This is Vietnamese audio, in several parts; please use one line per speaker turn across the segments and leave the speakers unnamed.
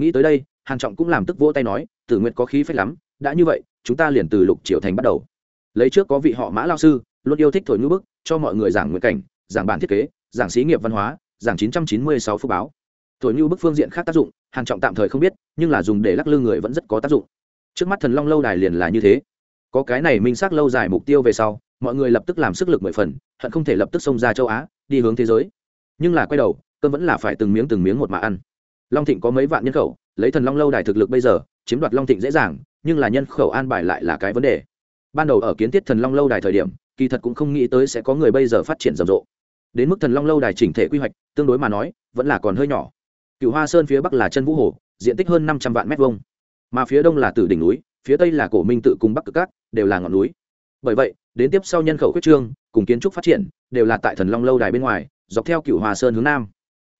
nghĩ tới đây, hàn trọng cũng làm tức vỗ tay nói, tử nguyện có khí phách lắm, đã như vậy, chúng ta liền từ lục triều thành bắt đầu. Lấy trước có vị họ mã lao sư, luôn yêu thích thổi ngữ bức, cho mọi người giảng nguyện cảnh, giảng bản thiết kế, giảng sĩ nghiệp văn hóa, giảng 996 phúc báo. Thổi ngữ bức phương diện khác tác dụng, hàn trọng tạm thời không biết, nhưng là dùng để lắc lư người vẫn rất có tác dụng. Trước mắt thần long lâu đài liền là như thế. Có cái này minh xác lâu dài mục tiêu về sau, mọi người lập tức làm sức lực mười phần, hận không thể lập tức xông ra châu á, đi hướng thế giới. Nhưng là quay đầu, cơn vẫn là phải từng miếng từng miếng một mà ăn long thịnh có mấy vạn nhân khẩu, lấy thần long lâu đài thực lực bây giờ, chiếm đoạt long thịnh dễ dàng, nhưng là nhân khẩu an bài lại là cái vấn đề. Ban đầu ở kiến thiết thần long lâu đài thời điểm, kỳ thật cũng không nghĩ tới sẽ có người bây giờ phát triển rầm rộ. Đến mức thần long lâu đài chỉnh thể quy hoạch, tương đối mà nói, vẫn là còn hơi nhỏ. Cựu hoa sơn phía bắc là chân vũ hồ, diện tích hơn năm trăm vạn mét vuông. Mà phía đông là tử đỉnh núi, phía tây là cổ minh tự cùng bắc cực cát đều là ngọn núi. Bởi vậy, đến tiếp sau nhân khẩu quyết trương, cùng kiến trúc phát triển, đều là tại thần long lâu đài bên ngoài, dọc theo cựu Hoa sơn hướng nam.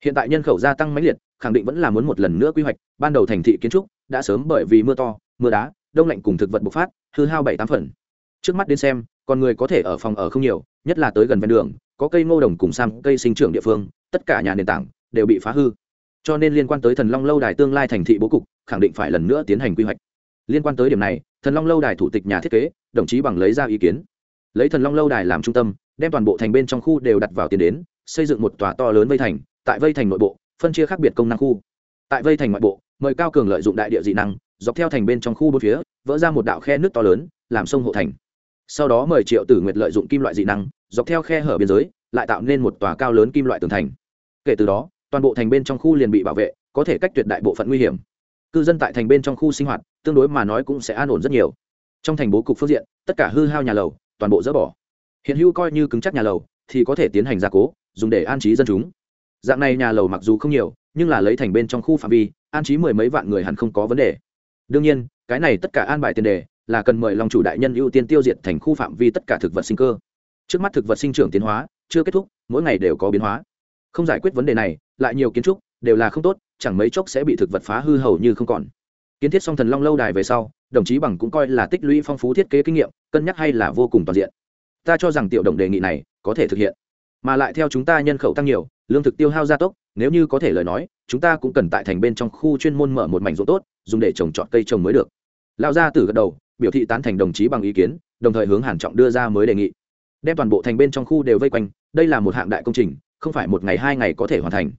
Hiện tại nhân khẩu gia tăng mãnh liệt khẳng định vẫn là muốn một lần nữa quy hoạch, ban đầu thành thị kiến trúc đã sớm bởi vì mưa to, mưa đá, đông lạnh cùng thực vật bộc phát, hư hao bảy tám phần. Trước mắt đến xem con người có thể ở phòng ở không nhiều, nhất là tới gần ven đường, có cây ngô đồng cùng sam cây sinh trưởng địa phương, tất cả nhà nền tảng đều bị phá hư. Cho nên liên quan tới thần long lâu đài tương lai thành thị bố cục, khẳng định phải lần nữa tiến hành quy hoạch. Liên quan tới điểm này, thần long lâu đài thủ tịch nhà thiết kế, đồng chí bằng lấy ra ý kiến. Lấy thần long lâu đài làm trung tâm, đem toàn bộ thành bên trong khu đều đặt vào tiền đến, xây dựng một tòa to lớn vây thành, tại vây thành nội bộ phân chia khác biệt công năng khu. Tại vây thành ngoại bộ, mời cao cường lợi dụng đại địa dị năng, dọc theo thành bên trong khu bốn phía, vỡ ra một đạo khe nước to lớn, làm sông hộ thành. Sau đó mời triệu tử nguyệt lợi dụng kim loại dị năng, dọc theo khe hở biên giới, lại tạo nên một tòa cao lớn kim loại tường thành. Kể từ đó, toàn bộ thành bên trong khu liền bị bảo vệ, có thể cách tuyệt đại bộ phận nguy hiểm. Cư dân tại thành bên trong khu sinh hoạt, tương đối mà nói cũng sẽ an ổn rất nhiều. Trong thành bố cục phương diện, tất cả hư hao nhà lầu, toàn bộ dỡ bỏ. Hiện hữu coi như cứng chắc nhà lầu, thì có thể tiến hành gia cố, dùng để an trí dân chúng dạng này nhà lầu mặc dù không nhiều, nhưng là lấy thành bên trong khu phạm vi, an trí mười mấy vạn người hẳn không có vấn đề. Đương nhiên, cái này tất cả an bài tiền đề, là cần mời lòng chủ đại nhân ưu tiên tiêu diệt thành khu phạm vi tất cả thực vật sinh cơ. Trước mắt thực vật sinh trưởng tiến hóa, chưa kết thúc, mỗi ngày đều có biến hóa. Không giải quyết vấn đề này, lại nhiều kiến trúc, đều là không tốt, chẳng mấy chốc sẽ bị thực vật phá hư hầu như không còn. Kiến thiết song thần long lâu đài về sau, đồng chí bằng cũng coi là tích lũy phong phú thiết kế kinh nghiệm, cân nhắc hay là vô cùng toàn diện. Ta cho rằng tiểu đồng đề nghị này, có thể thực hiện. Mà lại theo chúng ta nhân khẩu tăng nhiều lương thực tiêu hao gia tốc, nếu như có thể lời nói, chúng ta cũng cần tại thành bên trong khu chuyên môn mở một mảnh ruộng tốt, dùng để trồng trọt cây trồng mới được. Lão gia tử gật đầu, biểu thị tán thành đồng chí bằng ý kiến, đồng thời hướng hàn trọng đưa ra mới đề nghị. Đem toàn bộ thành bên trong khu đều vây quanh, đây là một hạng đại công trình, không phải một ngày hai ngày có thể hoàn thành.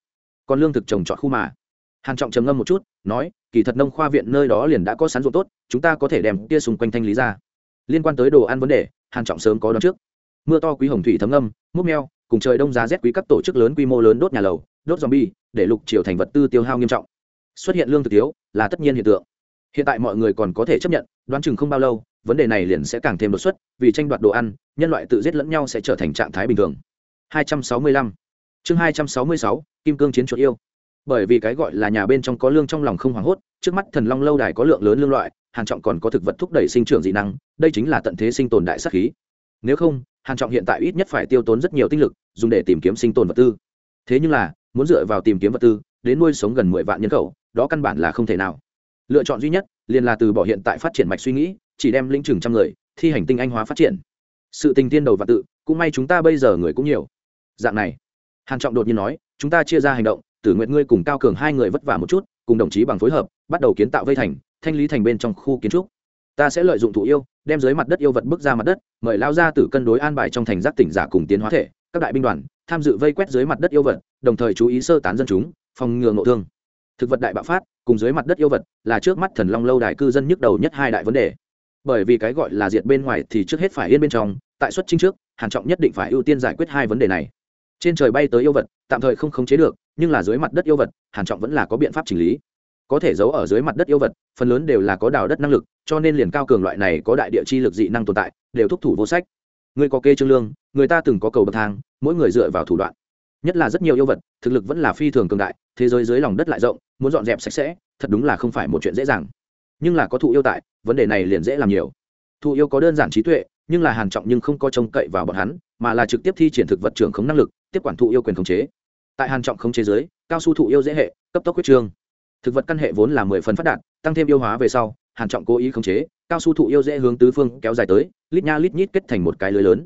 Còn lương thực trồng trọt khu mà. Hàn trọng trầm ngâm một chút, nói, kỳ thật nông khoa viện nơi đó liền đã có sẵn ruộng tốt, chúng ta có thể đem kia xung quanh thanh lý ra. Liên quan tới đồ ăn vấn đề, hàn trọng sớm có đoán trước. Mưa to quý hồng thủy thấm âm múc meo cùng trời đông giá rét quý các tổ chức lớn quy mô lớn đốt nhà lầu, đốt zombie, để lục triều thành vật tư tiêu hao nghiêm trọng. Xuất hiện lương thực thiếu là tất nhiên hiện tượng. Hiện tại mọi người còn có thể chấp nhận, đoán chừng không bao lâu, vấn đề này liền sẽ càng thêm đột xuất, vì tranh đoạt đồ ăn, nhân loại tự giết lẫn nhau sẽ trở thành trạng thái bình thường. 265 chương 266 kim cương chiến chuột yêu. Bởi vì cái gọi là nhà bên trong có lương trong lòng không hoảng hốt, trước mắt thần long lâu đài có lượng lớn lương loại, hàng trọng còn có thực vật thúc đẩy sinh trưởng dị năng, đây chính là tận thế sinh tồn đại sát khí. Nếu không hàn trọng hiện tại ít nhất phải tiêu tốn rất nhiều tinh lực, dùng để tìm kiếm sinh tồn vật tư. Thế nhưng là, muốn dựa vào tìm kiếm vật tư, đến nuôi sống gần mười vạn nhân khẩu, đó căn bản là không thể nào. Lựa chọn duy nhất, liền là từ bỏ hiện tại phát triển mạch suy nghĩ, chỉ đem lĩnh chừng trăm người, thi hành tinh anh hóa phát triển. Sự tình tiên đầu và tự, cũng may chúng ta bây giờ người cũng nhiều. Dạng này, hàn trọng đột nhiên nói, chúng ta chia ra hành động, tử nguyện ngươi cùng cao cường hai người vất vả một chút, cùng đồng chí bằng phối hợp, bắt đầu kiến tạo vây thành, thanh lý thành bên trong khu kiến trúc ta sẽ lợi dụng thủ yêu, đem dưới mặt đất yêu vật bước ra mặt đất, mời lao ra tử cân đối an bài trong thành giác tỉnh giả cùng tiến hóa thể, các đại binh đoàn, tham dự vây quét dưới mặt đất yêu vật, đồng thời chú ý sơ tán dân chúng, phòng ngừa ngộ thương. Thực vật đại bạo phát, cùng dưới mặt đất yêu vật là trước mắt thần long lâu đài cư dân nhức đầu nhất hai đại vấn đề. Bởi vì cái gọi là diệt bên ngoài thì trước hết phải yên bên trong, tại xuất chính trước, hàn trọng nhất định phải ưu tiên giải quyết hai vấn đề này. Trên trời bay tới yêu vật, tạm thời không khống chế được, nhưng là dưới mặt đất yêu vật, hàn trọng vẫn là có biện pháp chỉnh lý có thể giấu ở dưới mặt đất yêu vật, phần lớn đều là có đào đất năng lực, cho nên liền cao cường loại này có đại địa chi lực dị năng tồn tại, đều thúc thủ vô sách. Người có kê trương lương, người ta từng có cầu bậc thang, mỗi người dựa vào thủ đoạn. Nhất là rất nhiều yêu vật, thực lực vẫn là phi thường cường đại, thế giới dưới lòng đất lại rộng, muốn dọn dẹp sạch sẽ, thật đúng là không phải một chuyện dễ dàng. Nhưng là có thụ yêu tại, vấn đề này liền dễ làm nhiều. Thụ yêu có đơn giản trí tuệ, nhưng là hàn trọng nhưng không có trông cậy vào bọn hắn, mà là trực tiếp thi triển thực vật trưởng khống năng lực, tiếp quản thụ yêu quyền khống chế. Tại hàn trọng khống chế giới cao su thụ yêu dễ hệ, cấp tốc quyết trương thực vật căn hệ vốn là mười phần phát đạt, tăng thêm yêu hóa về sau, hàn trọng cố ý khống chế, cao su thụ yêu dễ hướng tứ phương kéo dài tới, lít nha lít nhít kết thành một cái lưới lớn.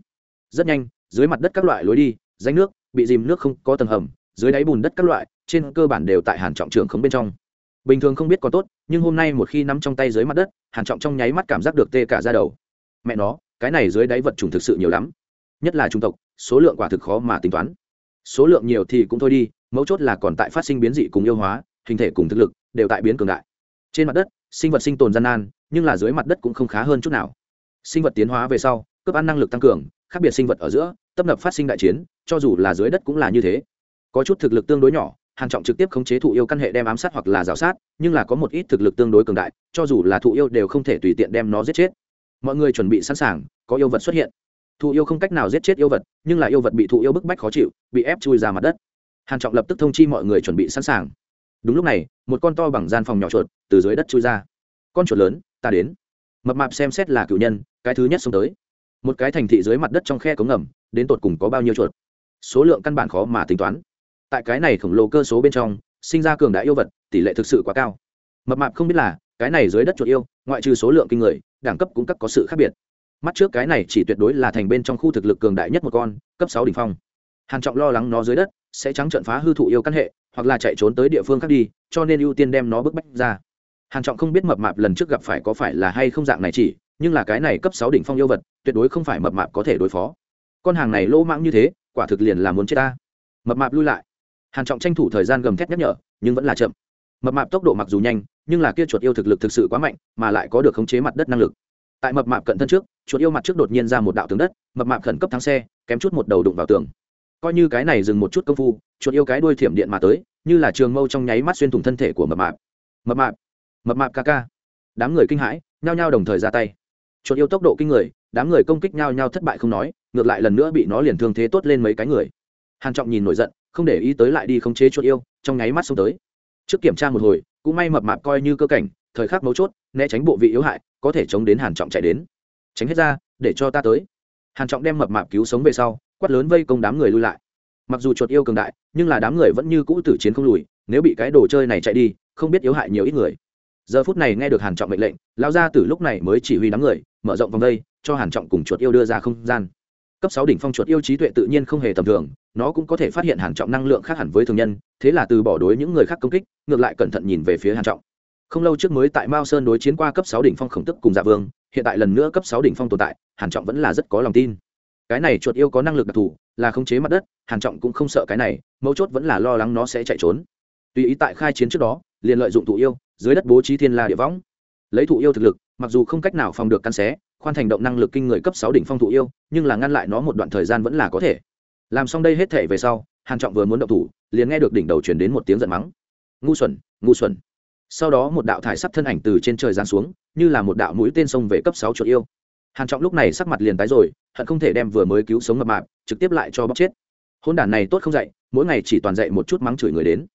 Rất nhanh, dưới mặt đất các loại lối đi danh nước, bị dìm nước không có tầng hầm, dưới đáy bùn đất các loại, trên cơ bản đều tại hàn trọng trường khống bên trong. Bình thường không biết có tốt, nhưng hôm nay một khi nắm trong tay dưới mặt đất, hàn trọng trong nháy mắt cảm giác được tê cả da đầu. Mẹ nó, cái này dưới đáy vật trùng thực sự nhiều lắm. Nhất là trung tộc, số lượng quả thực khó mà tính toán. Số lượng nhiều thì cũng thôi đi, mấu chốt là còn tại phát sinh biến dị cùng yêu hóa hình thể cùng thực lực đều tại biến cường đại. Trên mặt đất, sinh vật sinh tồn gian nan, nhưng là dưới mặt đất cũng không khá hơn chút nào. Sinh vật tiến hóa về sau, cấp ăn năng lực tăng cường, khác biệt sinh vật ở giữa, tấp nập phát sinh đại chiến, cho dù là dưới đất cũng là như thế. Có chút thực lực tương đối nhỏ hàn trọng trực tiếp khống chế thụ yêu căn hệ đem ám sát hoặc là rào sát, nhưng là có một ít thực lực tương đối cường đại, cho dù là thụ yêu đều không thể tùy tiện đem nó giết chết. Mọi người chuẩn bị sẵn sàng, có yêu vật xuất hiện. Thụ yêu không cách nào giết chết yêu vật, nhưng là yêu vật bị thụ yêu bức bách khó chịu, bị ép chui ra mặt đất. Hàn trọng lập tức thông chi mọi người chuẩn bị sẵn sàng đúng lúc này, một con to bằng gian phòng nhỏ chuột từ dưới đất chui ra. Con chuột lớn, ta đến. Mập mạp xem xét là cựu nhân, cái thứ nhất xông tới. Một cái thành thị dưới mặt đất trong khe cống ngầm, đến tột cùng có bao nhiêu chuột? Số lượng căn bản khó mà tính toán. Tại cái này khổng lồ cơ số bên trong, sinh ra cường đại yêu vật, tỷ lệ thực sự quá cao. Mập mạp không biết là, cái này dưới đất chuột yêu, ngoại trừ số lượng kinh người, đẳng cấp cũng cấp có sự khác biệt. Mắt trước cái này chỉ tuyệt đối là thành bên trong khu thực lực cường đại nhất một con, cấp sáu đỉnh phong. Hàn trọng lo lắng nó dưới đất, sẽ trắng trợn phá hư thụ yêu căn hệ hoặc là chạy trốn tới địa phương khác đi, cho nên ưu tiên đem nó bức bách ra. Hàn trọng không biết mập mạp lần trước gặp phải có phải là hay không dạng này chỉ, nhưng là cái này cấp sáu đỉnh phong yêu vật, tuyệt đối không phải mập mạp có thể đối phó. Con hàng này lỗ mãng như thế, quả thực liền là muốn chết ta. Mập mạp lui lại. Hàn trọng tranh thủ thời gian gầm thét nhắc nhở, nhưng vẫn là chậm. Mập mạp tốc độ mặc dù nhanh, nhưng là kia chuột yêu thực lực thực sự quá mạnh, mà lại có được khống chế mặt đất năng lực. Tại mập mạp cận thân trước, chuột yêu mặt trước đột nhiên ra một đạo tường đất, mập mạp khẩn cấp thắng xe, kém chút một đầu đụng vào tường coi như cái này dừng một chút công phu, chuột yêu cái đuôi thiểm điện mà tới, như là trường mâu trong nháy mắt xuyên thủng thân thể của mập mạp. Mập mạp mập mạp ca ca. Đám người kinh hãi, nhao nhao đồng thời ra tay. Chuột yêu tốc độ kinh người, đám người công kích nhao nhao thất bại không nói, ngược lại lần nữa bị nó liền thương thế tốt lên mấy cái người. Hàn trọng nhìn nổi giận, không để ý tới lại đi khống chế chuột yêu, trong nháy mắt xông tới. Trước kiểm tra một hồi, cũng may mập mạp coi như cơ cảnh, thời khắc mấu chốt, né tránh bộ vị yếu hại, có thể chống đến hàn trọng chạy đến. Tránh hết ra, để cho ta tới. Hàn trọng đem mập mạp cứu sống về sau quát lớn vây công đám người lui lại. Mặc dù chuột yêu cường đại, nhưng là đám người vẫn như cũ tử chiến không lùi, nếu bị cái đồ chơi này chạy đi, không biết yếu hại nhiều ít người. Giờ phút này nghe được hàn trọng mệnh lệnh, lão gia từ lúc này mới chỉ huy đám người, mở rộng vòng đây, cho hàn trọng cùng chuột yêu đưa ra không gian. Cấp sáu đỉnh phong chuột yêu trí tuệ tự nhiên không hề tầm thường, nó cũng có thể phát hiện hàn trọng năng lượng khác hẳn với thường nhân, thế là từ bỏ đối những người khác công kích, ngược lại cẩn thận nhìn về phía hàn trọng. Không lâu trước mới tại mao sơn đối chiến qua cấp sáu đỉnh phong khổng tức cùng dạ vương, hiện tại lần nữa cấp sáu đỉnh phong tồn tại, hàn trọng vẫn là rất có lòng tin cái này chuột yêu có năng lực đặc thù, là khống chế mặt đất, hàn trọng cũng không sợ cái này, mấu chốt vẫn là lo lắng nó sẽ chạy trốn. Tùy ý tại khai chiến trước đó, liền lợi dụng thụ yêu, dưới đất bố trí thiên la địa võng. Lấy thụ yêu thực lực, mặc dù không cách nào phòng được căn xé, khoan thành động năng lực kinh người cấp sáu đỉnh phong thụ yêu, nhưng là ngăn lại nó một đoạn thời gian vẫn là có thể. Làm xong đây hết thể về sau, hàn trọng vừa muốn động thủ, liền nghe được đỉnh đầu truyền đến một tiếng giận mắng. Ngu xuẩn ngu xuẩn. Sau đó một đạo thải sắp thân ảnh từ trên trời giáng xuống, như là một đạo mũi tên sông về cấp sáu chuột yêu hàn trọng lúc này sắc mặt liền tái rồi, hận không thể đem vừa mới cứu sống mập mạp, trực tiếp lại cho bóc chết. Hôn đản này tốt không dạy, mỗi ngày chỉ toàn dạy một chút mắng chửi người đến.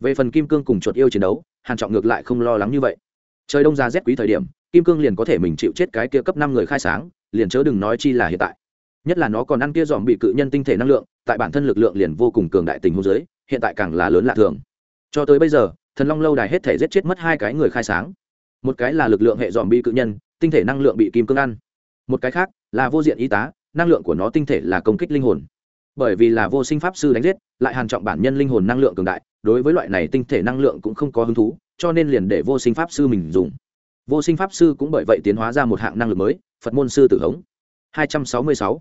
Về phần kim cương cùng chuột yêu chiến đấu, hàn trọng ngược lại không lo lắng như vậy. Trời đông ra rét quý thời điểm, kim cương liền có thể mình chịu chết cái kia cấp năm người khai sáng, liền chớ đừng nói chi là hiện tại. Nhất là nó còn ăn kia dòm bị cự nhân tinh thể năng lượng, tại bản thân lực lượng liền vô cùng cường đại tình huống dưới, hiện tại càng là lớn lạ thường. Cho tới bây giờ, thần long lâu đài hết thể giết chết mất hai cái người khai sáng. Một cái là lực lượng hệ dòm bị cự nhân, tinh thể năng lượng bị kim cương ăn một cái khác là vô diện y tá năng lượng của nó tinh thể là công kích linh hồn. Bởi vì là vô sinh pháp sư đánh giết lại hàn trọng bản nhân linh hồn năng lượng cường đại đối với loại này tinh thể năng lượng cũng không có hứng thú cho nên liền để vô sinh pháp sư mình dùng. Vô sinh pháp sư cũng bởi vậy tiến hóa ra một hạng năng lực mới phật môn sư tử hống. 266.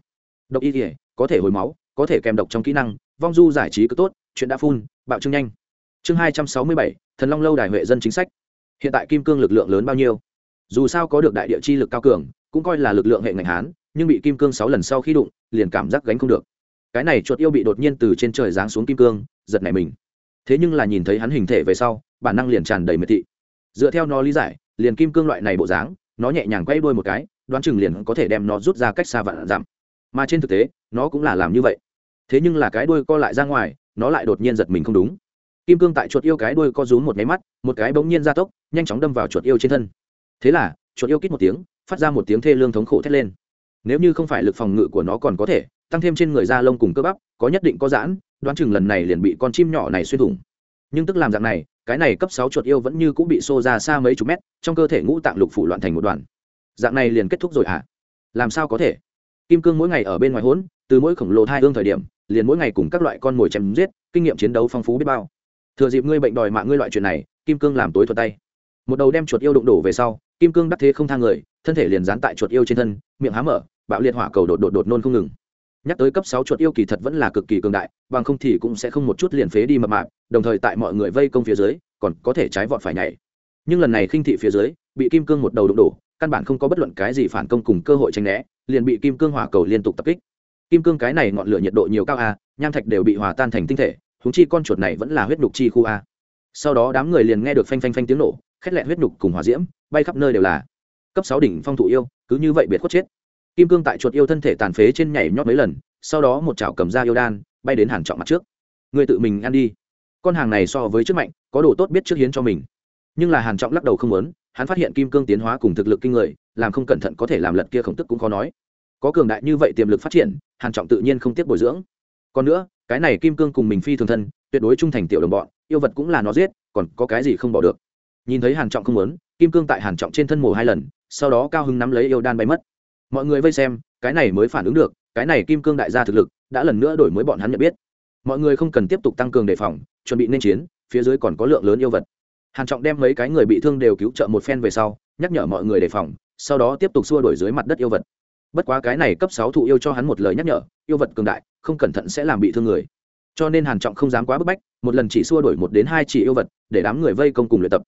độc y thể có thể hồi máu có thể kèm độc trong kỹ năng vong du giải trí cứ tốt chuyện đã phun bạo trương nhanh. Chương 267, thần long lâu đài huệ dân chính sách. Hiện tại kim cương lực lượng lớn bao nhiêu? Dù sao có được đại địa chi lực cao cường cũng coi là lực lượng hệ ngành hán, nhưng bị kim cương sáu lần sau khi đụng, liền cảm giác gánh không được. Cái này chuột yêu bị đột nhiên từ trên trời giáng xuống kim cương, giật nảy mình. Thế nhưng là nhìn thấy hắn hình thể về sau, bản năng liền tràn đầy miệt thị. Dựa theo nó lý giải, liền kim cương loại này bộ dáng, nó nhẹ nhàng quay đuôi một cái, đoán chừng liền có thể đem nó rút ra cách xa vạn giảm. mà trên thực tế, nó cũng là làm như vậy. Thế nhưng là cái đuôi co lại ra ngoài, nó lại đột nhiên giật mình không đúng. Kim cương tại chuột yêu cái đuôi co rúm một máy mắt, một cái bỗng nhiên ra tốc, nhanh chóng đâm vào chuột yêu trên thân. Thế là, chuột yêu kít một tiếng phát ra một tiếng thê lương thống khổ thét lên. Nếu như không phải lực phòng ngự của nó còn có thể, tăng thêm trên người da lông cùng cơ bắp, có nhất định có giãn, đoán chừng lần này liền bị con chim nhỏ này xuyên thủng. Nhưng tức làm dạng này, cái này cấp sáu chuột yêu vẫn như cũng bị xô ra xa mấy chục mét, trong cơ thể ngũ tạng lục phủ loạn thành một đoàn. Dạng này liền kết thúc rồi hả? Làm sao có thể? Kim cương mỗi ngày ở bên ngoài hỗn, từ mỗi khổng lồ thai hương thời điểm, liền mỗi ngày cùng các loại con mồi chém giết, kinh nghiệm chiến đấu phong phú biết bao. Thừa dịp ngươi bệnh đòi mạng ngươi loại chuyện này, kim cương làm tối thuật tay. Một đầu đem chuột yêu đụng đổ về sau, kim cương đắc thế không thang người thân thể liền dán tại chuột yêu trên thân, miệng há mở, bạo liệt hỏa cầu đột đột đột nôn không ngừng. Nhắc tới cấp sáu chuột yêu kỳ thật vẫn là cực kỳ cường đại, bằng không thì cũng sẽ không một chút liền phế đi mập mạp, đồng thời tại mọi người vây công phía dưới, còn có thể trái vọt phải nhảy. Nhưng lần này khinh thị phía dưới, bị kim cương một đầu đụng đổ, căn bản không có bất luận cái gì phản công cùng cơ hội tranh né, liền bị kim cương hỏa cầu liên tục tập kích. Kim cương cái này ngọn lửa nhiệt độ nhiều cao a, nham thạch đều bị hòa tan thành tinh thể húng chi con chuột này vẫn là huyết nhục chi khu a. Sau đó đám người liền nghe được phanh phanh phanh tiếng nổ, khét lẹn huyết nhục cùng hỏa diễm, bay khắp nơi đều là cấp sáu đỉnh phong thụ yêu, cứ như vậy biệt khuất chết. Kim cương tại chuột yêu thân thể tàn phế trên nhảy nhót mấy lần, sau đó một chảo cầm ra yêu đan, bay đến hàn trọng mặt trước. Người tự mình ăn đi. Con hàng này so với trước mạnh, có đồ tốt biết trước hiến cho mình. Nhưng là hàn trọng lắc đầu không muốn, hắn phát hiện kim cương tiến hóa cùng thực lực kinh người, làm không cẩn thận có thể làm lật kia khổng tức cũng khó nói. Có cường đại như vậy tiềm lực phát triển, hàn trọng tự nhiên không tiếc bồi dưỡng. Còn nữa, cái này kim cương cùng mình phi thường thân, tuyệt đối trung thành tiểu đồng bọn, yêu vật cũng là nó giết, còn có cái gì không bỏ được. Nhìn thấy hàn trọng không muốn, kim cương tại hàn trọng trên thân mổ hai lần sau đó cao hưng nắm lấy yêu đan bay mất. Mọi người vây xem, cái này mới phản ứng được, cái này kim cương đại gia thực lực, đã lần nữa đổi mới bọn hắn nhận biết. Mọi người không cần tiếp tục tăng cường đề phòng, chuẩn bị nên chiến, phía dưới còn có lượng lớn yêu vật. Hàn trọng đem mấy cái người bị thương đều cứu trợ một phen về sau, nhắc nhở mọi người đề phòng, sau đó tiếp tục xua đuổi dưới mặt đất yêu vật. Bất quá cái này cấp sáu thụ yêu cho hắn một lời nhắc nhở, yêu vật cường đại, không cẩn thận sẽ làm bị thương người. Cho nên hàn trọng không dám quá bức bách, một lần chỉ xua đuổi một đến hai chỉ yêu vật, để đám người vây công cùng luyện tập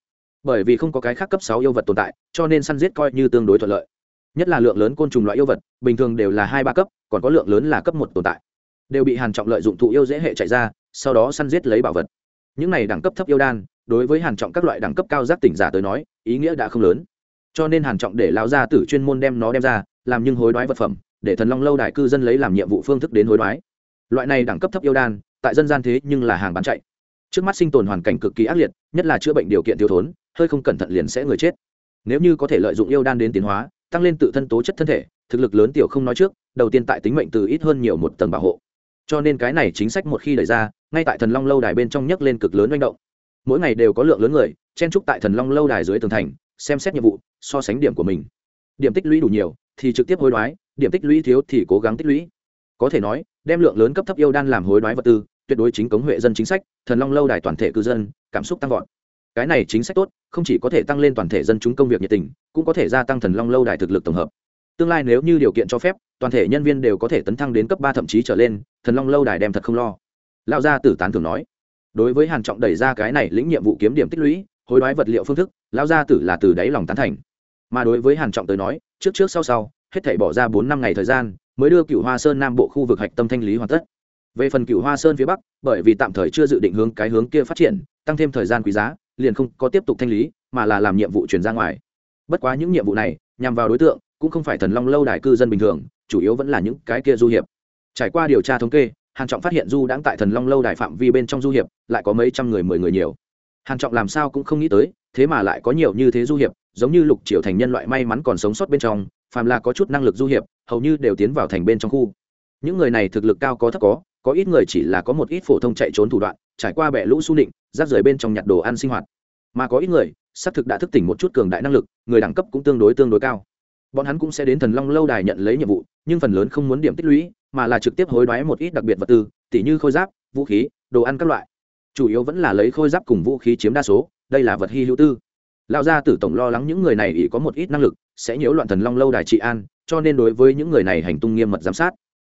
bởi vì không có cái khác cấp sáu yêu vật tồn tại, cho nên săn giết coi như tương đối thuận lợi. Nhất là lượng lớn côn trùng loại yêu vật, bình thường đều là hai ba cấp, còn có lượng lớn là cấp một tồn tại. Đều bị hàn trọng lợi dụng thụ yêu dễ hệ chạy ra, sau đó săn giết lấy bảo vật. Những này đẳng cấp thấp yêu đan, đối với hàn trọng các loại đẳng cấp cao giác tỉnh giả tới nói, ý nghĩa đã không lớn. Cho nên hàn trọng để lão gia tử chuyên môn đem nó đem ra, làm nhưng hối đoái vật phẩm, để thần long lâu đài cư dân lấy làm nhiệm vụ phương thức đến hối đoái. Loại này đẳng cấp thấp yêu đan, tại dân gian thế nhưng là hàng bán chạy trước mắt sinh tồn hoàn cảnh cực kỳ ác liệt, nhất là chữa bệnh điều kiện thiếu thốn, hơi không cẩn thận liền sẽ người chết. Nếu như có thể lợi dụng yêu đan đến tiến hóa, tăng lên tự thân tố chất thân thể, thực lực lớn tiểu không nói trước, đầu tiên tại tính mệnh từ ít hơn nhiều một tầng bảo hộ. Cho nên cái này chính sách một khi đẩy ra, ngay tại thần long lâu đài bên trong nhấc lên cực lớn manh động. Mỗi ngày đều có lượng lớn người, chen trúc tại thần long lâu đài dưới tường thành, xem xét nhiệm vụ, so sánh điểm của mình. Điểm tích lũy đủ nhiều, thì trực tiếp hối đoái, điểm tích lũy thiếu thì cố gắng tích lũy. Có thể nói, đem lượng lớn cấp thấp yêu đan làm hối đoái vật tư tuyệt đối chính cống huệ dân chính sách, thần long lâu đài toàn thể cư dân, cảm xúc tăng vọt. Cái này chính sách tốt, không chỉ có thể tăng lên toàn thể dân chúng công việc nhiệt tình, cũng có thể gia tăng thần long lâu đài thực lực tổng hợp. Tương lai nếu như điều kiện cho phép, toàn thể nhân viên đều có thể tấn thăng đến cấp ba thậm chí trở lên, thần long lâu đài đem thật không lo. Lão gia tử tán thường nói. Đối với hàn trọng đẩy ra cái này lĩnh nhiệm vụ kiếm điểm tích lũy, hối đoái vật liệu phương thức, lão gia tử là từ đáy lòng tán thành. Mà đối với hàn trọng tới nói, trước trước sau sau, hết thảy bỏ ra bốn năm ngày thời gian, mới đưa cựu hoa sơn nam bộ khu vực hạch tâm thanh lý hoàn tất về phần cựu hoa sơn phía bắc, bởi vì tạm thời chưa dự định hướng cái hướng kia phát triển, tăng thêm thời gian quý giá, liền không có tiếp tục thanh lý, mà là làm nhiệm vụ chuyển ra ngoài. Bất quá những nhiệm vụ này, nhằm vào đối tượng, cũng không phải thần long lâu đài cư dân bình thường, chủ yếu vẫn là những cái kia du hiệp. Trải qua điều tra thống kê, hàn trọng phát hiện du đang tại thần long lâu đài phạm vi bên trong du hiệp, lại có mấy trăm người mười người nhiều. Hàn trọng làm sao cũng không nghĩ tới, thế mà lại có nhiều như thế du hiệp, giống như lục triều thành nhân loại may mắn còn sống sót bên trong, phàm là có chút năng lực du hiệp, hầu như đều tiến vào thành bên trong khu. Những người này thực lực cao có thấp có có ít người chỉ là có một ít phổ thông chạy trốn thủ đoạn, trải qua bệ lũ su định rác rời bên trong nhặt đồ ăn sinh hoạt. Mà có ít người, xác thực đã thức tỉnh một chút cường đại năng lực, người đẳng cấp cũng tương đối tương đối cao. Bọn hắn cũng sẽ đến thần long lâu đài nhận lấy nhiệm vụ, nhưng phần lớn không muốn điểm tích lũy, mà là trực tiếp hối đoái một ít đặc biệt vật tư, tỉ như khôi giáp, vũ khí, đồ ăn các loại. Chủ yếu vẫn là lấy khôi giáp cùng vũ khí chiếm đa số, đây là vật hy hữu tư. Lão gia tử tổng lo lắng những người này ỉ có một ít năng lực, sẽ nhiễu loạn thần long lâu đài trị an, cho nên đối với những người này hành tung nghiêm mật giám sát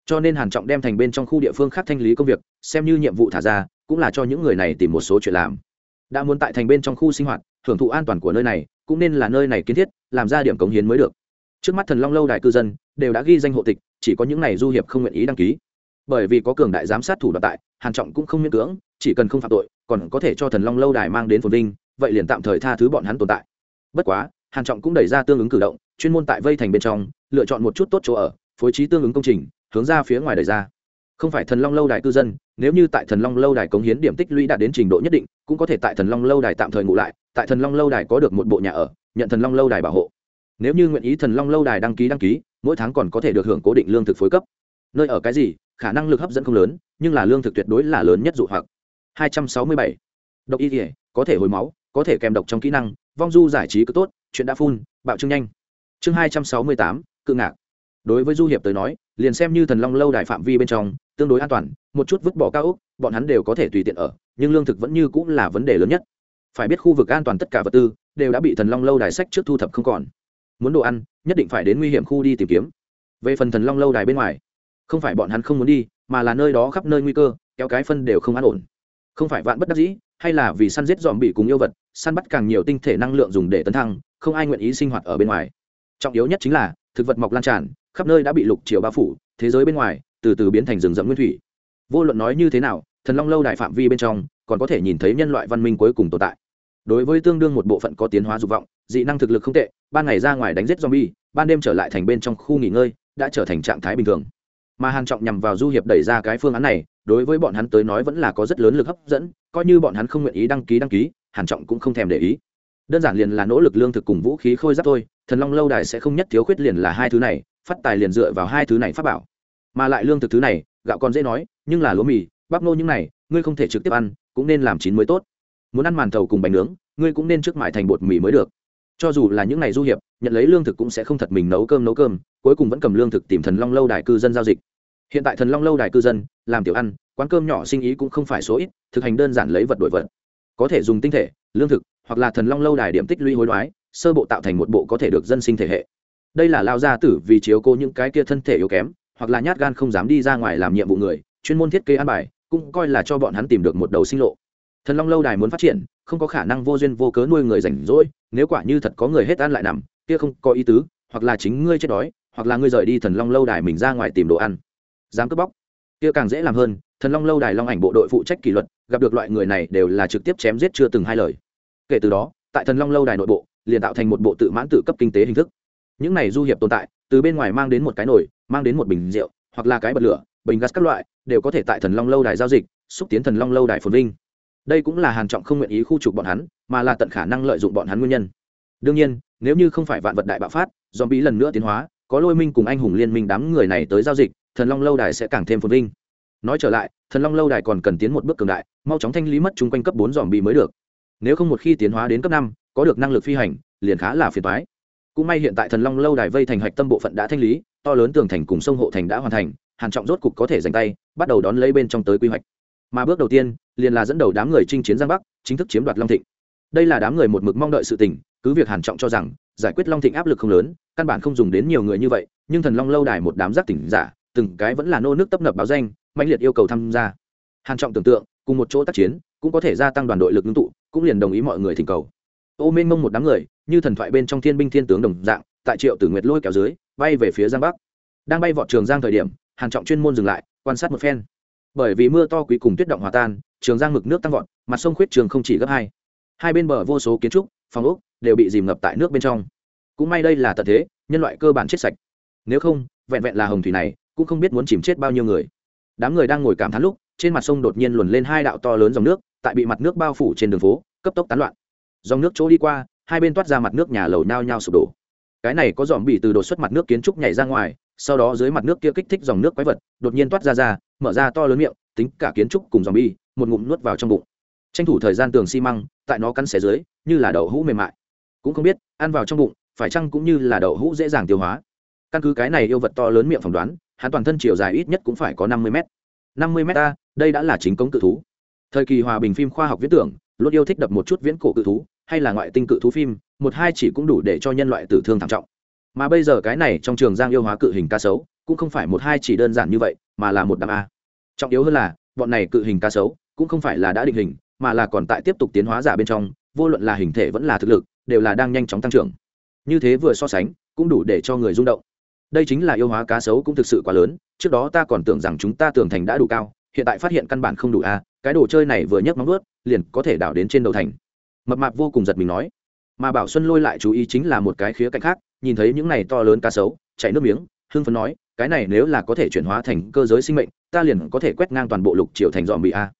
cho nên hàn trọng đem thành bên trong khu địa phương khác thanh lý công việc, xem như nhiệm vụ thả ra, cũng là cho những người này tìm một số chuyện làm. Đã muốn tại thành bên trong khu sinh hoạt, hưởng thụ an toàn của nơi này, cũng nên là nơi này kiến thiết, làm ra điểm cống hiến mới được. Trước mắt thần long lâu đài cư dân, đều đã ghi danh hộ tịch, chỉ có những này du hiệp không nguyện ý đăng ký. Bởi vì có cường đại giám sát thủ đoạn tại, hàn trọng cũng không miễn cưỡng, chỉ cần không phạm tội, còn có thể cho thần long lâu đài mang đến phồn vinh, vậy liền tạm thời tha thứ bọn hắn tồn tại. Bất quá, hàn trọng cũng đẩy ra tương ứng cử động, chuyên môn tại vây thành bên trong, lựa chọn một chút tốt chỗ ở, phối trí tương ứng công trình hướng ra phía ngoài đẩy ra. Không phải thần long lâu đài cư dân nếu như tại thần long lâu đài cống hiến điểm tích lũy đạt đến trình độ nhất định cũng có thể tại thần long lâu đài tạm thời ngủ lại tại thần long lâu đài có được một bộ nhà ở nhận thần long lâu đài bảo hộ. Nếu như nguyện ý thần long lâu đài đăng ký đăng ký mỗi tháng còn có thể được hưởng cố định lương thực phối cấp. Nơi ở cái gì khả năng lực hấp dẫn không lớn nhưng là lương thực tuyệt đối là lớn nhất dụ hoặc. 267. độc y thể có thể hồi máu có thể kèm độc trong kỹ năng vong du giải trí cứ tốt chuyện đã phun bạo trương nhanh. Chương 268, cự ngạc đối với du hiệp tới nói, liền xem như thần long lâu đài phạm vi bên trong, tương đối an toàn, một chút vứt bỏ cao ốc, bọn hắn đều có thể tùy tiện ở, nhưng lương thực vẫn như cũng là vấn đề lớn nhất. Phải biết khu vực an toàn tất cả vật tư, đều đã bị thần long lâu đài sách trước thu thập không còn. Muốn đồ ăn, nhất định phải đến nguy hiểm khu đi tìm kiếm. Về phần thần long lâu đài bên ngoài, không phải bọn hắn không muốn đi, mà là nơi đó khắp nơi nguy cơ, kéo cái phân đều không an ổn. Không phải vạn bất đắc dĩ, hay là vì săn giết dòm bị cùng yêu vật, săn bắt càng nhiều tinh thể năng lượng dùng để tấn thăng, không ai nguyện ý sinh hoạt ở bên ngoài. Trọng yếu nhất chính là, thực vật mọc lan tràn khắp nơi đã bị lục triều bao phủ, thế giới bên ngoài, từ từ biến thành rừng rậm nguyên thủy. Vô luận nói như thế nào, thần long lâu đại phạm vi bên trong, còn có thể nhìn thấy nhân loại văn minh cuối cùng tồn tại. Đối với tương đương một bộ phận có tiến hóa dục vọng, dị năng thực lực không tệ, ban ngày ra ngoài đánh giết zombie, ban đêm trở lại thành bên trong khu nghỉ ngơi, đã trở thành trạng thái bình thường. Mà hàn trọng nhằm vào du hiệp đẩy ra cái phương án này, đối với bọn hắn tới nói vẫn là có rất lớn lực hấp dẫn, coi như bọn hắn không nguyện ý đăng ký đăng ký, hàn trọng cũng không thèm để ý. Đơn giản liền là nỗ lực lương thực cùng vũ khí khôi giáp thôi, thần long lâu đài sẽ không nhất thiếu khuyết liền là hai thứ này phát tài liền dựa vào hai thứ này phát bảo. Mà lại lương thực thứ này, gạo còn dễ nói, nhưng là lúa mì, bắp nô những này, ngươi không thể trực tiếp ăn, cũng nên làm chín mới tốt. Muốn ăn màn thầu cùng bánh nướng, ngươi cũng nên trước mại thành bột mì mới được. Cho dù là những ngày du hiệp, nhận lấy lương thực cũng sẽ không thật mình nấu cơm nấu cơm, cuối cùng vẫn cầm lương thực tìm thần long lâu đài cư dân giao dịch. Hiện tại thần long lâu đài cư dân, làm tiểu ăn, quán cơm nhỏ sinh ý cũng không phải số ít, thực hành đơn giản lấy vật đổi vật. Có thể dùng tinh thể, lương thực, hoặc là thần long lâu đài điểm tích lũy hối đoái, sơ bộ tạo thành một bộ có thể được dân sinh thể hệ đây là lao gia tử vì chiếu cô những cái kia thân thể yếu kém, hoặc là nhát gan không dám đi ra ngoài làm nhiệm vụ người, chuyên môn thiết kế an bài, cũng coi là cho bọn hắn tìm được một đầu sinh lộ. Thần long lâu đài muốn phát triển, không có khả năng vô duyên vô cớ nuôi người rảnh rỗi, nếu quả như thật có người hết ăn lại nằm, kia không có ý tứ, hoặc là chính ngươi chết đói, hoặc là ngươi rời đi thần long lâu đài mình ra ngoài tìm đồ ăn. Dám cướp bóc. Kia càng dễ làm hơn, thần long lâu đài long ảnh bộ đội phụ trách kỷ luật, gặp được loại người này đều là trực tiếp chém giết chưa từng hai lời. Kể từ đó, tại thần long lâu đài nội bộ, liền tạo thành một bộ tự mãn tự cấp kinh tế hình thức những này du hiệp tồn tại, từ bên ngoài mang đến một cái nồi, mang đến một bình rượu, hoặc là cái bật lửa, bình gas các loại, đều có thể tại thần long lâu đài giao dịch, xúc tiến thần long lâu đài phồn vinh. Đây cũng là hàn trọng không nguyện ý khu trục bọn hắn, mà là tận khả năng lợi dụng bọn hắn nguyên nhân. Đương nhiên, nếu như không phải vạn vật đại bạo phát dòm bí lần nữa tiến hóa, có lôi minh cùng anh hùng liên minh đám người này tới giao dịch, thần long lâu đài sẽ càng thêm phồn vinh. Nói trở lại, thần long lâu đài còn cần tiến một bước cường đại, mau chóng thanh lý mất chung quanh cấp bốn dòm bị mới được. Nếu không một khi tiến hóa đến cấp năm, có được năng lực phi hành, liền khá là phiền toái cũng may hiện tại thần long lâu đài vây thành hạch tâm bộ phận đã thanh lý, to lớn tường thành cùng sông hộ thành đã hoàn thành, hàn trọng rốt cục có thể giành tay, bắt đầu đón lấy bên trong tới quy hoạch. Mà bước đầu tiên, liền là dẫn đầu đám người chinh chiến giang bắc, chính thức chiếm đoạt long thịnh. Đây là đám người một mực mong đợi sự tình, cứ việc hàn trọng cho rằng, giải quyết long thịnh áp lực không lớn, căn bản không dùng đến nhiều người như vậy, nhưng thần long lâu đài một đám giác tỉnh giả, từng cái vẫn là nô nước tấp nập báo danh mạnh liệt yêu cầu tham gia. Hàn trọng tưởng tượng, cùng một chỗ tác chiến, cũng có thể gia tăng đoàn đội lực ngưng tụ, cũng liền đồng ý mọi người thỉnh cầu ô mênh mông một đám người, như thần thoại bên trong thiên binh thiên tướng đồng dạng, tại triệu tử nguyệt lôi kéo dưới, bay về phía giang bắc. Đang bay vọt trường giang thời điểm hàn trọng chuyên môn dừng lại, quan sát một phen. Bởi vì mưa to quý cùng tuyết động hòa tan, trường giang mực nước tăng vọt, mặt sông khuyết trường không chỉ gấp hai. Hai bên bờ vô số kiến trúc, phòng ốc đều bị dìm ngập tại nước bên trong. Cũng may đây là tận thế, nhân loại cơ bản chết sạch. Nếu không, vẹn vẹn là hồng thủy này, cũng không biết muốn chìm chết bao nhiêu người. Đám người đang ngồi cảm thán lúc, trên mặt sông đột nhiên luồn lên hai đạo to lớn dòng nước, tại bị mặt nước bao phủ trên đường phố, cấp tốc tán loạn dòng nước chỗ đi qua hai bên toát ra mặt nước nhà lầu nhao nhao sụp đổ. Cái này có dòm bị từ đột xuất mặt nước kiến trúc nhảy ra ngoài sau đó dưới mặt nước kia kích thích dòng nước quái vật đột nhiên toát ra ra mở ra to lớn miệng tính cả kiến trúc cùng dòm bi một ngụm nuốt vào trong bụng. Tranh thủ thời gian tường xi măng tại nó cắn xé dưới như là đậu hũ mềm mại. Cũng không biết ăn vào trong bụng phải chăng cũng như là đậu hũ dễ dàng tiêu hóa. Căn cứ cái này yêu vật to lớn miệng phỏng đoán hắn toàn thân chiều dài ít nhất cũng phải có năm mươi m năm mươi m ta, đây đã là chính cống cự thú. Thời kỳ hòa bình phim khoa học viễn tưởng luôn yêu thích đập một chút viễn cổ cự thú hay là ngoại tinh cự thú phim, một hai chỉ cũng đủ để cho nhân loại tử thương thảm trọng. Mà bây giờ cái này trong trường giang yêu hóa cự hình cá sấu, cũng không phải một hai chỉ đơn giản như vậy, mà là một đám a. Trọng yếu hơn là, bọn này cự hình cá sấu cũng không phải là đã định hình, mà là còn tại tiếp tục tiến hóa giả bên trong, vô luận là hình thể vẫn là thực lực, đều là đang nhanh chóng tăng trưởng. Như thế vừa so sánh, cũng đủ để cho người rung động. Đây chính là yêu hóa cá sấu cũng thực sự quá lớn, trước đó ta còn tưởng rằng chúng ta tưởng thành đã đủ cao, hiện tại phát hiện căn bản không đủ a, cái đồ chơi này vừa nhấc móng ướt liền có thể đảo đến trên đầu thành mập mạp vô cùng giật mình nói. Mà bảo xuân lôi lại chú ý chính là một cái khía cạnh khác, nhìn thấy những này to lớn cá sấu chạy nước miếng, hưng phấn nói, cái này nếu là có thể chuyển hóa thành cơ giới sinh mệnh, ta liền có thể quét ngang toàn bộ lục triều thành dòm bị a.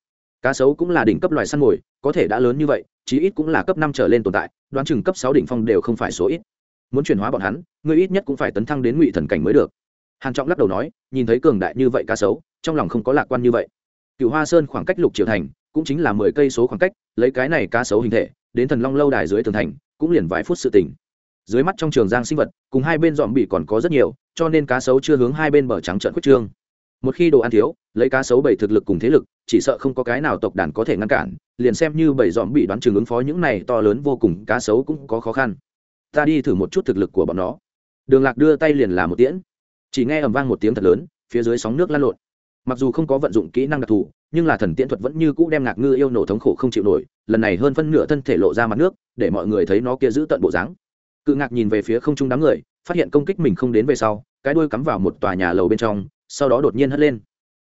Cá sấu cũng là đỉnh cấp loài săn mồi, có thể đã lớn như vậy, chí ít cũng là cấp năm trở lên tồn tại, đoán chừng cấp sáu đỉnh phong đều không phải số ít. Muốn chuyển hóa bọn hắn người ít nhất cũng phải tấn thăng đến ngụy thần cảnh mới được. Hàn trọng lắc đầu nói, nhìn thấy cường đại như vậy cá sấu, trong lòng không có lạc quan như vậy. Cựu hoa sơn khoảng cách lục triều thành cũng chính là mười cây số khoảng cách, lấy cái này cá sấu hình thể, đến thần long lâu đài dưới tường thành, cũng liền vài phút sự tỉnh dưới mắt trong trường giang sinh vật, cùng hai bên dòm bị còn có rất nhiều, cho nên cá sấu chưa hướng hai bên bờ trắng trận quyết trương. Một khi đồ ăn thiếu, lấy cá sấu bảy thực lực cùng thế lực, chỉ sợ không có cái nào tộc đàn có thể ngăn cản, liền xem như bảy dòm bị đoán chừng ứng phó những này to lớn vô cùng, cá sấu cũng có khó khăn. Ta đi thử một chút thực lực của bọn nó. Đường lạc đưa tay liền là một tiễn. Chỉ nghe ầm vang một tiếng thật lớn, phía dưới sóng nước lan lộn. Mặc dù không có vận dụng kỹ năng đặc thù nhưng là thần tiễn thuật vẫn như cũ đem ngạc ngư yêu nổ thống khổ không chịu nổi lần này hơn phân nửa thân thể lộ ra mặt nước để mọi người thấy nó kia giữ tận bộ dáng. Cự ngạc nhìn về phía không trung đám người phát hiện công kích mình không đến về sau cái đuôi cắm vào một tòa nhà lầu bên trong sau đó đột nhiên hất lên.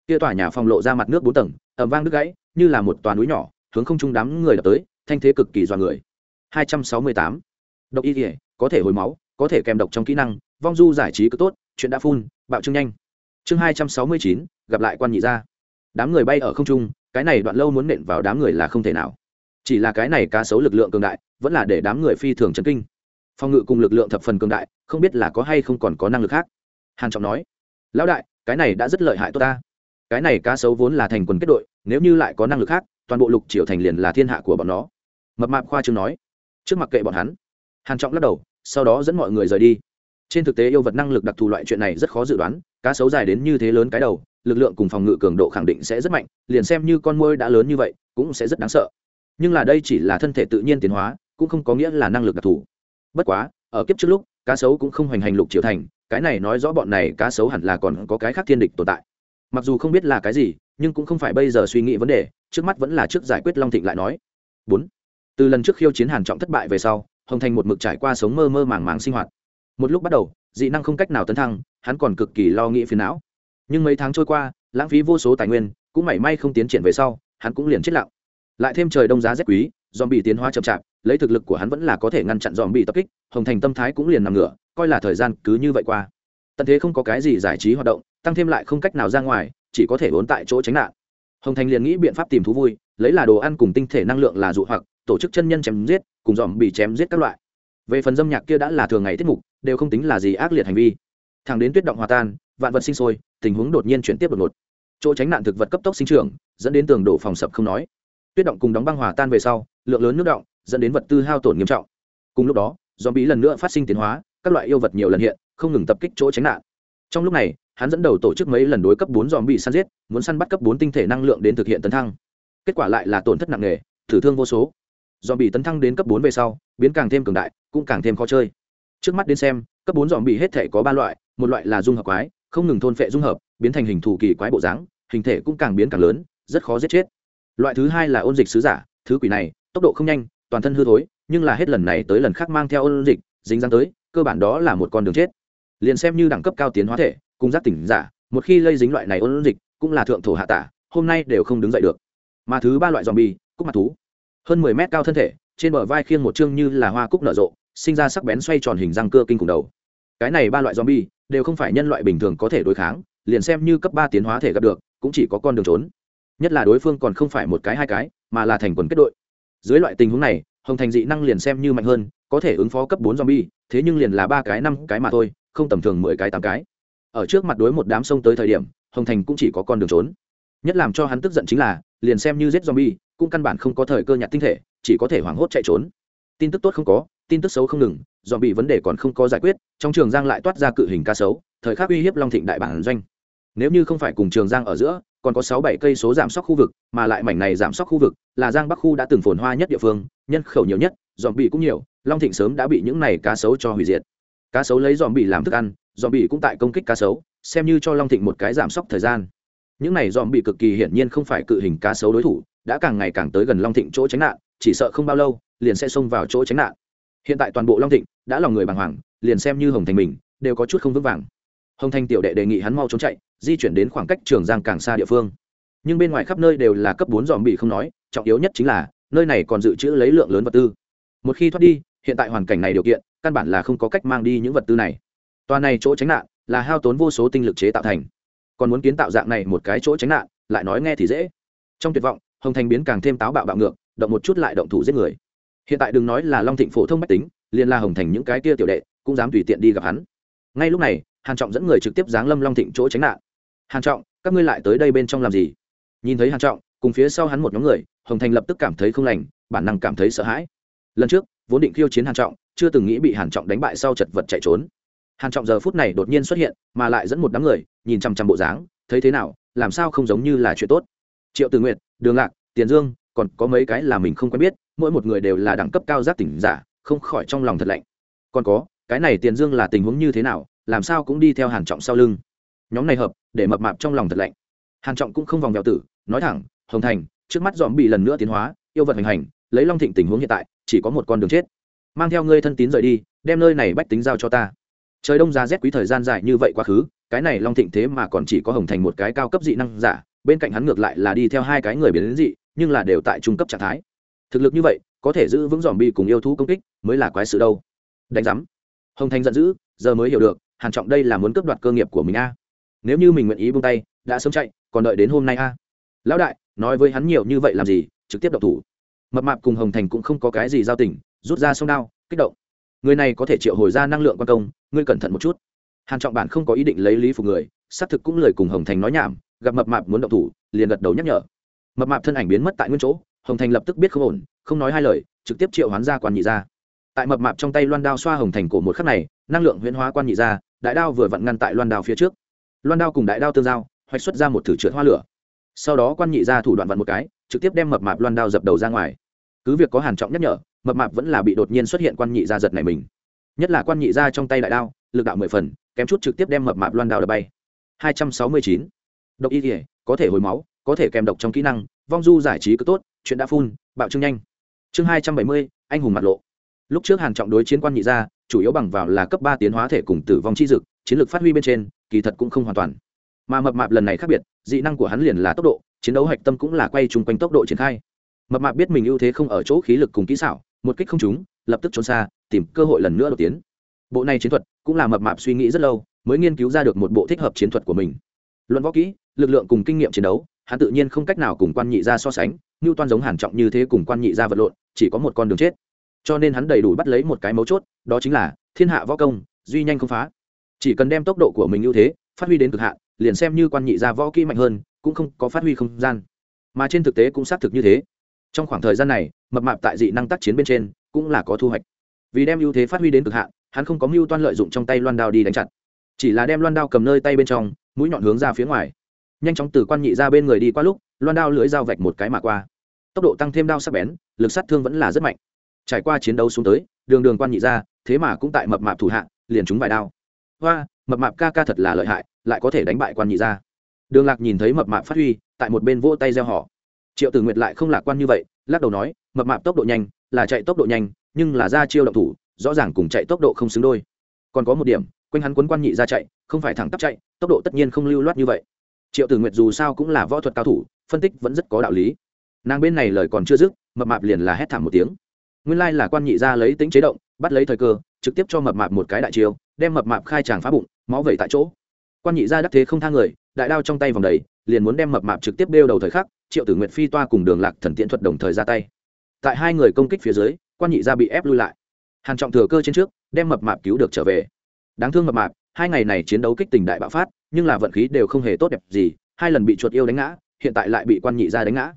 Kia tòa nhà phòng lộ ra mặt nước bốn tầng ẩm vang đứt gãy như là một tòa núi nhỏ hướng không trung đám người đập tới thanh thế cực kỳ dọa người. 268. độc y thể có thể hồi máu có thể kèm độc trong kỹ năng vong du giải trí cứ tốt chuyện đã phun bạo trương nhanh. Chương 269, gặp lại quan nhị gia đám người bay ở không trung, cái này đoạn lâu muốn nện vào đám người là không thể nào. Chỉ là cái này cá sấu lực lượng cường đại, vẫn là để đám người phi thường chấn kinh. Phòng ngự cùng lực lượng thập phần cường đại, không biết là có hay không còn có năng lực khác. Hàn trọng nói, lão đại, cái này đã rất lợi hại tốt ta. Cái này cá sấu vốn là thành quần kết đội, nếu như lại có năng lực khác, toàn bộ lục triều thành liền là thiên hạ của bọn nó. Mập mạp khoa trương nói, trước mặt kệ bọn hắn. Hàn trọng lắc đầu, sau đó dẫn mọi người rời đi. Trên thực tế yêu vật năng lực đặc thù loại chuyện này rất khó dự đoán, cá sấu dài đến như thế lớn cái đầu lực lượng cùng phòng ngự cường độ khẳng định sẽ rất mạnh, liền xem như con môi đã lớn như vậy, cũng sẽ rất đáng sợ. Nhưng là đây chỉ là thân thể tự nhiên tiến hóa, cũng không có nghĩa là năng lực đặc thù. Bất quá, ở kiếp trước lúc, cá sấu cũng không hoành hành lục triều thành, cái này nói rõ bọn này cá sấu hẳn là còn có cái khác thiên địch tồn tại. Mặc dù không biết là cái gì, nhưng cũng không phải bây giờ suy nghĩ vấn đề, trước mắt vẫn là trước giải quyết long thịnh lại nói. Bốn, từ lần trước khiêu chiến hàn trọng thất bại về sau, hồng thành một mực trải qua sống mơ mơ màng màng sinh hoạt. Một lúc bắt đầu, dị năng không cách nào tấn thăng, hắn còn cực kỳ lo nghĩ phiền não nhưng mấy tháng trôi qua, lãng phí vô số tài nguyên, cũng mảy may không tiến triển về sau, hắn cũng liền chết lặng. Lại thêm trời đông giá rét quý dòm bị tiến hóa chậm chạp, lấy thực lực của hắn vẫn là có thể ngăn chặn dòm bị tập kích, hồng thành tâm thái cũng liền nằm ngửa, coi là thời gian cứ như vậy qua. Tận thế không có cái gì giải trí hoạt động, tăng thêm lại không cách nào ra ngoài, chỉ có thể vốn tại chỗ tránh nạn. Hồng thành liền nghĩ biện pháp tìm thú vui, lấy là đồ ăn cùng tinh thể năng lượng là dụ hoặc, tổ chức chân nhân chém giết, cùng dòm bị chém giết các loại. Về phần dâm nhạc kia đã là thường ngày tiết mục, đều không tính là gì ác liệt hành vi. Thẳng đến tuyết động hòa tan, vạn vật sinh sôi tình huống đột nhiên chuyển tiếp đột ngột. Chỗ tránh nạn thực vật cấp tốc sinh trưởng, dẫn đến tường đổ phòng sập không nói. Tuyết động cùng đóng băng hòa tan về sau, lượng lớn nước động dẫn đến vật tư hao tổn nghiêm trọng. Cùng lúc đó do bí lần nữa phát sinh tiến hóa, các loại yêu vật nhiều lần hiện, không ngừng tập kích chỗ tránh nạn. Trong lúc này, hắn dẫn đầu tổ chức mấy lần đối cấp bốn dòm bị săn giết, muốn săn bắt cấp bốn tinh thể năng lượng đến thực hiện tấn thăng. Kết quả lại là tổn thất nặng nề, thử thương vô số. Dòm bị tấn thăng đến cấp bốn về sau, biến càng thêm cường đại, cũng càng thêm khó chơi. Trước mắt đến xem, cấp bốn dòm bị hết thể có ba loại, một loại là dung hợp quái không ngừng thôn phệ dung hợp biến thành hình thù kỳ quái bộ dáng hình thể cũng càng biến càng lớn rất khó giết chết. Loại thứ hai là ôn dịch sứ giả thứ quỷ này tốc độ không nhanh toàn thân hư thối nhưng là hết lần này tới lần khác mang theo ôn dịch dính dáng tới cơ bản đó là một con đường chết. Liền xem như đẳng cấp cao tiến hóa thể cùng giác tỉnh giả một khi lây dính loại này ôn dịch cũng là thượng thổ hạ tả hôm nay đều không đứng dậy được. Mà thứ ba loại dòm bì, cúc mặt thú. Hơn mười mét cao thân thể trên bờ vai khiêng một chương như là hoa cúc nở rộ sinh ra sắc bén xoay tròn hình răng cưa kinh khủng đầu cái này ba loại zombie đều không phải nhân loại bình thường có thể đối kháng, liền xem như cấp ba tiến hóa thể gặp được, cũng chỉ có con đường trốn. Nhất là đối phương còn không phải một cái hai cái, mà là thành quần kết đội. Dưới loại tình huống này, hồng thành dị năng liền xem như mạnh hơn, có thể ứng phó cấp bốn zombie, thế nhưng liền là ba cái, năm cái mà thôi, không tầm thường mười cái, tám cái. Ở trước mặt đối một đám sông tới thời điểm, hồng thành cũng chỉ có con đường trốn. Nhất làm cho hắn tức giận chính là, liền xem như giết zombie, cũng căn bản không có thời cơ nhặt tinh thể, chỉ có thể hoảng hốt chạy trốn. Tin tức tốt không có, tin tức xấu không ngừng dòm bị vấn đề còn không có giải quyết, trong trường giang lại toát ra cự hình ca sấu, thời khắc uy hiếp long thịnh đại bản doanh. Nếu như không phải cùng trường giang ở giữa, còn có sáu bảy cây số giảm sóc khu vực, mà lại mảnh này giảm sóc khu vực là giang bắc khu đã từng phồn hoa nhất địa phương, nhân khẩu nhiều nhất, dòm bị cũng nhiều, long thịnh sớm đã bị những này cá sấu cho hủy diệt. Cá sấu lấy dòm bị làm thức ăn, dòm bị cũng tại công kích cá sấu, xem như cho long thịnh một cái giảm sóc thời gian. Những này dòm bị cực kỳ hiển nhiên không phải cự hình cá sấu đối thủ, đã càng ngày càng tới gần long thịnh chỗ tránh nạn, chỉ sợ không bao lâu, liền sẽ xông vào chỗ tránh nạn hiện tại toàn bộ long thịnh đã lòng người bàng hoàng, liền xem như hồng thành mình, đều có chút không vững vàng. Hồng thành tiểu đệ đề nghị hắn mau trốn chạy, di chuyển đến khoảng cách trường giang càng xa địa phương. Nhưng bên ngoài khắp nơi đều là cấp bốn dòm bị không nói, trọng yếu nhất chính là, nơi này còn dự trữ lấy lượng lớn vật tư. Một khi thoát đi, hiện tại hoàn cảnh này điều kiện, căn bản là không có cách mang đi những vật tư này. Toàn này chỗ tránh nạn, là hao tốn vô số tinh lực chế tạo thành. Còn muốn kiến tạo dạng này một cái chỗ tránh nạn, lại nói nghe thì dễ. Trong tuyệt vọng, hồng thành biến càng thêm táo bạo bạo ngược, động một chút lại động thủ giết người hiện tại đừng nói là long thịnh phổ thông bách tính liền la hồng thành những cái kia tiểu đệ cũng dám tùy tiện đi gặp hắn. Ngay lúc này hàn trọng dẫn người trực tiếp giáng lâm long thịnh chỗ tránh nạn. Hàn trọng các ngươi lại tới đây bên trong làm gì? Nhìn thấy hàn trọng cùng phía sau hắn một nhóm người hồng thành lập tức cảm thấy không lành bản năng cảm thấy sợ hãi. Lần trước vốn định khiêu chiến hàn trọng chưa từng nghĩ bị hàn trọng đánh bại sau chật vật chạy trốn. Hàn trọng giờ phút này đột nhiên xuất hiện mà lại dẫn một đám người nhìn chăm chăm bộ dáng thấy thế nào làm sao không giống như là chuyện tốt. Triệu tử Nguyệt, đường lạc tiền dương còn có mấy cái là mình không quen biết mỗi một người đều là đẳng cấp cao giác tỉnh giả, không khỏi trong lòng thật lạnh. Còn có, cái này tiền dương là tình huống như thế nào, làm sao cũng đi theo hàn trọng sau lưng. Nhóm này hợp, để mập mạp trong lòng thật lạnh. Hàn trọng cũng không vòng vèo tử, nói thẳng, hồng thành, trước mắt dòm bị lần nữa tiến hóa, yêu vật hành hành, lấy long thịnh tình huống hiện tại, chỉ có một con đường chết. Mang theo ngươi thân tín rời đi, đem nơi này bách tính giao cho ta. Trời đông giá rét quý thời gian dài như vậy quá khứ, cái này long thịnh thế mà còn chỉ có hồng thành một cái cao cấp dị năng giả, bên cạnh hắn ngược lại là đi theo hai cái người biến dị, nhưng là đều tại trung cấp trạng thái thực lực như vậy, có thể giữ vững dòm bi cùng yêu thú công kích, mới là quái sự đâu. Đánh giám. Hồng thành giận dữ, giờ mới hiểu được, hàn trọng đây là muốn cướp đoạt cơ nghiệp của mình a. Nếu như mình nguyện ý buông tay, đã sớm chạy, còn đợi đến hôm nay a. Lão đại, nói với hắn nhiều như vậy làm gì, trực tiếp động thủ. Mập mạp cùng hồng thành cũng không có cái gì giao tình, rút ra sông đao, kích động. Người này có thể triệu hồi ra năng lượng quan công, ngươi cẩn thận một chút. Hàn trọng bản không có ý định lấy lý phục người, xác thực cũng lời cùng hồng thành nói nhảm, gặp mập mạp muốn động thủ, liền gật đầu nhắc nhở. Mập mạp thân ảnh biến mất tại nguyên chỗ hồng thành lập tức biết không ổn, không nói hai lời, trực tiếp triệu hoán ra quan nhị ra tại mập mạp trong tay loan đao xoa hồng thành cổ một khắc này, năng lượng huyễn hóa quan nhị ra đại đao vừa vặn ngăn tại loan đao phía trước. Loan đao cùng đại đao tương giao, hoạch xuất ra một thử trượt hoa lửa. Sau đó quan nhị ra thủ đoạn vặn một cái, trực tiếp đem mập mạp loan đao dập đầu ra ngoài. Cứ việc có hàn trọng nhắc nhở, mập mạp vẫn là bị đột nhiên xuất hiện quan nhị ra giật này mình. Nhất là quan nhị ra trong tay đại đao, lực đạo mười phần, kém chút trực tiếp đem mập mạp loan đao đập bay. Hai trăm sáu mươi chín. Độc y thể có thể hồi máu, có thể kèm độc trong kỹ năng, vong du giải trí cứ tốt chuyện đã phun, bạo trương nhanh. Chương hai trăm bảy mươi, anh hùng mặt lộ. Lúc trước hàn trọng đối chiến quan nhị gia, chủ yếu bằng vào là cấp ba tiến hóa thể cùng tử vong chi dực, chiến lược phát huy bên trên, kỳ thật cũng không hoàn toàn. Mà mập mạp lần này khác biệt, dị năng của hắn liền là tốc độ, chiến đấu hạch tâm cũng là quay chung quanh tốc độ triển khai. Mập mạp biết mình ưu thế không ở chỗ khí lực cùng kỹ xảo, một kích không trúng, lập tức trốn xa, tìm cơ hội lần nữa đột tiến. Bộ này chiến thuật cũng là mập mạp suy nghĩ rất lâu, mới nghiên cứu ra được một bộ thích hợp chiến thuật của mình. Luận võ kỹ, lực lượng cùng kinh nghiệm chiến đấu, hắn tự nhiên không cách nào cùng quan nhị gia so sánh như toan giống hàn trọng như thế cùng quan nhị ra vật lộn, chỉ có một con đường chết. Cho nên hắn đầy đủ bắt lấy một cái mấu chốt, đó chính là thiên hạ võ công, duy nhanh không phá. Chỉ cần đem tốc độ của mình ưu thế phát huy đến cực hạn, liền xem như quan nhị ra võ kỹ mạnh hơn, cũng không có phát huy không gian. Mà trên thực tế cũng xác thực như thế. Trong khoảng thời gian này, mập mạp tại dị năng tác chiến bên trên cũng là có thu hoạch. Vì đem ưu thế phát huy đến cực hạn, hắn không có mưu toan lợi dụng trong tay loan đao đi đánh chặn chỉ là đem loan đao cầm nơi tay bên trong, mũi nhọn hướng ra phía ngoài nhanh chóng từ quan nhị ra bên người đi qua lúc, loan đao lưỡi dao vạch một cái mà qua. Tốc độ tăng thêm đao sắc bén, lực sát thương vẫn là rất mạnh. Trải qua chiến đấu xuống tới, đường đường quan nhị ra, thế mà cũng tại mập mạp thủ hạ, liền trúng vài đao. Hoa, mập mạp ca ca thật là lợi hại, lại có thể đánh bại quan nhị ra. Đường lạc nhìn thấy mập mạp phát huy, tại một bên vỗ tay gieo họ. Triệu tử nguyệt lại không lạc quan như vậy, lắc đầu nói, mập mạp tốc độ nhanh, là chạy tốc độ nhanh, nhưng là ra chiêu động thủ, rõ ràng cùng chạy tốc độ không xứng đôi. Còn có một điểm, quanh hắn quấn quan nhị ra chạy, không phải thẳng tắp chạy, tốc độ tất nhiên không lưu loát như vậy triệu tử nguyệt dù sao cũng là võ thuật cao thủ, phân tích vẫn rất có đạo lý. Nàng bên này lời còn chưa dứt, mập mạp liền là hét thảm một tiếng. Nguyên lai là quan nhị ra lấy tính chế động, bắt lấy thời cơ, trực tiếp cho mập mạp một cái đại chiêu, đem mập mạp khai tràng phá bụng, máu vẩy tại chỗ. Quan nhị ra đắc thế không tha người, đại đao trong tay vòng đầy, liền muốn đem mập mạp trực tiếp đeo đầu thời khắc, triệu tử nguyệt phi toa cùng đường lạc thần tiện thuật đồng thời ra tay. Tại hai người công kích phía dưới, quan nhị ra bị ép lui lại. Hàn trọng thừa cơ trên trước, đem mập mạp cứu được trở về. Đáng thương mập mạp hai ngày này chiến đấu kích tình đại bạo phát, nhưng là vận khí đều không hề tốt đẹp gì, hai lần bị chuột yêu đánh ngã, hiện tại lại bị quan nhị gia đánh ngã.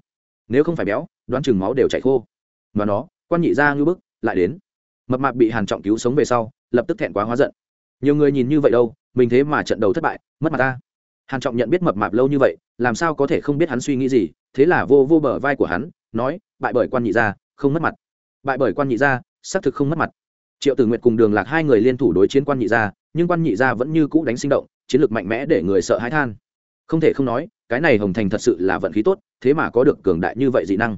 Nếu không phải béo, đoán chừng máu đều chảy khô. Mà nó, quan nhị gia ngư bức, lại đến. Mập mạp bị hàn trọng cứu sống về sau, lập tức thẹn quá hóa giận. Nhiều người nhìn như vậy đâu, mình thế mà trận đầu thất bại, mất mặt ta. Hàn trọng nhận biết mập mạp lâu như vậy, làm sao có thể không biết hắn suy nghĩ gì, thế là vô vô bờ vai của hắn, nói, bại bởi quan nhị gia, không mất mặt. Bại bởi quan nhị gia, xác thực không mất mặt. Triệu tử nguyệt cùng đường lạc hai người liên thủ đối chiến quan nhị gia nhưng quan nhị gia vẫn như cũ đánh sinh động, chiến lược mạnh mẽ để người sợ hãi than. Không thể không nói, cái này hồng thành thật sự là vận khí tốt, thế mà có được cường đại như vậy dị năng.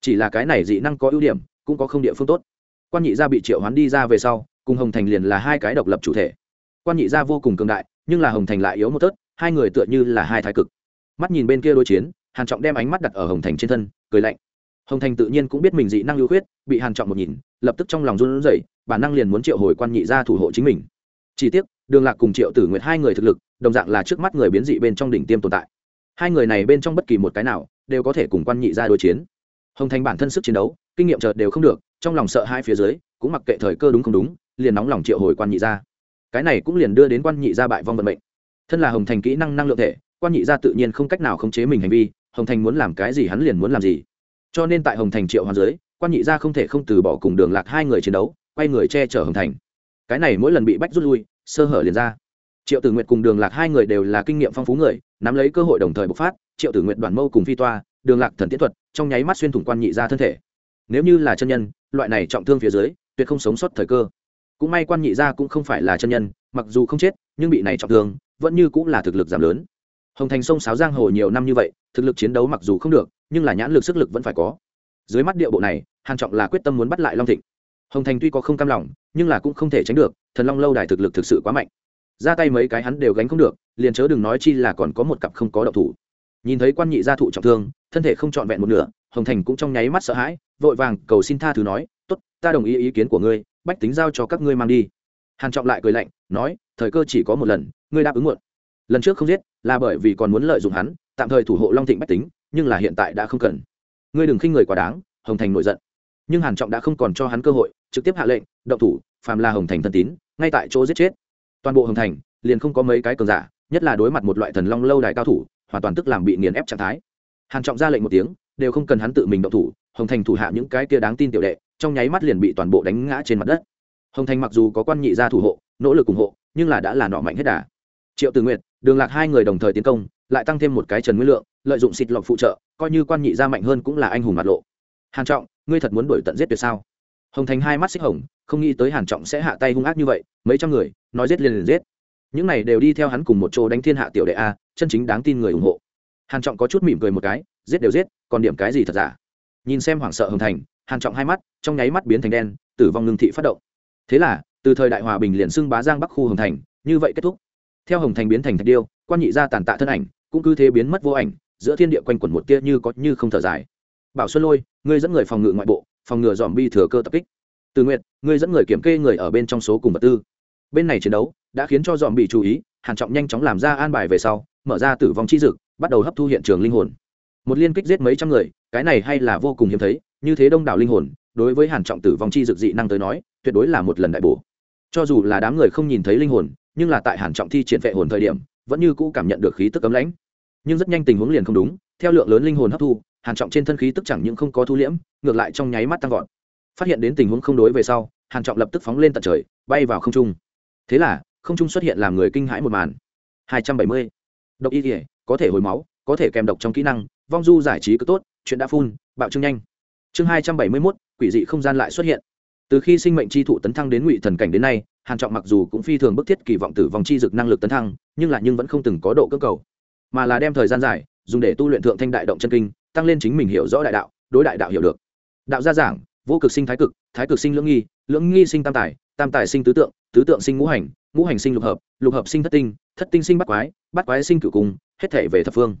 Chỉ là cái này dị năng có ưu điểm, cũng có không địa phương tốt. Quan nhị gia bị triệu hoán đi ra về sau, cùng hồng thành liền là hai cái độc lập chủ thể. Quan nhị gia vô cùng cường đại, nhưng là hồng thành lại yếu một tớt, hai người tựa như là hai thái cực. Mắt nhìn bên kia đối chiến, hàn trọng đem ánh mắt đặt ở hồng thành trên thân, cười lạnh. Hồng thành tự nhiên cũng biết mình dị năng ưu khuyết, bị hàn trọng một nhìn, lập tức trong lòng run rẩy, bản năng liền muốn triệu hồi quan nhị gia thủ hộ chính mình chỉ tiếc, đường lạc cùng triệu tử nguyệt hai người thực lực, đồng dạng là trước mắt người biến dị bên trong đỉnh tiêm tồn tại. Hai người này bên trong bất kỳ một cái nào, đều có thể cùng quan nhị gia đối chiến. Hồng thành bản thân sức chiến đấu, kinh nghiệm chợt đều không được, trong lòng sợ hai phía dưới, cũng mặc kệ thời cơ đúng không đúng, liền nóng lòng triệu hồi quan nhị gia. Cái này cũng liền đưa đến quan nhị gia bại vong vận mệnh. Thân là hồng thành kỹ năng năng lượng thể, quan nhị gia tự nhiên không cách nào khống chế mình hành vi, hồng thành muốn làm cái gì hắn liền muốn làm gì. Cho nên tại hồng thành triệu hoàng giới quan nhị gia không thể không từ bỏ cùng đường lạc hai người chiến đấu, quay người che chở hồng thành cái này mỗi lần bị bách rút lui, sơ hở liền ra. Triệu tử nguyệt cùng đường lạc hai người đều là kinh nghiệm phong phú người, nắm lấy cơ hội đồng thời bộc phát, triệu tử nguyện đoàn mâu cùng phi toa, đường lạc thần tiễn thuật, trong nháy mắt xuyên thủng quan nhị ra thân thể. Nếu như là chân nhân, loại này trọng thương phía dưới, tuyệt không sống sót thời cơ. Cũng may quan nhị ra cũng không phải là chân nhân, mặc dù không chết, nhưng bị này trọng thương, vẫn như cũng là thực lực giảm lớn. Hồng thành sông sáo giang hồ nhiều năm như vậy, thực lực chiến đấu mặc dù không được, nhưng là nhãn lực sức lực vẫn phải có. Dưới mắt địa bộ này, hàn trọng là quyết tâm muốn bắt lại long thịnh hồng thành tuy có không cam lòng, nhưng là cũng không thể tránh được, thần long lâu đài thực lực thực sự quá mạnh. Ra tay mấy cái hắn đều gánh không được, liền chớ đừng nói chi là còn có một cặp không có động thủ. Nhìn thấy quan nhị gia thụ trọng thương, thân thể không trọn vẹn một nửa, hồng thành cũng trong nháy mắt sợ hãi, vội vàng cầu xin tha thứ nói, tốt, ta đồng ý ý kiến của ngươi, bách tính giao cho các ngươi mang đi. Hàn trọng lại cười lạnh, nói, thời cơ chỉ có một lần, ngươi đáp ứng muộn. Lần trước không giết, là bởi vì còn muốn lợi dụng hắn, tạm thời thủ hộ long thịnh bách tính, nhưng là hiện tại đã không cần. Ngươi đừng khinh người quá đáng. Hồng thành nổi giận. Nhưng hàn trọng đã không còn cho hắn cơ hội trực tiếp hạ lệnh, động thủ, phàm là hồng thành thân tín, ngay tại chỗ giết chết. Toàn bộ hồng thành, liền không có mấy cái cường giả, nhất là đối mặt một loại thần long lâu đài cao thủ, hoàn toàn tức làm bị nghiền ép trạng thái. Hàn trọng ra lệnh một tiếng, đều không cần hắn tự mình động thủ, hồng thành thủ hạ những cái kia đáng tin tiểu đệ, trong nháy mắt liền bị toàn bộ đánh ngã trên mặt đất. Hồng thành mặc dù có quan nhị gia thủ hộ, nỗ lực ủng hộ, nhưng là đã là nọ mạnh hết đà. Triệu tử nguyệt, đường lạc hai người đồng thời tiến công, lại tăng thêm một cái trần nguyên lượng, lợi dụng xịt lọc phụ trợ, coi như quan nhị gia mạnh hơn cũng là anh hùng mặt lộ. Hàn trọng, ngươi thật muốn đuổi tận giết tuyệt sao? Hồng thành hai mắt xích hồng, không nghĩ tới hàn trọng sẽ hạ tay hung ác như vậy, mấy trăm người, nói giết liền liền giết. Những này đều đi theo hắn cùng một chỗ đánh thiên hạ tiểu đệ a, chân chính đáng tin người ủng hộ. Hàn trọng có chút mỉm cười một cái, giết đều giết, còn điểm cái gì thật giả? Nhìn xem hoảng sợ hồng thành, hàn trọng hai mắt, trong nháy mắt biến thành đen, tử vong ngưng thị phát động. Thế là, từ thời đại hòa bình liền xưng bá giang bắc khu hồng thành, như vậy kết thúc. Theo hồng thành biến thành thạch điêu, quan nhị gia tàn tạ thân ảnh, cũng cứ thế biến mất vô ảnh, giữa thiên địa quanh quẩn một tia như có như không thở dài. Bảo xuân lôi, ngươi dẫn người phòng ngự ngoại bộ phòng ngừa dòm bi thừa cơ tập kích. Từ nguyện ngươi dẫn người kiểm kê người ở bên trong số cùng vật tư. Bên này chiến đấu đã khiến cho dòm bị chú ý, hàn trọng nhanh chóng làm ra an bài về sau, mở ra tử vong chi dực, bắt đầu hấp thu hiện trường linh hồn. Một liên kích giết mấy trăm người, cái này hay là vô cùng hiếm thấy, như thế đông đảo linh hồn, đối với hàn trọng tử vong chi dực dị năng tới nói, tuyệt đối là một lần đại bổ. Cho dù là đám người không nhìn thấy linh hồn, nhưng là tại hàn trọng thi triển vệ hồn thời điểm, vẫn như cũ cảm nhận được khí tức cấm lãnh. Nhưng rất nhanh tình huống liền không đúng, theo lượng lớn linh hồn hấp thu hàn trọng trên thân khí tức chẳng những không có thu liễm ngược lại trong nháy mắt tăng vọt. Phát hiện đến tình huống không đối về sau hàn trọng lập tức phóng lên tận trời bay vào không trung. Thế là không trung xuất hiện làm người kinh hãi một màn. 270. độc y thể có thể hồi máu có thể kèm độc trong kỹ năng vong du giải trí cứ tốt chuyện đã phun bạo trương nhanh. Chương 271, quỷ dị không gian lại xuất hiện. Từ khi sinh mệnh chi thụ tấn thăng đến ngụy thần cảnh đến nay hàn trọng mặc dù cũng phi thường bức thiết kỳ vọng tử vong chi dực năng lực tấn thăng nhưng lại nhưng vẫn không từng có độ cơ cầu. Mà là đem thời gian dài dùng để tu luyện thượng thanh đại động chân kinh tăng lên chính mình hiểu rõ đại đạo, đối đại đạo hiểu được. Đạo gia giảng, vô cực sinh thái cực thái cực sinh lưỡng nghi lưỡng nghi sinh tam tài tam tài sinh tứ tượng tứ tượng sinh ngũ hành ngũ hành sinh lục hợp lục hợp sinh thất tinh thất tinh sinh bắt quái bắt quái sinh cửu cung, hết thể về thập phương.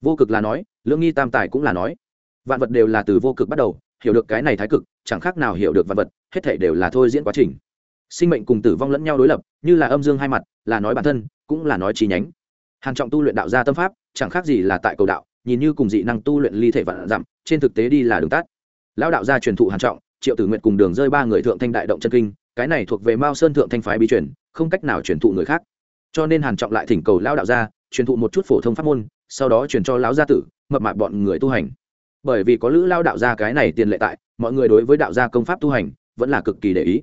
Vô cực là nói, lưỡng nghi tam tài cũng là nói. Vạn vật đều là từ vô cực bắt đầu, hiểu được cái này thái cực, chẳng khác nào hiểu được vạn vật, hết thể đều là thôi diễn quá trình. Sinh mệnh cùng tử vong lẫn nhau đối lập, như là âm dương hai mặt, là nói bản thân, cũng là nói chi nhánh. Hàn trọng tu luyện đạo gia tâm pháp, chẳng khác gì là tại cầu đạo nhìn như cùng dị năng tu luyện ly thể vạn dặm, trên thực tế đi là đường tắt. Lão đạo gia truyền thụ hàn trọng, triệu tử nguyện cùng đường rơi ba người thượng thanh đại động chân kinh, cái này thuộc về mao sơn thượng thanh phái bí truyền, không cách nào truyền thụ người khác. Cho nên hàn trọng lại thỉnh cầu lão đạo gia truyền thụ một chút phổ thông pháp môn, sau đó truyền cho lão gia tử, mập mạp bọn người tu hành. Bởi vì có lữ lao đạo gia cái này tiền lệ tại, mọi người đối với đạo gia công pháp tu hành vẫn là cực kỳ để ý.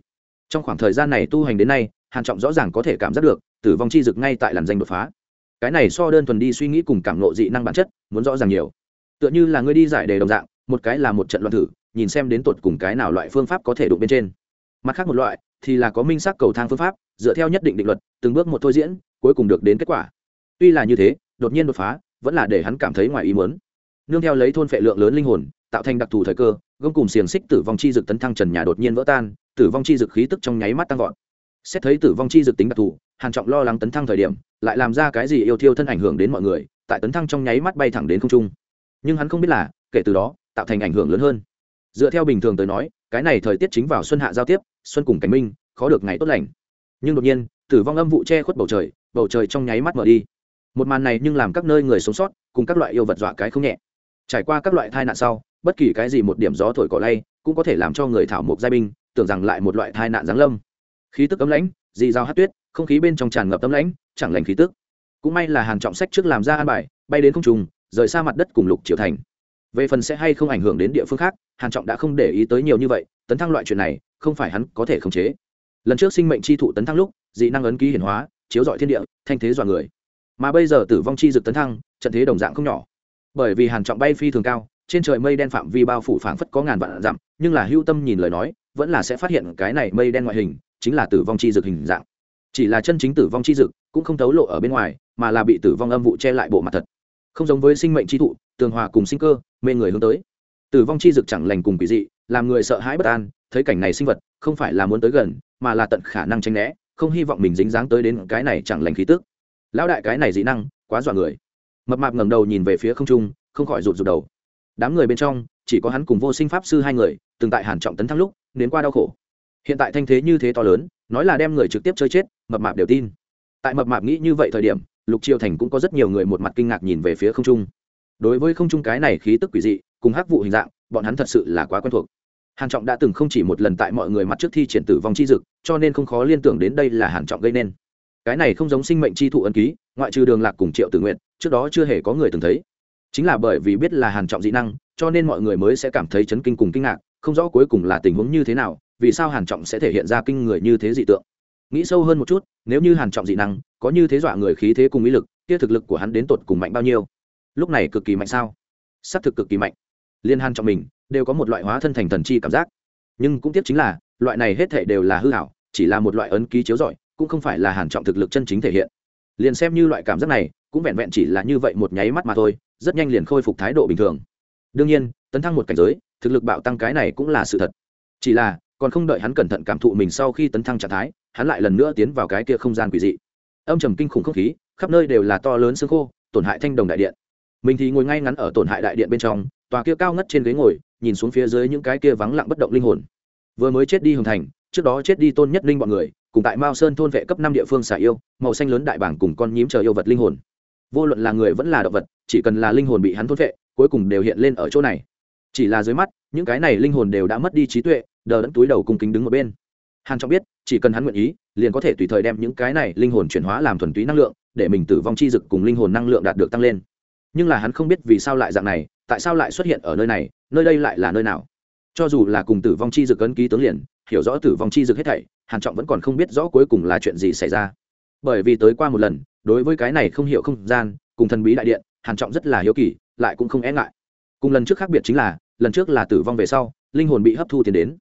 Trong khoảng thời gian này tu hành đến nay, hàn trọng rõ ràng có thể cảm giác được, tử vong chi dực ngay tại làn danh đột phá cái này so đơn thuần đi suy nghĩ cùng cảm nộ dị năng bản chất, muốn rõ ràng nhiều. Tựa như là ngươi đi giải đề đồng dạng, một cái là một trận loạn thử, nhìn xem đến tột cùng cái nào loại phương pháp có thể đụng bên trên. Mặt khác một loại, thì là có minh xác cầu thang phương pháp, dựa theo nhất định định luật, từng bước một thôi diễn, cuối cùng được đến kết quả. Tuy là như thế, đột nhiên đột phá, vẫn là để hắn cảm thấy ngoài ý muốn. Nương theo lấy thôn phệ lượng lớn linh hồn, tạo thành đặc thù thời cơ, gông cùng xiềng xích tử vong chi dực tấn thăng trần nhà đột nhiên vỡ tan, tử vong chi dực khí tức trong nháy mắt tăng vọt xét thấy tử vong chi dự tính đặc thù, hàn trọng lo lắng tấn thăng thời điểm, lại làm ra cái gì yêu thiêu thân ảnh hưởng đến mọi người, tại tấn thăng trong nháy mắt bay thẳng đến không trung. Nhưng hắn không biết là, kể từ đó, tạo thành ảnh hưởng lớn hơn. Dựa theo bình thường tới nói, cái này thời tiết chính vào xuân hạ giao tiếp, xuân cùng cảnh minh, khó được ngày tốt lành. Nhưng đột nhiên, tử vong âm vụ che khuất bầu trời bầu trời trong nháy mắt mở đi. Một màn này nhưng làm các nơi người sống sót, cùng các loại yêu vật dọa cái không nhẹ. Trải qua các loại tai nạn sau, bất kỳ cái gì một điểm gió thổi cỏ lay, cũng có thể làm cho người thảo mộc giai binh, tưởng rằng lại một loại tai nạn giáng lâm khí tức ấm lãnh, dì dao hát tuyết, không khí bên trong tràn ngập ấm lãnh, chẳng lành khí tức. Cũng may là hàn trọng sách trước làm ra an bài, bay đến không trùng rời xa mặt đất cùng lục triều thành. Về phần sẽ hay không ảnh hưởng đến địa phương khác hàn trọng đã không để ý tới nhiều như vậy, tấn thăng loại chuyện này, không phải hắn có thể khống chế. Lần trước sinh mệnh chi thụ tấn thăng lúc dị năng ấn ký hiển hóa, chiếu dọi thiên địa, thanh thế dọa người. Mà bây giờ tử vong chi dực tấn thăng, trận thế đồng dạng không nhỏ. Bởi vì hàn trọng bay phi thường cao, trên trời mây đen phạm vi bao phủ phảng phất có ngàn vạn dặm, nhưng là hưu tâm nhìn lời nói, vẫn là sẽ phát hiện cái này mây đen ngoại hình chính là tử vong chi dược hình dạng. Chỉ là chân chính tử vong chi dực cũng không thấu lộ ở bên ngoài, mà là bị tử vong âm vụ che lại bộ mặt thật. Không giống với sinh mệnh chi thụ, tường hòa cùng sinh cơ, mê người hướng tới. Tử vong chi dực chẳng lành cùng quỷ dị, làm người sợ hãi bất an, thấy cảnh này sinh vật, không phải là muốn tới gần, mà là tận khả năng tranh né, không hy vọng mình dính dáng tới đến cái này chẳng lành khí tức. Lão đại cái này dị năng, quá dọa người. Mập mạp ngẩng đầu nhìn về phía không trung, không khỏi rụt rụt đầu. Đám người bên trong, chỉ có hắn cùng vô sinh pháp sư hai người, từng tại hàn trọng tấn thăng lúc đến qua đau khổ hiện tại thanh thế như thế to lớn, nói là đem người trực tiếp chơi chết, mập mạp đều tin. Tại mập mạp nghĩ như vậy thời điểm, lục triều thành cũng có rất nhiều người một mặt kinh ngạc nhìn về phía không trung. Đối với không trung cái này khí tức quỷ dị, cùng hắc vụ hình dạng, bọn hắn thật sự là quá quen thuộc. Hàn trọng đã từng không chỉ một lần tại mọi người mặt trước thi triển tử vong chi dực, cho nên không khó liên tưởng đến đây là hàn trọng gây nên. Cái này không giống sinh mệnh chi thụ ân ký, ngoại trừ đường lạc cùng triệu tử nguyện trước đó chưa hề có người từng thấy. Chính là bởi vì biết là hàn trọng dị năng, cho nên mọi người mới sẽ cảm thấy chấn kinh cùng kinh ngạc, không rõ cuối cùng là tình huống như thế nào vì sao hàn trọng sẽ thể hiện ra kinh người như thế dị tượng? Nghĩ sâu hơn một chút nếu như hàn trọng dị năng có như thế dọa người khí thế cùng ý lực kia thực lực của hắn đến tột cùng mạnh bao nhiêu? Lúc này cực kỳ mạnh sao? Xác thực cực kỳ mạnh. Liên hàn trọng mình đều có một loại hóa thân thành thần chi cảm giác. Nhưng cũng tiếc chính là loại này hết thảy đều là hư ảo chỉ là một loại ấn ký chiếu giỏi, cũng không phải là hàn trọng thực lực chân chính thể hiện. Liền xem như loại cảm giác này cũng vẹn vẹn chỉ là như vậy một nháy mắt mà thôi rất nhanh liền khôi phục thái độ bình thường. Đương nhiên tấn thăng một cảnh giới thực lực bạo tăng cái này cũng là sự thật. Chỉ là còn không đợi hắn cẩn thận cảm thụ mình sau khi tấn thăng trạng thái, hắn lại lần nữa tiến vào cái kia không gian quỷ dị. Âm trầm kinh khủng không khí, khắp nơi đều là to lớn xương khô, tổn hại thanh đồng đại điện. Mình thì ngồi ngay ngắn ở tổn hại đại điện bên trong, tòa kia cao ngất trên ghế ngồi, nhìn xuống phía dưới những cái kia vắng lặng bất động linh hồn. Vừa mới chết đi hồng thành, trước đó chết đi tôn nhất linh bọn người, cùng tại mao sơn thôn vệ cấp năm địa phương xả yêu, màu xanh lớn đại bảng cùng con nhím chờ yêu vật linh hồn. Vô luận là người vẫn là động vật, chỉ cần là linh hồn bị hắn thôn vệ, cuối cùng đều hiện lên ở chỗ này. Chỉ là dưới mắt, những cái này linh hồn đều đã mất đi trí tuệ đờ đẫn túi đầu cung kính đứng một bên. Hàn trọng biết, chỉ cần hắn nguyện ý, liền có thể tùy thời đem những cái này linh hồn chuyển hóa làm thuần túy năng lượng, để mình tử vong chi dực cùng linh hồn năng lượng đạt được tăng lên. Nhưng là hắn không biết vì sao lại dạng này, tại sao lại xuất hiện ở nơi này, nơi đây lại là nơi nào. Cho dù là cùng tử vong chi dực ấn ký tướng liền, hiểu rõ tử vong chi dực hết thảy, hàn trọng vẫn còn không biết rõ cuối cùng là chuyện gì xảy ra. Bởi vì tới qua một lần, đối với cái này không hiểu không gian, cùng thần bí đại điện, hàn trọng rất là hiếu kỳ, lại cũng không e ngại. Cùng lần trước khác biệt chính là, lần trước là tử vong về sau, linh hồn bị hấp thu tiền đến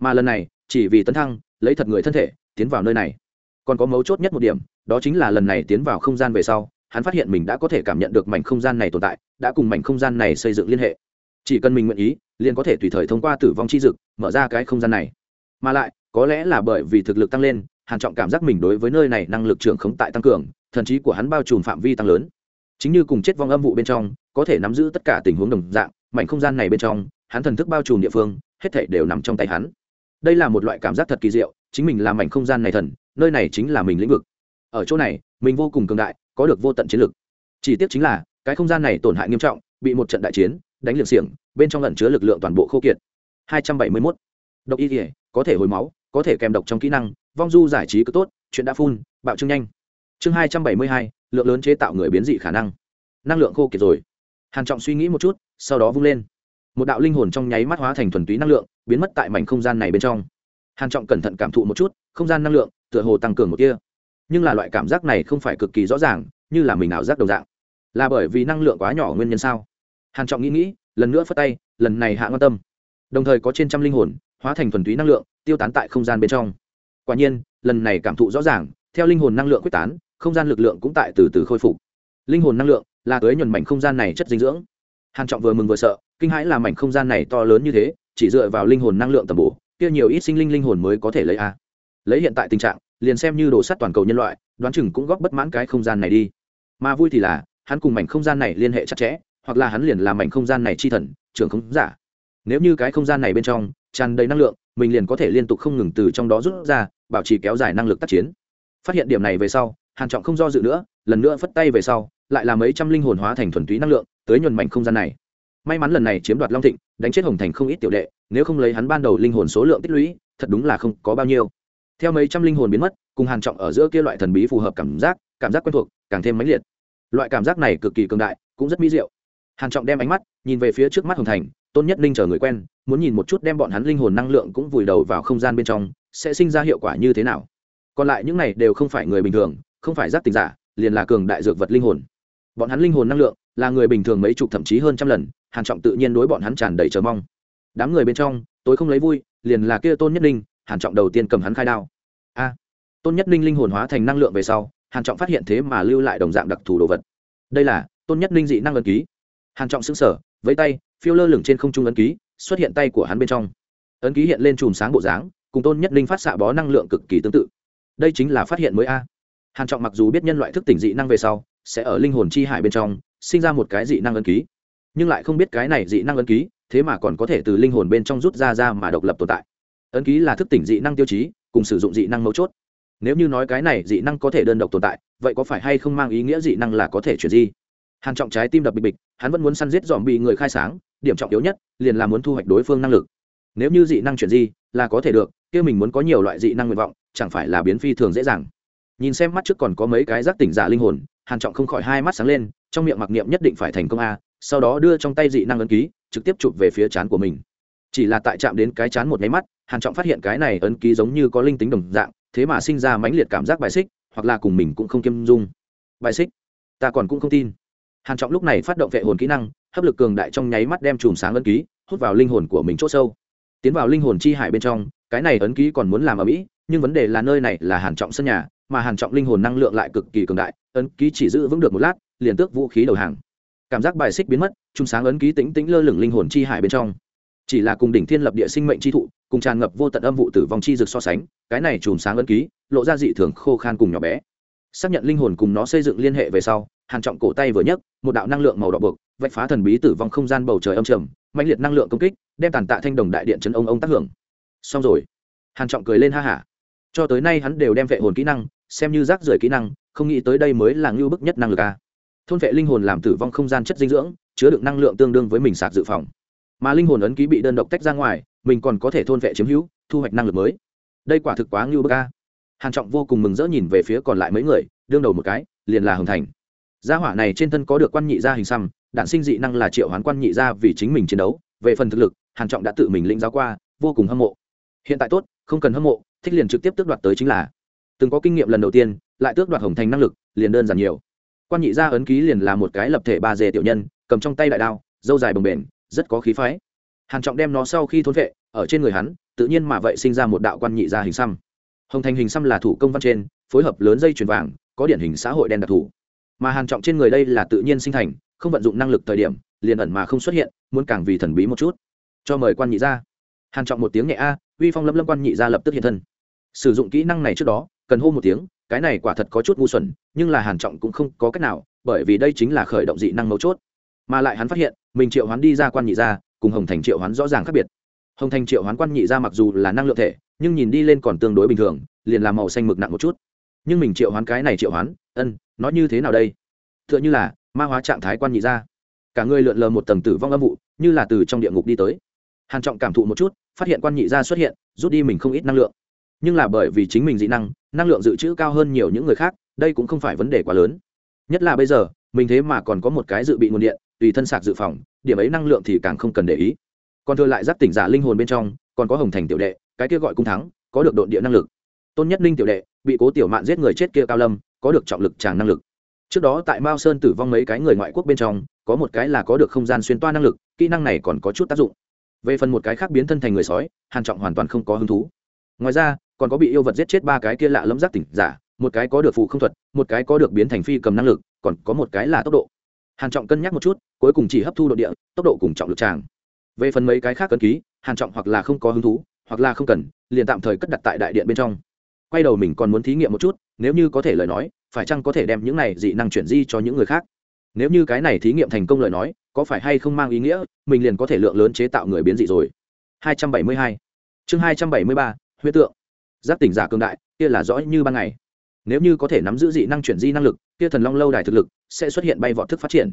mà lần này, chỉ vì tấn thăng, lấy thật người thân thể, tiến vào nơi này. Còn có mấu chốt nhất một điểm, đó chính là lần này tiến vào không gian về sau, hắn phát hiện mình đã có thể cảm nhận được mảnh không gian này tồn tại, đã cùng mảnh không gian này xây dựng liên hệ. Chỉ cần mình nguyện ý, liền có thể tùy thời thông qua tử vong chi dực, mở ra cái không gian này. Mà lại, có lẽ là bởi vì thực lực tăng lên, hàn trọng cảm giác mình đối với nơi này năng lực trưởng khống tại tăng cường thần trí của hắn bao trùm phạm vi tăng lớn. Chính như cùng chết vong âm vụ bên trong, có thể nắm giữ tất cả tình huống đồng dạng, mảnh không gian này bên trong, hắn thần thức bao trùm địa phương, hết thảy đều nằm trong tay hắn đây là một loại cảm giác thật kỳ diệu chính mình làm mảnh không gian này thần nơi này chính là mình lĩnh vực. Ở chỗ này mình vô cùng cường đại có được vô tận chiến lực. Chỉ tiếc chính là cái không gian này tổn hại nghiêm trọng bị một trận đại chiến đánh liệng xiềng bên trong lẩn chứa lực lượng toàn bộ khô kiệt. 271. độc y thể có thể hồi máu có thể kèm độc trong kỹ năng vong du giải trí cứ tốt chuyện đã phun bạo trương nhanh. Chương 272, lượng lớn chế tạo người biến dị khả năng. Năng lượng khô kiệt rồi. Hàn trọng suy nghĩ một chút sau đó vung lên. Một đạo linh hồn trong nháy mắt hóa thành thuần túy năng lượng biến mất tại mảnh không gian này bên trong. Hàn trọng cẩn thận cảm thụ một chút, không gian năng lượng, tựa hồ tăng cường một kia nhưng là loại cảm giác này không phải cực kỳ rõ ràng, như là mình ảo giác đồng dạng. Là bởi vì năng lượng quá nhỏ nguyên nhân sao? Hàn trọng nghĩ nghĩ, lần nữa phất tay, lần này hạ ngon tâm. Đồng thời có trên trăm linh hồn, hóa thành thuần túy năng lượng, tiêu tán tại không gian bên trong. Quả nhiên, lần này cảm thụ rõ ràng, theo linh hồn năng lượng quyết tán, không gian lực lượng cũng tại từ từ khôi phục. Linh hồn năng lượng là tới nhuần mảnh không gian này chất dinh dưỡng. Hàn trọng vừa mừng vừa sợ, kinh hãi là mảnh không gian này to lớn như thế chỉ dựa vào linh hồn năng lượng tầm bổ, kia nhiều ít sinh linh linh hồn mới có thể lấy a. Lấy hiện tại tình trạng, liền xem như đồ sắt toàn cầu nhân loại, đoán chừng cũng góp bất mãn cái không gian này đi. Mà vui thì là, hắn cùng mảnh không gian này liên hệ chặt chẽ, hoặc là hắn liền làm mảnh không gian này chi thần, trưởng không giả. Nếu như cái không gian này bên trong tràn đầy năng lượng, mình liền có thể liên tục không ngừng từ trong đó rút ra, bảo trì kéo dài năng lực tác chiến. Phát hiện điểm này về sau, hàn trọng không do dự nữa, lần nữa phất tay về sau, lại là mấy trăm linh hồn hóa thành thuần túy năng lượng tới nhuần mảnh không gian này may mắn lần này chiếm đoạt long thịnh, đánh chết hồng thành không ít tiểu đệ, nếu không lấy hắn ban đầu linh hồn số lượng tích lũy, thật đúng là không có bao nhiêu. Theo mấy trăm linh hồn biến mất, cùng hàn trọng ở giữa kia loại thần bí phù hợp cảm giác cảm giác quen thuộc, càng thêm mãnh liệt. Loại cảm giác này cực kỳ cường đại, cũng rất mỹ diệu. Hàn trọng đem ánh mắt nhìn về phía trước mắt hồng thành, tôn nhất linh chờ người quen, muốn nhìn một chút đem bọn hắn linh hồn năng lượng cũng vùi đầu vào không gian bên trong, sẽ sinh ra hiệu quả như thế nào. Còn lại những này đều không phải người bình thường, không phải giác tình giả, liền là cường đại dược vật linh hồn. Bọn hắn linh hồn năng lượng là người bình thường mấy chục thậm chí hơn trăm lần hàn trọng tự nhiên đối bọn hắn tràn đầy chờ mong. Đám người bên trong, tối không lấy vui, liền là kia tôn nhất linh hàn trọng đầu tiên cầm hắn khai đao. A! Tôn nhất linh linh hồn hóa thành năng lượng về sau, hàn trọng phát hiện thế mà lưu lại đồng dạng đặc thù đồ vật. Đây là, tôn nhất linh dị năng ấn ký. Hàn trọng sững sờ với tay, phiêu lơ lửng trên không trung ấn ký, xuất hiện tay của hắn bên trong. Ấn ký hiện lên chùm sáng bộ dáng, cùng tôn nhất linh phát xạ bó năng lượng cực kỳ tương tự. Đây chính là phát hiện mới a. Hàn trọng mặc dù biết nhân loại thức tỉnh dị năng về sau, sẽ ở linh hồn chi hải bên trong, sinh ra một cái dị năng ấn ký nhưng lại không biết cái này dị năng ấn ký, thế mà còn có thể từ linh hồn bên trong rút ra ra mà độc lập tồn tại. Ấn ký là thức tỉnh dị năng tiêu chí, cùng sử dụng dị năng mấu chốt. Nếu như nói cái này dị năng có thể đơn độc tồn tại, vậy có phải hay không mang ý nghĩa dị năng là có thể chuyển di? Hàn trọng trái tim đập bịch bịch, hắn vẫn muốn săn giết dòm bị người khai sáng, điểm trọng yếu nhất, liền là muốn thu hoạch đối phương năng lực. Nếu như dị năng chuyển di, là có thể được, kia mình muốn có nhiều loại dị năng nguyện vọng, chẳng phải là biến phi thường dễ dàng. Nhìn xem mắt trước còn có mấy cái giác tỉnh giả linh hồn, hàn trọng không khỏi hai mắt sáng lên, trong miệng mặc niệm nhất định phải thành công a sau đó đưa trong tay dị năng ấn ký, trực tiếp chụp về phía chán của mình. Chỉ là tại chạm đến cái chán một nháy mắt, hàn trọng phát hiện cái này ấn ký giống như có linh tính đồng dạng, thế mà sinh ra mãnh liệt cảm giác bài xích, hoặc là cùng mình cũng không kiêm dung. Bài xích? Ta còn cũng không tin. Hàn trọng lúc này phát động vệ hồn kỹ năng, hấp lực cường đại trong nháy mắt đem chùm sáng ấn ký, hút vào linh hồn của mình chỗ sâu. Tiến vào linh hồn chi hải bên trong, cái này ấn ký còn muốn làm ở mỹ, nhưng vấn đề là nơi này là hàn trọng sân nhà, mà hàn trọng linh hồn năng lượng lại cực kỳ cường đại, ấn ký chỉ giữ vững được một lát, liền tước vũ khí đầu hàng cảm giác bài xích biến mất trung sáng ấn ký tĩnh tĩnh lơ lửng linh hồn chi hải bên trong. Chỉ là cùng đỉnh thiên lập địa sinh mệnh chi thụ, cùng tràn ngập vô tận âm vụ tử vong chi rực so sánh, cái này chùm sáng ấn ký, lộ ra dị thường khô khan cùng nhỏ bé. Xác nhận linh hồn cùng nó xây dựng liên hệ về sau, hàn trọng cổ tay vừa nhấc, một đạo năng lượng màu đỏ bực vạch phá thần bí tử vong không gian bầu trời âm trầm, mãnh liệt năng lượng công kích, đem tàn tạ thanh đồng đại điện chấn ông ông tác hưởng. Xong rồi. Hàn trọng cười lên ha hả. Cho tới nay hắn đều đem vệ hồn kỹ năng, xem như rác rưởi kỹ năng, không nghĩ tới đây mới là ngưu bức nhất năng lực a thôn vệ linh hồn làm tử vong không gian chất dinh dưỡng, chứa đựng năng lượng tương đương với mình sạc dự phòng. Mà linh hồn ấn ký bị đơn độc tách ra ngoài, mình còn có thể thôn vệ chiếm hữu, thu hoạch năng lực mới. Đây quả thực quá ngưu bức ca hàn trọng vô cùng mừng rỡ nhìn về phía còn lại mấy người, đương đầu một cái, liền là hồng thành. Gia hỏa này trên thân có được quan nhị gia hình xăm đạn sinh dị năng là triệu hoán quan nhị gia vì chính mình chiến đấu. Về phần thực lực hàn trọng đã tự mình lĩnh giáo qua, vô cùng hâm mộ. Hiện tại tốt, không cần hâm mộ, thích liền trực tiếp tước đoạt tới chính là. Từng có kinh nghiệm lần đầu tiên, lại tước đoạt hồng thành năng lực, liền đơn giản nhiều quan nhị gia ấn ký liền là một cái lập thể ba dề tiểu nhân, cầm trong tay đại đao, dâu dài bồng bềnh, rất có khí phái. Hàn trọng đem nó sau khi thôn vệ, ở trên người hắn, tự nhiên mà vậy sinh ra một đạo quan nhị gia hình xăm. Hồng thành hình xăm là thủ công văn trên, phối hợp lớn dây chuyền vàng, có điển hình xã hội đen đặc thù. Mà hàn trọng trên người đây là tự nhiên sinh thành, không vận dụng năng lực thời điểm, liền ẩn mà không xuất hiện, muốn càng vì thần bí một chút. Cho mời quan nhị gia. Hàn trọng một tiếng nhẹ a, uy phong lâm lâm quan nhị gia lập tức hiện thân. Sử dụng kỹ năng này trước đó, cần hô một tiếng cái này quả thật có chút ngu xuẩn, nhưng là hàn trọng cũng không có cách nào, bởi vì đây chính là khởi động dị năng mấu chốt. Mà lại hắn phát hiện, mình triệu hoán đi ra quan nhị gia, cùng hồng thành triệu hoán rõ ràng khác biệt. Hồng thành triệu hoán quan nhị gia mặc dù là năng lượng thể, nhưng nhìn đi lên còn tương đối bình thường, liền làm màu xanh mực nặng một chút. Nhưng mình triệu hoán cái này triệu hoán, ân nói như thế nào đây? Tựa như là ma hóa trạng thái quan nhị gia. Cả người lượn lờ một tầng tử vong âm vụ, như là từ trong địa ngục đi tới. Hàn trọng cảm thụ một chút, phát hiện quan nhị gia xuất hiện, rút đi mình không ít năng lượng nhưng là bởi vì chính mình dị năng năng lượng dự trữ cao hơn nhiều những người khác, đây cũng không phải vấn đề quá lớn. Nhất là bây giờ, mình thế mà còn có một cái dự bị nguồn điện, tùy thân sạc dự phòng, điểm ấy năng lượng thì càng không cần để ý. Còn thừa lại giác tỉnh giả linh hồn bên trong, còn có hồng thành tiểu đệ, cái kia gọi cung thắng, có được độn địa năng lực. Tôn nhất ninh tiểu đệ, bị cố tiểu mạn giết người chết kia cao lâm, có được trọng lực tràng năng lực. Trước đó tại mao sơn tử vong mấy cái người ngoại quốc bên trong, có một cái là có được không gian xuyên toa năng lực, kỹ năng này còn có chút tác dụng. Về phần một cái khác biến thân thành người sói, hàn trọng hoàn toàn không có hứng thú. Ngoài ra còn có bị yêu vật giết chết ba cái kia lạ lẫm giác tỉnh giả, một cái có được phụ không thuật, một cái có được biến thành phi cầm năng lực, còn có một cái là tốc độ. Hàn trọng cân nhắc một chút, cuối cùng chỉ hấp thu độ địa, tốc độ cùng trọng lực tràng. Về phần mấy cái khác cân ký, hàn trọng hoặc là không có hứng thú, hoặc là không cần, liền tạm thời cất đặt tại đại điện bên trong. Quay đầu mình còn muốn thí nghiệm một chút, nếu như có thể lời nói, phải chăng có thể đem những này dị năng chuyển di cho những người khác? Nếu như cái này thí nghiệm thành công lời nói, có phải hay không mang ý nghĩa, mình liền có thể lượng lớn chế tạo người biến dị rồi. 272 chương 273 huyết tượng giác tỉnh giả cường đại, kia là rõ như ban ngày. Nếu như có thể nắm giữ dị năng chuyển di năng lực, kia thần long lâu đài thực lực sẽ xuất hiện bay vọt thức phát triển.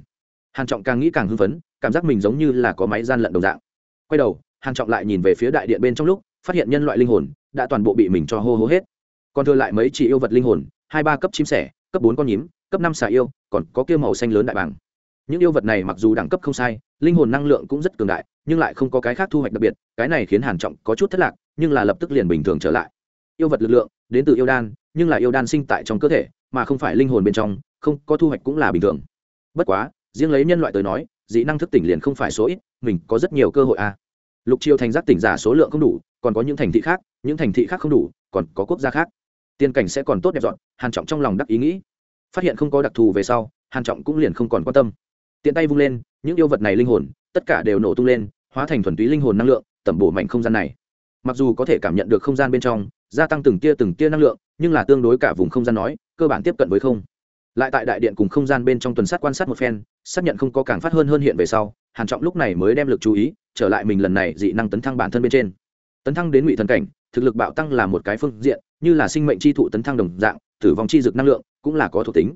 Hàn trọng càng nghĩ càng hưng phấn, cảm giác mình giống như là có máy gian lận đồng dạng. Quay đầu, hàn trọng lại nhìn về phía đại điện bên trong lúc, phát hiện nhân loại linh hồn đã toàn bộ bị mình cho hô hố hết. Còn thừa lại mấy chỉ yêu vật linh hồn, hai ba cấp chim sẻ, cấp bốn con nhím, cấp năm xà yêu, còn có kia màu xanh lớn đại bàng. Những yêu vật này mặc dù đẳng cấp không sai, linh hồn năng lượng cũng rất cường đại, nhưng lại không có cái khác thu hoạch đặc biệt, cái này khiến hàn trọng có chút thất lạc, nhưng là lập tức liền bình thường trở lại yêu vật lực lượng, đến từ yêu đan, nhưng là yêu đan sinh tại trong cơ thể, mà không phải linh hồn bên trong, không có thu hoạch cũng là bình thường. Bất quá, riêng lấy nhân loại tới nói, dị năng thức tỉnh liền không phải số ít, mình có rất nhiều cơ hội à. Lục triều thành giác tỉnh giả số lượng không đủ, còn có những thành thị khác, những thành thị khác không đủ, còn có quốc gia khác. Tiên cảnh sẽ còn tốt đẹp dọn, hàn trọng trong lòng đắc ý nghĩ. Phát hiện không có đặc thù về sau, hàn trọng cũng liền không còn quan tâm. Tiện tay vung lên, những yêu vật này linh hồn, tất cả đều nổ tung lên, hóa thành thuần túy linh hồn năng lượng, tẩm bổ mạnh không gian này. Mặc dù có thể cảm nhận được không gian bên trong gia tăng từng tia từng tia năng lượng, nhưng là tương đối cả vùng không gian nói, cơ bản tiếp cận với không. Lại tại đại điện cùng không gian bên trong tuần sát quan sát một phen, xác nhận không có càng phát hơn hơn hiện về sau, hàn trọng lúc này mới đem lực chú ý trở lại mình lần này dị năng tấn thăng bản thân bên trên. Tấn thăng đến ngụy thần cảnh, thực lực bạo tăng là một cái phương diện, như là sinh mệnh chi thụ tấn thăng đồng dạng, tử vong chi dược năng lượng cũng là có thuộc tính.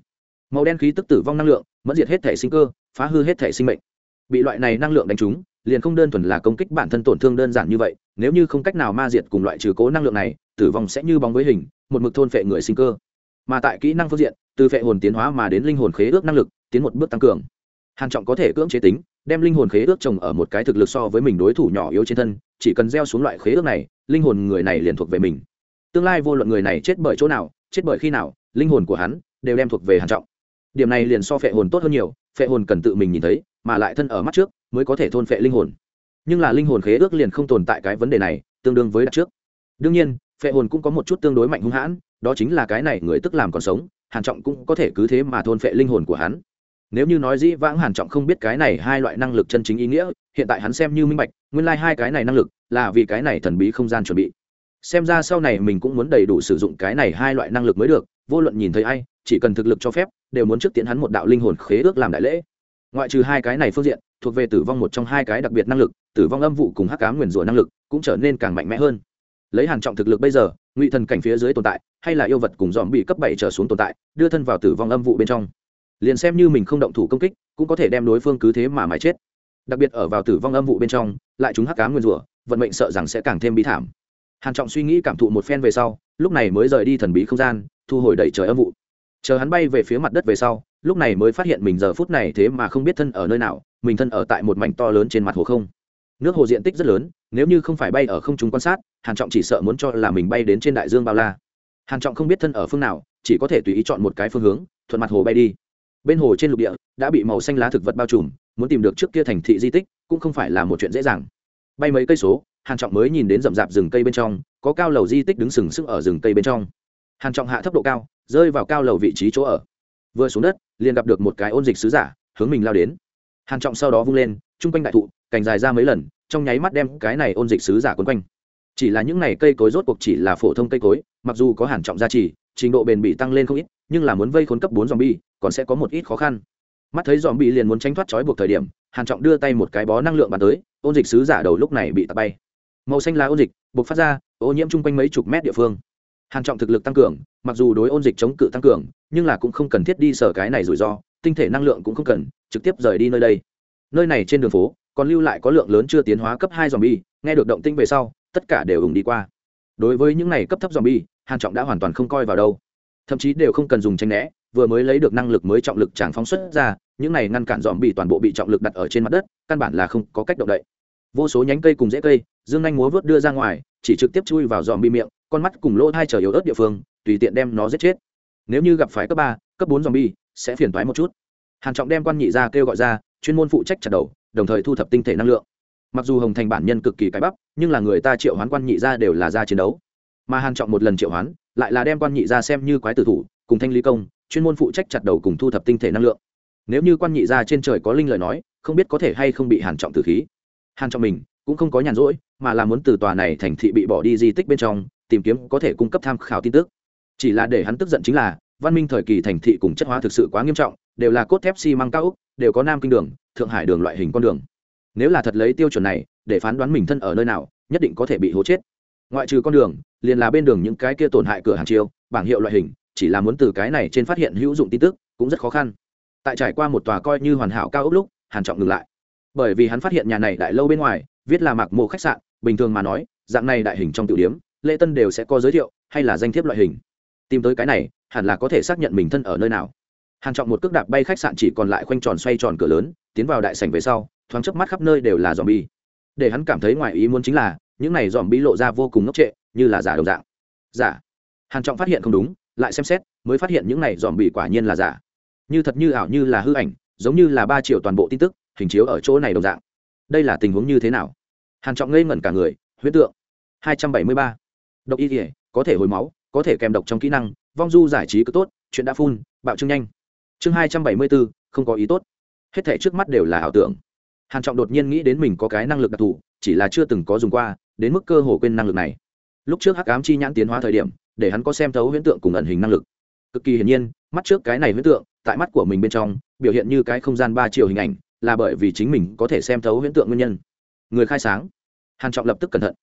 Màu đen khí tức tử vong năng lượng mất diệt hết thể sinh cơ, phá hư hết thể sinh mệnh. Bị loại này năng lượng đánh trúng, liền không đơn thuần là công kích bản thân tổn thương đơn giản như vậy, nếu như không cách nào ma diệt cùng loại trừ cố năng lượng này tử vong sẽ như bóng với hình, một mực thôn phệ người sinh cơ. Mà tại kỹ năng phương diện, từ phệ hồn tiến hóa mà đến linh hồn khế ước năng lực, tiến một bước tăng cường. Hàn trọng có thể cưỡng chế tính, đem linh hồn khế ước trồng ở một cái thực lực so với mình đối thủ nhỏ yếu trên thân, chỉ cần gieo xuống loại khế ước này, linh hồn người này liền thuộc về mình. Tương lai vô luận người này chết bởi chỗ nào, chết bởi khi nào, linh hồn của hắn đều đem thuộc về hàn trọng. Điểm này liền so phệ hồn tốt hơn nhiều, phệ hồn cần tự mình nhìn thấy, mà lại thân ở mắt trước mới có thể thôn phệ linh hồn. Nhưng là linh hồn khế ước liền không tồn tại cái vấn đề này, tương đương với đặt trước. Đương nhiên phệ hồn cũng có một chút tương đối mạnh hung hãn, đó chính là cái này người tức làm còn sống, hàn trọng cũng có thể cứ thế mà thôn phệ linh hồn của hắn. Nếu như nói dĩ vãng hàn trọng không biết cái này hai loại năng lực chân chính ý nghĩa, hiện tại hắn xem như minh bạch, nguyên lai like hai cái này năng lực là vì cái này thần bí không gian chuẩn bị. Xem ra sau này mình cũng muốn đầy đủ sử dụng cái này hai loại năng lực mới được, vô luận nhìn thấy ai, chỉ cần thực lực cho phép, đều muốn trước tiễn hắn một đạo linh hồn khế ước làm đại lễ. Ngoại trừ hai cái này phương diện, thuộc về tử vong một trong hai cái đặc biệt năng lực, tử vong âm vụ cùng hắc ám nguyền rủa năng lực cũng trở nên càng mạnh mẽ hơn lấy hàn trọng thực lực bây giờ, ngụy thần cảnh phía dưới tồn tại, hay là yêu vật cùng dòm bị cấp bảy trở xuống tồn tại, đưa thân vào tử vong âm vụ bên trong. Liền xem như mình không động thủ công kích, cũng có thể đem đối phương cứ thế mà mãi chết. Đặc biệt ở vào tử vong âm vụ bên trong, lại chúng hắc cá nguyên rủa, vận mệnh sợ rằng sẽ càng thêm bi thảm. Hàn trọng suy nghĩ cảm thụ một phen về sau, lúc này mới rời đi thần bí không gian, thu hồi đẩy trời âm vụ. Chờ hắn bay về phía mặt đất về sau, lúc này mới phát hiện mình giờ phút này thế mà không biết thân ở nơi nào, mình thân ở tại một mảnh to lớn trên mặt hồ không nước hồ diện tích rất lớn, nếu như không phải bay ở không trung quan sát, hàn trọng chỉ sợ muốn cho là mình bay đến trên đại dương bao la. Hàn trọng không biết thân ở phương nào, chỉ có thể tùy ý chọn một cái phương hướng, thuận mặt hồ bay đi. Bên hồ trên lục địa, đã bị màu xanh lá thực vật bao trùm, muốn tìm được trước kia thành thị di tích, cũng không phải là một chuyện dễ dàng. Bay mấy cây số, hàn trọng mới nhìn đến rậm rạp rừng cây bên trong, có cao lầu di tích đứng sừng sững ở rừng cây bên trong. Hàn trọng hạ thấp độ cao, rơi vào cao lầu vị trí chỗ ở. Vừa xuống đất, liền gặp được một cái ôn dịch sứ giả, hướng mình lao đến. Hàn trọng sau đó vung lên, trung quanh đại thụ cành dài ra mấy lần, trong nháy mắt đem cái này ôn dịch sứ giả quấn quanh. Chỉ là những này cây cối rốt cuộc chỉ là phổ thông cây cối, mặc dù có hàn trọng gia trì, trình độ bền bỉ tăng lên không ít, nhưng là muốn vây khốn cấp bốn bi còn sẽ có một ít khó khăn. Mắt thấy zombie liền muốn tránh thoát trói buộc thời điểm, hàn trọng đưa tay một cái bó năng lượng bắn tới, ôn dịch sứ giả đầu lúc này bị tạt bay. Màu xanh lá ôn dịch bộc phát ra, ô nhiễm chung quanh mấy chục mét địa phương. Hàn trọng thực lực tăng cường, mặc dù đối ôn dịch chống cự tăng cường, nhưng là cũng không cần thiết đi sở cái này rủi ro, tinh thể năng lượng cũng không cần, trực tiếp rời đi nơi đây. Nơi này trên đường phố còn lưu lại có lượng lớn chưa tiến hóa cấp hai zombie, nghe được động tinh về sau, tất cả đều ủng đi qua. Đối với những này cấp thấp zombie, hàn trọng đã hoàn toàn không coi vào đâu. Thậm chí đều không cần dùng tranh né, vừa mới lấy được năng lực mới trọng lực chẳng phóng xuất ra, những này ngăn cản dòm bị toàn bộ bị trọng lực đặt ở trên mặt đất, căn bản là không có cách động đậy. Vô số nhánh cây cùng rễ cây, dương anh múa vớt đưa ra ngoài, chỉ trực tiếp chui vào dòm bị miệng, con mắt cùng lỗ hai chờ yếu ớt địa phương, tùy tiện đem nó giết chết. Nếu như gặp phải cấp ba, cấp bốn dòm bi sẽ phiền toái một chút. Hàn trọng đem quan nhị ra kêu gọi ra, chuyên môn phụ trách chặt đầu đồng thời thu thập tinh thể năng lượng. Mặc dù hồng thành bản nhân cực kỳ cái bắp, nhưng là người ta triệu hoán quan nhị ra đều là ra chiến đấu. Mà hàn trọng một lần triệu hoán, lại là đem quan nhị ra xem như quái tử thủ, cùng thanh lý công, chuyên môn phụ trách chặt đầu cùng thu thập tinh thể năng lượng. Nếu như quan nhị ra trên trời có linh lời nói, không biết có thể hay không bị hàn trọng tử khí. Hàn trọng mình, cũng không có nhàn rỗi, mà là muốn từ tòa này thành thị bị bỏ đi di tích bên trong, tìm kiếm có thể cung cấp tham khảo tin tức. Chỉ là để hắn tức giận chính là, văn minh thời kỳ thành thị cùng chất hóa thực sự quá nghiêm trọng, đều là cốt thép xi măng cao úc đều có nam kinh đường, thượng hải đường loại hình con đường. Nếu là thật lấy tiêu chuẩn này, để phán đoán mình thân ở nơi nào, nhất định có thể bị hố chết. Ngoại trừ con đường, liền là bên đường những cái kia tổn hại cửa hàng chiêu, bảng hiệu loại hình, chỉ là muốn từ cái này trên phát hiện hữu dụng tin tức, cũng rất khó khăn. Tại trải qua một tòa coi như hoàn hảo cao ốc lúc, hàn trọng ngừng lại. Bởi vì hắn phát hiện nhà này đại lâu bên ngoài, viết là mạc mộ khách sạn, bình thường mà nói, dạng này đại hình trong tiểu điểm, lễ tân đều sẽ có giới thiệu, hay là danh thiếp loại hình. Tìm tới cái này, hẳn là có thể xác nhận mình thân ở nơi nào hàn trọng một cước đạp bay khách sạn chỉ còn lại khoanh tròn xoay tròn cửa lớn, tiến vào đại sảnh về sau, thoáng chớp mắt khắp nơi đều là dòm bi để hắn cảm thấy ngoài ý muốn chính là, những này dòm bi lộ ra vô cùng ngốc trệ, như là giả đồng dạng. Giả. Hàn trọng phát hiện không đúng, lại xem xét, mới phát hiện những này dòm bi quả nhiên là giả. Như thật như ảo như là hư ảnh, giống như là ba triệu toàn bộ tin tức, hình chiếu ở chỗ này đồng dạng. Đây là tình huống như thế nào? Hàn trọng ngây ngẩn cả người huyết tượng. Hai trăm bảy mươi ba. Độc y thể có thể hồi máu, có thể kèm độc trong kỹ năng, vong du giải trí cứ tốt, chuyện đã phun, bạo trương nhanh chương hai trăm bảy mươi bốn không có ý tốt. Hết thể trước mắt đều là ảo tưởng. Hàn trọng đột nhiên nghĩ đến mình có cái năng lực đặc thù, chỉ là chưa từng có dùng qua, đến mức cơ hồ quên năng lực này. Lúc trước hắc ám chi nhãn tiến hóa thời điểm, để hắn có xem thấu huyễn tượng cùng ẩn hình năng lực. Cực kỳ hiển nhiên, mắt trước cái này huyễn tượng, tại mắt của mình bên trong, biểu hiện như cái không gian ba chiều hình ảnh, là bởi vì chính mình có thể xem thấu huyễn tượng nguyên nhân. Người khai sáng. Hàn trọng lập tức cẩn thận.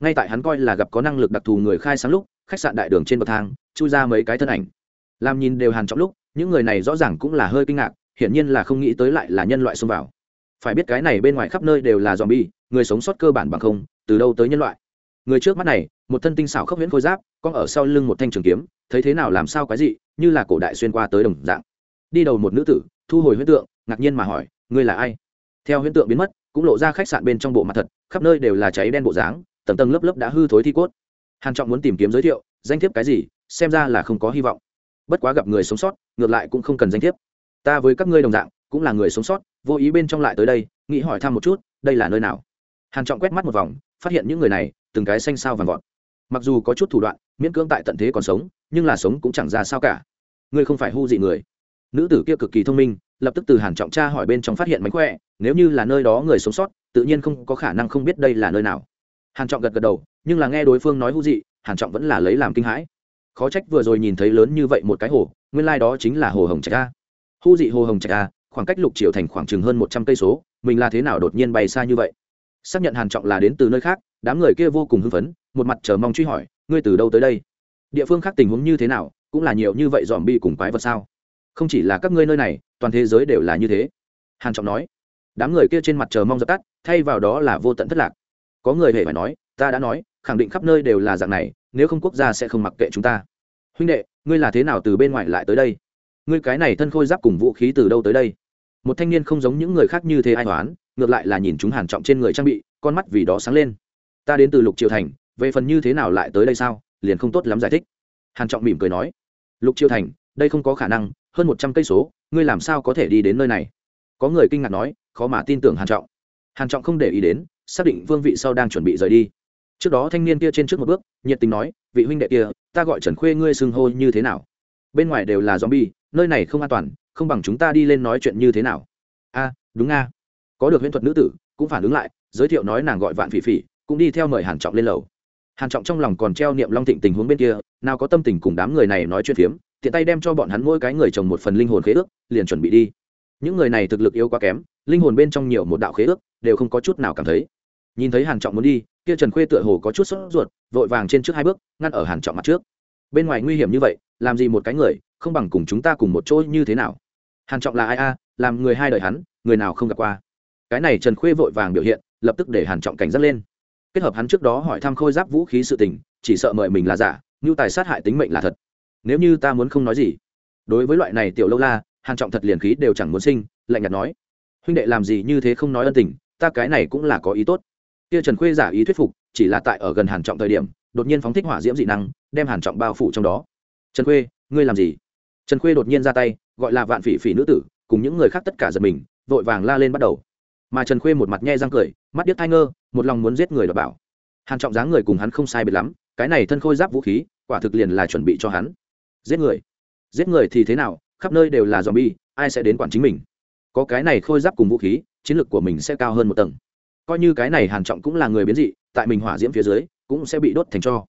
Ngay tại hắn coi là gặp có năng lực đặc thù người khai sáng lúc, khách sạn đại đường trên bậc thang, chui ra mấy cái thân ảnh. Làm nhìn đều hàn trọng lúc những người này rõ ràng cũng là hơi kinh ngạc, hiển nhiên là không nghĩ tới lại là nhân loại xông vào. Phải biết cái này bên ngoài khắp nơi đều là zombie, người sống sót cơ bản bằng không, từ đâu tới nhân loại? Người trước mắt này, một thân tinh xảo khốc huyễn khôi giáp con ở sau lưng một thanh trường kiếm, thấy thế nào làm sao cái gì như là cổ đại xuyên qua tới đồng dạng. Đi đầu một nữ tử, thu hồi huyễn tượng, ngạc nhiên mà hỏi, ngươi là ai? Theo huyễn tượng biến mất, cũng lộ ra khách sạn bên trong bộ mặt thật, khắp nơi đều là cháy đen bộ dáng, tầng tầng lớp lớp đã hư thối thi cốt. Hàn trọng muốn tìm kiếm giới thiệu, danh thiếp cái gì, xem ra là không có hy vọng bất quá gặp người sống sót, ngược lại cũng không cần danh thiếp. Ta với các ngươi đồng dạng, cũng là người sống sót, vô ý bên trong lại tới đây, nghĩ hỏi thăm một chút, đây là nơi nào? Hàn trọng quét mắt một vòng, phát hiện những người này, từng cái xanh sao vàng vọt. Mặc dù có chút thủ đoạn, miễn cưỡng tại tận thế còn sống, nhưng là sống cũng chẳng ra sao cả. Ngươi không phải hư dị người. Nữ tử kia cực kỳ thông minh, lập tức từ hàn trọng tra hỏi bên trong phát hiện mánh khỏe, nếu như là nơi đó người sống sót, tự nhiên không có khả năng không biết đây là nơi nào. Hàn trọng gật gật đầu, nhưng là nghe đối phương nói hư dị, hàn trọng vẫn là lấy làm kinh hãi khó trách vừa rồi nhìn thấy lớn như vậy một cái hồ, nguyên lai đó chính là hồ hồng trạch a. Hu dị hồ hồng trạch a, khoảng cách lục triều thành khoảng chừng hơn một trăm cây số, mình là thế nào đột nhiên bay xa như vậy? Xác nhận hàn trọng là đến từ nơi khác, đám người kia vô cùng hưng phấn, một mặt chờ mong truy hỏi, ngươi từ đâu tới đây? Địa phương khác tình huống như thế nào? Cũng là nhiều như vậy dòm bi cùng quái vật sao? Không chỉ là các ngươi nơi này, toàn thế giới đều là như thế. Hàn trọng nói. Đám người kia trên mặt chờ mong dập tắt, thay vào đó là vô tận thất lạc. Có người hề phải nói, ta đã nói, khẳng định khắp nơi đều là dạng này nếu không quốc gia sẽ không mặc kệ chúng ta. Huynh đệ, ngươi là thế nào từ bên ngoài lại tới đây? Ngươi cái này thân khôi giáp cùng vũ khí từ đâu tới đây? Một thanh niên không giống những người khác như thế ai toán ngược lại là nhìn chúng hàn trọng trên người trang bị, con mắt vì đó sáng lên. Ta đến từ lục triều thành, về phần như thế nào lại tới đây sao, liền không tốt lắm giải thích. Hàn trọng mỉm cười nói, lục triều thành, đây không có khả năng, hơn một trăm cây số, ngươi làm sao có thể đi đến nơi này? Có người kinh ngạc nói, khó mà tin tưởng hàn trọng. Hàn trọng không để ý đến, xác định vương vị sau đang chuẩn bị rời đi trước đó thanh niên kia trên trước một bước, nhiệt tình nói, vị huynh đệ kia, ta gọi trần khuê ngươi xưng hô như thế nào? Bên ngoài đều là zombie, nơi này không an toàn, không bằng chúng ta đi lên nói chuyện như thế nào. A, đúng a. Có được huyễn thuật nữ tử, cũng phản ứng lại, giới thiệu nói nàng gọi vạn phỉ phỉ, cũng đi theo mời hàn trọng lên lầu. Hàn trọng trong lòng còn treo niệm long thịnh tình huống bên kia, nào có tâm tình cùng đám người này nói chuyện phiếm, tiện tay đem cho bọn hắn mỗi cái người trồng một phần linh hồn khế ước, liền chuẩn bị đi. Những người này thực lực yếu quá kém, linh hồn bên trong nhiều một đạo khế ước, đều không có chút nào cảm thấy nhìn thấy hàn trọng muốn đi, kia trần khuê tựa hồ có chút sốt ruột, vội vàng trên trước hai bước, ngăn ở hàn trọng mặt trước. Bên ngoài nguy hiểm như vậy, làm gì một cái người, không bằng cùng chúng ta cùng một chỗ như thế nào? Hàn trọng là ai a? Làm người hai đời hắn, người nào không gặp qua? Cái này trần khuê vội vàng biểu hiện, lập tức để hàn trọng cảnh giác lên. Kết hợp hắn trước đó hỏi thăm khôi giáp vũ khí sự tình, chỉ sợ mời mình là giả như tài sát hại tính mệnh là thật. Nếu như ta muốn không nói gì. Đối với loại này tiểu lâu la, hàn trọng thật liền khí đều chẳng muốn sinh, lạnh nhạt nói. Huynh đệ làm gì như thế không nói ân tình, ta cái này cũng là có ý tốt kia trần khuê giả ý thuyết phục, chỉ là tại ở gần hàn trọng thời điểm, đột nhiên phóng thích hỏa diễm dị năng, đem hàn trọng bao phủ trong đó. Trần khuê, ngươi làm gì? Trần khuê đột nhiên ra tay, gọi là vạn phỉ phỉ nữ tử, cùng những người khác tất cả giật mình, vội vàng la lên bắt đầu. Mà trần khuê một mặt nhe răng cười, mắt điếc thai ngơ, một lòng muốn giết người đ bảo. Hàn trọng dáng người cùng hắn không sai biệt lắm, cái này thân khôi giáp vũ khí, quả thực liền là chuẩn bị cho hắn. Giết người. Giết người thì thế nào, khắp nơi đều là zombie, ai sẽ đến quản chính mình? Có cái này khôi giáp cùng vũ khí, chiến lược của mình sẽ cao hơn một tầng coi như cái này hàn trọng cũng là người biến dị, tại mình hỏa diễm phía dưới, cũng sẽ bị đốt thành cho.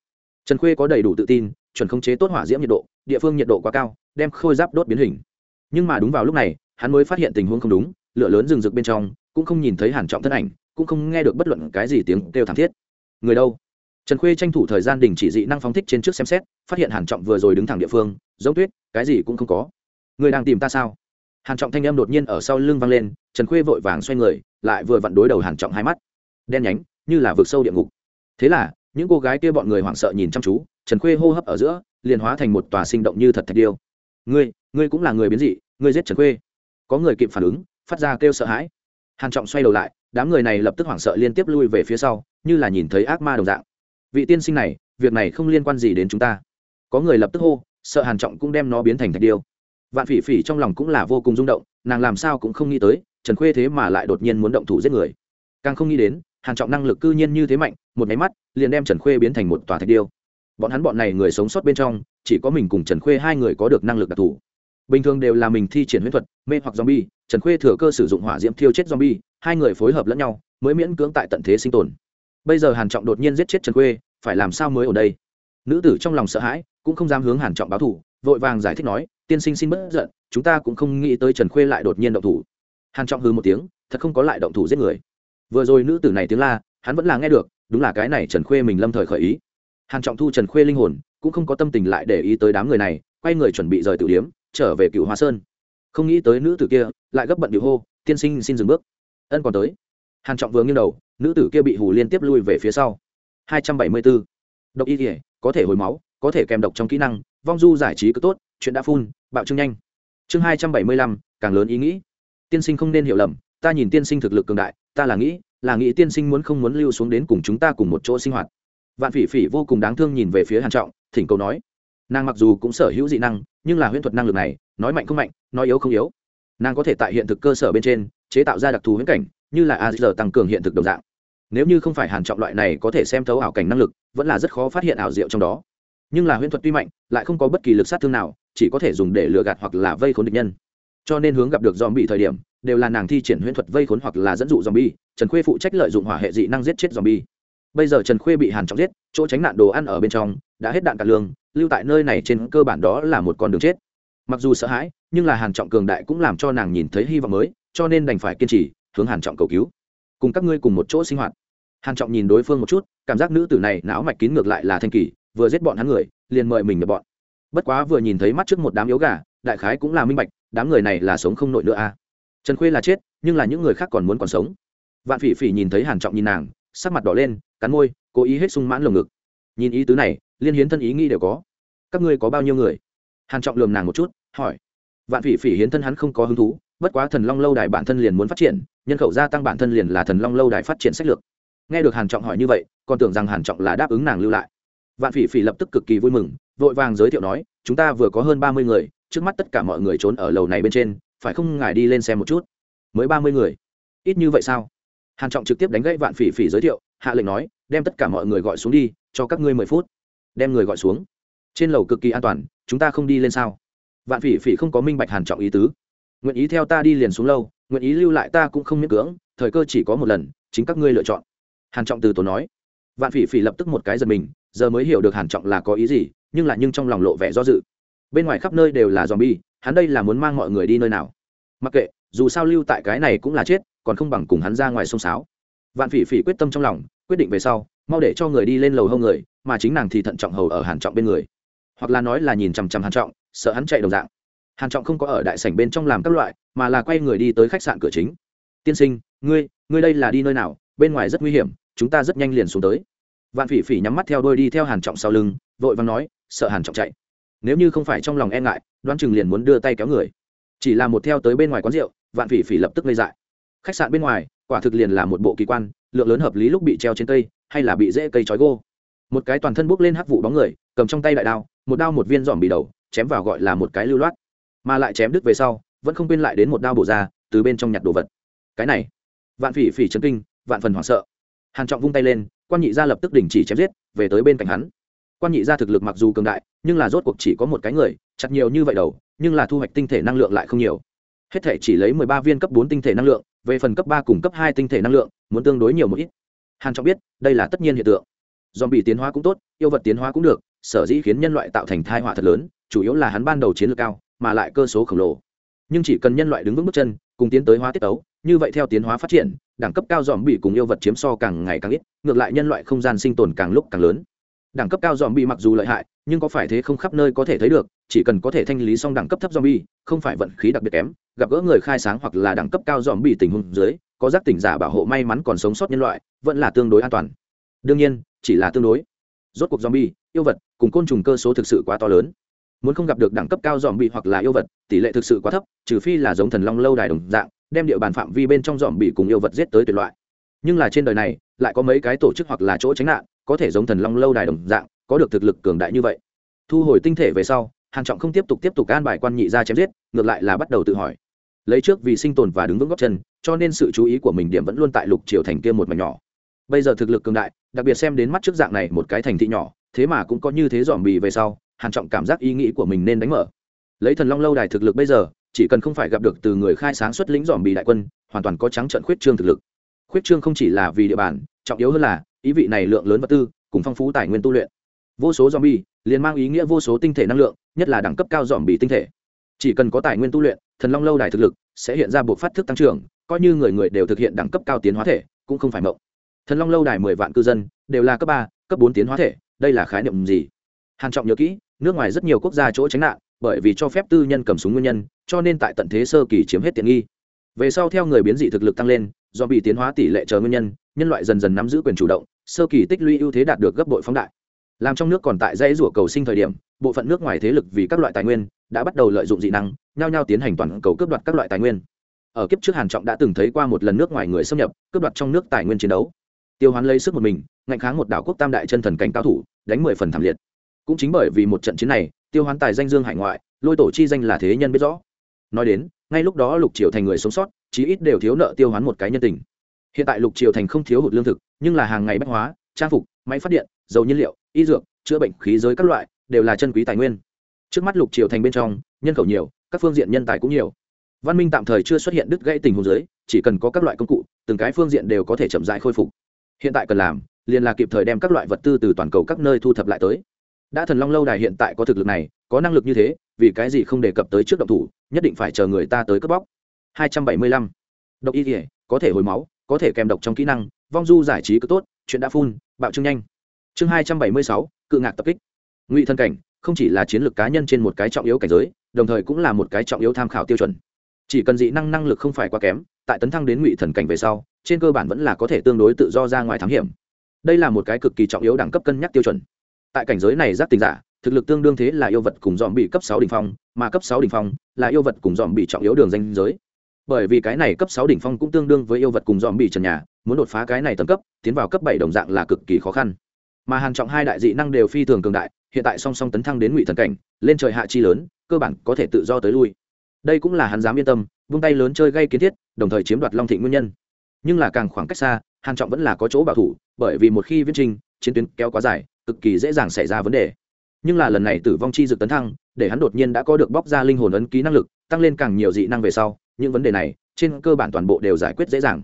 Trần khuê có đầy đủ tự tin, chuẩn khống chế tốt hỏa diễm nhiệt độ, địa phương nhiệt độ quá cao, đem khôi giáp đốt biến hình. Nhưng mà đúng vào lúc này, hắn mới phát hiện tình huống không đúng, lửa lớn rừng rực bên trong, cũng không nhìn thấy hàn trọng thân ảnh, cũng không nghe được bất luận cái gì tiếng kêu thảm thiết. Người đâu? Trần khuê tranh thủ thời gian đình chỉ dị năng phóng thích trên trước xem xét, phát hiện hàn trọng vừa rồi đứng thẳng địa phương, giống tuyết, cái gì cũng không có. Người đang tìm ta sao? Hàn trọng thanh âm đột nhiên ở sau lưng vang lên, trần khuê vội vàng xoay người, lại vừa vặn đối đầu hàn trọng hai mắt. Đen nhánh, như là vực sâu địa ngục. Thế là, những cô gái kia bọn người hoảng sợ nhìn chăm chú, trần khuê hô hấp ở giữa, liền hóa thành một tòa sinh động như thật thạch điêu. Ngươi ngươi cũng là người biến dị, ngươi giết trần khuê. Có người kịp phản ứng, phát ra kêu sợ hãi. Hàn trọng xoay đầu lại, đám người này lập tức hoảng sợ liên tiếp lui về phía sau, như là nhìn thấy ác ma đồng dạng. Vị tiên sinh này, việc này không liên quan gì đến chúng ta. Có người lập tức hô, sợ hàn trọng cũng đem nó biến thành thạch điêu vạn phỉ phỉ trong lòng cũng là vô cùng rung động, nàng làm sao cũng không nghĩ tới, trần khuê thế mà lại đột nhiên muốn động thủ giết người. Càng không nghĩ đến hàn trọng năng lực cư nhiên như thế mạnh, một máy mắt, liền đem trần khuê biến thành một tòa thạch điêu. Bọn hắn bọn này người sống sót bên trong, chỉ có mình cùng trần khuê hai người có được năng lực đặc thù. Bình thường đều là mình thi triển huyễn thuật, mê hoặc zombie, trần khuê thừa cơ sử dụng hỏa diễm thiêu chết zombie, hai người phối hợp lẫn nhau, mới miễn cưỡng tại tận thế sinh tồn. Bây giờ hàn trọng đột nhiên giết chết trần khuê, phải làm sao mới ở đây? Nữ tử trong lòng sợ hãi, cũng không dám hướng hàn trọng báo thù, vội vàng giải thích nói tiên sinh xin bớt giận, chúng ta cũng không nghĩ tới trần khuê lại đột nhiên động thủ. Hàn trọng hừ một tiếng, thật không có lại động thủ giết người. Vừa rồi nữ tử này tiếng la, hắn vẫn là nghe được, đúng là cái này trần khuê mình lâm thời khởi ý. Hàn trọng thu trần khuê linh hồn, cũng không có tâm tình lại để ý tới đám người này, quay người chuẩn bị rời tử điếm, trở về cựu hoa sơn. Không nghĩ tới nữ tử kia, lại gấp bận điệu hô, tiên sinh xin dừng bước. Ân còn tới. Hàn trọng vừa nghiêng đầu, nữ tử kia bị hù liên tiếp lui về phía sau. 274. độc y thể có thể hồi máu, có thể kèm độc trong kỹ năng, vong du giải trí cứ tốt, chuyện đã phun bạo trương nhanh. Chương 275, càng lớn ý nghĩ. Tiên sinh không nên hiểu lầm ta nhìn tiên sinh thực lực cường đại ta là nghĩ là nghĩ tiên sinh muốn không muốn lưu xuống đến cùng chúng ta cùng một chỗ sinh hoạt. Vạn phỉ phỉ vô cùng đáng thương nhìn về phía hàn trọng thỉnh cầu nói. Nàng mặc dù cũng sở hữu dị năng nhưng là huyễn thuật năng lực này nói mạnh không mạnh nói yếu không yếu. Nàng có thể tại hiện thực cơ sở bên trên chế tạo ra đặc thù huyễn cảnh như là a giờ tăng cường hiện thực đồng dạng. Nếu như không phải hàn trọng loại này có thể xem thấu ảo cảnh năng lực vẫn là rất khó phát hiện ảo diệu trong đó. Nhưng là huyễn thuật tuy mạnh lại không có bất kỳ lực sát thương nào chỉ có thể dùng để lừa gạt hoặc là vây khốn địch nhân. Cho nên hướng gặp được dòm bị thời điểm, đều là nàng thi triển huyễn thuật vây khốn hoặc là dẫn dụ dòm bi trần khuê phụ trách lợi dụng hỏa hệ dị năng giết chết dòm bi bây giờ trần khuê bị hàn trọng giết, chỗ tránh nạn đồ ăn ở bên trong, đã hết đạn cả lương, lưu tại nơi này trên cơ bản đó là một con đường chết. Mặc dù sợ hãi, nhưng là hàn trọng cường đại cũng làm cho nàng nhìn thấy hy vọng mới, cho nên đành phải kiên trì, hướng hàn trọng cầu cứu. Cùng các ngươi cùng một chỗ sinh hoạt. Hàn trọng nhìn đối phương một chút, cảm giác nữ tử này não mạch kín ngược lại là thanh kỳ, vừa giết bọn hắn người, liền mời mình nhập bọn bất quá vừa nhìn thấy mắt trước một đám yếu gà, đại khái cũng là minh bạch, đám người này là sống không nổi nữa a à. trần khuê là chết, nhưng là những người khác còn muốn còn sống. Vạn phỉ phỉ nhìn thấy hàn trọng nhìn nàng, sắc mặt đỏ lên, cắn môi, cố ý hết sung mãn lồng ngực. Nhìn ý tứ này, liên hiến thân ý nghĩ đều có. Các ngươi có bao nhiêu người? Hàn trọng lườm nàng một chút, hỏi. Vạn phỉ phỉ hiến thân hắn không có hứng thú, bất quá thần long lâu đài bản thân liền muốn phát triển, nhân khẩu gia tăng bản thân liền là thần long lâu đài phát triển sách lược. Nghe được hàn trọng hỏi như vậy, còn tưởng rằng hàn trọng là đáp ứng nàng lưu lại. Vạn phỉ phỉ lập tức cực kỳ vui mừng vội vàng giới thiệu nói, chúng ta vừa có hơn ba mươi người, trước mắt tất cả mọi người trốn ở lầu này bên trên, phải không ngài đi lên xem một chút? Mới ba mươi người. Ít như vậy sao? Hàn trọng trực tiếp đánh gãy vạn phỉ phỉ giới thiệu, hạ lệnh nói, đem tất cả mọi người gọi xuống đi, cho các ngươi mười phút. Đem người gọi xuống? Trên lầu cực kỳ an toàn, chúng ta không đi lên sao? Vạn phỉ phỉ không có minh bạch hàn trọng ý tứ. Nguyện ý theo ta đi liền xuống lâu nguyện ý lưu lại ta cũng không miễn cưỡng, thời cơ chỉ có một lần, chính các ngươi lựa chọn. Hàn trọng từ tổ nói. Vạn phỉ phỉ lập tức một cái giật mình giờ mới hiểu được hàn trọng là có ý gì, nhưng lại nhưng trong lòng lộ vẻ do dự. Bên ngoài khắp nơi đều là zombie, hắn đây là muốn mang mọi người đi nơi nào? Mặc kệ, dù sao lưu tại cái này cũng là chết, còn không bằng cùng hắn ra ngoài sông sáo vạn phỉ phỉ quyết tâm trong lòng, quyết định về sau, mau để cho người đi lên lầu hông người, mà chính nàng thì thận trọng hầu ở hàn trọng bên người. Hoặc là nói là nhìn chằm chằm hàn trọng, sợ hắn chạy đồng dạng. Hàn trọng không có ở đại sảnh bên trong làm các loại, mà là quay người đi tới khách sạn cửa chính. Tiên sinh, ngươi ngươi đây là đi nơi nào? Bên ngoài rất nguy hiểm, chúng ta rất nhanh liền xuống tới vạn phỉ phỉ nhắm mắt theo đôi đi theo hàn trọng sau lưng, vội vàng nói, sợ hàn trọng chạy. Nếu như không phải trong lòng e ngại, đoán chừng liền muốn đưa tay kéo người. Chỉ là một theo tới bên ngoài quán rượu, vạn phỉ phỉ lập tức lây dại. Khách sạn bên ngoài, quả thực liền là một bộ kỳ quan, lượng lớn hợp lý lúc bị treo trên cây, hay là bị dễ cây trói gô. Một cái toàn thân bốc lên hắc vụ bóng người, cầm trong tay đại đao, một đao một viên dòm bị đầu, chém vào gọi là một cái lưu loát. Mà lại chém đứt về sau, vẫn không quên lại đến một đao bổ ra, từ bên trong nhặt đồ vật. Cái này, vạn phỉ phỉ chấn kinh, vạn phần hoảng sợ. Hàn trọng vung tay lên quan nhị gia lập tức đình chỉ chém giết, về tới bên cạnh hắn. Quan nhị gia thực lực mặc dù cường đại, nhưng là rốt cuộc chỉ có một cái người, chặt nhiều như vậy đầu, nhưng là thu hoạch tinh thể năng lượng lại không nhiều. Hết thể chỉ lấy mười ba viên cấp bốn tinh thể năng lượng, về phần cấp ba cùng cấp hai tinh thể năng lượng, muốn tương đối nhiều một ít. Hàn trọng biết, đây là tất nhiên hiện tượng. Dòm bị tiến hóa cũng tốt, yêu vật tiến hóa cũng được, sở dĩ khiến nhân loại tạo thành tai họa thật lớn, chủ yếu là hắn ban đầu chiến lược cao, mà lại cơ số khổng lồ. Nhưng chỉ cần nhân loại đứng vững bước chân, cùng tiến tới hóa tiết tấu như vậy theo tiến hóa phát triển, đẳng cấp cao dòm bị cùng yêu vật chiếm so càng ngày càng ít, ngược lại nhân loại không gian sinh tồn càng lúc càng lớn. Đẳng cấp cao dòm bị mặc dù lợi hại, nhưng có phải thế không khắp nơi có thể thấy được, chỉ cần có thể thanh lý xong đẳng cấp thấp dòm bi không phải vận khí đặc biệt kém, gặp gỡ người khai sáng hoặc là đẳng cấp cao dòm bị tình huống dưới, có giác tỉnh giả bảo hộ may mắn còn sống sót nhân loại, vẫn là tương đối an toàn. Đương nhiên, chỉ là tương đối. Rốt cuộc zombie, yêu vật cùng côn trùng cơ số thực sự quá to lớn. Muốn không gặp được đẳng cấp cao dòm bị hoặc là yêu vật, tỷ lệ thực sự quá thấp, trừ phi là giống thần long lâu đài đồng dạng đem địa bàn phạm vi bên trong dòm bị cùng yêu vật giết tới tuyệt loại. Nhưng là trên đời này, lại có mấy cái tổ chức hoặc là chỗ tránh nạn, có thể giống thần long lâu đài đồng dạng, có được thực lực cường đại như vậy. Thu hồi tinh thể về sau, hàn trọng không tiếp tục tiếp tục an bài quan nhị ra chém giết, ngược lại là bắt đầu tự hỏi. Lấy trước vì sinh tồn và đứng vững góc chân, cho nên sự chú ý của mình điểm vẫn luôn tại lục triều thành kia một mảnh nhỏ. Bây giờ thực lực cường đại, đặc biệt xem đến mắt trước dạng này một cái thành thị nhỏ, thế mà cũng có như thế dòm bì về sau, hàn trọng cảm giác ý nghĩ của mình nên đánh mở. Lấy thần long lâu đài thực lực bây giờ chỉ cần không phải gặp được từ người khai sáng xuất lĩnh dòm bì đại quân, hoàn toàn có trắng trận khuyết trương thực lực. Khuyết trương không chỉ là vì địa bàn, trọng yếu hơn là, ý vị này lượng lớn vật tư, cùng phong phú tài nguyên tu luyện. Vô số dòm bì liền mang ý nghĩa vô số tinh thể năng lượng, nhất là đẳng cấp cao dòm bì tinh thể. Chỉ cần có tài nguyên tu luyện, thần long lâu đài thực lực sẽ hiện ra buộc phát thức tăng trưởng, coi như người người đều thực hiện đẳng cấp cao tiến hóa thể, cũng không phải mộng. Thần long lâu đài mười vạn cư dân, đều là cấp ba, cấp bốn tiến hóa thể, đây là khái niệm gì? Hàn trọng nhớ kỹ, nước ngoài rất nhiều quốc gia chỗ tránh nạn bởi vì cho phép tư nhân cầm súng nguyên nhân, cho nên tại tận thế sơ kỳ chiếm hết tiện nghi. Về sau theo người biến dị thực lực tăng lên, do bị tiến hóa tỷ lệ chờ nguyên nhân nhân loại dần dần nắm giữ quyền chủ động, sơ kỳ tích lũy ưu thế đạt được gấp bội phóng đại. Làm trong nước còn tại dãy rủa cầu sinh thời điểm, bộ phận nước ngoài thế lực vì các loại tài nguyên đã bắt đầu lợi dụng dị năng, nhao nhao tiến hành toàn cầu cướp đoạt các loại tài nguyên. Ở kiếp trước hàn trọng đã từng thấy qua một lần nước ngoài người xâm nhập, cướp đoạt trong nước tài nguyên chiến đấu. Tiêu hoán lấy sức một mình, ngạnh kháng một đảo quốc tam đại chân thần cảnh cao thủ, đánh mười phần thảm liệt. Cũng chính bởi vì một trận chiến này tiêu hoán tài danh dương hải ngoại, lôi tổ chi danh là thế nhân biết rõ. Nói đến, ngay lúc đó lục triều thành người sống sót, chí ít đều thiếu nợ tiêu hoán một cái nhân tình. Hiện tại lục triều thành không thiếu hụt lương thực, nhưng là hàng ngày bách hóa, trang phục, máy phát điện, dầu nhiên liệu, y dược, chữa bệnh khí giới các loại, đều là chân quý tài nguyên. Trước mắt lục triều thành bên trong, nhân khẩu nhiều, các phương diện nhân tài cũng nhiều. Văn minh tạm thời chưa xuất hiện đứt gãy tình huống giới, chỉ cần có các loại công cụ, từng cái phương diện đều có thể chậm rãi khôi phục. Hiện tại cần làm, liền là kịp thời đem các loại vật tư từ toàn cầu các nơi thu thập lại tới đã thần long lâu đài hiện tại có thực lực này có năng lực như thế vì cái gì không đề cập tới trước động thủ nhất định phải chờ người ta tới cướp bóc. 275. độc y thể có thể hồi máu có thể kèm độc trong kỹ năng vong du giải trí cứ tốt chuyện đã phun bạo trương nhanh. Chương 276, cự ngạc tập kích. Ngụy thân cảnh không chỉ là chiến lược cá nhân trên một cái trọng yếu cảnh giới đồng thời cũng là một cái trọng yếu tham khảo tiêu chuẩn. Chỉ cần dị năng năng lực không phải quá kém tại tấn thăng đến ngụy thần cảnh về sau trên cơ bản vẫn là có thể tương đối tự do ra ngoài thám hiểm. Đây là một cái cực kỳ trọng yếu đẳng cấp cân nhắc tiêu chuẩn tại cảnh giới này giác tình giả, thực lực tương đương thế là yêu vật cùng dòm bị cấp sáu đ ỉ n h phong, mà cấp sáu đ ỉ n h phong là yêu vật cùng dòm bị trọng yếu đường danh giới. Bởi vì cái này cấp sáu đ ỉ n h phong cũng tương đương với yêu vật cùng dòm bị trần nhà, muốn đột phá cái này tầng cấp, tiến vào cấp bảy đồng dạng là cực kỳ khó khăn. Mà hàng trọng hai đại dị năng đều phi thường cường đại, hiện tại song song tấn thăng đến ngụy thần cảnh, lên trời hạ chi lớn, cơ bản có thể tự do tới lui. Đây cũng là hắn dám yên tâm, vung tay lớn chơi gây kiến thiết, đồng thời chiếm đoạt long thị nguyên nhân. Nhưng là càng khoảng cách xa hàn trọng vẫn là có chỗ bảo thủ, bởi vì một khi viễn trình, chiến tuyến kéo quá dài cực kỳ dễ dàng xảy ra vấn đề. Nhưng là lần này tử vong chi dược tấn thăng, để hắn đột nhiên đã có được bóc ra linh hồn ấn ký năng lực, tăng lên càng nhiều dị năng về sau, những vấn đề này, trên cơ bản toàn bộ đều giải quyết dễ dàng.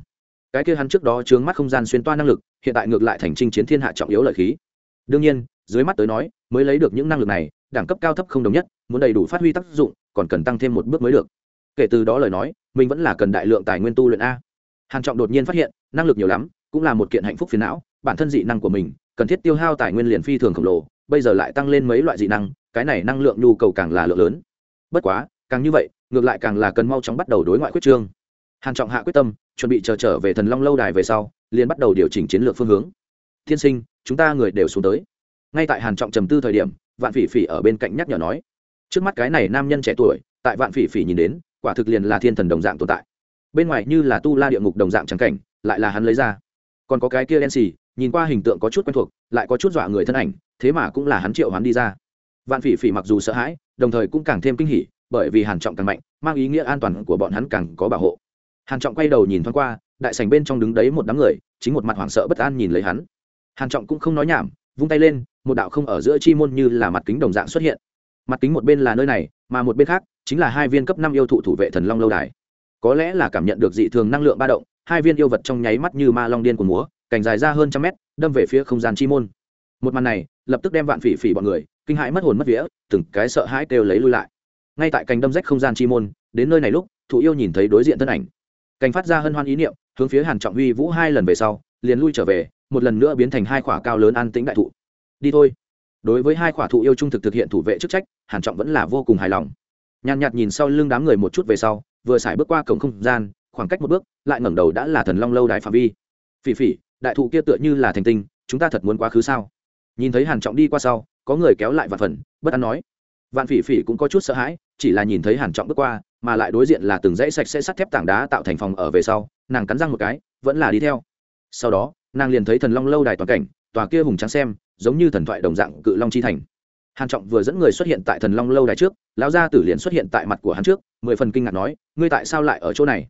Cái kia hắn trước đó chướng mắt không gian xuyên toa năng lực, hiện tại ngược lại thành trinh chiến thiên hạ trọng yếu lợi khí. Đương nhiên, dưới mắt tới nói, mới lấy được những năng lực này, đẳng cấp cao thấp không đồng nhất, muốn đầy đủ phát huy tác dụng, còn cần tăng thêm một bước mới được. Kể từ đó lời nói, mình vẫn là cần đại lượng tài nguyên tu luyện a. Hàn trọng đột nhiên phát hiện, năng lực nhiều lắm, cũng là một kiện hạnh phúc phiền não, bản thân dị năng của mình cần thiết tiêu hao tài nguyên liền phi thường khổng lồ, bây giờ lại tăng lên mấy loại dị năng, cái này năng lượng nhu cầu càng là lượng lớn. Bất quá, càng như vậy, ngược lại càng là cần mau chóng bắt đầu đối ngoại quyết trương. Hàn trọng hạ quyết tâm, chuẩn bị chờ trở về thần long lâu đài về sau, liền bắt đầu điều chỉnh chiến lược phương hướng. Thiên sinh, chúng ta người đều xuống tới. Ngay tại hàn trọng trầm tư thời điểm, vạn phỉ phỉ ở bên cạnh nhắc nhở nói. Trước mắt cái này nam nhân trẻ tuổi, tại vạn phỉ phỉ nhìn đến, quả thực liền là thiên thần đồng dạng tồn tại. Bên ngoài như là tu la địa ngục đồng dạng trắng cảnh, lại là hắn lấy ra còn có cái kia đen xì nhìn qua hình tượng có chút quen thuộc, lại có chút dọa người thân ảnh, thế mà cũng là hắn triệu hắn đi ra. Vạn phỉ phỉ mặc dù sợ hãi, đồng thời cũng càng thêm kinh hỉ, bởi vì hàn trọng càng mạnh, mang ý nghĩa an toàn của bọn hắn càng có bảo hộ. Hàn trọng quay đầu nhìn thoáng qua, đại sảnh bên trong đứng đấy một đám người, chính một mặt hoảng sợ bất an nhìn lấy hắn. Hàn trọng cũng không nói nhảm, vung tay lên, một đạo không ở giữa chi môn như là mặt kính đồng dạng xuất hiện. Mặt kính một bên là nơi này, mà một bên khác, chính là hai viên cấp năm yêu thụ thủ vệ thần long lâu đài. Có lẽ là cảm nhận được dị thường năng lượng ba động hai viên yêu vật trong nháy mắt như ma long điên của múa, cành dài ra hơn trăm mét, đâm về phía không gian chi môn. Một màn này, lập tức đem vạn phỉ phỉ bọn người, kinh hãi mất hồn mất vía, từng cái sợ hãi kêu lấy lui lại. Ngay tại cành đâm rách không gian chi môn, đến nơi này lúc thụ yêu nhìn thấy đối diện thân ảnh. Cành phát ra hân hoan ý niệm, hướng phía hàn trọng huy vũ hai lần về sau, liền lui trở về, một lần nữa biến thành hai khỏa cao lớn an tĩnh đại thụ. Đi thôi. Đối với hai khỏa thụ yêu trung thực thực hiện thủ vệ chức trách, hàn trọng vẫn là vô cùng hài lòng. Nhàn nhạt nhìn sau lưng đám người một chút về sau, vừa xài bước qua cổng không gian khoảng cách một bước, lại ngẩng đầu đã là thần long lâu đài phạm vi. Phỉ phỉ, đại thụ kia tựa như là thành tinh, chúng ta thật muốn quá khứ sao? Nhìn thấy hàn trọng đi qua sau, có người kéo lại vạn phần, bất an nói. Vạn phỉ phỉ cũng có chút sợ hãi, chỉ là nhìn thấy hàn trọng bước qua, mà lại đối diện là từng dãy sạch sẽ sắt thép tảng đá tạo thành phòng ở về sau, nàng cắn răng một cái, vẫn là đi theo. Sau đó, nàng liền thấy thần long lâu đài toàn cảnh, tòa kia hùng trắng xem, giống như thần thoại đồng dạng cự long chi thành. Hàn trọng vừa dẫn người xuất hiện tại thần long lâu đài trước, lão gia tử liền xuất hiện tại mặt của hắn trước, mười phần kinh ngạc nói, ngươi tại sao lại ở chỗ này?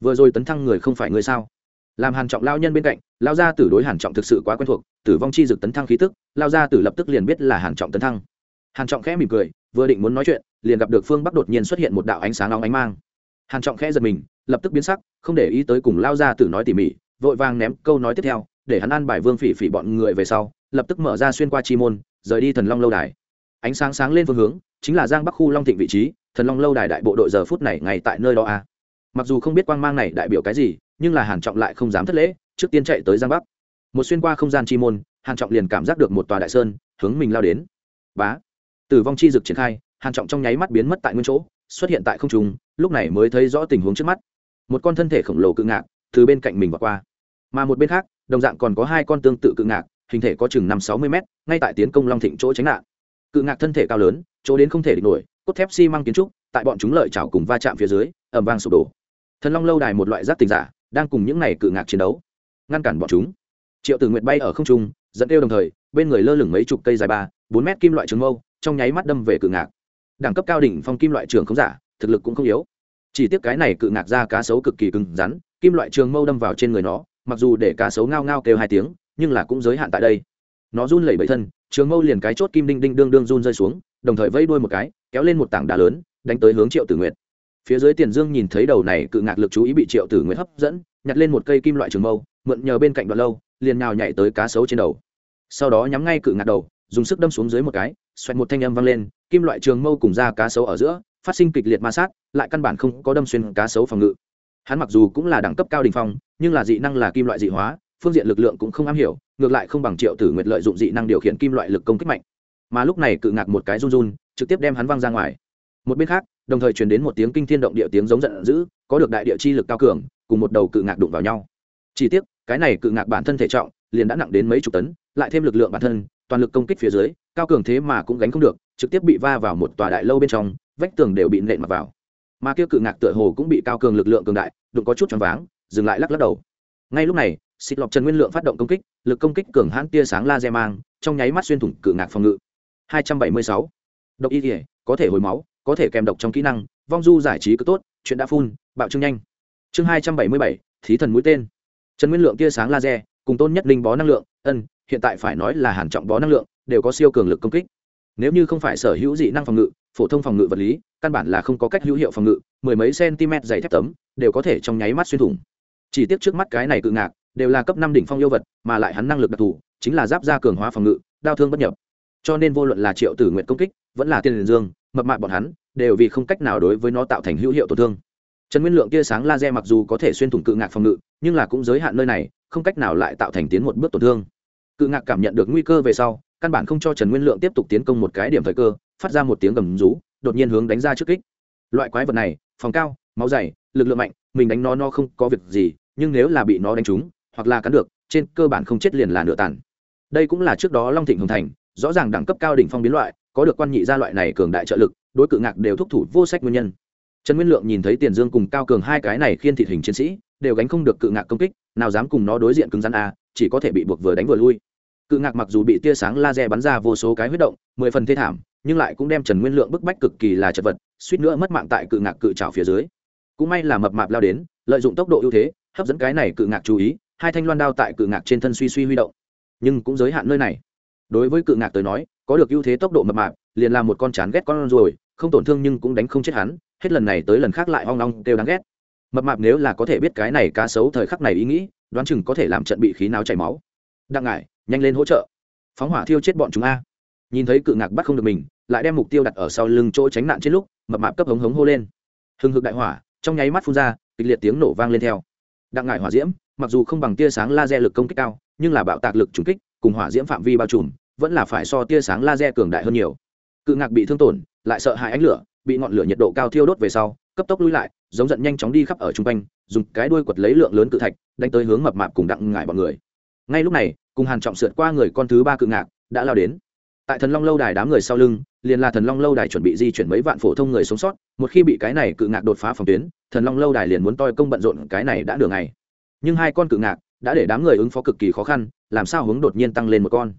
Vừa rồi tấn thăng người không phải người sao? Làm hàn trọng lao nhân bên cạnh lao gia tử đối hàn trọng thực sự quá quen thuộc, tử vong chi dực tấn thăng khí tức lao gia tử lập tức liền biết là hàn trọng tấn thăng. Hàn trọng khẽ mỉm cười, vừa định muốn nói chuyện, liền gặp được phương bắc đột nhiên xuất hiện một đạo ánh sáng nóng ánh mang. Hàn trọng khẽ giật mình, lập tức biến sắc, không để ý tới cùng lao gia tử nói tỉ mỉ, vội vàng ném câu nói tiếp theo, để hắn ăn bài vương phỉ phỉ bọn người về sau, lập tức mở ra xuyên qua chi môn, rời đi thần long lâu đài. Ánh sáng sáng lên phương hướng, chính là giang bắc khu long thịnh vị trí, thần long lâu đài đại bộ đội giờ phút này ngay tại nơi đó a à mặc dù không biết quang mang này đại biểu cái gì, nhưng là hàn trọng lại không dám thất lễ, trước tiên chạy tới giang bắc. Một xuyên qua không gian chi môn, hàn trọng liền cảm giác được một tòa đại sơn, hướng mình lao đến. Bá! Tử vong chi dực triển khai, hàn trọng trong nháy mắt biến mất tại nguyên chỗ, xuất hiện tại không trung, lúc này mới thấy rõ tình huống trước mắt. Một con thân thể khổng lồ cự ngạc, từ bên cạnh mình vượt qua. Mà một bên khác, đồng dạng còn có hai con tương tự cự ngạc, hình thể có chừng năm sáu mươi mét, ngay tại tiến công long thịnh chỗ tránh nạn. Cự ngạc thân thể cao lớn, chỗ đến không thể địch nổi, cốt thép xi măng kiến trúc, tại bọn chúng lợi chảo cùng va chạm phía dưới ẩm vang sụp đổ thần long lâu đài một loại giác tình giả, đang cùng những này cự ngạc chiến đấu. Ngăn cản bọn chúng. Triệu tử nguyệt bay ở không trung dẫn kêu đồng thời, bên người lơ lửng mấy chục cây dài ba, bốn mét kim loại trường mâu, trong nháy mắt đâm về cự ngạc. Đẳng cấp cao đỉnh phong kim loại trường không giả, thực lực cũng không yếu. Chỉ tiếc cái này cự ngạc ra cá sấu cực kỳ cứng rắn, kim loại trường mâu đâm vào trên người nó, mặc dù để cá sấu ngao ngao kêu hai tiếng, nhưng là cũng giới hạn tại đây. Nó run lẩy bẩy thân, trường mâu liền cái chốt kim đinh đinh đương đương run rơi xuống, đồng thời vây đuôi một cái, kéo lên một tảng đá lớn, đánh tới hướng triệu tử nguyệt phía dưới tiền dương nhìn thấy đầu này cự ngạc lực chú ý bị triệu tử nguyệt hấp dẫn, nhặt lên một cây kim loại trường mâu, mượn nhờ bên cạnh đoạn lâu, liền nào nhảy tới cá sấu trên đầu. Sau đó nhắm ngay cự ngạc đầu, dùng sức đâm xuống dưới một cái, xoẹt một thanh âm vang lên, kim loại trường mâu cùng ra cá sấu ở giữa, phát sinh kịch liệt ma sát, lại căn bản không có đâm xuyên cá sấu phòng ngự. Hắn mặc dù cũng là đẳng cấp cao đình phong, nhưng là dị năng là kim loại dị hóa, phương diện lực lượng cũng không am hiểu, ngược lại không bằng triệu tử nguyệt lợi dụng dị năng điều khiển kim loại lực công kích mạnh. Mà lúc này cự ngạc một cái run run, trực tiếp đem hắn văng ra ngoài một bên khác, đồng thời truyền đến một tiếng kinh thiên động địa tiếng giống giận dữ, có được đại địa chi lực cao cường, cùng một đầu cự ngạc đụng vào nhau. Chỉ tiếc, cái này cự ngạc bản thân thể trọng, liền đã nặng đến mấy chục tấn, lại thêm lực lượng bản thân, toàn lực công kích phía dưới, cao cường thế mà cũng gánh không được, trực tiếp bị va vào một tòa đại lâu bên trong, vách tường đều bị nện mặc vào. Mà kia cự ngạc tựa hồ cũng bị cao cường lực lượng cường đại, đụng có chút choáng váng, dừng lại lắc lắc đầu. Ngay lúc này, xịt lọc trần nguyên lượng phát động công kích, lực công kích cường hãn tia sáng laser mang, trong nháy mắt xuyên thủng cự ngạc phòng ngự. 276. độc y thể có thể hồi máu có thể kèm độc trong kỹ năng vong du giải trí cứ tốt chuyện đã phun bạo trưng nhanh. Chương 277, thí thần mũi tên. Trần nguyên lượng tia sáng laser cùng tôn nhất linh bó năng lượng ân hiện tại phải nói là hàn trọng bó năng lượng đều có siêu cường lực công kích. Nếu như không phải sở hữu dị năng phòng ngự phổ thông phòng ngự vật lý căn bản là không có cách hữu hiệu phòng ngự mười mấy cm dày thép tấm đều có thể trong nháy mắt xuyên thủng. Chỉ tiếc trước mắt cái này cự ngạc đều là cấp năm đỉnh phong yêu vật mà lại hắn năng lực đặc thù chính là giáp gia cường hóa phòng ngự đao thương bất nhập. Cho nên vô luận là triệu tử nguyện công kích vẫn là tiền liền dương mập mạ bọn hắn đều vì không cách nào đối với nó tạo thành hữu hiệu tổn thương. Trần nguyên lượng tia sáng laser mặc dù có thể xuyên thủng cự ngạc phòng ngự, nhưng là cũng giới hạn nơi này, không cách nào lại tạo thành tiến một bước tổn thương. Cự ngạc cảm nhận được nguy cơ về sau, căn bản không cho trần nguyên lượng tiếp tục tiến công một cái điểm thời cơ, phát ra một tiếng gầm rú, đột nhiên hướng đánh ra trước kích. Loại quái vật này, phòng cao, máu dày, lực lượng mạnh, mình đánh nó no không có việc gì, nhưng nếu là bị nó đánh trúng, hoặc là cắn được, trên cơ bản không chết liền là nửa tàn. Đây cũng là trước đó long thịnh hồng thành, rõ ràng đẳng cấp cao đỉnh phong biến loại có được quan nhị gia loại này cường đại trợ lực, đối cự ngạc đều thúc thủ vô sách nguyên nhân. Trần nguyên lượng nhìn thấy tiền dương cùng cao cường hai cái này khiên thịt hình chiến sĩ, đều gánh không được cự ngạc công kích, nào dám cùng nó đối diện cứng rắn a chỉ có thể bị buộc vừa đánh vừa lui. Cự ngạc mặc dù bị tia sáng laser bắn ra vô số cái huyết động, mười phần thê thảm, nhưng lại cũng đem trần nguyên lượng bức bách cực kỳ là chật vật, suýt nữa mất mạng tại cự ngạc cự trào phía dưới. Cũng may là mập mạp lao đến, lợi dụng tốc độ ưu thế, hấp dẫn cái này cự ngạc chú ý, hai thanh loan đao tại cự ngạc trên thân suy suy huy động. Nhưng cũng giới hạn nơi này. Đối với cự ngạc tới nói có được ưu thế tốc độ mập mạp, liền là một con chán ghét con rồi, không tổn thương nhưng cũng đánh không chết hắn, hết lần này tới lần khác lại hoang long kêu đáng ghét. Mập mạp nếu là có thể biết cái này cá sấu thời khắc này ý nghĩ, đoán chừng có thể làm trận bị khí náo chảy máu. Đặng ngải, nhanh lên hỗ trợ. Phóng hỏa thiêu chết bọn chúng a. Nhìn thấy cự ngạc bắt không được mình, lại đem mục tiêu đặt ở sau lưng chỗ tránh nạn trên lúc, mập mạp cấp hống hống hô lên. Hừng hực đại hỏa, trong nháy mắt phun ra, kịch liệt tiếng nổ vang lên theo. Đặng ngải hỏa diễm, mặc dù không bằng tia sáng laser lực công kích cao, nhưng là bạo tạc lực trùng kích, cùng hỏa diễm phạm vi bao trùm vẫn là phải so tia sáng laser cường đại hơn nhiều. Cự ngạc bị thương tổn, lại sợ hãi ánh lửa, bị ngọn lửa nhiệt độ cao thiêu đốt về sau, cấp tốc lui lại, giống giận nhanh chóng đi khắp ở chung quanh, dùng cái đuôi quật lấy lượng lớn cự thạch, đánh tới hướng mập mạp cùng đặng ngải bọn người. Ngay lúc này, cùng hàn trọng sượt qua người con thứ ba cự ngạc, đã lao đến. Tại thần long lâu đài đám người sau lưng, liền là thần long lâu đài chuẩn bị di chuyển mấy vạn phổ thông người sống sót, một khi bị cái này cự ngạc đột phá phòng tuyến, thần long lâu đài liền muốn toi công bận rộn cái này đã đường ngày. Nhưng hai con cự ngạc, đã để đám người ứng phó cực kỳ khó khăn, làm sao hướng đột nhiên tăng lên một con?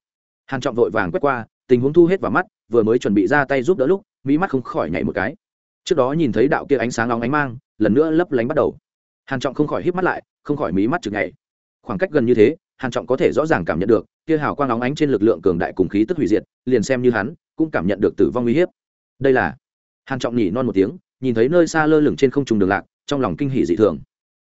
Hàn trọng vội vàng quét qua, tình huống thu hết vào mắt, vừa mới chuẩn bị ra tay giúp đỡ lúc mỹ mắt không khỏi nhảy một cái. Trước đó nhìn thấy đạo kia ánh sáng nóng ánh mang, lần nữa lấp lánh bắt đầu. Hàn trọng không khỏi híp mắt lại, không khỏi mí mắt chực nhảy. Khoảng cách gần như thế, hàn trọng có thể rõ ràng cảm nhận được, kia hào quang nóng ánh trên lực lượng cường đại cùng khí tức hủy diệt, liền xem như hắn, cũng cảm nhận được tử vong nguy hiếp. Đây là, hàn trọng nhỉ non một tiếng, nhìn thấy nơi xa lơ lửng trên không trung đường lạc, trong lòng kinh hỉ dị thường.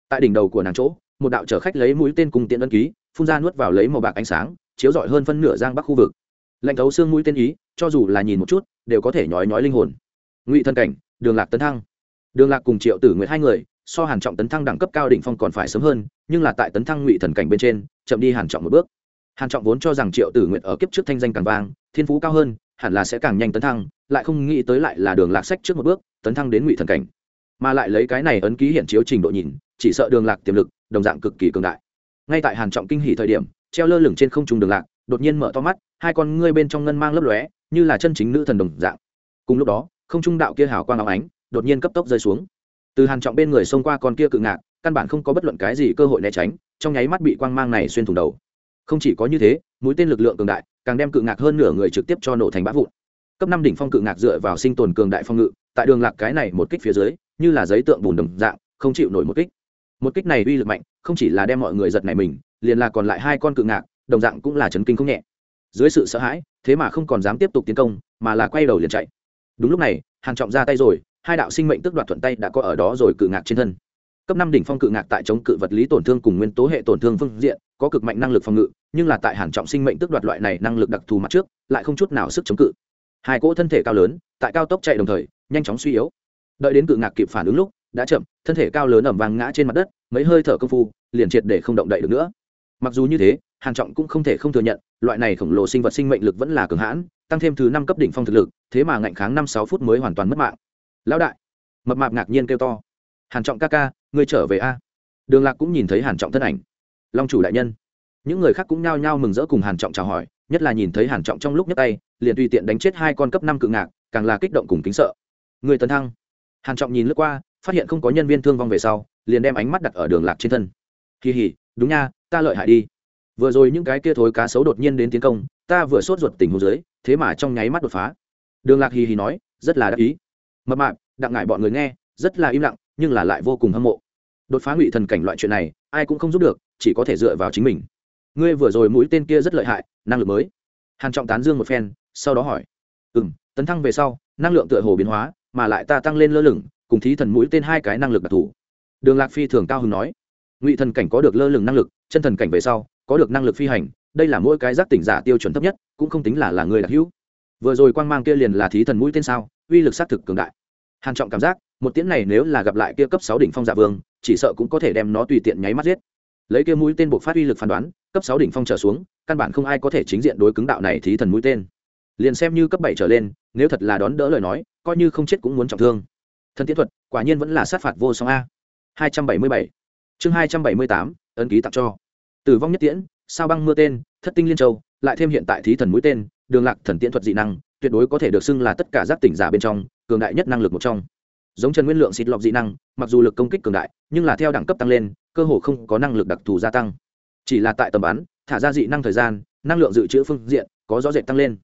Tại đỉnh đầu của nàng chỗ, một đạo chở khách lấy mũi tên cùng tiện ân ký, phun ra nuốt vào lấy màu bạc ánh sáng chiếu rọi hơn phân nửa giang bắc khu vực. Lạnh thấu xương mũi tên ý, cho dù là nhìn một chút, đều có thể nhói nhói linh hồn. Ngụy thân cảnh, đường lạc tấn thăng. Đường lạc cùng triệu tử nguyện hai người, so hàn trọng tấn thăng đẳng cấp cao đỉnh phong còn phải sớm hơn, nhưng là tại tấn thăng ngụy thần cảnh bên trên, chậm đi hàn trọng một bước. Hàn trọng vốn cho rằng triệu tử nguyện ở kiếp trước thanh danh càng vang, thiên phú cao hơn, hẳn là sẽ càng nhanh tấn thăng, lại không nghĩ tới lại là đường lạc sách trước một bước, tấn thăng đến ngụy thần cảnh. Mà lại lấy cái này ấn ký hiện chiếu trình độ nhìn, chỉ sợ đường lạc tiềm lực, đồng dạng cực kỳ cường đại. Ngay tại hàn trọng kinh hỉ thời điểm treo lơ lửng trên không trung đường lạc, đột nhiên mở to mắt, hai con ngươi bên trong ngân mang lấp lóe, như là chân chính nữ thần đồng dạng. Cùng lúc đó, không trung đạo kia hào quang áo ánh, đột nhiên cấp tốc rơi xuống. Từ hàn trọng bên người xông qua con kia cự ngạc, căn bản không có bất luận cái gì cơ hội né tránh, trong nháy mắt bị quang mang này xuyên thủng đầu. Không chỉ có như thế, mũi tên lực lượng cường đại, càng đem cự ngạc hơn nửa người trực tiếp cho nổ thành bã vụn. Cấp năm đỉnh phong cự ngạc dựa vào sinh tồn cường đại phong ngự, tại đường lạc cái này một kích phía dưới, như là giấy tượng bùn đồng dạng, không chịu nổi một kích một kích này uy lực mạnh, không chỉ là đem mọi người giật này mình, liền là còn lại hai con cự ngạc, đồng dạng cũng là chấn kinh không nhẹ. Dưới sự sợ hãi, thế mà không còn dám tiếp tục tiến công, mà là quay đầu liền chạy. Đúng lúc này, hàn trọng ra tay rồi, hai đạo sinh mệnh tức đoạt thuận tay đã có ở đó rồi cự ngạc trên thân. Cấp năm đỉnh phong cự ngạc tại chống cự vật lý tổn thương cùng nguyên tố hệ tổn thương phương diện, có cực mạnh năng lực phòng ngự, nhưng là tại hàn trọng sinh mệnh tức đoạt loại này năng lực đặc thù mặt trước, lại không chút nào sức chống cự. Hai cỗ thân thể cao lớn, tại cao tốc chạy đồng thời, nhanh chóng suy yếu. Đợi đến cự ngạc kịp phản ứng lúc đã chậm, thân thể cao lớn ẩm vàng ngã trên mặt đất, mấy hơi thở công phu, liền triệt để không động đậy được nữa. Mặc dù như thế, hàn trọng cũng không thể không thừa nhận, loại này khổng lồ sinh vật sinh mệnh lực vẫn là cường hãn, tăng thêm thứ năm cấp đỉnh phong thực lực, thế mà ngạnh kháng năm sáu phút mới hoàn toàn mất mạng. Lão đại! Mập mạp ngạc nhiên kêu to. Hàn trọng ca ca, ngươi trở về a? Đường lạc cũng nhìn thấy hàn trọng thân ảnh. Long chủ đại nhân. Những người khác cũng nhao nhao mừng rỡ cùng hàn trọng chào hỏi, nhất là nhìn thấy hàn trọng trong lúc nhấc tay, liền tùy tiện đánh chết hai con cấp năm cự ngạc, càng là kích động cùng kính sợ. Người tấn thăng. Hàn trọng nhìn lướt qua phát hiện không có nhân viên thương vong về sau, liền đem ánh mắt đặt ở đường lạc trên thân. Kỳ hỉ, đúng nha, ta lợi hại đi. Vừa rồi những cái kia thối cá sấu đột nhiên đến tiến công, ta vừa sốt ruột tình hồ dưới, thế mà trong nháy mắt đột phá. Đường lạc hì hì nói, rất là đắc ý. Mập mạp, đặng ngại bọn người nghe, rất là im lặng, nhưng là lại vô cùng hâm mộ. Đột phá ngụy thần cảnh loại chuyện này, ai cũng không giúp được, chỉ có thể dựa vào chính mình. Ngươi vừa rồi mũi tên kia rất lợi hại, năng lực mới. Hàn trọng tán dương một phen, sau đó hỏi ừ m tấn thăng về sau, năng lượng tựa hồ biến hóa, mà lại ta tăng lên lơ lửng cùng thí thần mũi tên hai cái năng lực đặc thù. Đường lạc phi thường cao hứng nói, ngụy thần cảnh có được lơ lửng năng lực, chân thần cảnh về sau, có được năng lực phi hành, đây là mỗi cái giác tỉnh giả tiêu chuẩn thấp nhất, cũng không tính là là người đặc hữu. Vừa rồi quang mang kia liền là thí thần mũi tên sao, uy lực xác thực cường đại. Hàn trọng cảm giác, một tiễn này nếu là gặp lại kia cấp sáu đỉnh phong giả vương, chỉ sợ cũng có thể đem nó tùy tiện nháy mắt giết. Lấy kia mũi tên buộc phát uy lực phán đoán, cấp sáu đỉnh phong trở xuống, căn bản không ai có thể chính diện đối cứng đạo này thí thần mũi tên. Liền xem như cấp bảy trở lên, nếu thật là đón đỡ lời nói, coi như không chết cũng muốn trọng thương thân tiến thuật, quả nhiên vẫn là sát phạt vô song a. Hai trăm bảy mươi bảy. Chương hai trăm bảy mươi tám, ấn ký tặng cho. Tử vong nhất tiễn, sao băng mưa tên, thất tinh liên châu, lại thêm hiện tại thí thần mũi tên, đường lạc thần tiễn thuật dị năng, tuyệt đối có thể được xưng là tất cả giác tỉnh giả bên trong, cường đại nhất năng lực một trong. Giống trần nguyên lượng xịt lọc dị năng, mặc dù lực công kích cường đại, nhưng là theo đẳng cấp tăng lên, cơ hồ không có năng lực đặc thù gia tăng. Chỉ là tại tầm bắn, thả ra dị năng thời gian, năng lượng dự trữ phương diện, có rõ rệt tăng lên.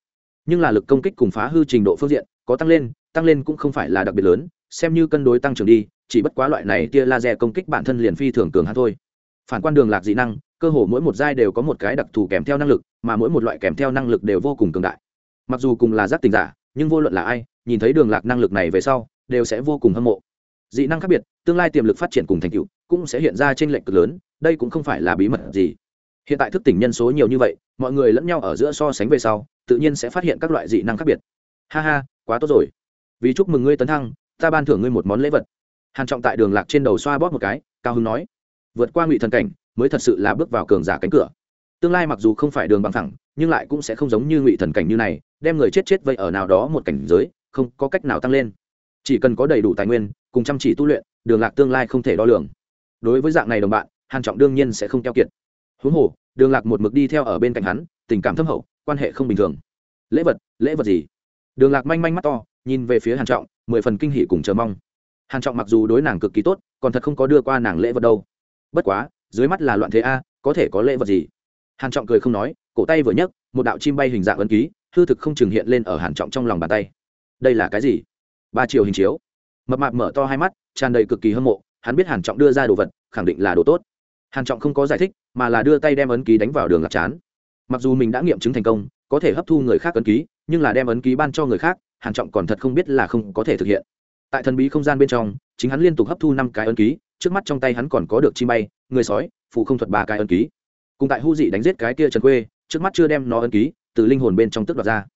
Nhưng là lực công kích cùng phá hư trình độ phương diện, có tăng lên tăng lên cũng không phải là đặc biệt lớn xem như cân đối tăng trưởng đi, chỉ bất quá loại này tia laser công kích bản thân liền phi thường cường hắn thôi. Phản quan đường lạc dị năng, cơ hồ mỗi một giai đều có một cái đặc thù kèm theo năng lực, mà mỗi một loại kèm theo năng lực đều vô cùng cường đại. Mặc dù cùng là giác tình giả, nhưng vô luận là ai, nhìn thấy đường lạc năng lực này về sau, đều sẽ vô cùng hâm mộ. Dị năng khác biệt, tương lai tiềm lực phát triển cùng thành tựu cũng sẽ hiện ra trên lệnh cực lớn, đây cũng không phải là bí mật gì. Hiện tại thức tỉnh nhân số nhiều như vậy, mọi người lẫn nhau ở giữa so sánh về sau, tự nhiên sẽ phát hiện các loại dị năng khác biệt. Ha ha, quá tốt rồi. Vì chúc mừng ngươi tấn thăng ta ban thưởng ngươi một món lễ vật. Hàn trọng tại đường lạc trên đầu xoa bóp một cái, cao hưng nói, vượt qua ngụy thần cảnh, mới thật sự là bước vào cường giả cánh cửa. Tương lai mặc dù không phải đường bằng thẳng, nhưng lại cũng sẽ không giống như ngụy thần cảnh như này, đem người chết chết vậy ở nào đó một cảnh giới, không có cách nào tăng lên. Chỉ cần có đầy đủ tài nguyên, cùng chăm chỉ tu luyện, đường lạc tương lai không thể đo lường. Đối với dạng này đồng bạn, hàn trọng đương nhiên sẽ không keo kiệt. Huống hồ, đường lạc một mực đi theo ở bên cạnh hắn, tình cảm thâm hậu, quan hệ không bình thường. Lễ vật lễ vật gì? Đường lạc manh manh mắt to, nhìn về phía hàn trọng mười phần kinh hỉ cùng chờ mong. Hàn trọng mặc dù đối nàng cực kỳ tốt, còn thật không có đưa qua nàng lễ vật đâu. Bất quá, dưới mắt là loạn thế a à, có thể có lễ vật gì? Hàn trọng cười không nói, cổ tay vừa nhấc, một đạo chim bay hình dạng ấn ký, hư thực không chừng hiện lên ở hàn trọng trong lòng bàn tay. Đây là cái gì? Ba chiều hình chiếu. Mập mạp mở to hai mắt, tràn đầy cực kỳ hâm mộ, hắn biết hàn trọng đưa ra đồ vật, khẳng định là đồ tốt. Hàn trọng không có giải thích, mà là đưa tay đem ấn ký đánh vào đường lạc chán. Mặc dù mình đã nghiệm chứng thành công, có thể hấp thu người khác ấn ký, nhưng là đem ấn ký ban cho người khác hàn trọng còn thật không biết là không có thể thực hiện. Tại thần bí không gian bên trong, chính hắn liên tục hấp thu năm cái ấn ký, trước mắt trong tay hắn còn có được chi bay, người sói phụ không thuật ba cái ấn ký. Cùng tại hu dị đánh giết cái kia trần khuê, trước mắt chưa đem nó ấn ký, từ linh hồn bên trong tức đoạt ra.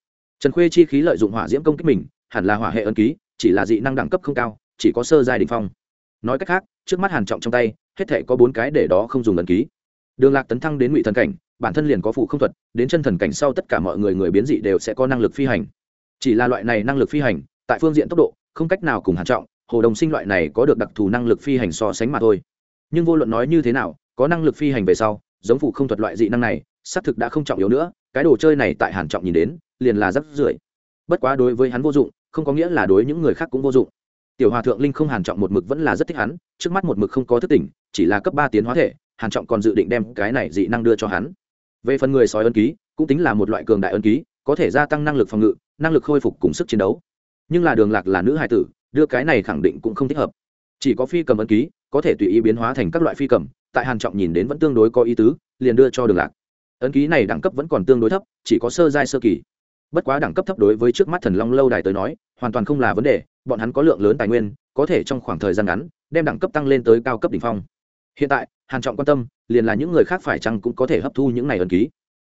Trần khuê chi khí lợi dụng hỏa diễm công kích mình, hẳn là hỏa hệ ấn ký, chỉ là dị năng đẳng cấp không cao, chỉ có sơ giai đình phong. Nói cách khác, trước mắt hàn trọng trong tay, hết thể có bốn cái để đó không dùng ấn ký. Đường lạc tấn thăng đến ngụy thần cảnh, bản thân liền có phụ không thuật, đến chân thần cảnh sau tất cả mọi người người biến dị đều sẽ có năng lực phi hành chỉ là loại này năng lực phi hành, tại phương diện tốc độ, không cách nào cùng hàn trọng, hồ đồng sinh loại này có được đặc thù năng lực phi hành so sánh mà thôi. Nhưng vô luận nói như thế nào, có năng lực phi hành về sau, giống phụ không thuật loại dị năng này, xác thực đã không trọng yếu nữa, cái đồ chơi này tại hàn trọng nhìn đến, liền là rất rưởi. Bất quá đối với hắn vô dụng, không có nghĩa là đối những người khác cũng vô dụng. Tiểu hòa thượng linh không hàn trọng một mực vẫn là rất thích hắn, trước mắt một mực không có thức tỉnh, chỉ là cấp ba tiến hóa thể, hàn trọng còn dự định đem cái này dị năng đưa cho hắn. Về phần người sói ân ký, cũng tính là một loại cường đại ân ký có thể gia tăng năng lực phòng ngự, năng lực khôi phục cùng sức chiến đấu. Nhưng là đường lạc là nữ hài tử, đưa cái này khẳng định cũng không thích hợp. Chỉ có phi cầm ấn ký, có thể tùy ý biến hóa thành các loại phi cầm, tại hàn trọng nhìn đến vẫn tương đối có ý tứ, liền đưa cho đường lạc. Ấn ký này đẳng cấp vẫn còn tương đối thấp, chỉ có sơ giai sơ kỳ. Bất quá đẳng cấp thấp đối với trước mắt thần long lâu đài tới nói, hoàn toàn không là vấn đề, bọn hắn có lượng lớn tài nguyên, có thể trong khoảng thời gian ngắn, đem đẳng cấp tăng lên tới cao cấp đỉnh phong. Hiện tại, hàn trọng quan tâm, liền là những người khác phải chăng cũng có thể hấp thu những này ấn ký.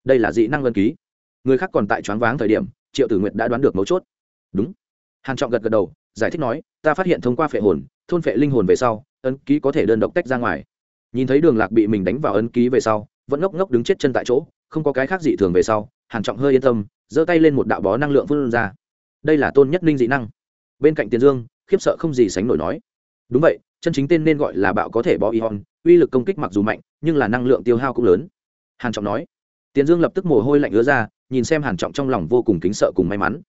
Đây là dị năng ấn ký người khác còn tại choáng váng thời điểm, triệu tử nguyệt đã đoán được mấu chốt. Đúng. Hàn trọng gật gật đầu, giải thích nói, ta phát hiện thông qua phệ hồn, thôn phệ linh hồn về sau, ấn ký có thể đơn độc tách ra ngoài. Nhìn thấy đường lạc bị mình đánh vào ấn ký về sau, vẫn ngốc ngốc đứng chết chân tại chỗ, không có cái khác dị thường về sau, hàn trọng hơi yên tâm, giơ tay lên một đạo bó năng lượng phun ra. Đây là tôn nhất linh dị năng. Bên cạnh tiền dương, khiếp sợ không gì sánh nổi nói, đúng vậy, chân chính tên nên gọi là bạo có thể bó ion. uy lực công kích mặc dù mạnh, nhưng là năng lượng tiêu hao cũng lớn. Hàn trọng nói. Tiền dương lập tức mồ hôi lạnh ứa ra nhìn xem hàn trọng trong lòng vô cùng kính sợ cùng may mắn.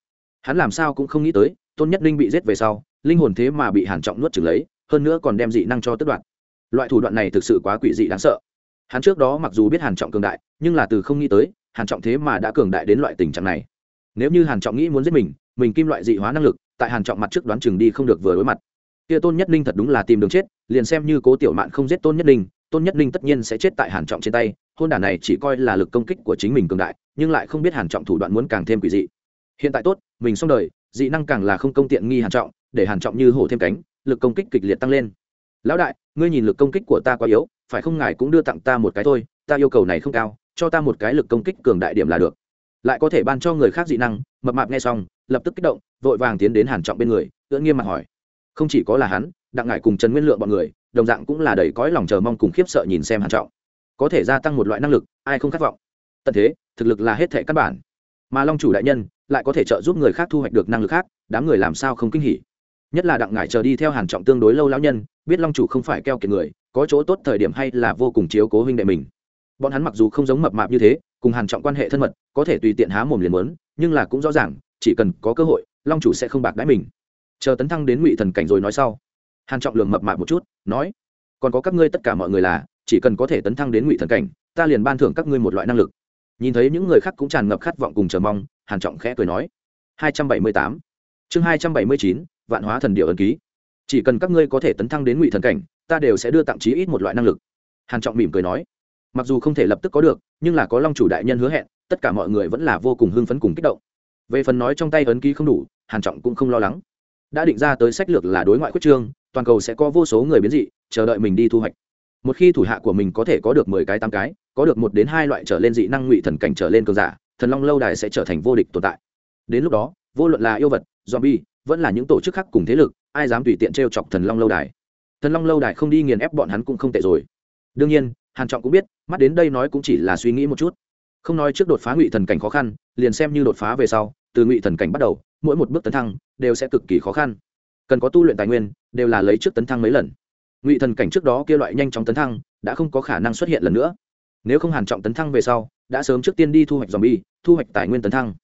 Hắn làm sao cũng không nghĩ tới, tôn nhất Linh bị giết về sau, linh hồn thế mà bị hàn trọng nuốt chửng lấy, hơn nữa còn đem dị năng cho tất đoạn loại thủ đoạn này thực sự quá quỷ dị đáng sợ. Hắn trước đó mặc dù biết hàn trọng cường đại, nhưng là từ không nghĩ tới, hàn trọng thế mà đã cường đại đến loại tình trạng này. Nếu như hàn trọng nghĩ muốn giết mình mình kim loại dị hóa năng lực, tại hàn trọng mặt trước đoán chừng đi không được vừa đối mặt. Kia tôn nhất ninh thật đúng là tìm đường chết, liền xem như cố tiểu mạn không giết tôn nhất ninh, tôn nhất ninh tất nhiên sẽ chết tại hàn trọng trên tay, hôn đả này chỉ coi là lực công kích của chính mình cường đại nhưng lại không biết hàn trọng thủ đoạn muốn càng thêm quỷ dị. Hiện tại tốt, mình xong đời, dị năng càng là không công tiện nghi hàn trọng, để hàn trọng như hổ thêm cánh, lực công kích kịch liệt tăng lên. Lão đại, ngươi nhìn lực công kích của ta quá yếu, phải không ngài cũng đưa tặng ta một cái thôi, ta yêu cầu này không cao, cho ta một cái lực công kích cường đại điểm là được. Lại có thể ban cho người khác dị năng, mập mạp nghe xong, lập tức kích động, vội vàng tiến đến hàn trọng bên người, ưỡn nghiêm mặt hỏi. Không chỉ có là hắn, đặng ngải cùng trần nguyên lượng bọn người, đồng dạng cũng là đầy cõi lòng chờ mong cùng khiếp sợ nhìn xem hàn trọng. Có thể gia tăng một loại năng lực, ai không khát vọng. Tận thế thực lực là hết thệ căn bản. Mà long chủ đại nhân lại có thể trợ giúp người khác thu hoạch được năng lực khác, đám người làm sao không kinh hỉ? Nhất là đặng ngải chờ đi theo hàn trọng tương đối lâu lão nhân, biết long chủ không phải keo kiệt người, có chỗ tốt thời điểm hay là vô cùng chiếu cố huynh đệ mình. Bọn hắn mặc dù không giống mập mạp như thế, cùng hàn trọng quan hệ thân mật, có thể tùy tiện há mồm liền muốn, nhưng là cũng rõ ràng, chỉ cần có cơ hội, long chủ sẽ không bạc đãi mình. Chờ tấn thăng đến ngụy thần cảnh rồi nói sau, hàn trọng lường mập mạp một chút, nói, còn có các ngươi tất cả mọi người là, chỉ cần có thể tấn thăng đến ngụy thần cảnh, ta liền ban thưởng các ngươi một loại năng lực nhìn thấy những người khác cũng tràn ngập khát vọng cùng chờ mong, hàn trọng khẽ cười nói. 278 chương 279 vạn hóa thần điệu ấn ký. Chỉ cần các ngươi có thể tấn thăng đến ngụy thần cảnh, ta đều sẽ đưa tặng chí ít một loại năng lực. Hàn trọng mỉm cười nói. Mặc dù không thể lập tức có được, nhưng là có long chủ đại nhân hứa hẹn, tất cả mọi người vẫn là vô cùng hưng phấn cùng kích động. Về phần nói trong tay ấn ký không đủ, hàn trọng cũng không lo lắng. Đã định ra tới sách lược là đối ngoại quyết trương, toàn cầu sẽ có vô số người biến dị, chờ đợi mình đi thu hoạch. Một khi thủ hạ của mình có thể có được mười cái, tám cái có được một đến hai loại trở lên dị năng ngụy thần cảnh trở lên cường giả, thần long lâu đài sẽ trở thành vô địch tồn tại. Đến lúc đó, vô luận là yêu vật, zombie, vẫn là những tổ chức khác cùng thế lực, ai dám tùy tiện t chọc thần long lâu đài? Thần long lâu đài không đi nghiền ép bọn hắn cũng không tệ rồi. Đương nhiên, hàn trọng cũng biết, mắt đến đây nói cũng chỉ là suy nghĩ một chút. Không nói trước đột phá ngụy thần cảnh khó khăn, liền xem như đột phá về sau, từ ngụy thần cảnh bắt đầu, mỗi một bước tấn thăng, đều sẽ cực kỳ khó khăn. Cần có tu luyện tài nguyên, đều là lấy trước tấn thăng mấy lần. Ngụy thần cảnh trước đó kia loại nhanh chóng tấn thăng, đã không có khả năng xuất hiện lần nữa nếu không hàn trọng tấn thăng về sau, đã sớm trước tiên đi thu hoạch dòm bi thu hoạch tài nguyên tấn thăng.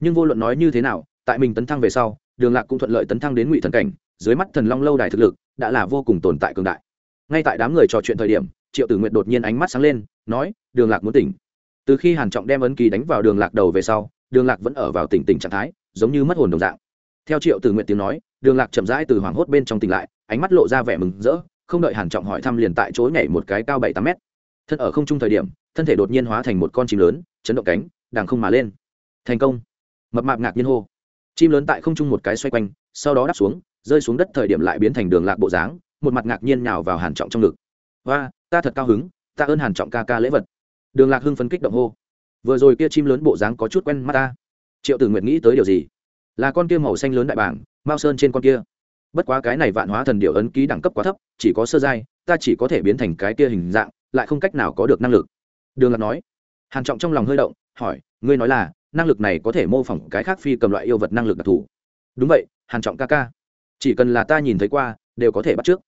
Nhưng vô luận nói như thế nào, tại mình tấn thăng về sau, đường lạc cũng thuận lợi tấn thăng đến ngụy thần cảnh, dưới mắt thần long lâu đài thực lực đã là vô cùng tồn tại cường đại. Ngay tại đám người trò chuyện thời điểm, triệu tử nguyện đột nhiên ánh mắt sáng lên, nói, đường lạc muốn tỉnh. Từ khi hàn trọng đem ấn kỳ đánh vào đường lạc đầu về sau, đường lạc vẫn ở vào tỉnh tỉnh trạng thái, giống như mất hồn đồng dạng. Theo triệu từ nguyện tiếng nói, đường lạc chậm rãi từ hoảng hốt bên trong tỉnh lại, ánh mắt lộ ra vẻ mừng rỡ, không đợi hàn trọng hỏi thăm liền tại chỗ nhảy một cái cao bảy tám mét thân ở không trung thời điểm, thân thể đột nhiên hóa thành một con chim lớn, chấn động cánh đàng không mà lên. Thành công. Mập mạp ngạc nhiên hô. Chim lớn tại không trung một cái xoay quanh, sau đó đáp xuống, rơi xuống đất thời điểm lại biến thành đường lạc bộ dáng, một mặt ngạc nhiên nhào vào hàn trọng trong ngực. Và ta thật cao hứng, ta ơn hàn trọng ca ca lễ vật. Đường lạc hưng phấn kích động hô. Vừa rồi kia chim lớn bộ dáng có chút quen mắt ta. Triệu tử nguyệt nghĩ tới điều gì? Là con kia màu xanh lớn đại bảng, mao sơn trên con kia. Bất quá cái này vạn hóa thần điệu ấn ký đẳng cấp quá thấp, chỉ có sơ giai, ta chỉ có thể biến thành cái kia hình dạng lại không cách nào có được năng lực. Đường lạc nói. Hàn trọng trong lòng hơi động, hỏi, ngươi nói là, năng lực này có thể mô phỏng cái khác phi cầm loại yêu vật năng lực đặc thù? Đúng vậy, hàn trọng ca ca. Chỉ cần là ta nhìn thấy qua, đều có thể bắt trước.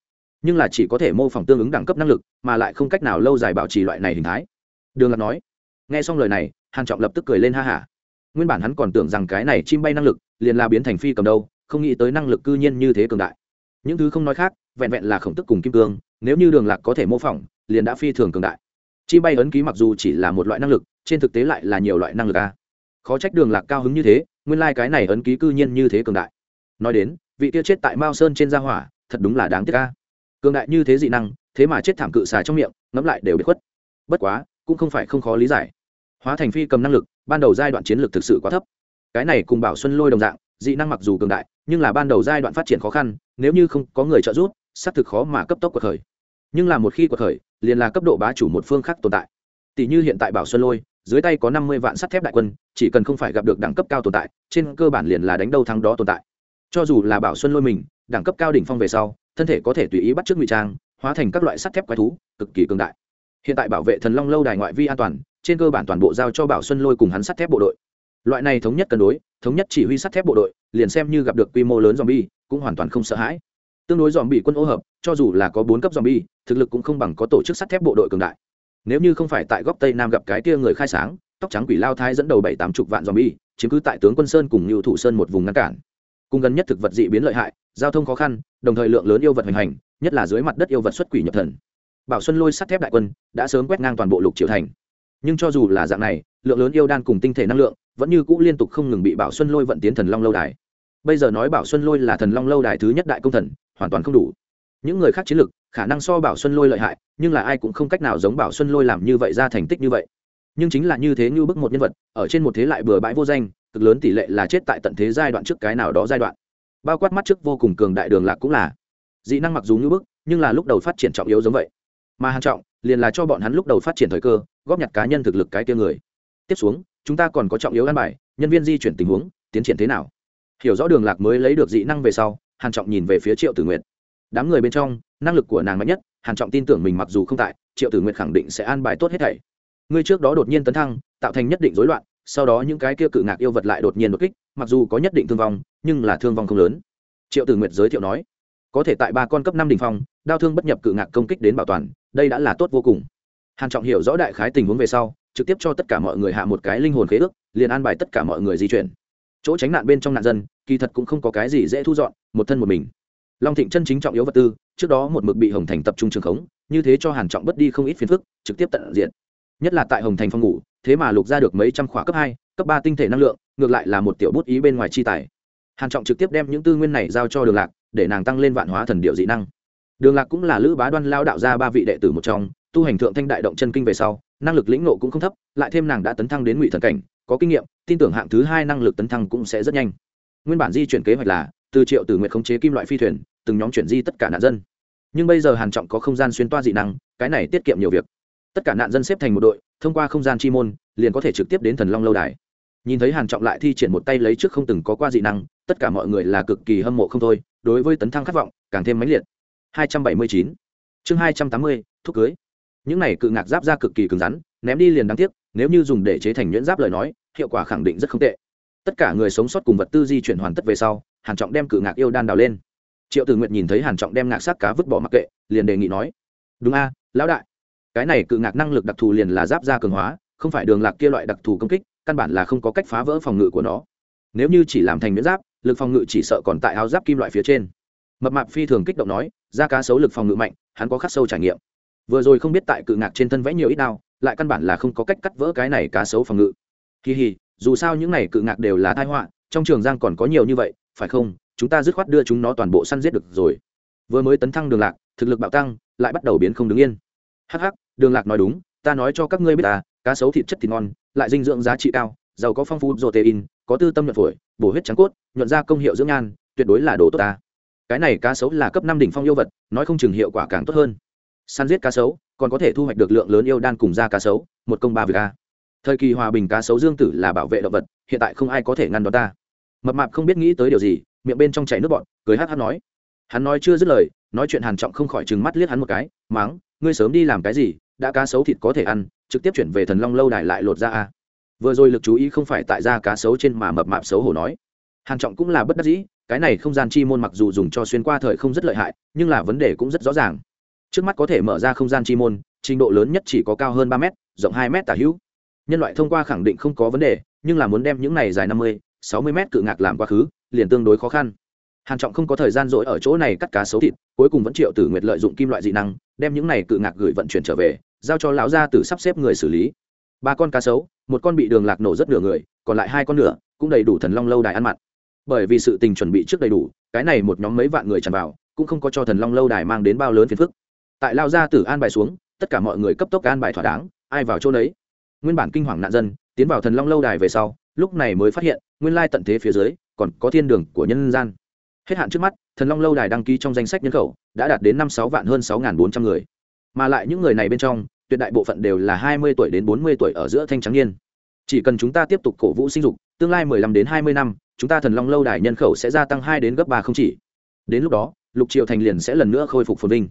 Nhưng là chỉ có thể mô phỏng tương ứng đẳng cấp năng lực, mà lại không cách nào lâu dài bảo trì loại này hình thái. Đường lạc nói. Nghe xong lời này, hàn trọng lập tức cười lên ha hả. Nguyên bản hắn còn tưởng rằng cái này chim bay năng lực, liền là biến thành phi cầm đâu, không nghĩ tới năng lực cư nhiên như thế cường đại. Những thứ không nói khác, vẹn vẹn là khổng tức cùng kim cương, nếu như đường lạc có thể mô phỏng liền đã phi thường cường đại. Chi bay ấn ký mặc dù chỉ là một loại năng lực, trên thực tế lại là nhiều loại năng lực a khó trách đường lạc cao hứng như thế, nguyên lai、like、cái này ấn ký cư nhiên như thế cường đại. Nói đến, vị kia chết tại mao sơn trên gia hỏa, thật đúng là đáng tiếc a. Cường đại như thế dị năng, thế mà chết thảm cự xà trong miệng, ngẫm lại đều bị khuất. Bất quá, cũng không phải không khó lý giải. Hóa thành phi cầm năng lực, ban đầu giai đoạn chiến lược thực sự quá thấp. Cái này cùng bảo xuân lôi đồng dạng, dị năng mặc dù cường đại, nhưng là ban đầu giai đoạn phát triển khó khăn, nếu như không có người trợ giúp, xác thực khó mà cấp tốc cuộc khởi nhưng là một khi quật khởi, liền là cấp độ bá chủ một phương khác tồn tại. Tỷ như hiện tại bảo xuân lôi, dưới tay có năm mươi vạn sắt thép đại quân, chỉ cần không phải gặp được đẳng cấp cao tồn tại, trên cơ bản liền là đánh đâu thắng đó tồn tại. Cho dù là bảo xuân lôi mình, đẳng cấp cao đỉnh phong về sau, thân thể có thể tùy ý bắt chước ngụy trang, hóa thành các loại sắt thép quái thú, cực kỳ cường đại. Hiện tại bảo vệ thần long lâu đài ngoại vi an toàn, trên cơ bản toàn bộ giao cho bảo xuân lôi cùng hắn sắt thép bộ đội. Loại này thống nhất cân đối, thống nhất chỉ huy sắt thép bộ đội, liền xem như gặp được quy mô lớn zombie, cũng hoàn toàn không sợ hãi tương đối zombie quân ô hợp, cho dù là có bốn cấp zombie thực lực cũng không bằng có tổ chức sắt thép bộ đội cường đại. Nếu như không phải tại góc tây nam gặp cái kia người khai sáng, tóc trắng quỷ lao thái dẫn đầu bảy tám chục vạn zombie chiếm cứ tại tướng quân sơn cùng nhiều thủ sơn một vùng ngăn cản. Cùng gần nhất thực vật dị biến lợi hại, giao thông khó khăn, đồng thời lượng lớn yêu vật hành hành, nhất là dưới mặt đất yêu vật xuất quỷ nhập thần. Bảo xuân lôi sắt thép đại quân đã sớm quét ngang toàn bộ lục triều thành. Nhưng cho dù là dạng này, lượng lớn yêu đan cùng tinh thể năng lượng vẫn như cũ liên tục không ngừng bị bảo xuân lôi vận tiến thần long lâu đài bây giờ nói bảo xuân lôi là thần long lâu đài thứ nhất đại công thần, hoàn toàn không đủ. Những người khác chiến lược khả năng so bảo xuân lôi lợi hại, nhưng là ai cũng không cách nào giống bảo xuân lôi làm như vậy ra thành tích như vậy. Nhưng chính là như thế như bức một nhân vật, ở trên một thế lại bừa bãi vô danh, cực lớn tỷ lệ là chết tại tận thế giai đoạn trước cái nào đó giai đoạn. Bao quát mắt trước vô cùng cường đại đường lạc cũng là. Dị năng mặc dù như bức, nhưng là lúc đầu phát triển trọng yếu giống vậy. Mà hàn trọng, liền là cho bọn hắn lúc đầu phát triển thời cơ, góp nhặt cá nhân thực lực cái tiêu người. Tiếp xuống, chúng ta còn có trọng yếu an bài, nhân viên di chuyển tình huống, tiến triển thế nào? Hiểu rõ đường lạc mới lấy được dị năng về sau, hàn trọng nhìn về phía triệu tử nguyệt. Đám người bên trong, năng lực của nàng mạnh nhất, hàn trọng tin tưởng mình mặc dù không tại, triệu tử nguyệt khẳng định sẽ an bài tốt hết thảy. Ngươi trước đó đột nhiên tấn thăng, tạo thành nhất định rối loạn, sau đó những cái kia cự ngạc yêu vật lại đột nhiên đột kích, mặc dù có nhất định thương vong, nhưng là thương vong không lớn. Triệu tử nguyệt giới thiệu nói, có thể tại ba con cấp năm đỉnh phong, đao thương bất nhập cự ngạc công kích đến bảo toàn, đây đã là tốt vô cùng. Hàn trọng hiểu rõ đại khái tình huống về sau, trực tiếp cho tất cả mọi người hạ một cái linh hồn khế ước, liền an bài tất cả mọi người di chuyển chỗ tránh nạn bên trong nạn dân, kỳ thật cũng không có cái gì dễ thu dọn, một thân một mình. Long thịnh chân chính trọng yếu vật tư, trước đó một mực bị hồng thành tập trung trường khống, như thế cho hàn trọng bất đi không ít phiền phức, trực tiếp tận diện. Nhất là tại hồng thành phòng ngủ, thế mà lục ra được mấy trăm khóa cấp hai, cấp ba tinh thể năng lượng, ngược lại là một tiểu bút ý bên ngoài chi tài. Hàn trọng trực tiếp đem những tư nguyên này giao cho đường lạc, để nàng tăng lên vạn hóa thần điệu dị năng. Đường lạc cũng là lữ bá đoan lao đạo ra ba vị đệ tử một trong, tu hành thượng thanh đại động chân kinh về sau, năng lực lĩnh nộ cũng không thấp, lại thêm nàng đã tấn thăng đến ngụy thần cảnh có kinh nghiệm, tin tưởng hạng thứ hai năng lực tấn thăng cũng sẽ rất nhanh. Nguyên bản di chuyển kế hoạch là, từ triệu tử nguyện khống chế kim loại phi thuyền, từng nhóm chuyển di tất cả nạn dân. Nhưng bây giờ hàn trọng có không gian xuyên toa dị năng, cái này tiết kiệm nhiều việc. Tất cả nạn dân xếp thành một đội, thông qua không gian chi môn, liền có thể trực tiếp đến thần long lâu đài. Nhìn thấy hàn trọng lại thi triển một tay lấy trước không từng có qua dị năng, tất cả mọi người là cực kỳ hâm mộ không thôi, đối với tấn thăng khát vọng càng thêm mãnh liệt. 279 chương 280 thúc cưới. Những này cự ngạc giáp ra cực kỳ cứng rắn, ném đi liền đáng tiếc nếu như dùng để chế thành nhuyễn giáp lời nói, hiệu quả khẳng định rất không tệ. Tất cả người sống sót cùng vật tư di chuyển hoàn tất về sau, hàn trọng đem cự ngạc yêu đan đào lên. Triệu tử nguyện nhìn thấy hàn trọng đem ngạc sát cá vứt bỏ mặc kệ, liền đề nghị nói, đúng a, lão đại, cái này cự ngạc năng lực đặc thù liền là giáp da cường hóa, không phải đường lạc kia loại đặc thù công kích, căn bản là không có cách phá vỡ phòng ngự của nó. Nếu như chỉ làm thành miễn giáp, lực phòng ngự chỉ sợ còn tại áo giáp kim loại phía trên. Mập mạp phi thường kích động nói, da cá sấu lực phòng ngự mạnh, hắn có khắc sâu trải nghiệm. Vừa rồi không biết tại cự ngạc trên thân vẽ nhiều ít đao lại căn bản là không có cách cắt vỡ cái này cá sấu phòng ngự. Kỳ hì, dù sao những này cự ngạc đều là tai họa, trong trường giang còn có nhiều như vậy, phải không? Chúng ta dứt khoát đưa chúng nó toàn bộ săn giết được rồi. Vừa mới tấn thăng đường lạc, thực lực bạo tăng, lại bắt đầu biến không đứng yên. Hắc hắc, đường lạc nói đúng, ta nói cho các ngươi biết ta, cá sấu thịt chất thịt ngon, lại dinh dưỡng giá trị cao, giàu có phong phú protein, có tư tâm nhuận phổi, bổ huyết trắng cốt, nhuận ra công hiệu dưỡng nhan, tuyệt đối là đồ tốt ta. Cái này cá sấu là cấp năm đỉnh phong yêu vật, nói không chừng hiệu quả càng tốt hơn săn giết cá sấu, còn có thể thu hoạch được lượng lớn yêu đan cùng da cá sấu, một công ba việc a. Thời kỳ hòa bình cá sấu dương tử là bảo vệ động vật, hiện tại không ai có thể ngăn đón ta. Mập mạp không biết nghĩ tới điều gì, miệng bên trong chảy nước bọn cười hát hát nói. Hắn nói chưa dứt lời, nói chuyện hàn trọng không khỏi trừng mắt liếc hắn một cái, máng, ngươi sớm đi làm cái gì, đã cá sấu thịt có thể ăn, trực tiếp chuyển về thần long lâu đài lại lột ra a. Vừa rồi lực chú ý không phải tại da cá sấu trên mà mập mạp xấu hổ nói. Hàn trọng cũng là bất đắc dĩ, cái này không gian chi môn mặc dù dùng cho xuyên qua thời không rất lợi hại, nhưng là vấn đề cũng rất rõ ràng trước mắt có thể mở ra không gian chi môn, trình độ lớn nhất chỉ có cao hơn ba mét, rộng hai mét tả hữu. Nhân loại thông qua khẳng định không có vấn đề, nhưng là muốn đem những này dài năm mươi, sáu mươi mét cự ngạc làm quá khứ, liền tương đối khó khăn. Hàn trọng không có thời gian dỗi ở chỗ này cắt cá xấu thịt, cuối cùng vẫn triệu tử nguyệt lợi dụng kim loại dị năng, đem những này cự ngạc gửi vận chuyển trở về, giao cho lão gia tử sắp xếp người xử lý. Ba con cá sấu, một con bị đường lạc nổ rất nửa người, còn lại hai con nửa, cũng đầy đủ thần long lâu đài ăn mặn. Bởi vì sự tình chuẩn bị trước đầy đủ, cái này một nhóm mấy vạn người tràn vào, cũng không có cho thần long lâu đài mang đến bao lớn phiền phức tại lao gia tử an bài xuống, tất cả mọi người cấp tốc an bài thỏa đáng, ai vào chỗ đấy nguyên bản kinh hoàng nạn dân, tiến vào thần long lâu đài về sau, lúc này mới phát hiện, nguyên lai tận thế phía dưới, còn có thiên đường của nhân gian. Hết hạn trước mắt, thần long lâu đài đăng ký trong danh sách nhân khẩu, đã đạt đến năm sáu vạn hơn sáu bốn trăm người. Mà lại những người này bên trong, tuyệt đại bộ phận đều là hai mươi tuổi đến bốn mươi tuổi ở giữa thanh trắng niên. Chỉ cần chúng ta tiếp tục cổ vũ sinh dục, tương lai mười lăm đến hai mươi năm, chúng ta thần long lâu đài nhân khẩu sẽ gia tăng hai đến gấp ba không chỉ. Đến lúc đó, lục triệu thành liền sẽ lần nữa khôi phục phồn vinh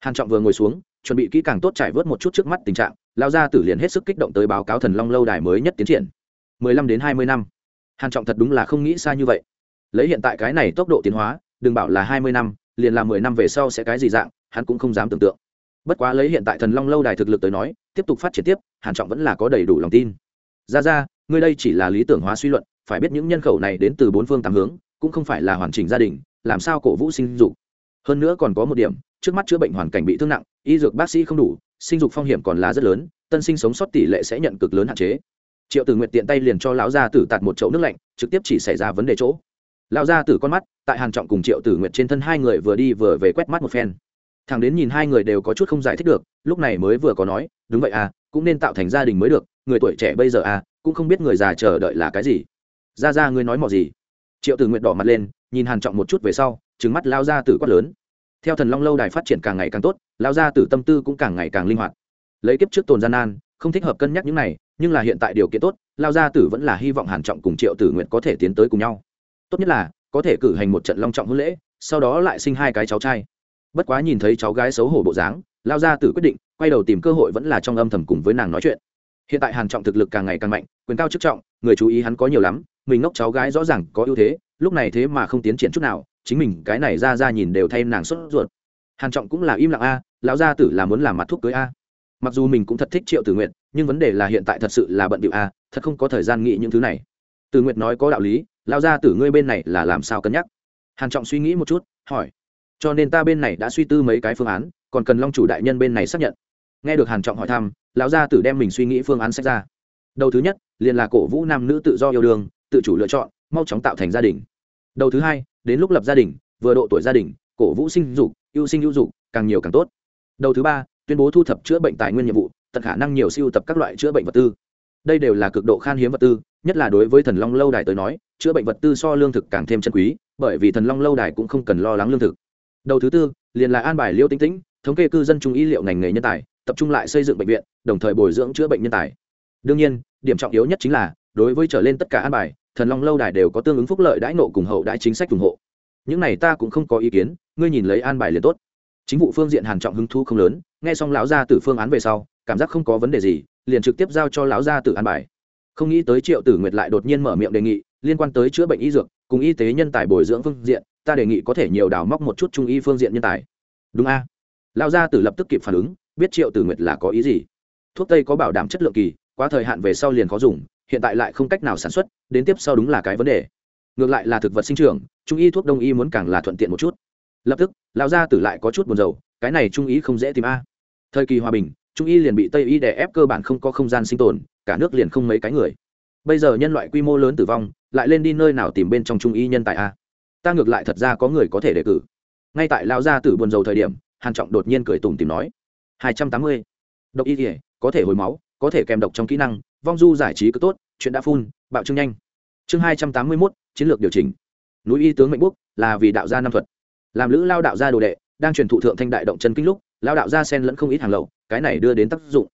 hàn trọng vừa ngồi xuống, chuẩn bị kỹ càng tốt trải vớt một chút trước mắt tình trạng lao ra tử liền hết sức kích động tới báo cáo thần long lâu đài mới nhất tiến triển. Mười lăm đến hai mươi năm. Hàn trọng thật đúng là không nghĩ xa như vậy. Lấy hiện tại cái này tốc độ tiến hóa, đừng bảo là hai mươi năm, liền là mười năm về sau sẽ cái gì dạng, hắn cũng không dám tưởng tượng. Bất quá lấy hiện tại thần long lâu đài thực lực tới nói, tiếp tục phát triển tiếp, hàn trọng vẫn là có đầy đủ lòng tin. Ra ra, ngươi đây chỉ là lý tưởng hóa suy luận, phải biết những nhân khẩu này đến từ bốn phương tám hướng, cũng không phải là hoàn chỉnh gia đình, làm sao cổ vũ sinh dục. Hơn nữa còn có một điểm trước mắt chữa bệnh hoàn cảnh bị thương nặng, y dược bác sĩ không đủ, sinh dục phong hiểm còn là rất lớn, tân sinh sống sót tỷ lệ sẽ nhận cực lớn hạn chế. Triệu tử nguyện tiện tay liền cho lão gia tử tạt một chậu nước lạnh, trực tiếp chỉ xảy ra vấn đề chỗ. Lão gia tử con mắt, tại hàn trọng cùng triệu tử nguyện trên thân hai người vừa đi vừa về quét mắt một phen. Thằng đến nhìn hai người đều có chút không giải thích được, lúc này mới vừa có nói, đúng vậy à cũng nên tạo thành gia đình mới được, người tuổi trẻ bây giờ à cũng không biết người già chờ đợi là cái gì. Ra ra, ngươi nói mò gì? Triệu tử nguyện đỏ mặt lên, nhìn hàn trọng một chút về sau, trừng mắt lao ra tử quát lớn theo thần long lâu đài phát triển càng ngày càng tốt lao ra tử tâm tư cũng càng ngày càng linh hoạt. Lấy kiếp trước tồn gian nan, không thích hợp cân nhắc những này, nhưng là hiện tại điều kiện tốt lao gia tử vẫn là hy vọng hàn trọng cùng triệu tử nguyện có thể tiến tới cùng nhau. Tốt nhất là, có thể cử hành một trận long trọng hôn lễ, sau đó lại sinh hai cái cháu trai. Bất quá nhìn thấy cháu gái xấu hổ bộ dáng lao gia tử quyết định, quay đầu tìm cơ hội vẫn là trong âm thầm cùng với nàng nói chuyện. Hiện tại hàn trọng thực lực càng ngày càng mạnh, quyền cao chức trọng, người chú ý hắn có nhiều lắm, mình ngốc cháu gái rõ ràng có ưu thế, lúc này thế mà không tiến triển chút nào chính mình cái này ra ra nhìn đều thay nàng sốt ruột. Hàn trọng cũng là im lặng a, lão gia tử là muốn làm mặt thuốc cưới a. Mặc dù mình cũng thật thích triệu tử nguyện nhưng vấn đề là hiện tại thật sự là bận điệu a, thật không có thời gian nghĩ những thứ này. Tử nguyện nói có đạo lý, lão gia tử ngươi bên này là làm sao cân nhắc? Hàn trọng suy nghĩ một chút, hỏi. Cho nên ta bên này đã suy tư mấy cái phương án, còn cần long chủ đại nhân bên này xác nhận. Nghe được hàn trọng hỏi thăm, lão gia tử đem mình suy nghĩ phương án sách ra. Đầu thứ nhất, liền là cổ vũ nam nữ tự do yêu đương, tự chủ lựa chọn, mau chóng tạo thành gia đình. Đầu thứ hai đến lúc lập gia đình, vừa độ tuổi gia đình, cổ vũ sinh dục, ưu sinh ưu dục, càng nhiều càng tốt. Đầu thứ ba, tuyên bố thu thập chữa bệnh tài nguyên nhiệm vụ, tận khả năng nhiều siêu tập các loại chữa bệnh vật tư. Đây đều là cực độ khan hiếm vật tư, nhất là đối với thần long lâu đài tới nói, chữa bệnh vật tư so lương thực càng thêm chân quý, bởi vì thần long lâu đài cũng không cần lo lắng lương thực. Đầu thứ tư, liền là an bài liêu tinh tĩnh, thống kê cư dân trung y liệu ngành nghề nhân tài, tập trung lại xây dựng bệnh viện, đồng thời bồi dưỡng chữa bệnh nhân tài. Đương nhiên, điểm trọng yếu nhất chính là, đối với trở lên tất cả an bài thần long lâu đài đều có tương ứng phúc lợi đãi nộ cùng hậu đãi chính sách ủng hộ. Những này ta cũng không có ý kiến, ngươi nhìn lấy an bài liền tốt. Chính vụ phương diện hàn trọng hứng thu không lớn, nghe xong lão gia tử phương án về sau, cảm giác không có vấn đề gì, liền trực tiếp giao cho lão gia tử an bài. Không nghĩ tới triệu tử nguyệt lại đột nhiên mở miệng đề nghị, liên quan tới chữa bệnh y dược, cùng y tế nhân tài bồi dưỡng phương diện, ta đề nghị có thể nhiều đào móc một chút trung y phương diện nhân tài. Đúng a? Lão gia tử lập tức kịp phản ứng, biết triệu tử nguyệt là có ý gì. Thuốc tây có bảo đảm chất lượng kỳ, quá thời hạn về sau liền khó dùng hiện tại lại không cách nào sản xuất, đến tiếp sau đúng là cái vấn đề. Ngược lại là thực vật sinh trưởng, trung y thuốc đông y muốn càng là thuận tiện một chút. Lập tức, lão gia tử lại có chút buồn rầu, cái này trung y không dễ tìm a. Thời kỳ hòa bình, trung y liền bị tây y đè ép cơ bản không có không gian sinh tồn, cả nước liền không mấy cái người. Bây giờ nhân loại quy mô lớn tử vong, lại lên đi nơi nào tìm bên trong trung y nhân tài a? Ta ngược lại thật ra có người có thể đề cử. Ngay tại lão gia tử buồn rầu thời điểm, hàn trọng đột nhiên cười tủm tìm nói, hai trăm tám mươi. Độc y thể có thể hồi máu, có thể kèm độc trong kỹ năng vong du giải trí cứ tốt, chuyện đã phun, bạo trương nhanh. Chương hai trăm tám mươi mốt, chiến lược điều chỉnh. Núi y tướng mệnh quốc là vì đạo gia năm thuật. Làm lữ lao đạo gia đồ đệ, đang truyền thụ thượng thanh đại động chân kinh lúc, lao đạo gia sen lẫn không ít hàng lậu, cái này đưa đến tác dụng.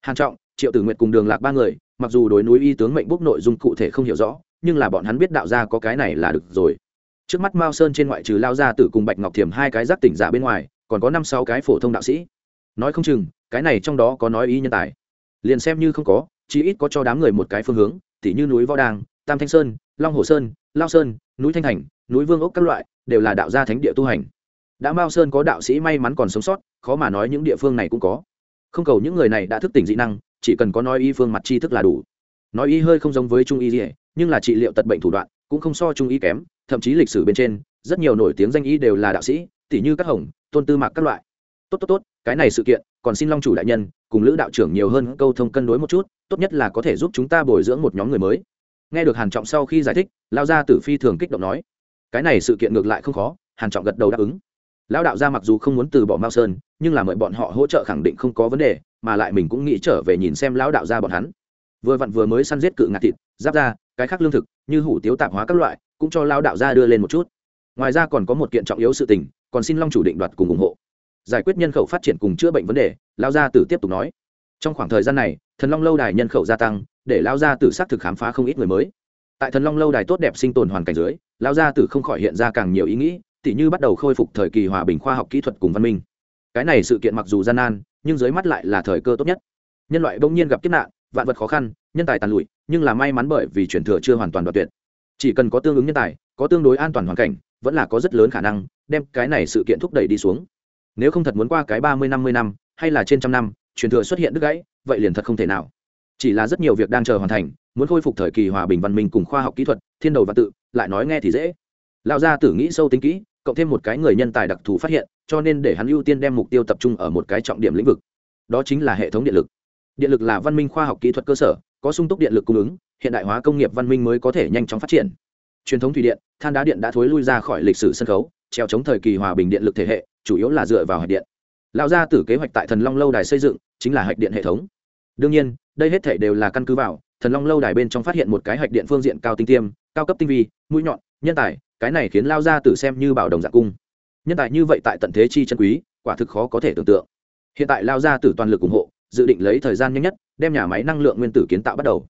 Hàn trọng, triệu tử nguyệt cùng đường lạc ba người, mặc dù đối núi y tướng mệnh búc nội dung cụ thể không hiểu rõ, nhưng là bọn hắn biết đạo gia có cái này là được rồi. Trước mắt mao sơn trên ngoại trừ lao gia tử cùng bạch ngọc thiềm hai cái giác tỉnh giả bên ngoài, còn có năm sáu cái phổ thông đạo sĩ. Nói không chừng, cái này trong đó có nói y nhân tài. Liền xem như không có chỉ ít có cho đám người một cái phương hướng, tỉ như núi võ đàng, tam thanh sơn, long hồ sơn, lao sơn, núi thanh thành, núi vương ốc các loại, đều là đạo gia thánh địa tu hành. Đã mao sơn có đạo sĩ may mắn còn sống sót, khó mà nói những địa phương này cũng có. Không cầu những người này đã thức tỉnh dị năng, chỉ cần có nói y phương mặt tri thức là đủ. Nói y hơi không giống với trung y gì nhưng là trị liệu tật bệnh thủ đoạn, cũng không so trung y kém, thậm chí lịch sử bên trên, rất nhiều nổi tiếng danh y đều là đạo sĩ tỷ như các hồng, tôn tư mạc các loại. Tốt tốt tốt, cái này sự kiện, còn xin long chủ đại nhân cùng lữ đạo trưởng nhiều hơn câu thông cân đối một chút tốt nhất là có thể giúp chúng ta bồi dưỡng một nhóm người mới. Nghe được hàn trọng sau khi giải thích, lao gia tử phi thường kích động nói, cái này sự kiện ngược lại không khó. Hàn trọng gật đầu đáp ứng. Lão đạo gia mặc dù không muốn từ bỏ mao sơn, nhưng là mời bọn họ hỗ trợ khẳng định không có vấn đề, mà lại mình cũng nghĩ trở về nhìn xem lão đạo gia bọn hắn. Vừa vặn vừa mới săn giết cự ngạt thịt, giáp ra cái khác lương thực, như hủ tiếu tạp hóa các loại, cũng cho lão đạo gia đưa lên một chút. Ngoài ra còn có một kiện trọng yếu sự tình, còn xin long chủ định đoạt cùng ủng hộ. Giải quyết nhân khẩu phát triển cùng chữa bệnh vấn đề, lão gia tử tiếp tục nói trong khoảng thời gian này, thần long lâu đài nhân khẩu gia tăng, để lao gia tử xác thực khám phá không ít người mới. Tại thần long lâu đài tốt đẹp sinh tồn hoàn cảnh dưới lao gia tử không khỏi hiện ra càng nhiều ý nghĩ, tỉ như bắt đầu khôi phục thời kỳ hòa bình khoa học kỹ thuật cùng văn minh. Cái này sự kiện mặc dù gian nan, nhưng dưới mắt lại là thời cơ tốt nhất. Nhân loại bỗng nhiên gặp kiếp nạn, vạn vật khó khăn, nhân tài tàn lụi, nhưng là may mắn bởi vì chuyển thừa chưa hoàn toàn đoạt tuyệt. Chỉ cần có tương ứng nhân tài, có tương đối an toàn hoàn cảnh, vẫn là có rất lớn khả năng, đem cái này sự kiện thúc đẩy đi xuống. Nếu không thật muốn qua cái ba mươi năm mươi năm, hay là trên trăm năm truyền thừa xuất hiện đứt gãy, vậy liền thật không thể nào. Chỉ là rất nhiều việc đang chờ hoàn thành, muốn khôi phục thời kỳ hòa bình văn minh cùng khoa học kỹ thuật, thiên đầu và tự, lại nói nghe thì dễ. Lão gia tử nghĩ sâu tính kỹ, cộng thêm một cái người nhân tài đặc thù phát hiện, cho nên để hắn ưu tiên đem mục tiêu tập trung ở một cái trọng điểm lĩnh vực. Đó chính là hệ thống điện lực. Điện lực là văn minh khoa học kỹ thuật cơ sở, có sung túc điện lực cung ứng, hiện đại hóa công nghiệp văn minh mới có thể nhanh chóng phát triển. Truyền thống thủy điện, than đá điện đã thối lui ra khỏi lịch sử sân khấu, treo chống thời kỳ hòa bình điện lực thể hệ, chủ yếu là dựa vào hạch điện lão gia tử kế hoạch tại thần long lâu đài xây dựng chính là hạch điện hệ thống. Đương nhiên, đây hết thể đều là căn cứ vào, thần long lâu đài bên trong phát hiện một cái hạch điện phương diện cao tinh tiêm, cao cấp tinh vi, mũi nhọn, nhân tài, cái này khiến lao gia tử xem như bảo đồng dạng cung. Nhân tài như vậy tại tận thế chi chân quý, quả thực khó có thể tưởng tượng. Hiện tại lao gia tử toàn lực ủng hộ, dự định lấy thời gian nhanh nhất, đem nhà máy năng lượng nguyên tử kiến tạo bắt đầu.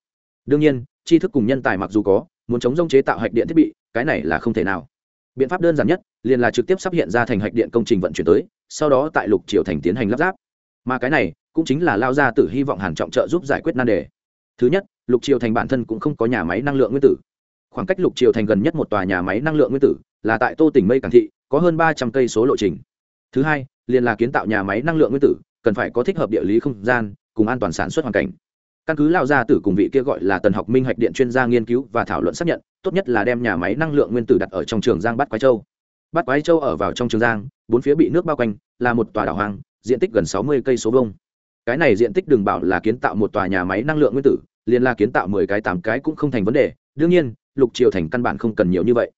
Đương nhiên, tri thức cùng nhân tài mặc dù có, muốn chống rông chế tạo hạch điện thiết bị, cái này là không thể nào. Biện pháp đơn giản nhất, liền là trực tiếp sắp hiện ra thành hạch điện công trình vận chuyển tới sau đó tại lục triều thành tiến hành lắp ráp. Mà cái này cũng chính là lao ra từ hy vọng hàn trọng trợ giúp giải quyết nan đề. Thứ nhất, lục triều thành bản thân cũng không có nhà máy năng lượng nguyên tử. Khoảng cách lục triều thành gần nhất một tòa nhà máy năng lượng nguyên tử là tại tô tỉnh mây cảng thị, có hơn ba trăm cây số lộ trình. Thứ hai, liền là kiến tạo nhà máy năng lượng nguyên tử, cần phải có thích hợp địa lý không gian, cùng an toàn sản xuất hoàn cảnh. Căn cứ lao gia tử cùng vị kia gọi là tần học minh hạch điện chuyên gia nghiên cứu và thảo luận xác nhận, tốt nhất là đem nhà máy năng lượng nguyên tử đặt ở trong trường giang bát quái châu bát quái châu ở vào trong trường giang, bốn phía bị nước bao quanh, là một tòa đảo hoang, diện tích gần sáu mươi cây số vông cái này diện tích đừng bảo là kiến tạo một tòa nhà máy năng lượng nguyên tử, liền là kiến tạo mười cái tám cái cũng không thành vấn đề. Đương nhiên, lục triều thành căn bản không cần nhiều như vậy.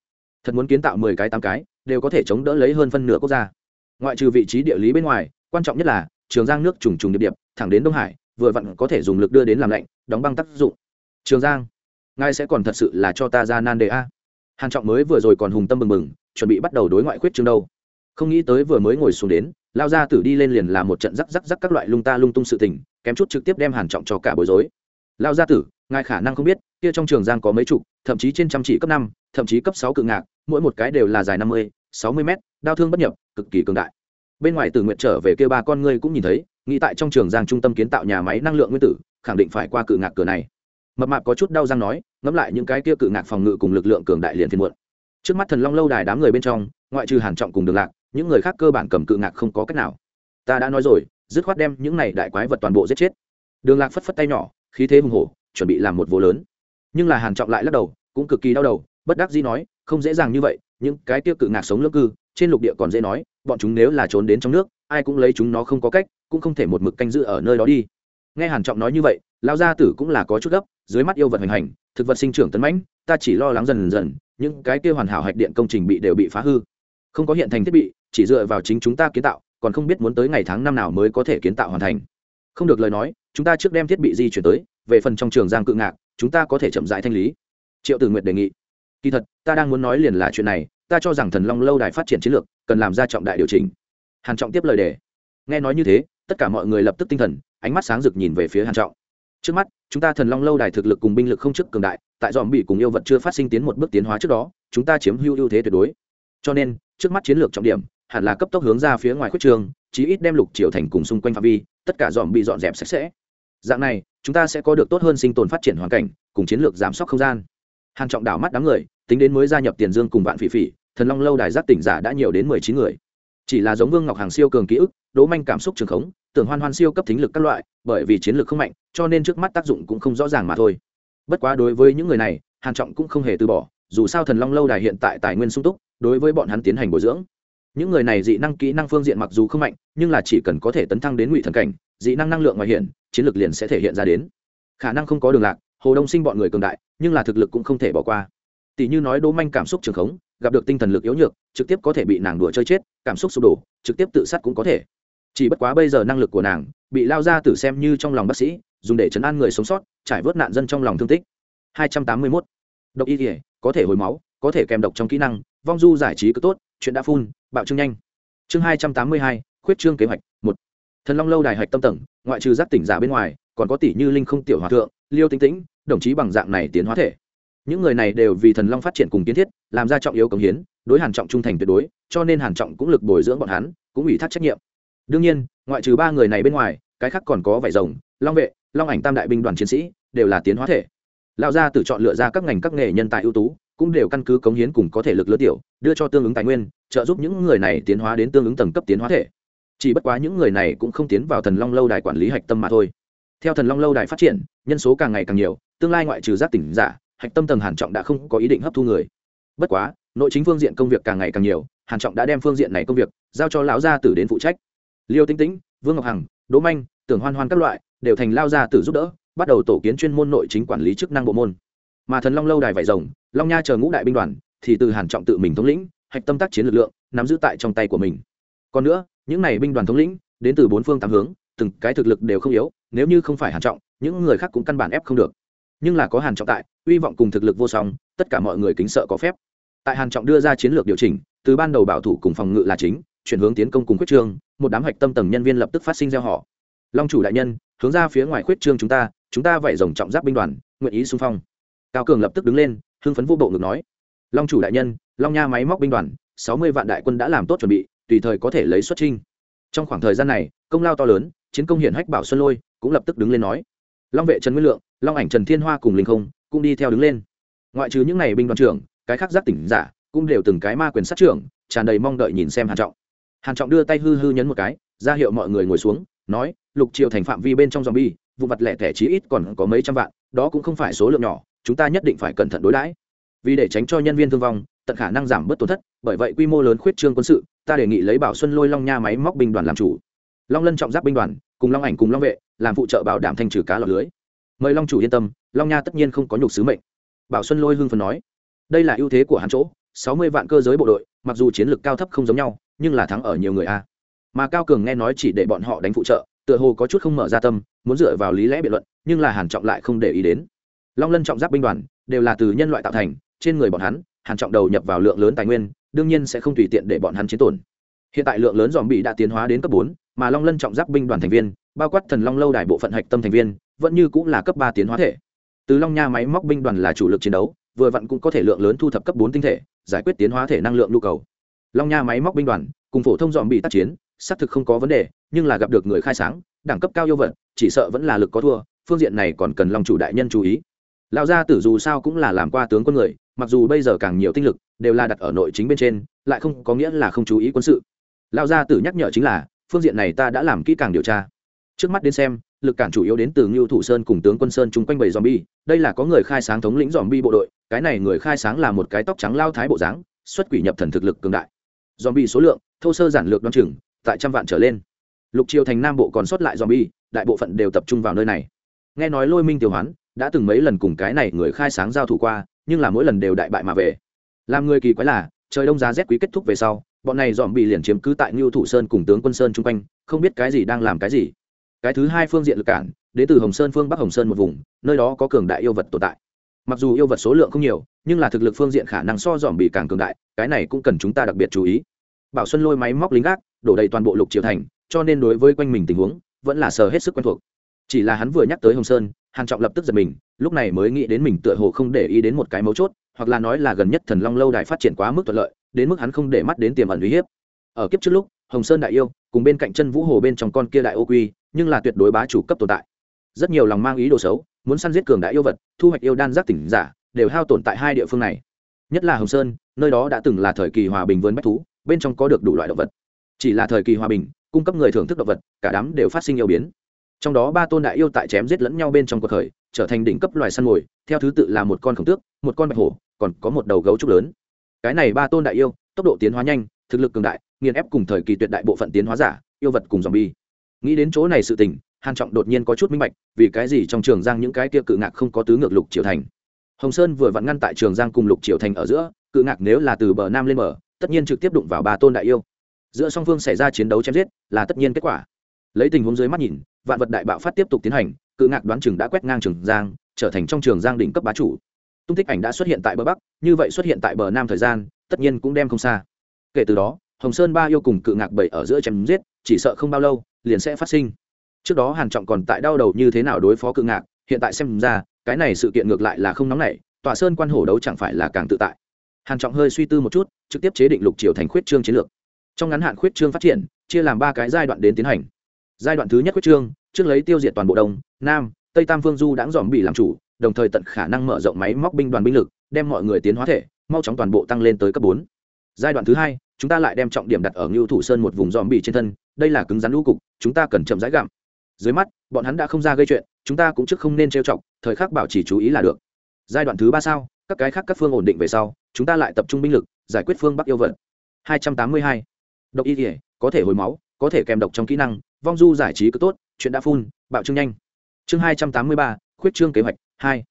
Thật muốn kiến tạo mười cái tám cái, đều có thể chống đỡ lấy hơn phân nửa quốc gia. Ngoại trừ vị trí địa lý bên ngoài, quan trọng nhất là trường giang nước trùng trùng điệp điệp, thẳng đến đông hải, vừa vặn có thể dùng lực đưa đến làm lạnh, đóng băng tác dụng. Trường giang, ngài sẽ còn thật sự là cho ta ra nan đề a. Hàn trọng mới vừa rồi còn hùng tâm mừng mừng chuẩn bị bắt đầu đối ngoại khuyết trường đâu. Không nghĩ tới vừa mới ngồi xuống đến, lao ra tử đi lên liền là một trận rắc rắc rắc các loại lung ta lung tung sự tình, kém chút trực tiếp đem hàn trọng cho cả bối rối. Lao gia tử, ngài khả năng không biết, kia trong trường giang có mấy chục, thậm chí trên trăm chỉ cấp năm, thậm chí cấp sáu cự ngạc, mỗi một cái đều là dài năm mươi, sáu mươi mét, đau thương bất nhập, cực kỳ cường đại. Bên ngoài từ nguyện trở về kia ba con ngươi cũng nhìn thấy, nghĩ tại trong trường giang trung tâm kiến tạo nhà máy năng lượng nguyên tử, khẳng định phải qua cự ngạc cửa này. Mập mạp có chút đau răng nói, ngẫm lại những cái kia cự ngạc phòng ngự cùng lực lượng cường đại liền phiền muộn trước mắt thần long lâu đài đám người bên trong, ngoại trừ hàn trọng cùng đường lạc, những người khác cơ bản cầm cự ngạc không có cách nào. Ta đã nói rồi, dứt khoát đem những này đại quái vật toàn bộ giết chết. Đường lạc phất phất tay nhỏ, khí thế hùng hổ, chuẩn bị làm một vô lớn. Nhưng là hàn trọng lại lắc đầu, cũng cực kỳ đau đầu, bất đắc dĩ nói, không dễ dàng như vậy, những cái tiêu cự ngạc sống lưỡng cư, trên lục địa còn dễ nói, bọn chúng nếu là trốn đến trong nước, ai cũng lấy chúng nó không có cách, cũng không thể một mực canh giữ ở nơi đó đi. Nghe hàn trọng nói như vậy, lão gia tử cũng là có chút gấp dưới mắt yêu vật hành hành, thực vật sinh trưởng tấn mãnh, ta chỉ lo lắng dần dần, những cái kia hoàn hảo hạch điện công trình bị đều bị phá hư. Không có hiện thành thiết bị, chỉ dựa vào chính chúng ta kiến tạo, còn không biết muốn tới ngày tháng năm nào mới có thể kiến tạo hoàn thành. Không được lời nói, chúng ta trước đem thiết bị di chuyển tới, về phần trong trường giang cự ngạc, chúng ta có thể chậm rãi thanh lý. Triệu tử nguyệt đề nghị. Kỳ thật, ta đang muốn nói liền là chuyện này, ta cho rằng thần long lâu đài phát triển chiến lược, cần làm ra trọng đại điều chỉnh. Hàn trọng tiếp lời đề. Nghe nói như thế, tất cả mọi người lập tức tinh thần, ánh mắt sáng rực nhìn về phía hàn trọng trước mắt, chúng ta thần long lâu đài thực lực cùng binh lực không chức cường đại, tại dòm bị cùng yêu vật chưa phát sinh tiến một bước tiến hóa trước đó, chúng ta chiếm hữu ưu thế tuyệt đối. Cho nên, trước mắt chiến lược trọng điểm, hẳn là cấp tốc hướng ra phía ngoài khuất trường, chí ít đem lục triều thành cùng xung quanh phạm vi, tất cả dòm bị dọn dẹp sạch sẽ. Dạng này, chúng ta sẽ có được tốt hơn sinh tồn phát triển hoàn cảnh, cùng chiến lược giám sóc không gian. Hàng trọng đảo mắt đám người, tính đến mới gia nhập tiền dương cùng vạn phỉ phỉ, thần long lâu đài giác tỉnh giả đã nhiều đến mười chín người. Chỉ là giống vương ngọc hàng siêu cường ký ức, đố manh cảm xúc trường khống tưởng hoan hoan siêu cấp thính lực các loại, bởi vì chiến lược không mạnh, cho nên trước mắt tác dụng cũng không rõ ràng mà thôi. Bất quá đối với những người này, hàn trọng cũng không hề từ bỏ, dù sao thần long lâu đài hiện tại tài nguyên sung túc, đối với bọn hắn tiến hành bồi dưỡng. Những người này dị năng kỹ năng phương diện mặc dù không mạnh, nhưng là chỉ cần có thể tấn thăng đến ngụy thần cảnh, dị năng năng lượng ngoài hiện, chiến lược liền sẽ thể hiện ra đến. Khả năng không có đường lạc, hồ đông sinh bọn người cường đại, nhưng là thực lực cũng không thể bỏ qua. Tỷ như nói đố manh cảm xúc trường khống, gặp được tinh thần lực yếu nhược, trực tiếp có thể bị nàng đùa chơi chết, cảm xúc sụp đổ, trực tiếp tự sát cũng có thể chỉ bất quá bây giờ năng lực của nàng bị lao ra tử xem như trong lòng bác sĩ dùng để chấn an người sống sót trải vớt nạn dân trong lòng thương tích. 281. độc y thể có thể hồi máu có thể kèm độc trong kỹ năng vong du giải trí cứ tốt chuyện đã phun bạo trương nhanh. Chương 282, khuyết trương kế hoạch một. Thần long lâu đài hạch tâm tầng ngoại trừ giác tỉnh giả bên ngoài còn có tỷ như linh không tiểu hòa thượng liêu tinh tĩnh đồng chí bằng dạng này tiến hóa thể. Những người này đều vì thần long phát triển cùng kiến thiết làm ra trọng yếu cống hiến đối hàn trọng trung thành tuyệt đối cho nên hàn trọng cũng lực bồi dưỡng bọn hắn cũng ủy thác trách nhiệm đương nhiên, ngoại trừ ba người này bên ngoài, cái khác còn có vải rồng, long vệ, long ảnh tam đại binh đoàn chiến sĩ, đều là tiến hóa thể. Lão gia tự chọn lựa ra các ngành các nghề nhân tài ưu tú, cũng đều căn cứ cống hiến cùng có thể lực lớn tiểu, đưa cho tương ứng tài nguyên, trợ giúp những người này tiến hóa đến tương ứng tầng cấp tiến hóa thể. Chỉ bất quá những người này cũng không tiến vào thần long lâu đài quản lý hạch tâm mà thôi. Theo thần long lâu đài phát triển, nhân số càng ngày càng nhiều, tương lai ngoại trừ giác tỉnh giả, hạch tâm tầng hàn trọng đã không có ý định hấp thu người. Bất quá, nội chính phương diện công việc càng ngày càng nhiều, hàn trọng đã đem phương diện này công việc giao cho lão gia tử đến phụ trách liêu tinh tĩnh, vương ngọc hằng, đỗ manh, tưởng hoan hoan các loại đều thành lao gia tử giúp đỡ, bắt đầu tổ kiến chuyên môn nội chính quản lý chức năng bộ môn. Mà thần long lâu đài vải rồng, long nha chờ ngũ đại binh đoàn, thì từ hàn trọng tự mình thống lĩnh, hạch tâm tác chiến lực lượng, nắm giữ tại trong tay của mình. Còn nữa, những này binh đoàn thống lĩnh, đến từ bốn phương tám hướng, từng cái thực lực đều không yếu, nếu như không phải hàn trọng, những người khác cũng căn bản ép không được. Nhưng là có hàn trọng tại, uy vọng cùng thực lực vô song, tất cả mọi người kính sợ có phép. Tại hàn trọng đưa ra chiến lược điều chỉnh, từ ban đầu bảo thủ cùng phòng ngự là chính chuyển hướng tiến công cùng quyết trương, một đám hạch tâm tầng nhân viên lập tức phát sinh gieo họ. Long chủ đại nhân, hướng ra phía ngoài quyết trương chúng ta chúng ta vẩy rồng trọng giáp binh đoàn, nguyện ý xung phong. Cao cường lập tức đứng lên, hưng phấn vô bộ ngực nói. Long chủ đại nhân, long nha máy móc binh đoàn, sáu mươi vạn đại quân đã làm tốt chuẩn bị, tùy thời có thể lấy xuất trinh trong khoảng thời gian này, công lao to lớn, chiến công hiển hách bảo xuân lôi, cũng lập tức đứng lên nói. Long vệ trần nguyên lượng, long ảnh trần thiên hoa cùng linh không, cũng đi theo đứng lên. Ngoại trừ những n à y binh đoàn trưởng, cái khác giác tỉnh giả, cũng đều từng cái ma quyền sát trưởng, tràn đầy mong đợi nhìn xem hàn trọng hàn trọng đưa tay hư hư nhấn một cái, ra hiệu mọi người ngồi xuống, nói, lục triều thành phạm vi bên trong dòng bi vụ vật lẻ thẻ chí ít còn có mấy trăm vạn, đó cũng không phải số lượng nhỏ, chúng ta nhất định phải cẩn thận đối đãi. Vì để tránh cho nhân viên thương vong, tận khả năng giảm bớt tổn thất, bởi vậy quy mô lớn khuyết trương quân sự, ta đề nghị lấy bảo xuân lôi long nha máy móc binh đoàn làm chủ. Long lân trọng giáp binh đoàn, cùng long ảnh cùng long vệ, làm phụ trợ bảo đảm thanh trừ cá lọt lưới. Mời long chủ yên tâm, long nha tất nhiên không có nhục sứ mệnh. Bảo xuân lôi hưng phần nói, đây là ưu thế của hắn chỗ, sáu mươi vạn cơ giới bộ đội, mặc dù chiến lược cao thấp không giống nhau nhưng là thắng ở nhiều người a. Mà cao cường nghe nói chỉ để bọn họ đánh phụ trợ, tựa hồ có chút không mở ra tâm, muốn dựa vào lý lẽ biện luận, nhưng là hàn trọng lại không để ý đến. Long lân trọng giáp binh đoàn, đều là từ nhân loại tạo thành, trên người bọn hắn, hàn trọng đầu nhập vào lượng lớn tài nguyên, đương nhiên sẽ không tùy tiện để bọn hắn chiến tổn. Hiện tại lượng lớn dòm bị đã tiến hóa đến cấp bốn, mà long lân trọng giáp binh đoàn thành viên, bao quát thần long lâu đài bộ phận hạch tâm thành viên, vẫn như cũng là cấp ba tiến hóa thể. Từ long nha máy móc binh đoàn là chủ lực chiến đấu, vừa vặn cũng có thể lượng lớn thu thập cấp bốn tinh thể, giải quyết tiến hóa thể năng lượng nhu cầu long nha máy móc binh đoàn, cùng phổ thông dòm bị tác chiến, xác thực không có vấn đề, nhưng là gặp được người khai sáng, đẳng cấp cao yêu vật, chỉ sợ vẫn là lực có thua, phương diện này còn cần long chủ đại nhân chú ý. Lão gia tử dù sao cũng là làm qua tướng quân người, mặc dù bây giờ càng nhiều tinh lực đều là đặt ở nội chính bên trên, lại không có nghĩa là không chú ý quân sự. Lão gia tử nhắc nhở chính là, phương diện này ta đã làm kỹ càng điều tra. Trước mắt đến xem, lực cản chủ yếu đến từ ngưu thủ sơn cùng tướng quân sơn chung quanh bảy zombie, đây là có người khai sáng thống lĩnh zombie bộ đội, cái này người khai sáng là một cái tóc trắng lao thái bộ dáng, xuất quỷ nhập thần thực lực cường đại zombie số lượng, thô sơ giản lược đoan chừng, tại trăm vạn trở lên. Lục triều thành nam bộ còn sót lại zombie, đại bộ phận đều tập trung vào nơi này. Nghe nói lôi minh tiểu hoán đã từng mấy lần cùng cái này người khai sáng giao thủ qua, nhưng là mỗi lần đều đại bại mà về. Làm người kỳ quái là, trời đông giá rét quý kết thúc về sau, bọn này dòm bị liền chiếm cứ tại ngưu thủ sơn cùng tướng quân sơn chung quanh, không biết cái gì đang làm cái gì. Cái thứ hai phương diện lực cản, đến từ hồng sơn phương bắc hồng sơn một vùng, nơi đó có cường đại yêu vật tồn tại mặc dù yêu vật số lượng không nhiều, nhưng là thực lực phương diện khả năng so dòm bị càng cường đại, cái này cũng cần chúng ta đặc biệt chú ý. Bảo xuân lôi máy móc lính gác, đổ đầy toàn bộ lục triều thành, cho nên đối với quanh mình tình huống, vẫn là sờ hết sức quen thuộc. Chỉ là hắn vừa nhắc tới hồng sơn, hàn trọng lập tức giật mình, lúc này mới nghĩ đến mình tựa hồ không để ý đến một cái mấu chốt, hoặc là nói là gần nhất thần long lâu đài phát triển quá mức thuận lợi, đến mức hắn không để mắt đến tiềm ẩn uy hiếp. Ở kiếp trước lúc, hồng sơn đại yêu, cùng bên cạnh chân vũ hồ bên trong con kia đại ô quy, nhưng là tuyệt đối bá chủ cấp tồn tại. Rất nhiều lòng mang ý đồ xấu muốn săn giết cường đại yêu vật, thu hoạch yêu đan giác tỉnh giả, đều hao tổn tại hai địa phương này. Nhất là hồng sơn, nơi đó đã từng là thời kỳ hòa bình vườn bách thú, bên trong có được đủ loại động vật. Chỉ là thời kỳ hòa bình, cung cấp người thưởng thức động vật, cả đám đều phát sinh yêu biến. Trong đó ba tôn đại yêu tại chém giết lẫn nhau bên trong cuộc khởi, trở thành đỉnh cấp loài săn mồi, theo thứ tự là một con khổng tước, một con bạch hổ, còn có một đầu gấu trúc lớn. Cái này ba tôn đại yêu, tốc độ tiến hóa nhanh, thực lực cường đại, nghiền ép cùng thời kỳ tuyệt đại bộ phận tiến hóa giả, yêu vật cùng dòm bi nghĩ đến chỗ này sự tình hàn trọng đột nhiên có chút minh bạch, vì cái gì trong trường giang những cái kia cự ngạc không có tứ ngược lục triều thành? Hồng sơn vừa vặn ngăn tại trường giang cùng lục triều thành ở giữa, cự ngạc nếu là từ bờ nam lên mở tất nhiên trực tiếp đụng vào ba tôn đại yêu. Giữa song phương xảy ra chiến đấu chém giết, là tất nhiên kết quả. Lấy tình huống dưới mắt nhìn, vạn vật đại bạo phát tiếp tục tiến hành, cự ngạc đoán chừng đã quét ngang trường giang, trở thành trong trường giang đỉnh cấp bá chủ. Tung tích ảnh đã xuất hiện tại bờ bắc, như vậy xuất hiện tại bờ nam thời gian, tất nhiên cũng đem không xa. Kể từ đó, hồng sơn ba yêu cùng cự ngạc bảy ở giữa chém giết, chỉ sợ không bao lâu, liền sẽ phát sinh trước đó hàn trọng còn tại đau đầu như thế nào đối phó cự ngạc, hiện tại xem ra, cái này sự kiện ngược lại là không nóng nảy, tòa sơn quan hổ đấu chẳng phải là càng tự tại. Hàn trọng hơi suy tư một chút, trực tiếp chế định lục triều thành khuyết trương chiến lược. Trong ngắn hạn khuyết trương phát triển, chia làm ba cái giai đoạn đến tiến hành. Giai đoạn thứ nhất khuyết trương, trước lấy tiêu diệt toàn bộ đông, nam, tây tam phương du đãng dòm bị làm chủ, đồng thời tận khả năng mở rộng máy móc binh đoàn binh lực, đem mọi người tiến hóa thể, mau chóng toàn bộ tăng lên tới cấp bốn. Giai đoạn thứ hai, chúng ta lại đem trọng điểm đặt ở ngưu thủ sơn một vùng dòm bị trên thân, đây là cứng rắn lũ cục, chúng ta cần chậm rãi gặm dưới mắt bọn hắn đã không ra gây chuyện chúng ta cũng trước không nên trêu chọc thời khắc bảo chỉ chú ý là được giai đoạn thứ ba sao các cái khác các phương ổn định về sau chúng ta lại tập trung binh lực giải quyết phương bắc yêu vật 282. độc y thể có thể hồi máu có thể kèm độc trong kỹ năng vong du giải trí cứ tốt chuyện đã phun bạo trương nhanh chương 283, khuyết trương kế hoạch 2.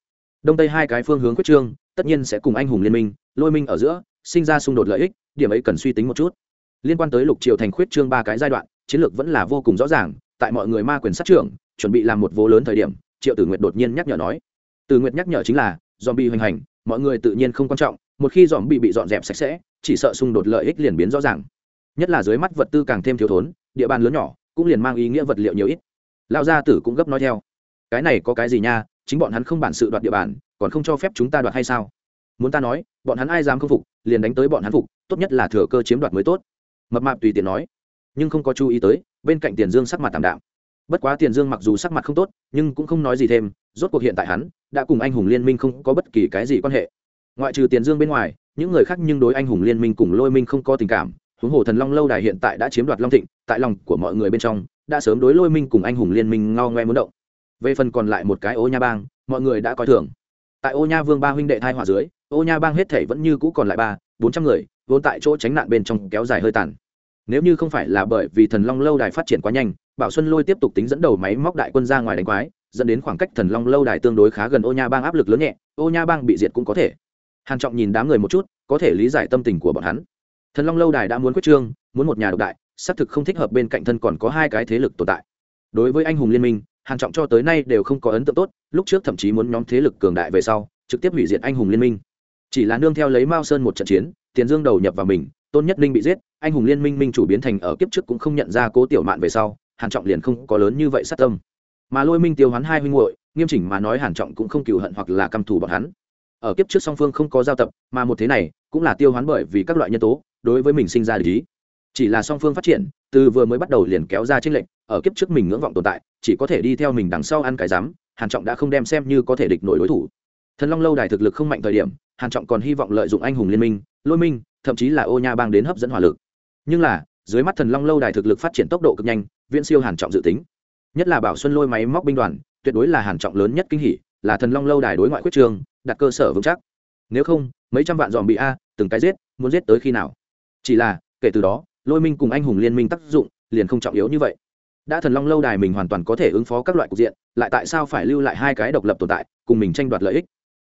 đông tây hai cái phương hướng khuyết trương tất nhiên sẽ cùng anh hùng liên minh lôi minh ở giữa sinh ra xung đột lợi ích điểm ấy cần suy tính một chút liên quan tới lục triều thành khuyết trương ba cái giai đoạn chiến lược vẫn là vô cùng rõ ràng tại mọi người ma quyền sát trưởng, chuẩn bị làm một vô lớn thời điểm, triệu tử nguyệt đột nhiên nhắc nhở nói. Tử nguyệt nhắc nhở chính là dòm bị hoành hành, mọi người tự nhiên không quan trọng, một khi dòm bị bị dọn dẹp sạch sẽ, chỉ sợ xung đột lợi ích liền biến rõ ràng. Nhất là dưới mắt vật tư càng thêm thiếu thốn, địa bàn lớn nhỏ, cũng liền mang ý nghĩa vật liệu nhiều ít. Lão gia tử cũng gấp nói theo. Cái này có cái gì nha, chính bọn hắn không bản sự đoạt địa bàn, còn không cho phép chúng ta đoạt hay sao? Muốn ta nói, bọn hắn ai dám không phục, liền đánh tới bọn hắn phục, tốt nhất là thừa cơ chiếm đoạt mới tốt. Mập mạp tùy tiện nói nhưng không có chú ý tới, bên cạnh tiền dương sắc mặt tảm đạm. Bất quá tiền dương mặc dù sắc mặt không tốt, nhưng cũng không nói gì thêm, rốt cuộc hiện tại hắn đã cùng anh hùng liên minh không có bất kỳ cái gì quan hệ. Ngoại trừ tiền dương bên ngoài, những người khác nhưng đối anh hùng liên minh cùng lôi minh không có tình cảm, huống hồ thần long lâu đài hiện tại đã chiếm đoạt long thịnh, tại lòng của mọi người bên trong, đã sớm đối lôi minh cùng anh hùng liên minh ngao ngoe muốn động. Về phần còn lại một cái ô nha bang, mọi người đã coi thường. Tại ô nha vương ba huynh đệ thai hỏa dưới, ô nha bang hết thể vẫn như cũ còn lại ba, bốn trăm người, vốn tại chỗ tránh nạn bên trong kéo dài hơi tàn nếu như không phải là bởi vì thần long lâu đài phát triển quá nhanh, bảo xuân lôi tiếp tục tính dẫn đầu máy móc đại quân ra ngoài đánh quái, dẫn đến khoảng cách thần long lâu đài tương đối khá gần ô nha bang áp lực lớn nhẹ, ô nha bang bị diệt cũng có thể. Hàn trọng nhìn đám người một chút, có thể lý giải tâm tình của bọn hắn. Thần long lâu đài đã muốn quyết trương, muốn một nhà độc đại, xác thực không thích hợp bên cạnh thân còn có hai cái thế lực tồn tại. Đối với anh hùng liên minh, hàn trọng cho tới nay đều không có ấn tượng tốt, lúc trước thậm chí muốn nhóm thế lực cường đại về sau, trực tiếp hủy diệt anh hùng liên minh. Chỉ là nương theo lấy mao sơn một trận chiến, tiền dương đầu nhập vào mình tôn nhất ninh bị giết, anh hùng liên minh minh chủ biến thành ở kiếp trước cũng không nhận ra cố tiểu mạn về sau, hàn trọng liền không có lớn như vậy sát tâm. Mà lôi minh tiêu hắn hai huynh muội, nghiêm chỉnh mà nói hàn trọng cũng không cừu hận hoặc là căm thù bọn hắn. Ở kiếp trước song phương không có giao tập, mà một thế này cũng là tiêu hoán bởi vì các loại nhân tố, đối với mình sinh ra lý. Chỉ là song phương phát triển, từ vừa mới bắt đầu liền kéo ra tranh lệnh ở kiếp trước mình ngưỡng vọng tồn tại, chỉ có thể đi theo mình đằng sau ăn cái dám hàn trọng đã không đem xem như có thể địch nổi đối thủ. Thần long lâu đài thực lực không mạnh thời điểm, hàn trọng còn hy vọng lợi dụng anh hùng liên minh lôi minh, thậm chí là ô nha bang đến hấp dẫn hỏa lực. Nhưng là, dưới mắt thần long lâu đài thực lực phát triển tốc độ cực nhanh, viễn siêu hàn trọng dự tính. Nhất là bảo xuân lôi máy móc binh đoàn, tuyệt đối là hàn trọng lớn nhất kinh hỉ, là thần long lâu đài đối ngoại quyết trường, đặt cơ sở vững chắc. Nếu không, mấy trăm vạn dòm bị a, từng cái giết, muốn giết tới khi nào? Chỉ là, kể từ đó, lôi minh cùng anh hùng liên minh tác dụng liền không trọng yếu như vậy. Đã thần long lâu đài mình hoàn toàn có thể ứng phó các loại cục diện, lại tại sao phải lưu lại hai cái độc lập tồn tại, cùng mình tranh đoạt lợi ích?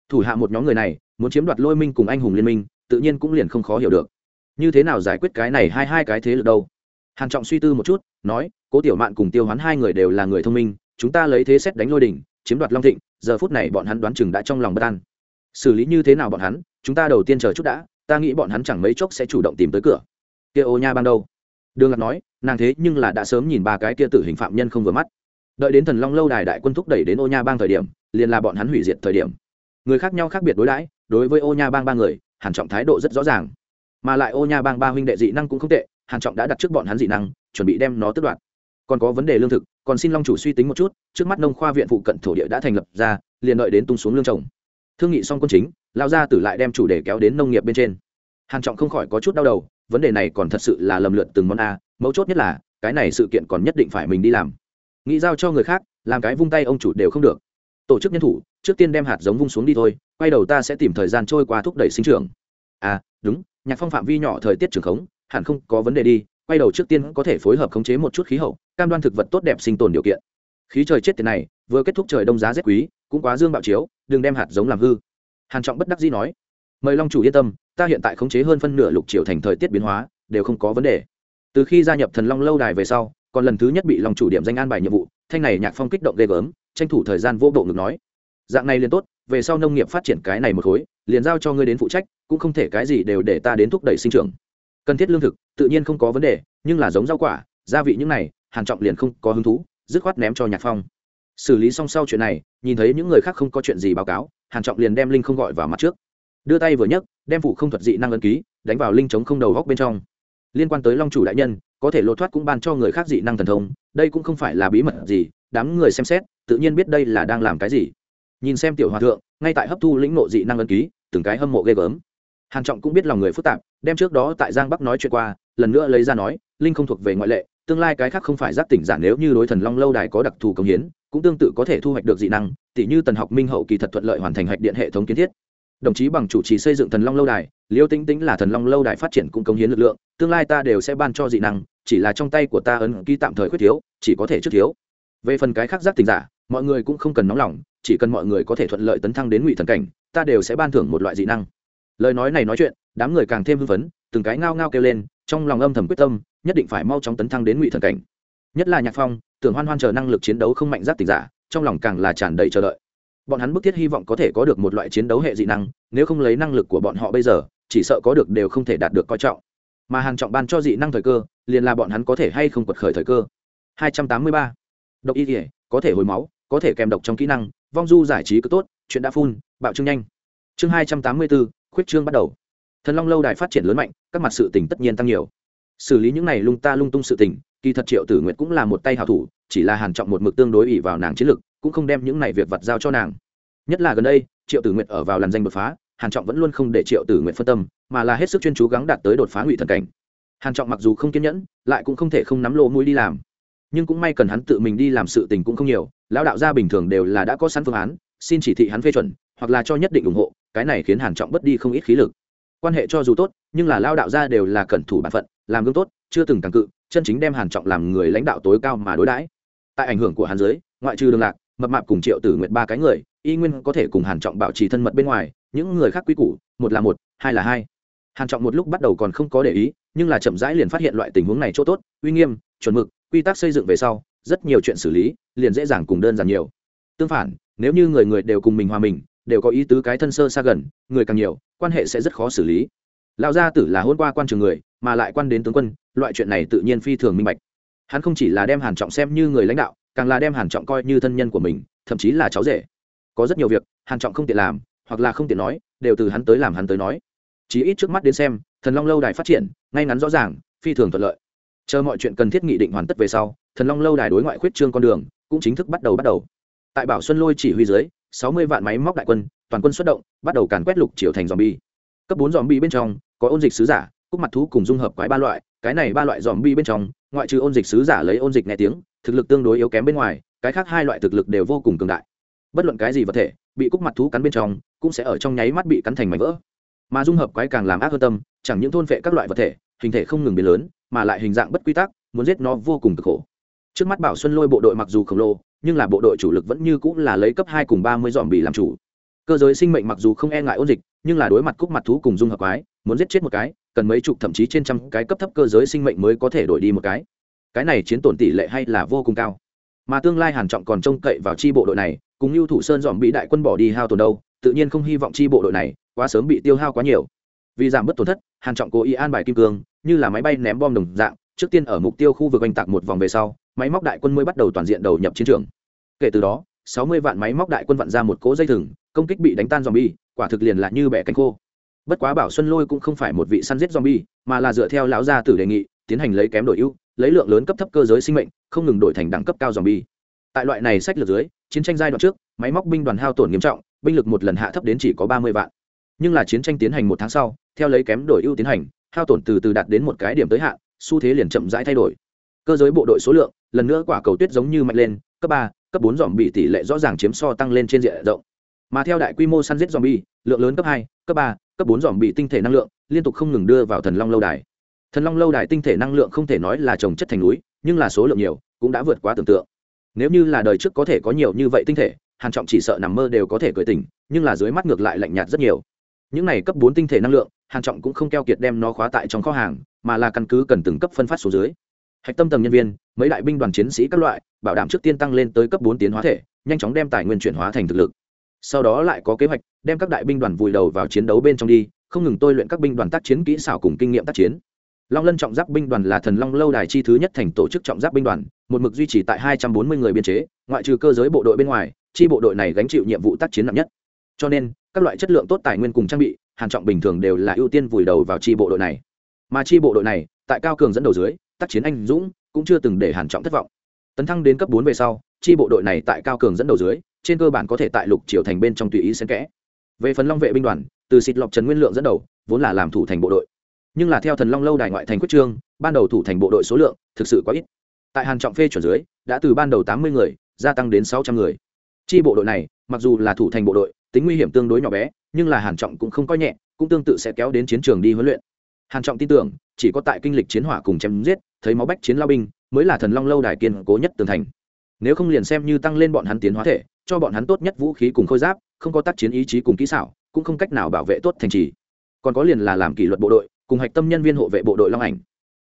Thủ hạ một nhóm người này, muốn chiếm đoạt lôi minh cùng anh hùng liên minh tự nhiên cũng liền không khó hiểu được. Như thế nào giải quyết cái này hai hai cái thế lực đâu? Hàn trọng suy tư một chút, nói, cố tiểu mạn cùng tiêu hoán hai người đều là người thông minh, chúng ta lấy thế xét đánh lôi đỉnh, chiếm đoạt long thịnh, giờ phút này bọn hắn đoán chừng đã trong lòng bất an. Xử lý như thế nào bọn hắn, chúng ta đầu tiên chờ chút đã, ta nghĩ bọn hắn chẳng mấy chốc sẽ chủ động tìm tới cửa. Kia ô nha ban đâu đường lạc nói, nàng thế nhưng là đã sớm nhìn ba cái kia tử hình phạm nhân không vừa mắt. Đợi đến thần long lâu đài đại quân thúc đẩy đến ô nha bang thời điểm, liền là bọn hắn hủy diệt thời điểm. Người khác nhau khác biệt đối đãi, đối với ô nha bang ba người hàn trọng thái độ rất rõ ràng. Mà lại ô nha bang ba huynh đệ dị năng cũng không tệ, hàn trọng đã đặt trước bọn hắn dị năng, chuẩn bị đem nó tước đoạt. Còn có vấn đề lương thực, còn xin long chủ suy tính một chút, trước mắt nông khoa viện phụ cận thổ địa đã thành lập ra, liền đợi đến tung xuống lương trồng. Thương nghị xong quân chính lao ra tử lại đem chủ đề kéo đến nông nghiệp bên trên. Hàn trọng không khỏi có chút đau đầu, vấn đề này còn thật sự là lầm lượt từng món a, mấu chốt nhất là, cái này sự kiện còn nhất định phải mình đi làm. Nghĩ giao cho người khác, làm cái vung tay ông chủ đều không được tổ chức nhân thủ, trước tiên đem hạt giống vung xuống đi thôi, quay đầu ta sẽ tìm thời gian trôi qua thúc đẩy sinh trưởng. À đúng, nhạc phong phạm vi nhỏ thời tiết trường khống, hẳn không có vấn đề đi, quay đầu trước tiên có thể phối hợp khống chế một chút khí hậu, cam đoan thực vật tốt đẹp sinh tồn điều kiện. Khí trời chết tiền này, vừa kết thúc trời đông giá rét quý, cũng quá dương bạo chiếu, đừng đem hạt giống làm hư. Hàn trọng bất đắc dĩ nói, mời long chủ yên tâm, ta hiện tại khống chế hơn phân nửa lục triều thành thời tiết biến hóa, đều không có vấn đề. Từ khi gia nhập thần long lâu đài về sau, còn lần thứ nhất bị long chủ điểm danh an bài nhiệm vụ, thanh này nhạc phong kích động ghê gớm tranh thủ thời gian vô bộ ngực nói, dạng này liền tốt, về sau nông nghiệp phát triển cái này một khối, liền giao cho ngươi đến phụ trách, cũng không thể cái gì đều để ta đến thúc đẩy sinh trưởng. Cần thiết lương thực, tự nhiên không có vấn đề, nhưng là giống rau quả, gia vị những này, hàn trọng liền không có hứng thú, dứt khoát ném cho nhạc phong. Xử lý xong sau chuyện này, nhìn thấy những người khác không có chuyện gì báo cáo, hàn trọng liền đem linh không gọi vào mặt trước. Đưa tay vừa nhấc, đem phụ không thuật dị năng ấn ký, đánh vào linh chống không đầu góc bên trong. Liên quan tới long chủ đại nhân, có thể lột thoát cũng ban cho người khác dị năng thần thông, đây cũng không phải là bí mật gì đám người xem xét, tự nhiên biết đây là đang làm cái gì. Nhìn xem tiểu hòa thượng, ngay tại hấp thu lĩnh nộ dị năng ấn ký, từng cái hâm mộ ghê gớm. Hàn trọng cũng biết lòng người phức tạp, đem trước đó tại giang bắc nói chuyện qua, lần nữa lấy ra nói, linh không thuộc về ngoại lệ, tương lai cái khác không phải giác tỉnh giả nếu như đối thần long lâu đài có đặc thù công hiến, cũng tương tự có thể thu hoạch được dị năng tỷ như tần học minh hậu kỳ thật thuận lợi hoàn thành hạch điện hệ thống kiến thiết. Đồng chí bằng chủ trì xây dựng thần long lâu đài, liêu tinh tính là thần long lâu đài phát triển cũng công hiến lực lượng, tương lai ta đều sẽ ban cho dị năng, chỉ là trong tay của ta ấn ký tạm thời khuyết thiếu, chỉ có thể trước thiếu về phần cái khác giác tình giả, mọi người cũng không cần nóng lòng, chỉ cần mọi người có thể thuận lợi tấn thăng đến ngụy thần cảnh, ta đều sẽ ban thưởng một loại dị năng. Lời nói này nói chuyện, đám người càng thêm hưng phấn, từng cái ngao ngao kêu lên, trong lòng âm thầm quyết tâm, nhất định phải mau chóng tấn thăng đến ngụy thần cảnh. Nhất là nhạc phong, tưởng hoan hoan chờ năng lực chiến đấu không mạnh giác tình giả, trong lòng càng là tràn đầy chờ đợi. Bọn hắn bức thiết hy vọng có thể có được một loại chiến đấu hệ dị năng, nếu không lấy năng lực của bọn họ bây giờ, chỉ sợ có được đều không thể đạt được coi trọng. Mà hàng trọng ban cho dị năng thời cơ, liền là bọn hắn có thể hay không quật khởi thời cơ. 283 độc y thể có thể hồi máu có thể kèm độc trong kỹ năng vong du giải trí cứ tốt chuyện đã phun bạo trương nhanh. Chương 284, khuyết trương bắt đầu. Thần long lâu đài phát triển lớn mạnh các mặt sự tình tất nhiên tăng nhiều. Xử lý những này lung ta lung tung sự tình kỳ thật triệu tử nguyệt cũng là một tay hảo thủ chỉ là hàn trọng một mực tương đối ỷ vào nàng chiến lực cũng không đem những này việc vặt giao cho nàng. Nhất là gần đây triệu tử nguyệt ở vào làn danh đột phá hàn trọng vẫn luôn không để triệu tử nguyệt phân tâm mà là hết sức chuyên chú gắng đạt tới đột phá ngụy thần cảnh. Hàn trọng mặc dù không kiên nhẫn lại cũng không thể không nắm lỗ mũi đi làm nhưng cũng may cần hắn tự mình đi làm sự tình cũng không nhiều, lão đạo gia bình thường đều là đã có sẵn phương án, xin chỉ thị hắn phê chuẩn, hoặc là cho nhất định ủng hộ, cái này khiến hàn trọng bất đi không ít khí lực. Quan hệ cho dù tốt, nhưng là lao đạo gia đều là cẩn thủ bản phận, làm gương tốt, chưa từng càng cự, chân chính đem hàn trọng làm người lãnh đạo tối cao mà đối đãi. Tại ảnh hưởng của hàn Dưới, ngoại trừ đường lạc, mập mạp cùng triệu tử nguyệt ba cái người, y nguyên có thể cùng hàn trọng bảo trì thân mật bên ngoài, những người khác quý củ, một là một, hai là hai. Hàn trọng một lúc bắt đầu còn không có để ý, nhưng là chậm rãi liền phát hiện loại tình huống này chỗ tốt, uy nghiêm, chuẩn mực quy tắc xây dựng về sau, rất nhiều chuyện xử lý, liền dễ dàng cùng đơn giản nhiều. Tương phản, nếu như người người đều cùng mình hòa mình, đều có ý tứ cái thân sơ xa gần, người càng nhiều, quan hệ sẽ rất khó xử lý. Lão gia tử là hôn qua quan trường người, mà lại quan đến tướng quân, loại chuyện này tự nhiên phi thường minh bạch. Hắn không chỉ là đem hàn trọng xem như người lãnh đạo, càng là đem hàn trọng coi như thân nhân của mình, thậm chí là cháu rể. Có rất nhiều việc, hàn trọng không tiện làm, hoặc là không tiện nói, đều từ hắn tới làm hắn tới nói. Chỉ ít trước mắt đến xem, thần long lâu đài phát triển, ngay ngắn rõ ràng, phi thường thuận lợi chờ mọi chuyện cần thiết nghị định hoàn tất về sau, thần long lâu đài đối ngoại khuyết trương con đường cũng chính thức bắt đầu bắt đầu. Tại bảo xuân lôi chỉ huy dưới, sáu mươi vạn máy móc đại quân, toàn quân xuất động, bắt đầu càn quét lục triều thành dòm bi cấp bốn dòm bi bên trong, có ôn dịch sứ giả, cúc mặt thú cùng dung hợp quái ba loại, cái này ba loại dòm bi bên trong, ngoại trừ ôn dịch sứ giả lấy ôn dịch nghe tiếng, thực lực tương đối yếu kém bên ngoài, cái khác hai loại thực lực đều vô cùng cường đại. Bất luận cái gì vật thể, bị cúc mặt thú cắn bên trong, cũng sẽ ở trong nháy mắt bị cắn thành mảnh vỡ. Mà dung hợp quái càng làm ác hơn tâm, chẳng những thôn phệ các loại vật thể, hình thể không ngừng biến lớn mà lại hình dạng bất quy tắc, muốn giết nó vô cùng cực khổ. Trước mắt bảo xuân lôi bộ đội mặc dù khổng lồ, nhưng là bộ đội chủ lực vẫn như cũng là lấy cấp hai cùng ba mươi dòm bị làm chủ. Cơ giới sinh mệnh mặc dù không e ngại ôn dịch, nhưng là đối mặt cúc mặt thú cùng dung hợp quái, muốn giết chết một cái, cần mấy chục thậm chí trên trăm cái cấp thấp cơ giới sinh mệnh mới có thể đổi đi một cái. Cái này chiến tổn tỷ lệ hay là vô cùng cao. Mà tương lai hàn trọng còn trông cậy vào chi bộ đội này, cùng lưu thủ sơn dòm bị đại quân bỏ đi hao tổn đâu, tự nhiên không hy vọng chi bộ đội này quá sớm bị tiêu hao quá nhiều. Vì giảm bớt tổn thất, hàn trọng cố ý an bài kim cương như là máy bay ném bom đồng dạng, trước tiên ở mục tiêu khu vực oanh tạc một vòng về sau, máy móc đại quân mới bắt đầu toàn diện đầu nhập chiến trường. Kể từ đó, sáu mươi vạn máy móc đại quân vặn ra một cỗ dây thừng, công kích bị đánh tan zombie, quả thực liền là như bẻ cánh khô. Bất quá bảo xuân lôi cũng không phải một vị săn giết zombie, mà là dựa theo lão gia tử đề nghị, tiến hành lấy kém đổi ưu, lấy lượng lớn cấp thấp cơ giới sinh mệnh, không ngừng đổi thành đẳng cấp cao zombie. Tại loại này sách lược dưới, chiến tranh giai đoạn trước, máy móc binh đoàn hao tổn nghiêm trọng, binh lực một lần hạ thấp đến chỉ có ba mươi vạn. Nhưng là chiến tranh tiến hành một tháng sau, theo lấy kém đổi ưu tiến hành hao tổn từ từ đạt đến một cái điểm tới hạn, xu thế liền chậm rãi thay đổi. Cơ giới bộ đội số lượng, lần nữa quả cầu tuyết giống như mạnh lên, cấp ba, cấp bốn dòm bị tỷ lệ rõ ràng chiếm so tăng lên trên diện rộng. Mà theo đại quy mô săn giết dòm bi lượng lớn cấp hai, cấp ba, cấp bốn dòm bị tinh thể năng lượng, liên tục không ngừng đưa vào thần long lâu đài. Thần long lâu đài tinh thể năng lượng không thể nói là trồng chất thành núi, nhưng là số lượng nhiều, cũng đã vượt quá tưởng tượng. Nếu như là đời trước có thể có nhiều như vậy tinh thể, hàn trọng chỉ sợ nằm mơ đều có thể cười tỉnh, nhưng là dưới mắt ngược lại lạnh nhạt rất nhiều. Những này cấp bốn tinh thể năng lượng hàn trọng cũng không keo kiệt đem nó khóa tại trong kho hàng, mà là căn cứ cần từng cấp phân phát số dưới. Hạch tâm tầng nhân viên, mấy đại binh đoàn chiến sĩ các loại, bảo đảm trước tiên tăng lên tới cấp bốn tiến hóa thể, nhanh chóng đem tài nguyên chuyển hóa thành thực lực. Sau đó lại có kế hoạch, đem các đại binh đoàn vùi đầu vào chiến đấu bên trong đi, không ngừng tôi luyện các binh đoàn tác chiến kỹ xảo cùng kinh nghiệm tác chiến. Long lân trọng giáp binh đoàn là thần long lâu đài chi thứ nhất thành tổ chức trọng giáp binh đoàn, một mực duy trì tại hai trăm bốn mươi người biên chế, ngoại trừ cơ giới bộ đội bên ngoài, chi bộ đội này gánh chịu nhiệm vụ tác chiến nặng nhất. Cho nên, các loại chất lượng tốt tài nguyên cùng trang bị hàn trọng bình thường đều là ưu tiên vùi đầu vào chi bộ đội này. Mà chi bộ đội này, tại cao cường dẫn đầu dưới, tác chiến anh dũng, cũng chưa từng để hàn trọng thất vọng. Tấn thăng đến cấp bốn về sau, chi bộ đội này tại cao cường dẫn đầu dưới, trên cơ bản có thể tại lục triều thành bên trong tùy ý xen kẽ. Về phần long vệ binh đoàn, từ xịt lọc trần nguyên lượng dẫn đầu, vốn là làm thủ thành bộ đội. Nhưng là theo thần long lâu đài ngoại thành quyết trương, ban đầu thủ thành bộ đội số lượng thực sự quá ít. Tại hàn trọng phê chuẩn dưới, đã từ ban đầu tám mươi người, gia tăng đến sáu trăm người. Chi bộ đội này, mặc dù là thủ thành bộ đội tính nguy hiểm tương đối nhỏ bé, nhưng là hàn trọng cũng không coi nhẹ, cũng tương tự sẽ kéo đến chiến trường đi huấn luyện. Hàn trọng tin tưởng, chỉ có tại kinh lịch chiến hỏa cùng chém giết, thấy máu bách chiến lao binh, mới là thần long lâu đài kiên cố nhất tường thành. Nếu không liền xem như tăng lên bọn hắn tiến hóa thể, cho bọn hắn tốt nhất vũ khí cùng khôi giáp, không có tác chiến ý chí cùng kỹ xảo, cũng không cách nào bảo vệ tốt thành trì. Còn có liền là làm kỷ luật bộ đội, cùng hạch tâm nhân viên hộ vệ bộ đội long ảnh.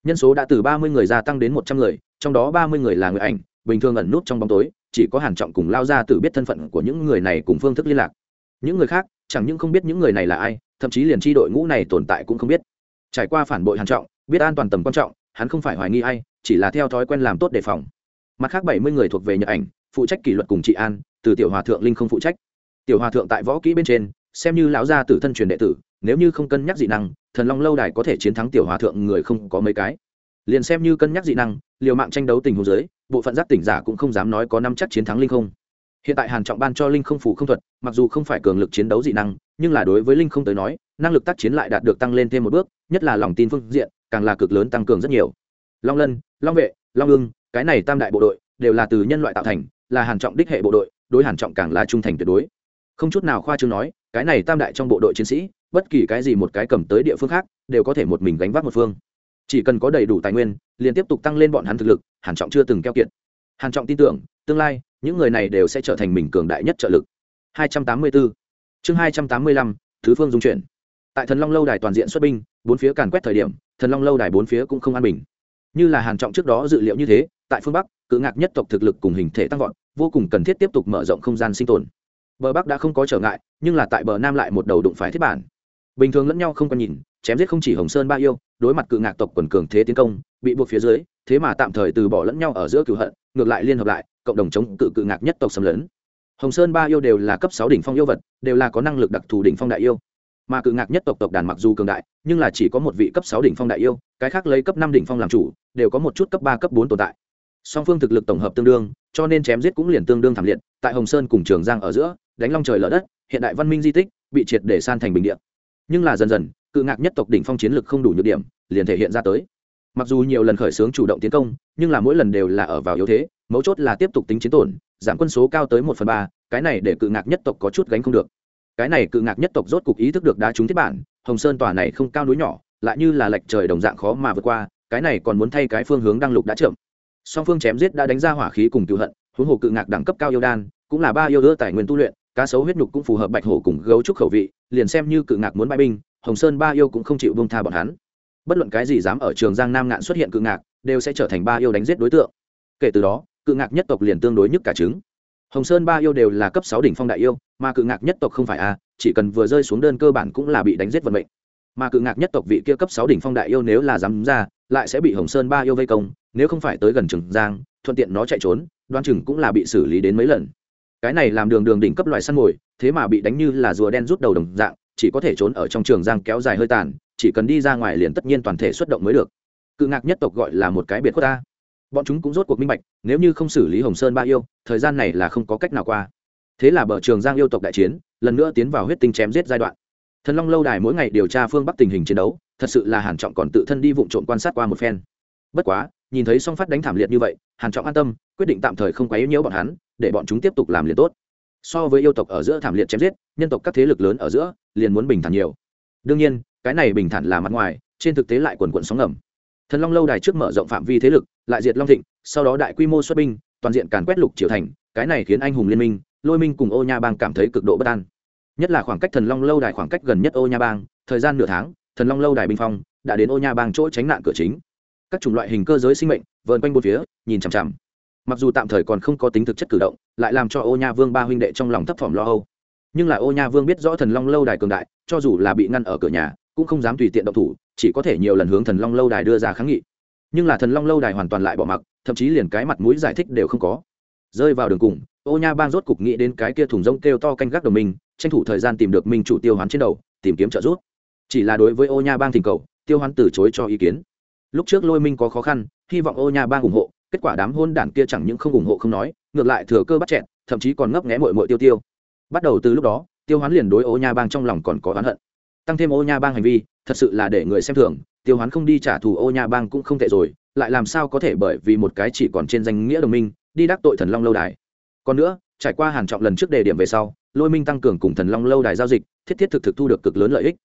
Nhân số đã từ ba mươi người gia tăng đến một trăm người, trong đó ba mươi người là người ảnh, bình thường ẩn nút trong bóng tối, chỉ có hàn trọng cùng lao ra tự biết thân phận của những người này cùng phương thức liên lạc những người khác, chẳng những không biết những người này là ai, thậm chí liền tri đội ngũ này tồn tại cũng không biết. Trải qua phản bội hàn trọng, biết an toàn tầm quan trọng, hắn không phải hoài nghi ai, chỉ là theo thói quen làm tốt đề phòng. Mặt khác bảy mươi người thuộc về nhật ảnh, phụ trách kỷ luật cùng trị an, từ tiểu hòa thượng linh không phụ trách. Tiểu hòa thượng tại võ kỹ bên trên, xem như lão gia tử thân truyền đệ tử, nếu như không cân nhắc dị năng, thần long lâu đài có thể chiến thắng tiểu hòa thượng người không có mấy cái. Liền xem như cân nhắc dị năng, liều mạng tranh đấu tình huống giới bộ phận giác tỉnh giả cũng không dám nói có năm chắc chiến thắng linh không hiện tại hàn trọng ban cho linh không phủ không thuật, mặc dù không phải cường lực chiến đấu dị năng, nhưng là đối với linh không tới nói, năng lực tác chiến lại đạt được tăng lên thêm một bước, nhất là lòng tin phương diện, càng là cực lớn tăng cường rất nhiều. Long lân, long vệ, long ương cái này tam đại bộ đội, đều là từ nhân loại tạo thành, là hàn trọng đích hệ bộ đội, đối hàn trọng càng là trung thành tuyệt đối. Không chút nào khoa trương nói, cái này tam đại trong bộ đội chiến sĩ, bất kỳ cái gì một cái cầm tới địa phương khác, đều có thể một mình gánh vác một phương. Chỉ cần có đầy đủ tài nguyên, liền tiếp tục tăng lên bọn hắn thực lực, hàn trọng chưa từng keo kiện hàn trọng tin tưởng, tương lai những người này đều sẽ trở thành mình cường đại nhất trợ lực. 284 chương 285 thứ phương dung chuyển. Tại thần long lâu đài toàn diện xuất binh, bốn phía càn quét thời điểm, thần long lâu đài bốn phía cũng không an bình. Như là hàn trọng trước đó dự liệu như thế, tại phương bắc, cự ngạc nhất tộc thực lực cùng hình thể tăng vọt, vô cùng cần thiết tiếp tục mở rộng không gian sinh tồn. Bờ bắc đã không có trở ngại, nhưng là tại bờ nam lại một đầu đụng phải thiết bản. Bình thường lẫn nhau không còn nhìn, chém giết không chỉ hồng sơn ba yêu, đối mặt cự ngạc tộc quần cường thế tiến công, bị buộc phía dưới thế mà tạm thời từ bỏ lẫn nhau ở giữa cựu hận, ngược lại liên hợp lại, cộng đồng chống cự cự ngạc nhất tộc xâm lấn. Hồng sơn ba yêu đều là cấp sáu đỉnh phong yêu vật, đều là có năng lực đặc thù đỉnh phong đại yêu. Mà cự ngạc nhất tộc tộc đàn mặc dù cường đại, nhưng là chỉ có một vị cấp sáu đỉnh phong đại yêu, cái khác lấy cấp năm đỉnh phong làm chủ, đều có một chút cấp ba, cấp bốn tồn tại. Song phương thực lực tổng hợp tương đương, cho nên chém giết cũng liền tương đương thảm liệt, tại hồng sơn cùng trường giang ở giữa, đánh long trời lở đất, hiện đại văn minh di tích, bị triệt để san thành bình địa. Nhưng là dần dần, cự ngạc nhất tộc đỉnh phong chiến lực không đủ nhược điểm, liền thể hiện ra tới mặc dù nhiều lần khởi xướng chủ động tiến công, nhưng là mỗi lần đều là ở vào yếu thế, mấu chốt là tiếp tục tính chiến tổn, giảm quân số cao tới một phần ba, cái này để cự ngạc nhất tộc có chút gánh không được. Cái này cự ngạc nhất tộc rốt cục ý thức được đá trúng thiết bản, hồng sơn tòa này không cao núi nhỏ, lại như là lệch trời đồng dạng khó mà vượt qua, cái này còn muốn thay cái phương hướng đăng lục đã chậm. Song phương chém giết đã đánh ra hỏa khí cùng cựu hận, huống hồ cự ngạc đẳng cấp cao yêu đan, cũng là ba yêu đưa tài nguyên tu luyện, cá sấu huyết nhục cũng phù hợp bạch hổ cùng gấu trúc khẩu vị, liền xem như cự ngạc muốn bãi binh, hồng sơn ba yêu cũng không chịu bông tha bọn hắn bất luận cái gì dám ở trường giang nam ngạn xuất hiện cự ngạc, đều sẽ trở thành ba yêu đánh giết đối tượng. Kể từ đó, cự ngạc nhất tộc liền tương đối nhất cả trứng. Hồng sơn ba yêu đều là cấp sáu đỉnh phong đại yêu, mà cự ngạc nhất tộc không phải a, chỉ cần vừa rơi xuống đơn cơ bản cũng là bị đánh giết vận mệnh. Mà cự ngạc nhất tộc vị kia cấp sáu đỉnh phong đại yêu nếu là dám ra, lại sẽ bị hồng sơn ba yêu vây công, nếu không phải tới gần trường giang, thuận tiện nó chạy trốn đoan chừng cũng là bị xử lý đến mấy lần. Cái này làm đường đường đỉnh cấp loài săn mồi, thế mà bị đánh như là rùa đen rút đầu đồng dạng, chỉ có thể trốn ở trong trường giang kéo dài hơi tàn chỉ cần đi ra ngoài liền tất nhiên toàn thể xuất động mới được. Cự ngạc nhất tộc gọi là một cái biệt khuất ta bọn chúng cũng rốt cuộc minh bạch, nếu như không xử lý hồng sơn ba yêu, thời gian này là không có cách nào qua. Thế là bờ trường giang yêu tộc đại chiến, lần nữa tiến vào huyết tinh chém giết giai đoạn. Thần long lâu đài mỗi ngày điều tra phương bắc tình hình chiến đấu, thật sự là hàn trọng còn tự thân đi vụ trộm quan sát qua một phen. Bất quá, nhìn thấy song phát đánh thảm liệt như vậy, hàn trọng an tâm, quyết định tạm thời không quấy nhiễu bọn hắn, để bọn chúng tiếp tục làm liền tốt. So với yêu tộc ở giữa thảm liệt chém giết, nhân tộc các thế lực lớn ở giữa liền muốn bình thản nhiều. Đương nhiên cái này bình thản là mặt ngoài, trên thực tế lại quần quận sóng ngầm. Thần long lâu đài trước mở rộng phạm vi thế lực, lại diệt long thịnh, sau đó đại quy mô xuất binh, toàn diện càn quét lục triều thành, cái này khiến anh hùng liên minh, lôi minh cùng ô nha bang cảm thấy cực độ bất an. Nhất là khoảng cách thần long lâu đài khoảng cách gần nhất ô nha bang, thời gian nửa tháng, thần long lâu đài binh phong đã đến ô nha bang chỗ tránh nạn cửa chính. Các chủng loại hình cơ giới sinh mệnh, vờn quanh bốn phía, nhìn chằm chằm. Mặc dù tạm thời còn không có tính thực chất cử động, lại làm cho ô nha vương ba huynh đệ trong lòng thấp thỏm lo âu. Nhưng là ô nha vương biết rõ thần long lâu đài cường đại, cho dù là bị ngăn ở cửa nhà cũng không dám tùy tiện động thủ, chỉ có thể nhiều lần hướng thần long lâu đài đưa ra kháng nghị. Nhưng là thần long lâu đài hoàn toàn lại bỏ mặc, thậm chí liền cái mặt mũi giải thích đều không có. Rơi vào đường cùng, ô nha bang rốt cục nghĩ đến cái kia thùng rông kêu to canh gác đồng minh, tranh thủ thời gian tìm được minh chủ tiêu hoán trên đầu, tìm kiếm trợ giúp. Chỉ là đối với ô nha bang thỉnh cầu, tiêu hoán từ chối cho ý kiến. Lúc trước lôi minh có khó khăn, hy vọng ô nha bang ủng hộ, kết quả đám hôn đảng kia chẳng những không ủng hộ không nói, ngược lại thừa cơ bắt chẹn thậm chí còn ngấp nghé mội mội tiêu tiêu. Bắt đầu từ lúc đó, tiêu hoán liền đối ô nha bang trong lòng còn có oán hận tăng thêm ô nha bang hành vi, thật sự là để người xem thường, tiêu hoán không đi trả thù ô nha bang cũng không tệ rồi, lại làm sao có thể bởi vì một cái chỉ còn trên danh nghĩa đồng minh, đi đắc tội thần long lâu đài. Còn nữa, trải qua hàng trọng lần trước đề điểm về sau, lôi minh tăng cường cùng thần long lâu đài giao dịch, thiết thiết thực thực thu được cực lớn lợi ích.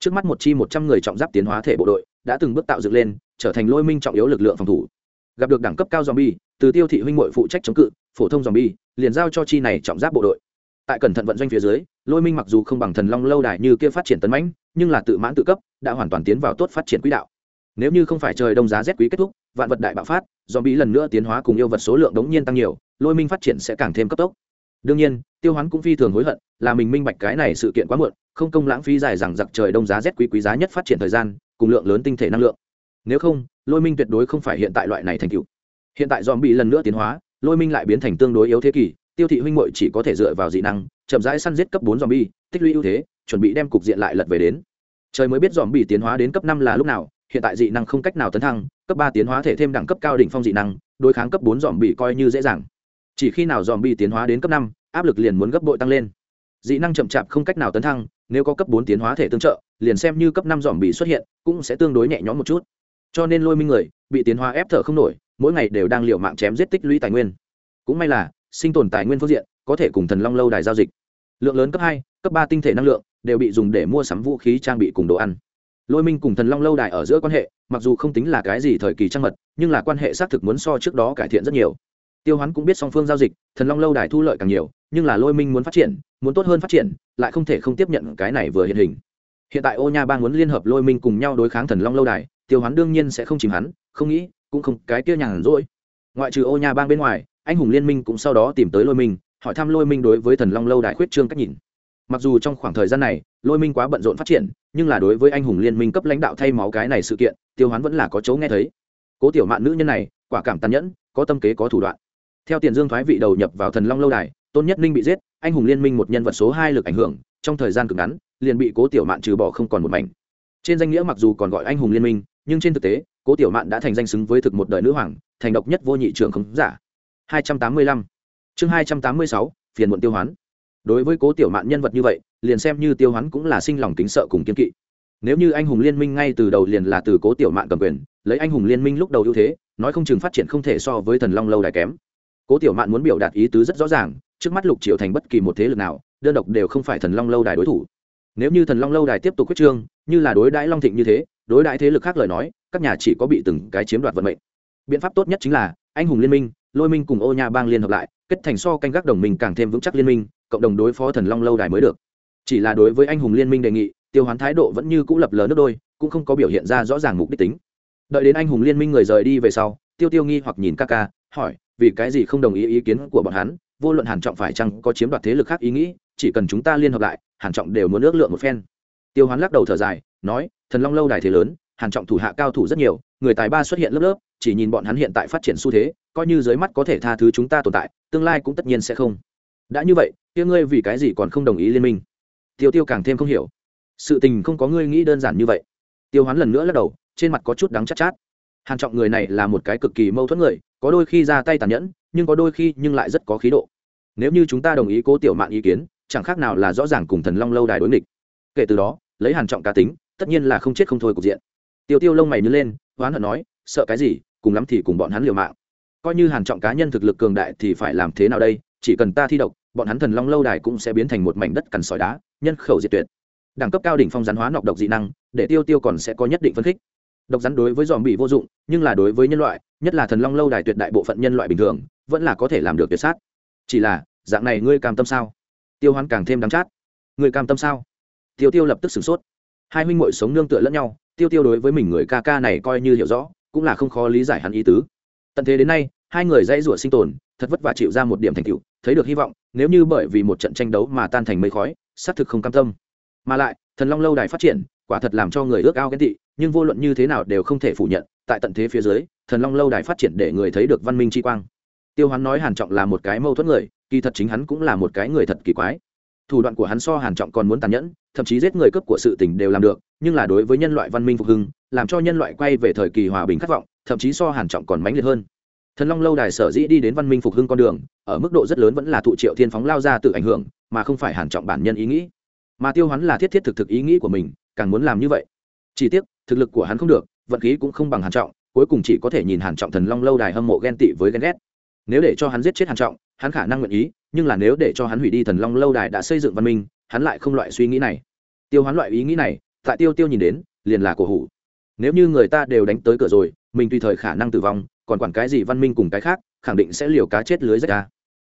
Trước mắt một chi một trăm người trọng giáp tiến hóa thể bộ đội, đã từng bước tạo dựng lên, trở thành lôi minh trọng yếu lực lượng phòng thủ. Gặp được đẳng cấp cao zombie, từ tiêu thị huynh muội phụ trách chống cự, phổ thông zombie, liền giao cho chi này trọng giáp bộ đội tại cẩn thận vận doanh phía dưới, lôi minh mặc dù không bằng thần long lâu đài như kia phát triển tấn mãnh, nhưng là tự mãn tự cấp, đã hoàn toàn tiến vào tốt phát triển quỹ đạo. Nếu như không phải trời đông giá rét quý kết thúc, vạn vật đại bạo phát do bị lần nữa tiến hóa cùng yêu vật số lượng đống nhiên tăng nhiều, lôi minh phát triển sẽ càng thêm cấp tốc. Đương nhiên, tiêu hoán cũng phi thường hối hận, là mình minh bạch cái này sự kiện quá muộn, không công lãng phí dài rằng giặc trời đông giá rét quý quý giá nhất phát triển thời gian, cùng lượng lớn tinh thể năng lượng. Nếu không, lôi minh tuyệt đối không phải hiện tại loại này thành tựu. Hiện tại dòm bị lần nữa tiến hóa, lôi minh lại biến thành tương đối yếu thế kỷ tiêu thị huynh muội chỉ có thể dựa vào dị năng, chậm rãi săn giết cấp bốn dòm bi tích lũy ưu thế, chuẩn bị đem cục diện lại lật về đến. Trời mới biết dòm bi tiến hóa đến cấp năm là lúc nào, hiện tại dị năng không cách nào tấn thăng, cấp ba tiến hóa thể thêm đẳng cấp cao đỉnh phong dị năng, đối kháng cấp bốn dòm bi coi như dễ dàng. Chỉ khi nào dòm bi tiến hóa đến cấp năm, áp lực liền muốn gấp bội tăng lên. Dị năng chậm chạp không cách nào tấn thăng, nếu có cấp bốn tiến hóa thể tương trợ, liền xem như cấp năm dòm bị xuất hiện, cũng sẽ tương đối nhẹ nhõm một chút. Cho nên lôi minh người, bị tiến hóa ép thở không nổi, mỗi ngày đều đang liều mạng chém giết tích lũy tài nguyên. Cũng may là sinh tồn tài nguyên phương diện, có thể cùng thần long lâu đài giao dịch. Lượng lớn cấp hai, cấp ba tinh thể năng lượng đều bị dùng để mua sắm vũ khí trang bị cùng đồ ăn. Lôi minh cùng thần long lâu đài ở giữa quan hệ, mặc dù không tính là cái gì thời kỳ trang mật, nhưng là quan hệ xác thực muốn so trước đó cải thiện rất nhiều. Tiêu Hoán cũng biết song phương giao dịch, thần long lâu đài thu lợi càng nhiều, nhưng là lôi minh muốn phát triển, muốn tốt hơn phát triển, lại không thể không tiếp nhận cái này vừa hiện hình. Hiện tại ô nha bang muốn liên hợp lôi minh cùng nhau đối kháng thần long lâu đài, tiêu Hoán đương nhiên sẽ không chìm hắn, không nghĩ, cũng không, cái kia nhàn rỗi. Ngoại trừ ô nha bang bên ngoài anh hùng liên minh cũng sau đó tìm tới lôi minh, hỏi thăm lôi minh đối với thần long lâu đài khuyết trương cách nhìn. Mặc dù trong khoảng thời gian này, lôi minh quá bận rộn phát triển, nhưng là đối với anh hùng liên minh cấp lãnh đạo thay máu cái này sự kiện, tiêu hoán vẫn là có chỗ nghe thấy. Cố tiểu mạn nữ nhân này, quả cảm tàn nhẫn, có tâm kế có thủ đoạn. Theo tiền dương thoái vị đầu nhập vào thần long lâu đài, tôn nhất ninh bị giết, anh hùng liên minh một nhân vật số hai lực ảnh hưởng, trong thời gian cực ngắn, liền bị cố tiểu mạn trừ bỏ không còn một mảnh. Trên danh nghĩa mặc dù còn gọi anh hùng liên minh, nhưng trên thực tế, cố tiểu mạn đã thành danh xứng với thực một đời nữ hoàng, thành độc nhất vô nhị trường không giả. 285 chương 286 phiền muộn tiêu hoán. Đối với cố tiểu mạn nhân vật như vậy, liền xem như tiêu hoán cũng là sinh lòng kính sợ cùng kiên kỵ. Nếu như anh hùng liên minh ngay từ đầu liền là từ cố tiểu mạn cầm quyền, lấy anh hùng liên minh lúc đầu ưu thế, nói không chừng phát triển không thể so với thần long lâu đài kém. Cố tiểu mạn muốn biểu đạt ý tứ rất rõ ràng, trước mắt lục triệu thành bất kỳ một thế lực nào, đơn độc đều không phải thần long lâu đài đối thủ. Nếu như thần long lâu đài tiếp tục quyết trương, như là đối đãi long thịnh như thế, đối đãi thế lực khác lời nói, các nhà chỉ có bị từng cái chiếm đoạt vận mệnh. Biện pháp tốt nhất chính là, anh hùng liên minh lôi minh cùng ô nha bang liên hợp lại, kết thành so canh gác đồng minh càng thêm vững chắc liên minh, cộng đồng đối phó thần long lâu đài mới được. Chỉ là đối với anh hùng liên minh đề nghị, tiêu hoán thái độ vẫn như cũ lập lờ nước đôi, cũng không có biểu hiện ra rõ ràng mục đích tính. Đợi đến anh hùng liên minh người rời đi về sau, tiêu tiêu nghi hoặc nhìn ca ca, hỏi, vì cái gì không đồng ý ý kiến của bọn hắn, vô luận hàn trọng phải chăng có chiếm đoạt thế lực khác ý nghĩ, chỉ cần chúng ta liên hợp lại, hàn trọng đều muốn ước lượng một phen. Tiêu hoán lắc đầu thở dài, nói, thần long lâu đài thế lớn, hàn trọng thủ hạ cao thủ rất nhiều, người tài ba xuất hiện lớp lớp chỉ nhìn bọn hắn hiện tại phát triển xu thế, coi như dưới mắt có thể tha thứ chúng ta tồn tại, tương lai cũng tất nhiên sẽ không. Đã như vậy, kia ngươi vì cái gì còn không đồng ý liên minh? Tiêu tiêu càng thêm không hiểu. Sự tình không có ngươi nghĩ đơn giản như vậy. Tiêu hoán lần nữa lắc đầu, trên mặt có chút đắng chát chát. Hàn trọng người này là một cái cực kỳ mâu thuẫn người, có đôi khi ra tay tàn nhẫn, nhưng có đôi khi nhưng lại rất có khí độ. Nếu như chúng ta đồng ý cố tiểu mạn ý kiến, chẳng khác nào là rõ ràng cùng thần long lâu đài đối nghịch. Kể từ đó, lấy hàn trọng cá tính, tất nhiên là không chết không thôi cục diện. Tiêu tiêu lông mày nhớ lên, hoán hận nói, sợ cái gì? Cùng lắm thì cùng bọn hắn liều mạng. Coi như hàn trọng cá nhân thực lực cường đại thì phải làm thế nào đây? Chỉ cần ta thi độc, bọn hắn thần long lâu đài cũng sẽ biến thành một mảnh đất cằn sỏi đá, nhân khẩu diệt tuyệt. Đẳng cấp cao đỉnh phong rắn hóa nọc độc dị năng, để tiêu tiêu còn sẽ có nhất định phân khích. Độc rắn đối với dòm bị vô dụng, nhưng là đối với nhân loại, nhất là thần long lâu đài tuyệt đại bộ phận nhân loại bình thường, vẫn là có thể làm được tuyệt sát. Chỉ là, dạng này ngươi cam tâm sao? Tiêu hoán càng thêm đắng chát. Ngươi cam tâm sao? Tiêu tiêu lập tức sửng sốt. Hai huynh muội sống nương tựa lẫn nhau, tiêu tiêu đối với mình người ca ca này coi như hiểu rõ cũng là không khó lý giải hắn ý tứ. Tận thế đến nay, hai người dãy rủa sinh tồn, thật vất vả chịu ra một điểm thành tựu, thấy được hy vọng, nếu như bởi vì một trận tranh đấu mà tan thành mây khói, xác thực không cam tâm. Mà lại, thần long lâu đài phát triển, quả thật làm cho người ước ao ghen tị, nhưng vô luận như thế nào đều không thể phủ nhận, tại tận thế phía dưới, thần long lâu đài phát triển để người thấy được văn minh chi quang. Tiêu hắn nói hàn trọng là một cái mâu thuẫn người, kỳ thật chính hắn cũng là một cái người thật kỳ quái. Thủ đoạn của hắn so hàn trọng còn muốn tàn nhẫn thậm chí giết người cấp của sự tình đều làm được, nhưng là đối với nhân loại văn minh phục hưng, làm cho nhân loại quay về thời kỳ hòa bình khát vọng, thậm chí so hàn trọng còn mãnh liệt hơn. Thần long lâu đài sở dĩ đi đến văn minh phục hưng con đường, ở mức độ rất lớn vẫn là thụ triệu thiên phóng lao ra tự ảnh hưởng, mà không phải hàn trọng bản nhân ý nghĩ. Mà tiêu hắn là thiết thiết thực thực ý nghĩ của mình, càng muốn làm như vậy. Chỉ tiếc, thực lực của hắn không được, vận khí cũng không bằng hàn trọng, cuối cùng chỉ có thể nhìn hàn trọng thần long lâu đài hâm mộ ghen tị với ghen ghét. Nếu để cho hắn giết chết hàn trọng, hắn khả năng nguyện ý, nhưng là nếu để cho hắn hủy đi thần long lâu đài đã xây dựng văn minh hắn lại không loại suy nghĩ này. Tiêu hoán loại ý nghĩ này, tại tiêu tiêu nhìn đến, liền là cổ hủ. Nếu như người ta đều đánh tới cửa rồi, mình tùy thời khả năng tử vong, còn quản cái gì văn minh cùng cái khác, khẳng định sẽ liều cá chết lưới rách ra.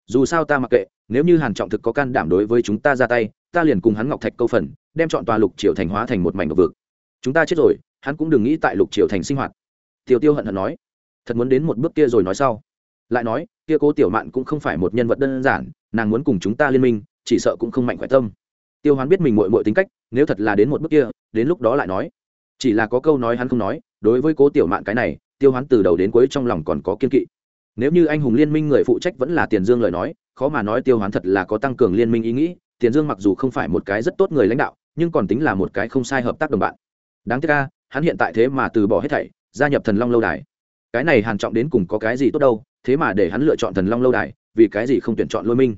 Dù sao ta mặc kệ, nếu như hàn trọng thực có can đảm đối với chúng ta ra tay, ta liền cùng hắn ngọc thạch câu phần, đem chọn tòa lục triều thành hóa thành một mảnh ngọc vực. Chúng ta chết rồi, hắn cũng đừng nghĩ tại lục triều thành sinh hoạt. Tiêu tiêu hận hận nói. Thật muốn đến một bước kia rồi nói sau. Lại nói, kia cố tiểu mạn cũng không phải một nhân vật đơn giản, nàng muốn cùng chúng ta liên minh, chỉ sợ cũng không mạnh khỏe tâm tiêu hoán biết mình mội mội tính cách, nếu thật là đến một bước kia, đến lúc đó lại nói. Chỉ là có câu nói hắn không nói, đối với cố tiểu mạn cái này, tiêu hoán từ đầu đến cuối trong lòng còn có kiên kỵ. Nếu như anh hùng liên minh người phụ trách vẫn là tiền dương lời nói, khó mà nói tiêu hoán thật là có tăng cường liên minh ý nghĩ, tiền dương mặc dù không phải một cái rất tốt người lãnh đạo, nhưng còn tính là một cái không sai hợp tác đồng bạn. Đáng tiếc ca hắn hiện tại thế mà từ bỏ hết thảy, gia nhập thần long lâu đài. Cái này hàn trọng đến cùng có cái gì tốt đâu, thế mà để hắn lựa chọn thần long lâu đài, vì cái gì không tuyển chọn lôi minh?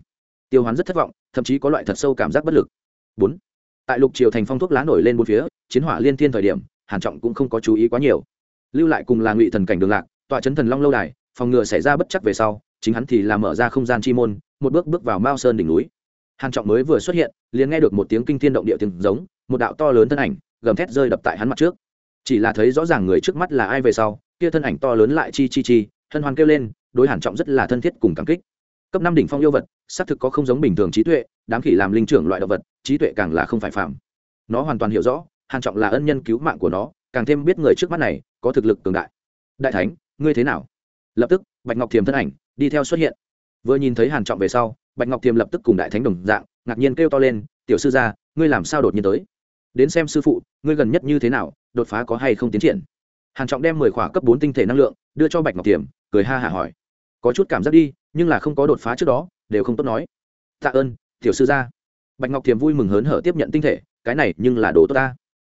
Tiêu hoán rất thất vọng, thậm chí có loại thật sâu cảm giác bất lực bốn. Tại lục triều thành phong thuốc lá nổi lên bốn phía, chiến hỏa liên thiên thời điểm, hàn trọng cũng không có chú ý quá nhiều. Lưu lại cùng là ngụy thần cảnh đường lạc, tọa chấn thần long lâu đài, phòng ngừa xảy ra bất chắc về sau, chính hắn thì làm mở ra không gian chi môn, một bước bước vào mao sơn đỉnh núi. Hàn trọng mới vừa xuất hiện, liền nghe được một tiếng kinh thiên động địa tiếng giống, một đạo to lớn thân ảnh, gầm thét rơi đập tại hắn mặt trước. Chỉ là thấy rõ ràng người trước mắt là ai về sau, kia thân ảnh to lớn lại chi chi chi thân hoàn kêu lên, đối hàn trọng rất là thân thiết cùng cảm kích. Cấp năm đỉnh phong yêu vật, xác thực có không giống bình thường trí tuệ, đám khỉ làm linh trưởng loại động vật trí tuệ càng là không phải phạm nó hoàn toàn hiểu rõ, hàn trọng là ân nhân cứu mạng của nó, càng thêm biết người trước mắt này có thực lực cường đại. Đại thánh, ngươi thế nào? Lập tức, bạch ngọc thiềm thân ảnh đi theo xuất hiện. Vừa nhìn thấy hàn trọng về sau, bạch ngọc thiềm lập tức cùng đại thánh đồng dạng, ngạc nhiên kêu to lên, tiểu sư gia, ngươi làm sao đột nhiên tới? Đến xem sư phụ, ngươi gần nhất như thế nào, đột phá có hay không tiến triển? Hàn trọng đem mười khỏa cấp bốn tinh thể năng lượng đưa cho bạch ngọc thiềm, cười ha hả hỏi. Có chút cảm giác đi, nhưng là không có đột phá trước đó, đều không tốt nói. Tạ ơn, tiểu sư gia bạch ngọc thiềm vui mừng hớn hở tiếp nhận tinh thể, cái này nhưng là đồ tốt ta.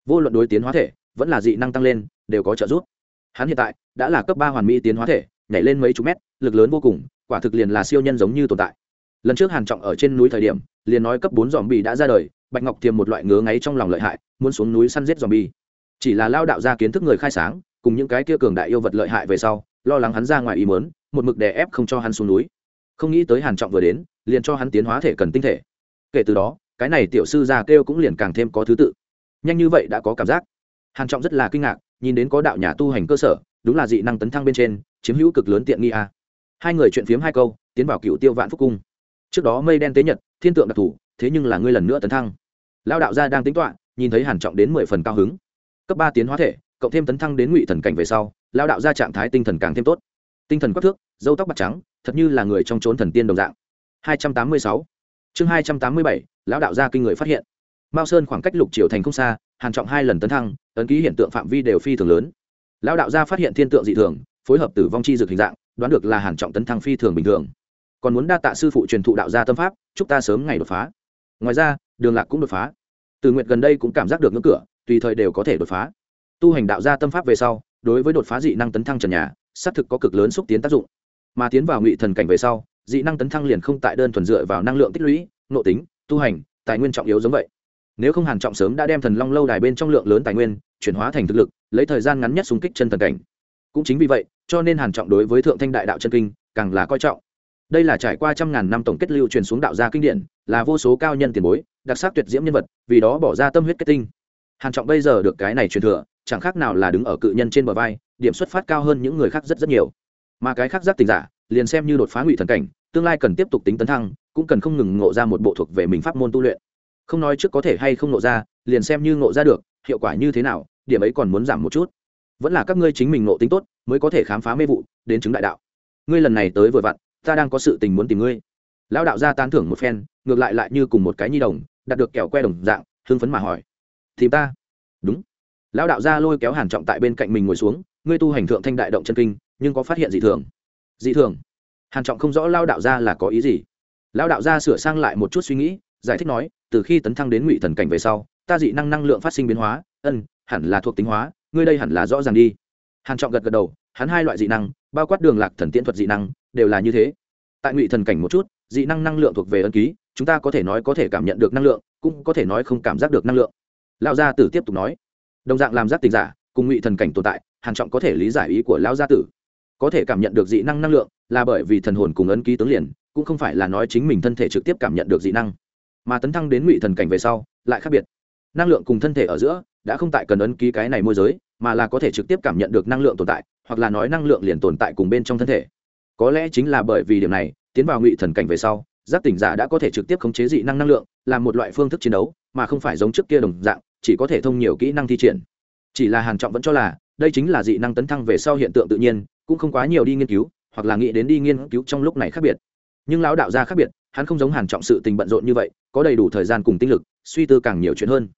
Vô luận đối tiến hóa thể, vẫn là dị năng tăng lên, đều có trợ giúp. Hắn hiện tại đã là cấp ba hoàn mỹ tiến hóa thể, nhảy lên mấy chục mét, lực lớn vô cùng, quả thực liền là siêu nhân giống như tồn tại. Lần trước hàn trọng ở trên núi thời điểm, liền nói cấp bốn dòm bì đã ra đời, bạch ngọc Thiềm một loại ngứa ngáy trong lòng lợi hại, muốn xuống núi săn giết dòm bì chỉ là lao đạo ra kiến thức người khai sáng, cùng những cái kia cường đại yêu vật lợi hại về sau, lo lắng hắn ra ngoài ý muốn, một mực đè ép không cho hắn xuống núi. Không nghĩ tới hàn trọng vừa đến, liền cho hắn tiến hóa thể cần tinh thể kể từ đó, cái này tiểu sư già kêu cũng liền càng thêm có thứ tự. Nhanh như vậy đã có cảm giác. Hàn trọng rất là kinh ngạc, nhìn đến có đạo nhà tu hành cơ sở, đúng là dị năng tấn thăng bên trên, chiếm hữu cực lớn tiện nghi a. À. hai người chuyện phiếm hai câu, tiến vào cựu tiêu vạn phúc cung. Trước đó mây đen tế nhật, thiên tượng đặc thủ thế nhưng là ngươi lần nữa tấn thăng. Lão đạo gia đang tính toán, nhìn thấy hàn trọng đến mười phần cao hứng. Cấp ba tiến hóa thể, cộng thêm tấn thăng đến ngụy thần cảnh về sau, lão đạo gia trạng thái tinh thần càng thêm tốt. Tinh thần quắc thước dâu tóc bạc trắng, thật như là người trong chốn thần tiên đồng dạng. 286 chương hai trăm tám mươi bảy, lão đạo gia kinh người phát hiện. Mao sơn khoảng cách lục triều thành không xa, hàn trọng hai lần tấn thăng tấn ký hiện tượng phạm vi đều phi thường lớn. Lão đạo gia phát hiện thiên tượng dị thường, phối hợp tử vong chi dược hình dạng, đoán được là hàn trọng tấn thăng phi thường bình thường. Còn muốn đa tạ sư phụ truyền thụ đạo gia tâm pháp, chúc ta sớm ngày đột phá. Ngoài ra, đường lạc cũng đột phá. Từ nguyện gần đây cũng cảm giác được ngưỡng cửa, tùy thời đều có thể đột phá. Tu hành đạo gia tâm pháp về sau, đối với đột phá dị năng tấn thăng trần nhà, xác thực có cực lớn xúc tiến tác dụng. Mà tiến vào ngụy thần cảnh về sau dị năng tấn thăng liền không tại đơn thuần dựa vào năng lượng tích lũy, nội tính, tu hành, tài nguyên trọng yếu giống vậy. Nếu không hàn trọng sớm đã đem thần long lâu đài bên trong lượng lớn tài nguyên chuyển hóa thành thực lực, lấy thời gian ngắn nhất xung kích chân thần cảnh. Cũng chính vì vậy, cho nên hàn trọng đối với thượng thanh đại đạo chân kinh càng là coi trọng. Đây là trải qua trăm ngàn năm tổng kết lưu truyền xuống đạo gia kinh điển, là vô số cao nhân tiền bối, đặc sắc tuyệt diễm nhân vật, vì đó bỏ ra tâm huyết kết tinh. Hàn trọng bây giờ được cái này truyền thừa, chẳng khác nào là đứng ở cự nhân trên bờ vai, điểm xuất phát cao hơn những người khác rất rất nhiều mà cái khác giác tình giả liền xem như đột phá ngụy thần cảnh, tương lai cần tiếp tục tính tấn thăng, cũng cần không ngừng ngộ ra một bộ thuộc về mình pháp môn tu luyện. Không nói trước có thể hay không ngộ ra, liền xem như ngộ ra được, hiệu quả như thế nào, điểm ấy còn muốn giảm một chút. Vẫn là các ngươi chính mình ngộ tính tốt, mới có thể khám phá mê vụ, đến chứng đại đạo. Ngươi lần này tới vừa vặn, ta đang có sự tình muốn tìm ngươi. Lão đạo gia tán thưởng một phen, ngược lại lại như cùng một cái nhi đồng đạt được kẹo que đồng dạng, hưng phấn mà hỏi. Tìm ta? Đúng. Lão đạo gia lôi kéo hàn trọng tại bên cạnh mình ngồi xuống, ngươi tu hành thượng thanh đại động chân kinh nhưng có phát hiện gì thường. Dị thường? Hàn trọng không rõ lao đạo gia là có ý gì. Lao đạo gia sửa sang lại một chút suy nghĩ, giải thích nói, từ khi tấn thăng đến ngụy thần cảnh về sau, ta dị năng năng lượng phát sinh biến hóa, ân, hẳn là thuộc tính hóa, ngươi đây hẳn là rõ ràng đi. Hàn trọng gật gật đầu, hắn hai loại dị năng, bao quát đường lạc thần tiễn thuật dị năng, đều là như thế. Tại ngụy thần cảnh một chút, dị năng năng lượng thuộc về ân ký, chúng ta có thể nói có thể cảm nhận được năng lượng, cũng có thể nói không cảm giác được năng lượng. Lão gia tử tiếp tục nói, đồng dạng làm giác tình giả, cùng ngụy thần cảnh tồn tại, hàn trọng có thể lý giải ý của lão gia tử có thể cảm nhận được dị năng năng lượng, là bởi vì thần hồn cùng ấn ký tướng liền, cũng không phải là nói chính mình thân thể trực tiếp cảm nhận được dị năng. Mà tấn thăng đến ngụy thần cảnh về sau, lại khác biệt. Năng lượng cùng thân thể ở giữa, đã không tại cần ấn ký cái này môi giới, mà là có thể trực tiếp cảm nhận được năng lượng tồn tại, hoặc là nói năng lượng liền tồn tại cùng bên trong thân thể. Có lẽ chính là bởi vì điểm này, tiến vào ngụy thần cảnh về sau, giác tỉnh giả đã có thể trực tiếp khống chế dị năng năng lượng làm một loại phương thức chiến đấu, mà không phải giống trước kia đồng dạng, chỉ có thể thông nhiều kỹ năng thi triển. Chỉ là hàn trọng vẫn cho là, đây chính là dị năng tấn thăng về sau hiện tượng tự nhiên cũng không quá nhiều đi nghiên cứu, hoặc là nghĩ đến đi nghiên cứu trong lúc này khác biệt. Nhưng lão đạo gia khác biệt, hắn không giống hàn trọng sự tình bận rộn như vậy, có đầy đủ thời gian cùng tinh lực, suy tư càng nhiều chuyện hơn.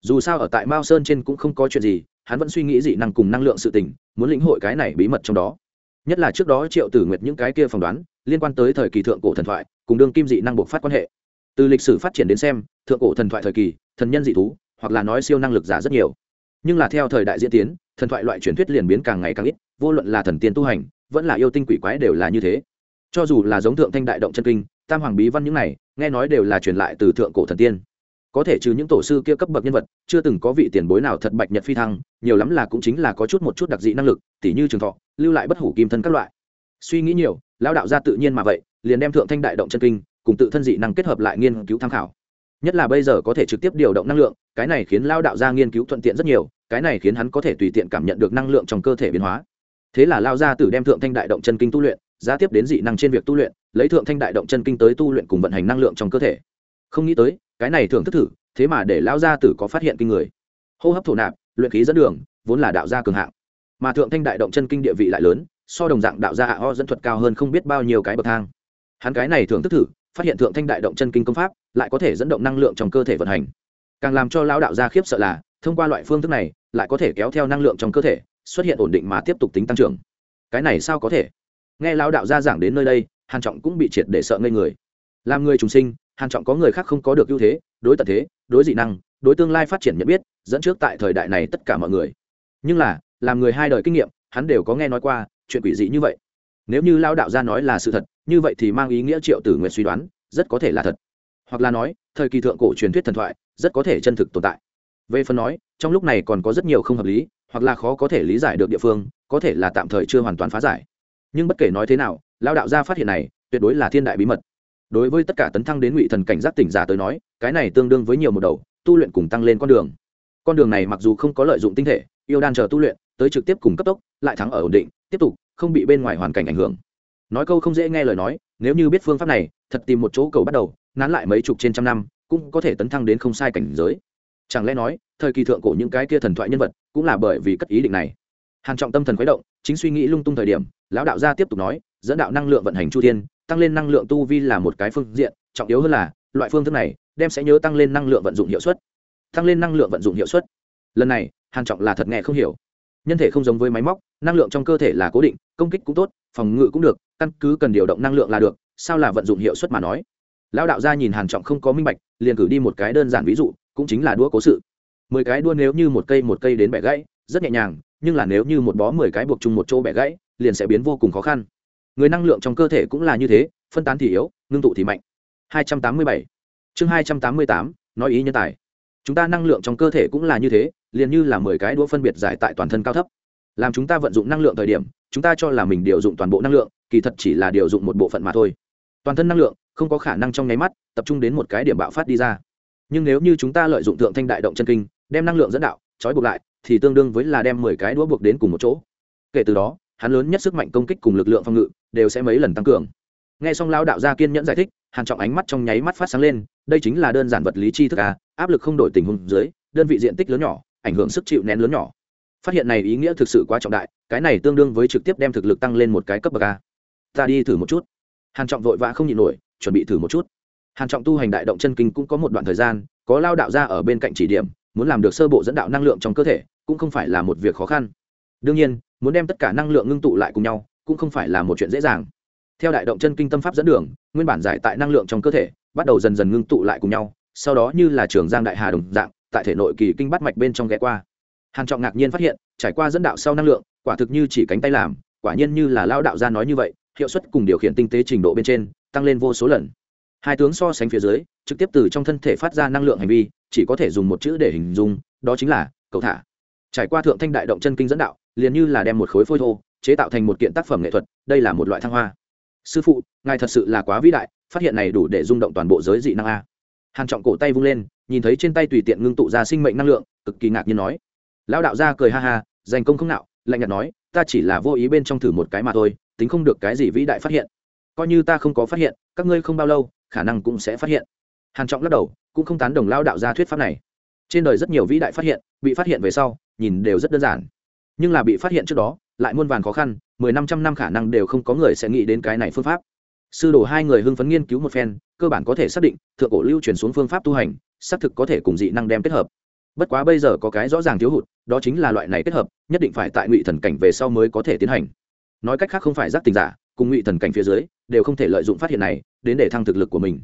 Dù sao ở tại mao sơn trên cũng không có chuyện gì, hắn vẫn suy nghĩ dị năng cùng năng lượng sự tình, muốn lĩnh hội cái này bí mật trong đó. Nhất là trước đó triệu tử nguyệt những cái kia phỏng đoán, liên quan tới thời kỳ thượng cổ thần thoại, cùng đương kim dị năng buộc phát quan hệ. Từ lịch sử phát triển đến xem, thượng cổ thần thoại thời kỳ, thần nhân dị thú, hoặc là nói siêu năng lực giả rất nhiều. Nhưng là theo thời đại diễn tiến, thần thoại loại truyền thuyết liền biến càng ngày càng ít vô luận là thần tiên tu hành, vẫn là yêu tinh quỷ quái đều là như thế. Cho dù là giống thượng thanh đại động chân kinh, tam hoàng bí văn những này, nghe nói đều là truyền lại từ thượng cổ thần tiên. Có thể trừ những tổ sư kia cấp bậc nhân vật, chưa từng có vị tiền bối nào thật bạch nhật phi thăng, nhiều lắm là cũng chính là có chút một chút đặc dị năng lực, tỉ như trường thọ, lưu lại bất hủ kim thân các loại. Suy nghĩ nhiều, lão đạo gia tự nhiên mà vậy, liền đem thượng thanh đại động chân kinh, cùng tự thân dị năng kết hợp lại nghiên cứu tham khảo. Nhất là bây giờ có thể trực tiếp điều động năng lượng, cái này khiến lao đạo gia nghiên cứu thuận tiện rất nhiều, cái này khiến hắn có thể tùy tiện cảm nhận được năng lượng trong cơ thể biến hóa thế là lao gia tử đem thượng thanh đại động chân kinh tu luyện, giá tiếp đến dị năng trên việc tu luyện, lấy thượng thanh đại động chân kinh tới tu luyện cùng vận hành năng lượng trong cơ thể. Không nghĩ tới, cái này thường thức thử, thế mà để lao gia tử có phát hiện kinh người. Hô hấp thổ nạp, luyện khí dẫn đường, vốn là đạo gia cường hạng. Mà thượng thanh đại động chân kinh địa vị lại lớn, so đồng dạng đạo gia hạ ho dẫn thuật cao hơn không biết bao nhiêu cái bậc thang. Hắn cái này thường thức thử, phát hiện thượng thanh đại động chân kinh công pháp, lại có thể dẫn động năng lượng trong cơ thể vận hành. Càng làm cho lão đạo gia khiếp sợ là, thông qua loại phương thức này, lại có thể kéo theo năng lượng trong cơ thể xuất hiện ổn định mà tiếp tục tính tăng trưởng. Cái này sao có thể? Nghe lão đạo gia giảng đến nơi đây, hàn trọng cũng bị triệt để sợ ngây người. Làm người trùng sinh, hàn trọng có người khác không có được ưu thế, đối tận thế, đối dị năng, đối tương lai phát triển nhận biết, dẫn trước tại thời đại này tất cả mọi người. Nhưng là, làm người hai đời kinh nghiệm, hắn đều có nghe nói qua, chuyện quỷ dị như vậy. Nếu như lao đạo gia nói là sự thật, như vậy thì mang ý nghĩa triệu tử nguyện suy đoán, rất có thể là thật. Hoặc là nói, thời kỳ thượng cổ truyền thuyết thần thoại, rất có thể chân thực tồn tại. Về phần nói, trong lúc này còn có rất nhiều không hợp lý hoặc là khó có thể lý giải được địa phương, có thể là tạm thời chưa hoàn toàn phá giải. Nhưng bất kể nói thế nào lao đạo gia phát hiện này, tuyệt đối là thiên đại bí mật. Đối với tất cả tấn thăng đến ngụy thần cảnh giác tỉnh giả tới nói, cái này tương đương với nhiều một đầu, tu luyện cùng tăng lên con đường. Con đường này mặc dù không có lợi dụng tinh thể, yêu đan chờ tu luyện, tới trực tiếp cùng cấp tốc, lại thắng ở ổn định, tiếp tục, không bị bên ngoài hoàn cảnh ảnh hưởng. Nói câu không dễ nghe lời nói, nếu như biết phương pháp này, thật tìm một chỗ cầu bắt đầu, nán lại mấy chục trên trăm năm, cũng có thể tấn thăng đến không sai cảnh giới chẳng lẽ nói, thời kỳ thượng cổ những cái kia thần thoại nhân vật cũng là bởi vì cất ý định này? Hàn trọng tâm thần khuấy động, chính suy nghĩ lung tung thời điểm, lão đạo gia tiếp tục nói, dẫn đạo năng lượng vận hành chu thiên, tăng lên năng lượng tu vi là một cái phương diện, trọng yếu hơn là, loại phương thức này đem sẽ nhớ tăng lên năng lượng vận dụng hiệu suất. Tăng lên năng lượng vận dụng hiệu suất. Lần này, hàn trọng là thật nghe không hiểu. Nhân thể không giống với máy móc, năng lượng trong cơ thể là cố định, công kích cũng tốt, phòng ngự cũng được, căn cứ cần điều động năng lượng là được, sao là vận dụng hiệu suất mà nói? Lão đạo gia nhìn hàn trọng không có minh bạch, liền cử đi một cái đơn giản ví dụ cũng chính là đũa cố sự. Mười cái đua nếu như một cây một cây đến bẻ gãy rất nhẹ nhàng nhưng là nếu như một bó mười cái buộc chung một chỗ bẻ gãy liền sẽ biến vô cùng khó khăn. Người năng lượng trong cơ thể cũng là như thế phân tán thì yếu ngưng tụ thì mạnh. 287. chương 288, nói ý nhân tài. Chúng ta năng lượng trong cơ thể cũng là như thế liền như là mười cái đũa phân biệt giải tại toàn thân cao thấp. Làm chúng ta vận dụng năng lượng thời điểm chúng ta cho là mình điều dụng toàn bộ năng lượng kỳ thật chỉ là điều dụng một bộ phận mà thôi. Toàn thân năng lượng không có khả năng trong nháy mắt tập trung đến một cái điểm bạo phát đi ra nhưng nếu như chúng ta lợi dụng thượng thanh đại động chân kinh, đem năng lượng dẫn đạo, trói buộc lại, thì tương đương với là đem mười cái đũa buộc đến cùng một chỗ. Kể từ đó, hắn lớn nhất sức mạnh công kích cùng lực lượng phòng ngự đều sẽ mấy lần tăng cường. Nghe xong lao đạo gia kiên nhẫn giải thích, hàn trọng ánh mắt trong nháy mắt phát sáng lên, đây chính là đơn giản vật lý tri thức a áp lực không đổi tình huống dưới, đơn vị diện tích lớn nhỏ, ảnh hưởng sức chịu nén lớn nhỏ. Phát hiện này ý nghĩa thực sự quá trọng đại, cái này tương đương với trực tiếp đem thực lực tăng lên một cái cấp bậc a ta đi thử một chút. Hàn trọng vội vã không nhịn nổi, chuẩn bị thử một chút hàn trọng tu hành đại động chân kinh cũng có một đoạn thời gian, có lao đạo ra ở bên cạnh chỉ điểm, muốn làm được sơ bộ dẫn đạo năng lượng trong cơ thể, cũng không phải là một việc khó khăn. Đương nhiên, muốn đem tất cả năng lượng ngưng tụ lại cùng nhau, cũng không phải là một chuyện dễ dàng. Theo đại động chân kinh tâm pháp dẫn đường, nguyên bản giải tại năng lượng trong cơ thể, bắt đầu dần dần ngưng tụ lại cùng nhau, sau đó như là trường giang đại hà đồng dạng, tại thể nội kỳ kinh bắt mạch bên trong ghé qua. Hàn trọng ngạc nhiên phát hiện, trải qua dẫn đạo sau năng lượng, quả thực như chỉ cánh tay làm, quả nhiên như là lao đạo gia nói như vậy, hiệu suất cùng điều khiển tinh tế trình độ bên trên, tăng lên vô số lần hai tướng so sánh phía dưới, trực tiếp từ trong thân thể phát ra năng lượng hành vi, chỉ có thể dùng một chữ để hình dung, đó chính là cầu thả. Trải qua thượng thanh đại động chân kinh dẫn đạo, liền như là đem một khối phôi thô, chế tạo thành một kiện tác phẩm nghệ thuật, đây là một loại thăng hoa. Sư phụ, ngài thật sự là quá vĩ đại, phát hiện này đủ để rung động toàn bộ giới dị năng a. Hàn trọng cổ tay vung lên, nhìn thấy trên tay tùy tiện ngưng tụ ra sinh mệnh năng lượng, cực kỳ ngạc nhiên nói. Lão đạo gia cười ha ha, dành công không nạo, lạnh nhạt nói, ta chỉ là vô ý bên trong thử một cái mà thôi, tính không được cái gì vĩ đại phát hiện. Coi như ta không có phát hiện, các ngươi không bao lâu khả năng cũng sẽ phát hiện. Hàn trọng lắc đầu, cũng không tán đồng lao đạo gia thuyết pháp này. Trên đời rất nhiều vĩ đại phát hiện, bị phát hiện về sau, nhìn đều rất đơn giản. Nhưng là bị phát hiện trước đó, lại muôn vàn khó khăn, mười năm trăm năm khả năng đều không có người sẽ nghĩ đến cái này phương pháp. Sư đồ hai người hưng phấn nghiên cứu một phen, cơ bản có thể xác định, thượng cổ lưu truyền xuống phương pháp tu hành, xác thực có thể cùng dị năng đem kết hợp. Bất quá bây giờ có cái rõ ràng thiếu hụt, đó chính là loại này kết hợp, nhất định phải tại ngụy thần cảnh về sau mới có thể tiến hành. Nói cách khác không phải giác tình giả, cùng ngụy thần cảnh phía dưới đều không thể lợi dụng phát hiện này đến để thăng thực lực của mình.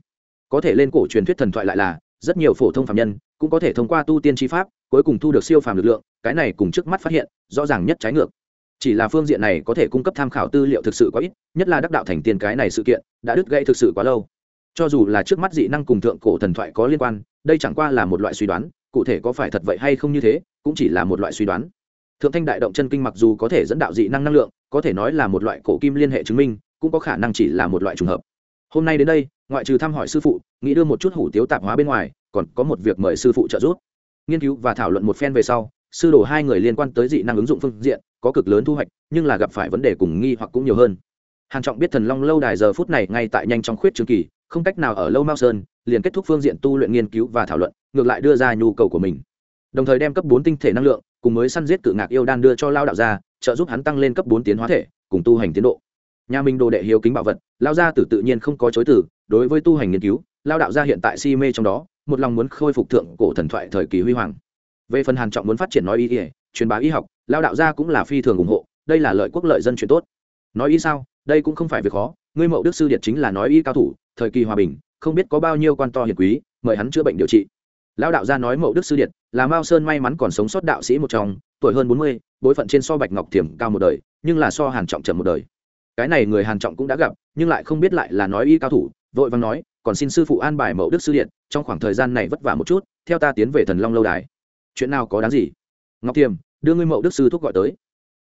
Có thể lên cổ truyền thuyết thần thoại lại là, rất nhiều phổ thông phạm nhân cũng có thể thông qua tu tiên tri pháp, cuối cùng thu được siêu phàm lực lượng, cái này cùng trước mắt phát hiện, rõ ràng nhất trái ngược. Chỉ là phương diện này có thể cung cấp tham khảo tư liệu thực sự quá ít, nhất là đắc đạo thành tiên cái này sự kiện, đã đứt gãy thực sự quá lâu. Cho dù là trước mắt dị năng cùng thượng cổ thần thoại có liên quan, đây chẳng qua là một loại suy đoán, cụ thể có phải thật vậy hay không như thế, cũng chỉ là một loại suy đoán. Thượng thanh đại động chân kinh mặc dù có thể dẫn đạo dị năng năng lượng, có thể nói là một loại cổ kim liên hệ chứng minh cũng có khả năng chỉ là một loại trùng hợp. Hôm nay đến đây, ngoại trừ thăm hỏi sư phụ, nghĩ đưa một chút hủ tiếu tạp hóa bên ngoài, còn có một việc mời sư phụ trợ giúp. Nghiên cứu và thảo luận một phen về sau, sư đồ hai người liên quan tới dị năng ứng dụng phương diện, có cực lớn thu hoạch, nhưng là gặp phải vấn đề cùng nghi hoặc cũng nhiều hơn. Hàn trọng biết thần long lâu đài giờ phút này ngay tại nhanh trong khuyết trường kỳ, không cách nào ở lâu mao sơn, liền kết thúc phương diện tu luyện nghiên cứu và thảo luận, ngược lại đưa ra nhu cầu của mình. Đồng thời đem cấp bốn tinh thể năng lượng, cùng mới săn giết cự ngạc yêu đan đưa cho lao đạo gia, trợ giúp hắn tăng lên cấp bốn tiến hóa thể, cùng tu hành tiến độ nhà minh đồ đệ hiếu kính bảo vật lao gia tử tự nhiên không có chối từ, đối với tu hành nghiên cứu lao đạo gia hiện tại si mê trong đó, một lòng muốn khôi phục thượng cổ thần thoại thời kỳ huy hoàng. Về phần hàn trọng muốn phát triển nói y ỉa truyền bá y học lao đạo gia cũng là phi thường ủng hộ, đây là lợi quốc lợi dân chuyện tốt. Nói y sao, đây cũng không phải việc khó, ngươi mậu đức sư điệt chính là nói y cao thủ, thời kỳ hòa bình, không biết có bao nhiêu quan to hiền quý, mời hắn chữa bệnh điều trị. Lao đạo gia nói mậu đức sư điệt, là mao sơn may mắn còn sống sót đạo sĩ một trong, tuổi hơn bốn mươi, bối phận trên so bạch ngọc thiểm cao một đời, nhưng là so hàn trọng chậm một đời cái này người hàn trọng cũng đã gặp, nhưng lại không biết lại là nói y cao thủ, vội vàng nói, còn xin sư phụ an bài mẫu đức sư điện, trong khoảng thời gian này vất vả một chút, theo ta tiến về thần long lâu đài. Chuyện nào có đáng gì? Ngọc thiềm, đưa ngươi mẫu đức sư thuốc gọi tới.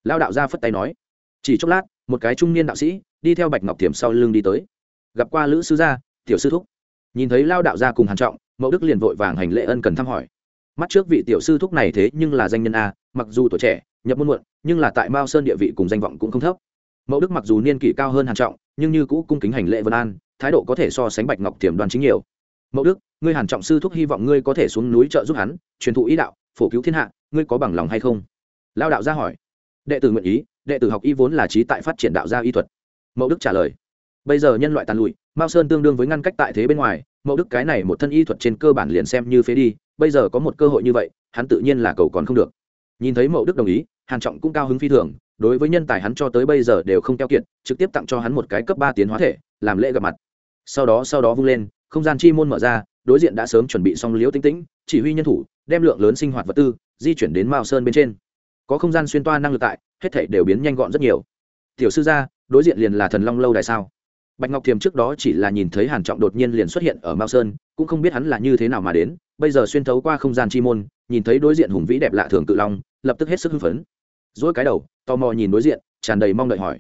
Lao đạo gia phất tay nói. Chỉ chốc lát, một cái trung niên đạo sĩ, đi theo bạch ngọc thiềm sau lưng đi tới. Gặp qua lữ sư gia, tiểu sư thúc. Nhìn thấy lao đạo gia cùng hàn trọng mẫu đức liền vội vàng hành lễ ân cần thăm hỏi. Mắt trước vị tiểu sư thúc này thế nhưng là danh nhân a, mặc dù tuổi trẻ, nhập môn muộn, nhưng là tại mao sơn địa vị cùng danh vọng cũng không thấp mẫu đức mặc dù niên kỷ cao hơn hàn trọng, nhưng như cũ cung kính hành lễ vân an, thái độ có thể so sánh bạch ngọc tiềm đoan chính nhiều. Mẫu đức, ngươi hàn trọng sư thúc hy vọng ngươi có thể xuống núi trợ giúp hắn, truyền thụ ý đạo, phổ cứu thiên hạ, ngươi có bằng lòng hay không? Lao đạo gia hỏi. Đệ tử nguyện ý, đệ tử học y vốn là trí tại phát triển đạo gia y thuật. Mẫu đức trả lời. Bây giờ nhân loại tàn lụi, mao sơn tương đương với ngăn cách tại thế bên ngoài, mẫu đức cái này một thân y thuật trên cơ bản liền xem như phế đi, bây giờ có một cơ hội như vậy, hắn tự nhiên là cầu còn không được. Nhìn thấy mẫu đức đồng ý, hàn trọng cũng cao hứng phi thường đối với nhân tài hắn cho tới bây giờ đều không keo kiệt, trực tiếp tặng cho hắn một cái cấp ba tiến hóa thể, làm lễ gặp mặt. Sau đó sau đó vung lên, không gian chi môn mở ra, đối diện đã sớm chuẩn bị xong liễu tinh tĩnh, chỉ huy nhân thủ, đem lượng lớn sinh hoạt vật tư, di chuyển đến mao sơn bên trên. Có không gian xuyên toa năng lực tại, hết thảy đều biến nhanh gọn rất nhiều. Tiểu sư gia, đối diện liền là thần long lâu đài sao? Bạch ngọc thiềm trước đó chỉ là nhìn thấy hàn trọng đột nhiên liền xuất hiện ở mao sơn, cũng không biết hắn là như thế nào mà đến, bây giờ xuyên thấu qua không gian chi môn, nhìn thấy đối diện hùng vĩ đẹp lạ thường tự long, lập tức hết sức hưng phấn dỗi cái đầu, tò mò nhìn đối diện, tràn đầy mong đợi hỏi.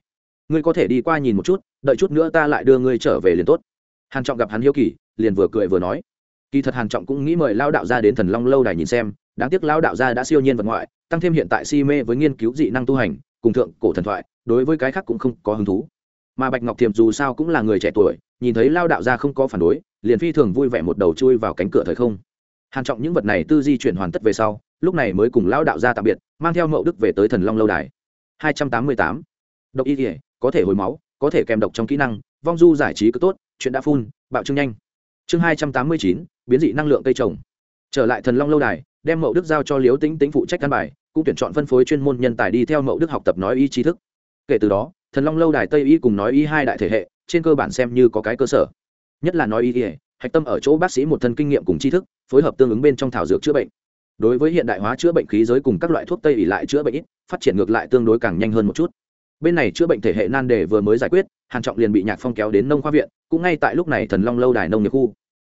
Ngươi có thể đi qua nhìn một chút, đợi chút nữa ta lại đưa ngươi trở về liền tốt. Hàn trọng gặp hắn hiếu kỳ, liền vừa cười vừa nói. Kỳ thật hàn trọng cũng nghĩ mời lao đạo gia đến thần long lâu đài nhìn xem, đáng tiếc lao đạo gia đã siêu nhiên vật ngoại, tăng thêm hiện tại si mê với nghiên cứu dị năng tu hành, cùng thượng cổ thần thoại, đối với cái khác cũng không có hứng thú. Mà bạch ngọc thiềm dù sao cũng là người trẻ tuổi, nhìn thấy lao đạo gia không có phản đối, liền phi thường vui vẻ một đầu chui vào cánh cửa thời không. Hàn trọng những vật này tư di chuyển hoàn tất về sau lúc này mới cùng Lão đạo gia tạm biệt mang theo mậu đức về tới thần long lâu đài. 288. độc y thể có thể hồi máu có thể kèm độc trong kỹ năng vong du giải trí cứ tốt chuyện đã phun bạo trương nhanh. Chương 289, biến dị năng lượng cây trồng. Trở lại thần long lâu đài đem mậu đức giao cho liếu tĩnh tĩnh phụ trách căn bài cũng tuyển chọn phân phối chuyên môn nhân tài đi theo mậu đức học tập nói y trí thức. Kể từ đó thần long lâu đài tây y cùng nói y hai đại thể hệ trên cơ bản xem như có cái cơ sở. Nhất là nói y ỉa hạch tâm ở chỗ bác sĩ một thân kinh nghiệm cùng tri thức phối hợp tương ứng bên trong thảo dược chữa bệnh đối với hiện đại hóa chữa bệnh khí giới cùng các loại thuốc tây ỉ lại chữa bệnh ít, phát triển ngược lại tương đối càng nhanh hơn một chút. Bên này chữa bệnh thể hệ nan đề vừa mới giải quyết, hàn trọng liền bị nhạc phong kéo đến nông khoa viện, cũng ngay tại lúc này thần long lâu đài nông nghiệp khu.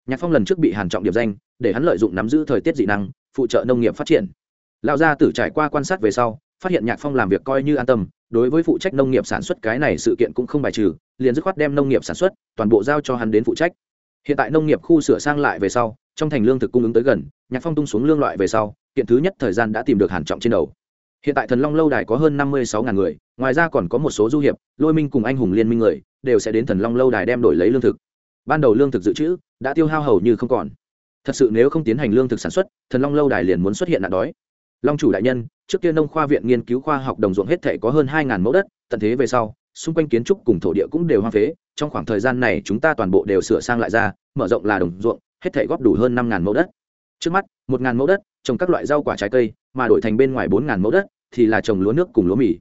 Nhạc phong lần trước bị hàn trọng điệp danh, để hắn lợi dụng nắm giữ thời tiết dị năng, phụ trợ nông nghiệp phát triển. Lão gia tử trải qua quan sát về sau, phát hiện nhạc phong làm việc coi như an tâm, đối với phụ trách nông nghiệp sản xuất cái này sự kiện cũng không bài trừ, liền dứt khoát đem nông nghiệp sản xuất toàn bộ giao cho hắn đến phụ trách hiện tại nông nghiệp khu sửa sang lại về sau, trong thành lương thực cung ứng tới gần, nhạc phong tung xuống lương loại về sau, kiện thứ nhất thời gian đã tìm được hàn trọng trên đầu. Hiện tại thần long lâu đài có hơn năm mươi sáu ngàn người, ngoài ra còn có một số du hiệp, lôi minh cùng anh hùng liên minh người, đều sẽ đến thần long lâu đài đem đổi lấy lương thực. Ban đầu lương thực dự trữ đã tiêu hao hầu như không còn. Thật sự nếu không tiến hành lương thực sản xuất, thần long lâu đài liền muốn xuất hiện nạn đói. Long chủ đại nhân, trước kia nông khoa viện nghiên cứu khoa học đồng ruộng hết thể có hơn hai mẫu đất, tận thế về sau xung quanh kiến trúc cùng thổ địa cũng đều hoang phế, trong khoảng thời gian này chúng ta toàn bộ đều sửa sang lại ra, mở rộng là đồng ruộng, hết thể góp đủ hơn năm mẫu đất. Trước mắt, một mẫu đất, trồng các loại rau quả trái cây, mà đổi thành bên ngoài bốn mẫu đất, thì là trồng lúa nước cùng lúa mì.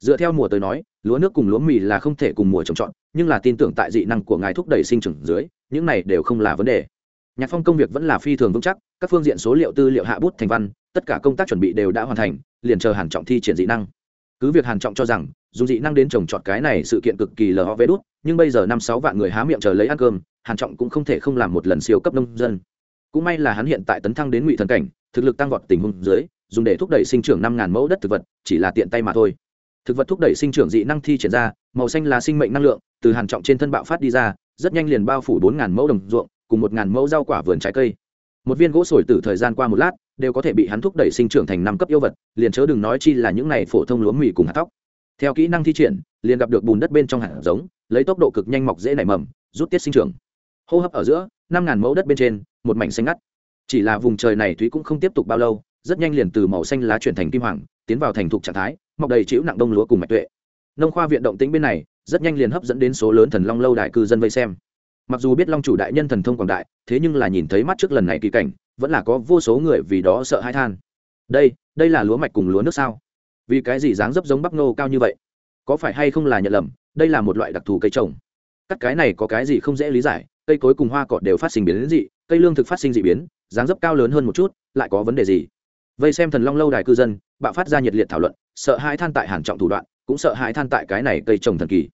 Dựa theo mùa tới nói, lúa nước cùng lúa mì là không thể cùng mùa trồng trọt, nhưng là tin tưởng tại dị năng của ngài thúc đẩy sinh trưởng dưới, những này đều không là vấn đề. Nhạc phong công việc vẫn là phi thường vững chắc, các phương diện số liệu tư liệu hạ bút thành văn, tất cả công tác chuẩn bị đều đã hoàn thành, liền chờ hàn trọng thi triển dị năng. Cứ việc hàn trọng cho rằng dùng dị năng đến trồng trọt cái này sự kiện cực kỳ lờ ho vê đút, nhưng bây giờ năm sáu vạn người há miệng chờ lấy ăn cơm, hàn trọng cũng không thể không làm một lần siêu cấp nông dân. Cũng may là hắn hiện tại tấn thăng đến ngụy thần cảnh, thực lực tăng vọt tình huống dưới, dùng để thúc đẩy sinh trưởng năm ngàn mẫu đất thực vật, chỉ là tiện tay mà thôi. Thực vật thúc đẩy sinh trưởng dị năng thi triển ra, màu xanh là sinh mệnh năng lượng, từ hàn trọng trên thân bạo phát đi ra, rất nhanh liền bao phủ bốn ngàn mẫu đồng ruộng, cùng một ngàn mẫu rau quả vườn trái cây. Một viên gỗ sồi từ thời gian qua một lát, đều có thể bị hắn thúc đẩy sinh trưởng thành năm cấp yêu vật, liền chớ đừng nói chi là những này phổ thông lúa mì cùng hạt tóc theo kỹ năng thi triển, liền gặp được bùn đất bên trong hạt giống, lấy tốc độ cực nhanh mọc dễ nảy mầm, rút tiết sinh trưởng. Hô hấp ở giữa, năm ngàn mẫu đất bên trên, một mảnh xanh ngắt. Chỉ là vùng trời này thúy cũng không tiếp tục bao lâu, rất nhanh liền từ màu xanh lá chuyển thành kim hoàng, tiến vào thành thục trạng thái, mọc đầy chữ nặng đông lúa cùng mạch tuệ. Nông khoa viện động tĩnh bên này, rất nhanh liền hấp dẫn đến số lớn thần long lâu đại cư dân vây xem. Mặc dù biết long chủ đại nhân thần thông quảng đại, thế nhưng là nhìn thấy mắt trước lần này kỳ cảnh, vẫn là có vô số người vì đó sợ hãi than. Đây đây là lúa mạch cùng lúa nước sao? Vì cái gì dáng dấp giống bắc nô cao như vậy? Có phải hay không là nhận lầm, đây là một loại đặc thù cây trồng. Cắt cái này có cái gì không dễ lý giải, cây cối cùng hoa cọt đều phát sinh biến dị, cây lương thực phát sinh dị biến, dáng dấp cao lớn hơn một chút, lại có vấn đề gì? Vây xem thần long lâu đài cư dân, bạo phát ra nhiệt liệt thảo luận, sợ hãi than tại hàn trọng thủ đoạn, cũng sợ hãi than tại cái này cây trồng thần kỳ.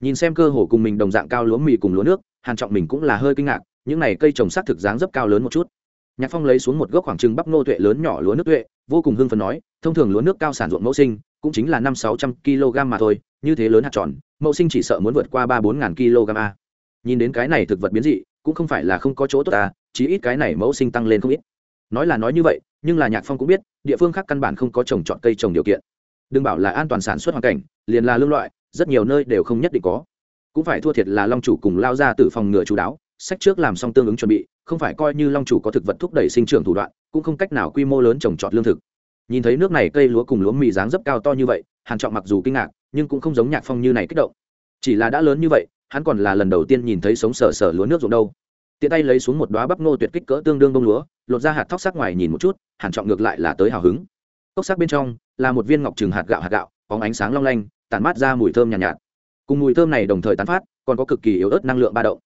Nhìn xem cơ hồ cùng mình đồng dạng cao lúa mì cùng lúa nước, hàn trọng mình cũng là hơi kinh ngạc, những này cây trồng xác thực dáng dấp cao lớn một chút nhạc phong lấy xuống một gốc khoảng trừng bắp nô tuệ lớn nhỏ lúa nước tuệ, vô cùng hưng phấn nói, thông thường lúa nước cao sản ruộng mẫu sinh, cũng chính là năm sáu trăm kg mà thôi, như thế lớn hạt tròn, mẫu sinh chỉ sợ muốn vượt qua ba bốn ngàn kg a. Nhìn đến cái này thực vật biến dị, cũng không phải là không có chỗ tốt ta chỉ ít cái này mẫu sinh tăng lên không ít. Nói là nói như vậy, nhưng là nhạc phong cũng biết, địa phương khác căn bản không có trồng trọt cây trồng điều kiện. Đừng bảo là an toàn sản xuất hoàn cảnh, liền là lương loại, rất nhiều nơi đều không nhất định có. Cũng phải thua thiệt là long chủ cùng lao ra từ phòng ngừa chú đáo sách trước làm xong tương ứng chuẩn bị không phải coi như long chủ có thực vật thúc đẩy sinh trưởng thủ đoạn cũng không cách nào quy mô lớn trồng trọt lương thực. Nhìn thấy nước này cây lúa cùng lúa mì dáng dấp cao to như vậy hàn trọng mặc dù kinh ngạc nhưng cũng không giống nhạc phong như này kích động. Chỉ là đã lớn như vậy hắn còn là lần đầu tiên nhìn thấy sống sờ sờ lúa nước ruộng đâu. Tiện tay lấy xuống một đóa bắp ngô tuyệt kích cỡ tương đương bông lúa lột ra hạt thóc sắc ngoài nhìn một chút hàn trọng ngược lại là tới hào hứng. Cốc sắc bên trong là một viên ngọc trừng hạt gạo hạt gạo có ánh sáng long lanh tản mát ra mùi thơm nhàn nhạt, nhạt. Cùng mùi thơm này đồng thời tán phát còn có cực kỳ yếu ớt năng lượng ba động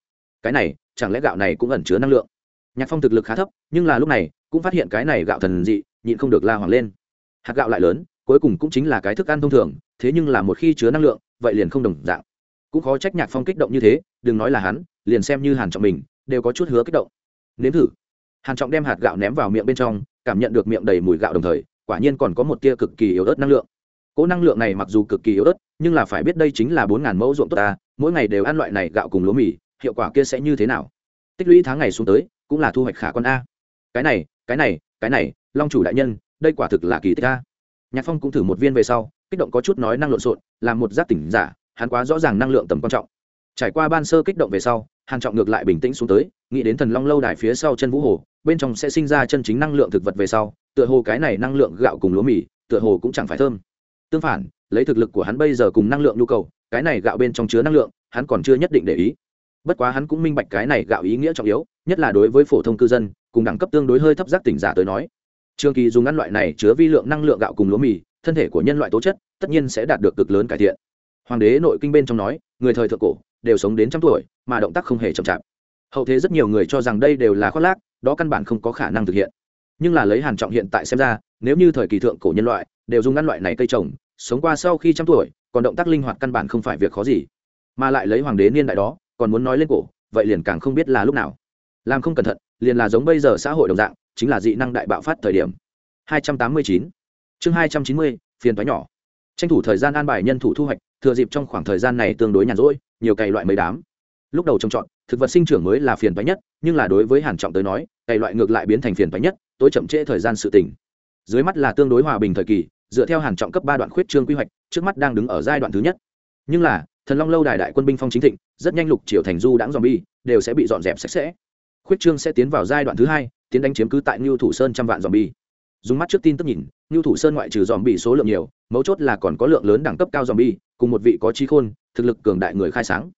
cái này, chẳng lẽ gạo này cũng ẩn chứa năng lượng? Nhạc phong thực lực khá thấp, nhưng là lúc này, cũng phát hiện cái này gạo thần dị, nhịn không được la hoàng lên. Hạt gạo lại lớn, cuối cùng cũng chính là cái thức ăn thông thường, thế nhưng là một khi chứa năng lượng, vậy liền không đồng dạng. Cũng khó trách nhạc phong kích động như thế, đừng nói là hắn, liền xem như hàn trọng mình, đều có chút hứa kích động. Nếm thử. Hàn trọng đem hạt gạo ném vào miệng bên trong, cảm nhận được miệng đầy mùi gạo đồng thời, quả nhiên còn có một tia cực kỳ yếu ớt năng lượng. Cỗ năng lượng này mặc dù cực kỳ yếu ớt, nhưng là phải biết đây chính là bốn ngàn mẫu ruộng tốt ta, mỗi ngày đều ăn loại này gạo cùng lúa mì hiệu quả kia sẽ như thế nào? Tích lũy tháng ngày xuống tới, cũng là thu hoạch khả quan a. Cái này cái này cái này, long chủ đại nhân, đây quả thực là kỳ tích a. Nhạc phong cũng thử một viên về sau, kích động có chút nói năng lộn xộn làm một giác tỉnh giả, hắn quá rõ ràng năng lượng tầm quan trọng. Trải qua ban sơ kích động về sau, hàn trọng ngược lại bình tĩnh xuống tới, nghĩ đến thần long lâu đài phía sau chân vũ hồ, bên trong sẽ sinh ra chân chính năng lượng thực vật về sau, tựa hồ cái này năng lượng gạo cùng lúa mì, tựa hồ cũng chẳng phải thơm. Tương phản, lấy thực lực của hắn bây giờ cùng năng lượng nhu cầu, cái này gạo bên trong chứa năng lượng, hắn còn chưa nhất định để ý bất quá hắn cũng minh bạch cái này gạo ý nghĩa trọng yếu, nhất là đối với phổ thông cư dân, cùng đẳng cấp tương đối hơi thấp giác tỉnh giả tới nói. Trường kỳ dùng ăn loại này chứa vi lượng năng lượng gạo cùng lúa mì, thân thể của nhân loại tố chất, tất nhiên sẽ đạt được cực lớn cải thiện. Hoàng đế nội kinh bên trong nói, người thời thượng cổ, đều sống đến trăm tuổi, mà động tác không hề chậm chạp. Hậu thế rất nhiều người cho rằng đây đều là khoác lác, đó căn bản không có khả năng thực hiện. Nhưng là lấy hàn trọng hiện tại xem ra, nếu như thời kỳ thượng cổ nhân loại đều dùng ngăn loại này cây trồng, sống qua sau khi trăm tuổi, còn động tác linh hoạt căn bản không phải việc khó gì. Mà lại lấy hoàng đế niên đại đó còn muốn nói lên cổ, vậy liền càng không biết là lúc nào. Làm không cẩn thận, liền là giống bây giờ xã hội đồng dạng, chính là dị năng đại bạo phát thời điểm. 289 chương 290 phiền toái nhỏ. Tranh thủ thời gian an bài nhân thủ thu hoạch, thừa dịp trong khoảng thời gian này tương đối nhàn rỗi, nhiều cày loại mấy đám. Lúc đầu trồng trọt, thực vật sinh trưởng mới là phiền toái nhất, nhưng là đối với hàn trọng tới nói, cày loại ngược lại biến thành phiền toái nhất, tối chậm trễ thời gian sự tỉnh dưới mắt là tương đối hòa bình thời kỳ, dựa theo hàn trọng cấp ba đoạn khuyết trương quy hoạch, trước mắt đang đứng ở giai đoạn thứ nhất. Nhưng là, thần long lâu đài đại quân binh phong chính thịnh rất nhanh lục triều thành du đãng zombie đều sẽ bị dọn dẹp sạch sẽ. Khuyết trương sẽ tiến vào giai đoạn thứ hai, tiến đánh chiếm cứ tại Nưu thủ sơn trăm vạn zombie. Dùng mắt trước tin tức nhìn Nưu thủ sơn ngoại trừ zombie số lượng nhiều, mấu chốt là còn có lượng lớn đẳng cấp cao zombie, cùng một vị có trí khôn, thực lực cường đại người khai sáng.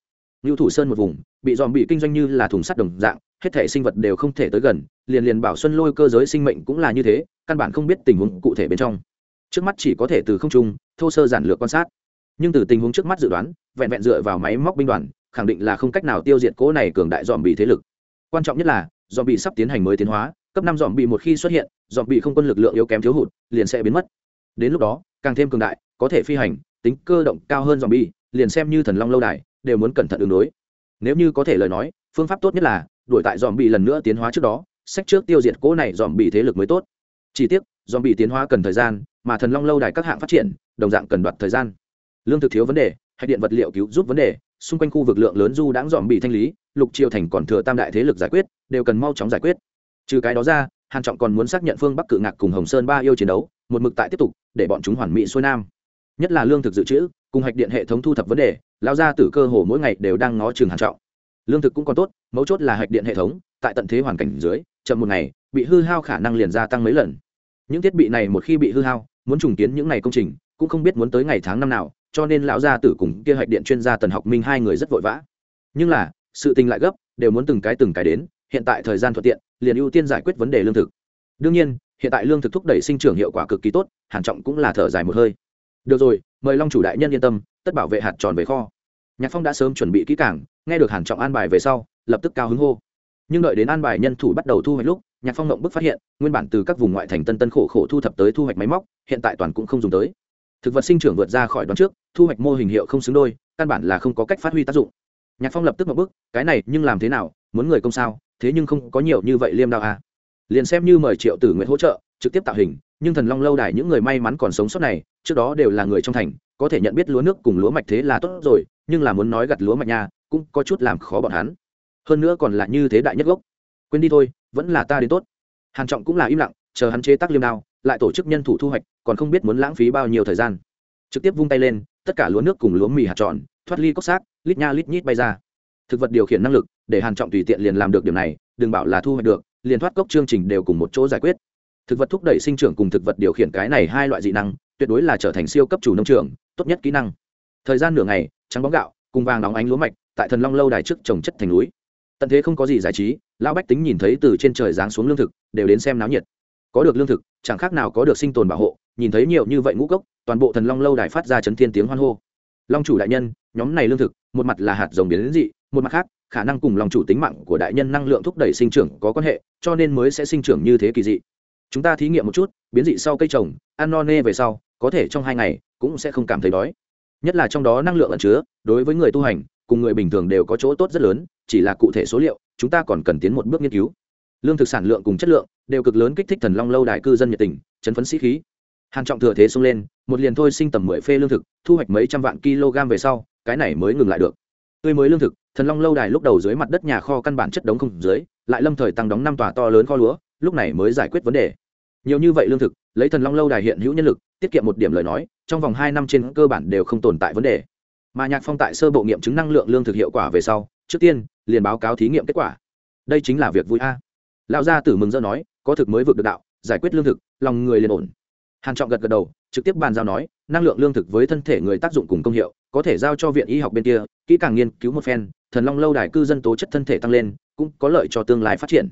Nưu thủ sơn một vùng, bị zombie kinh doanh như là thùng sắt đồng dạng, hết thể sinh vật đều không thể tới gần, liền liền bảo xuân lôi cơ giới sinh mệnh cũng là như thế, căn bản không biết tình huống cụ thể bên trong. Trước mắt chỉ có thể từ không trung, thô sơ giản lược quan sát. Nhưng từ tình huống trước mắt dự đoán, vẹn vẹn dựa vào máy móc binh đoàn khẳng định là không cách nào tiêu diệt cỗ này cường đại dòm bị thế lực. Quan trọng nhất là, dòm bị sắp tiến hành mới tiến hóa, cấp năm dòm bị một khi xuất hiện, dòm bị không quân lực lượng yếu kém thiếu hụt, liền sẽ biến mất. Đến lúc đó, càng thêm cường đại, có thể phi hành, tính cơ động cao hơn dòm bị liền xem như thần long lâu đài, đều muốn cẩn thận ứng đối. Nếu như có thể lời nói, phương pháp tốt nhất là, đuổi tại dòm bị lần nữa tiến hóa trước đó sách trước tiêu diệt cỗ này dòm bị thế lực mới tốt. Chỉ tiếc, dòm bị tiến hóa cần thời gian, mà thần long lâu đài các hạng phát triển, đồng dạng cần đoạt thời gian. Lương thực thiếu vấn đề, hạch điện vật liệu cứu giúp vấn đề xung quanh khu vực lượng lớn du đãng dòm bị thanh lý, lục triều thành còn thừa tam đại thế lực giải quyết, đều cần mau chóng giải quyết. Trừ cái đó ra, hàn trọng còn muốn xác nhận phương bắc cự ngạc cùng hồng sơn ba yêu chiến đấu, một mực tại tiếp tục, để bọn chúng hoàn mỹ xuôi nam. Nhất là lương thực dự trữ, cùng hạch điện hệ thống thu thập vấn đề lao ra từ cơ hồ mỗi ngày đều đang ngó chừng hàn trọng. Lương thực cũng còn tốt, mấu chốt là hạch điện hệ thống, tại tận thế hoàn cảnh dưới, chậm một ngày, bị hư hao khả năng liền gia tăng mấy lần. Những thiết bị này một khi bị hư hao, muốn trùng kiến những ngày công trình, cũng không biết muốn tới ngày tháng năm nào cho nên lão gia tử cùng kia hạch điện chuyên gia tần học minh hai người rất vội vã. Nhưng là, sự tình lại gấp, đều muốn từng cái từng cái đến, hiện tại thời gian thuận tiện, liền ưu tiên giải quyết vấn đề lương thực. Đương nhiên, hiện tại lương thực thúc đẩy sinh trưởng hiệu quả cực kỳ tốt, hàn trọng cũng là thở dài một hơi. Được rồi, mời long chủ đại nhân yên tâm, tất bảo vệ hạt tròn về kho. Nhạc phong đã sớm chuẩn bị kỹ càng, nghe được hàn trọng an bài về sau, lập tức cao hứng hô. Nhưng đợi đến an bài nhân thủ bắt đầu thu hoạch lúc, nhạc phong động bức phát hiện, nguyên bản từ các vùng ngoại thành tân tân khổ khổ thu thập tới thu hoạch máy móc, hiện tại toàn cũng không dùng tới thực vật sinh trưởng vượt ra khỏi đoán trước thu hoạch mô hình hiệu không xứng đôi căn bản là không có cách phát huy tác dụng. Nhạc phong lập tức một bước, cái này nhưng làm thế nào muốn người công sao thế nhưng không có nhiều như vậy liêm đao à. liền xem như mời triệu tử nguyện hỗ trợ trực tiếp tạo hình nhưng thần long lâu đài những người may mắn còn sống sót này trước đó đều là người trong thành có thể nhận biết lúa nước cùng lúa mạch thế là tốt rồi nhưng là muốn nói gặt lúa mạch nha cũng có chút làm khó bọn hắn. Hơn nữa còn là như thế đại nhất gốc. Quên đi thôi vẫn là ta đến tốt. Hàn trọng cũng là im lặng chờ hắn chế tác liêm đao, lại tổ chức nhân thủ thu hoạch, còn không biết muốn lãng phí bao nhiêu thời gian. Trực tiếp vung tay lên, tất cả lúa nước cùng lúa mì hạt tròn, thoát ly cốc xác, lít nha lít nhít bay ra. Thực vật điều khiển năng lực, để hàn trọng tùy tiện liền làm được điểm này, đừng bảo là thu hoạch được, liền thoát cốc chương trình đều cùng một chỗ giải quyết. Thực vật thúc đẩy sinh trưởng cùng thực vật điều khiển cái này hai loại dị năng, tuyệt đối là trở thành siêu cấp chủ nông trường, tốt nhất kỹ năng. Thời gian nửa ngày, trắng bóng gạo, cùng vàng nóng ánh lúa mạch, tại thần long lâu đài trước trồng chất thành núi. Tận thế không có gì giải trí, lão bách tính nhìn thấy từ trên trời giáng xuống lương thực, đều đến xem náo nhiệt có được lương thực, chẳng khác nào có được sinh tồn bảo hộ, nhìn thấy nhiều như vậy ngũ cốc, toàn bộ thần long lâu đài phát ra chấn thiên tiếng hoan hô. Long chủ đại nhân, nhóm này lương thực, một mặt là hạt rồng biến đến dị, một mặt khác, khả năng cùng lòng chủ tính mạng của đại nhân năng lượng thúc đẩy sinh trưởng có quan hệ, cho nên mới sẽ sinh trưởng như thế kỳ dị. Chúng ta thí nghiệm một chút, biến dị sau cây trồng, ăn no nê về sau, có thể trong hai ngày cũng sẽ không cảm thấy đói. Nhất là trong đó năng lượng ẩn chứa, đối với người tu hành, cùng người bình thường đều có chỗ tốt rất lớn, chỉ là cụ thể số liệu, chúng ta còn cần tiến một bước nghiên cứu lương thực sản lượng cùng chất lượng đều cực lớn kích thích thần long lâu đài cư dân nhiệt tình, chấn phấn sĩ khí. Hàn trọng thừa thế xông lên, một liền thôi sinh tầm mười phê lương thực, thu hoạch mấy trăm vạn kg về sau, cái này mới ngừng lại được. Tươi mới lương thực, thần long lâu đài lúc đầu dưới mặt đất nhà kho căn bản chất đống không dưới, lại lâm thời tăng đóng năm tòa to lớn kho lúa, lúc này mới giải quyết vấn đề. Nhiều như vậy lương thực, lấy thần long lâu đài hiện hữu nhân lực, tiết kiệm một điểm lời nói, trong vòng hai năm trên cơ bản đều không tồn tại vấn đề. Mà nhạc phong tại sơ bộ nghiệm chứng năng lượng lương thực hiệu quả về sau, trước tiên liền báo cáo thí nghiệm kết quả. Đây chính là việc vui a lão gia tử mừng rỡ nói, có thực mới vượt được đạo, giải quyết lương thực, lòng người liền ổn. Hàn trọng gật gật đầu, trực tiếp bàn giao nói, năng lượng lương thực với thân thể người tác dụng cùng công hiệu, có thể giao cho viện y học bên kia, kỹ càng nghiên cứu một phen, thần long lâu đài cư dân tố chất thân thể tăng lên, cũng có lợi cho tương lai phát triển.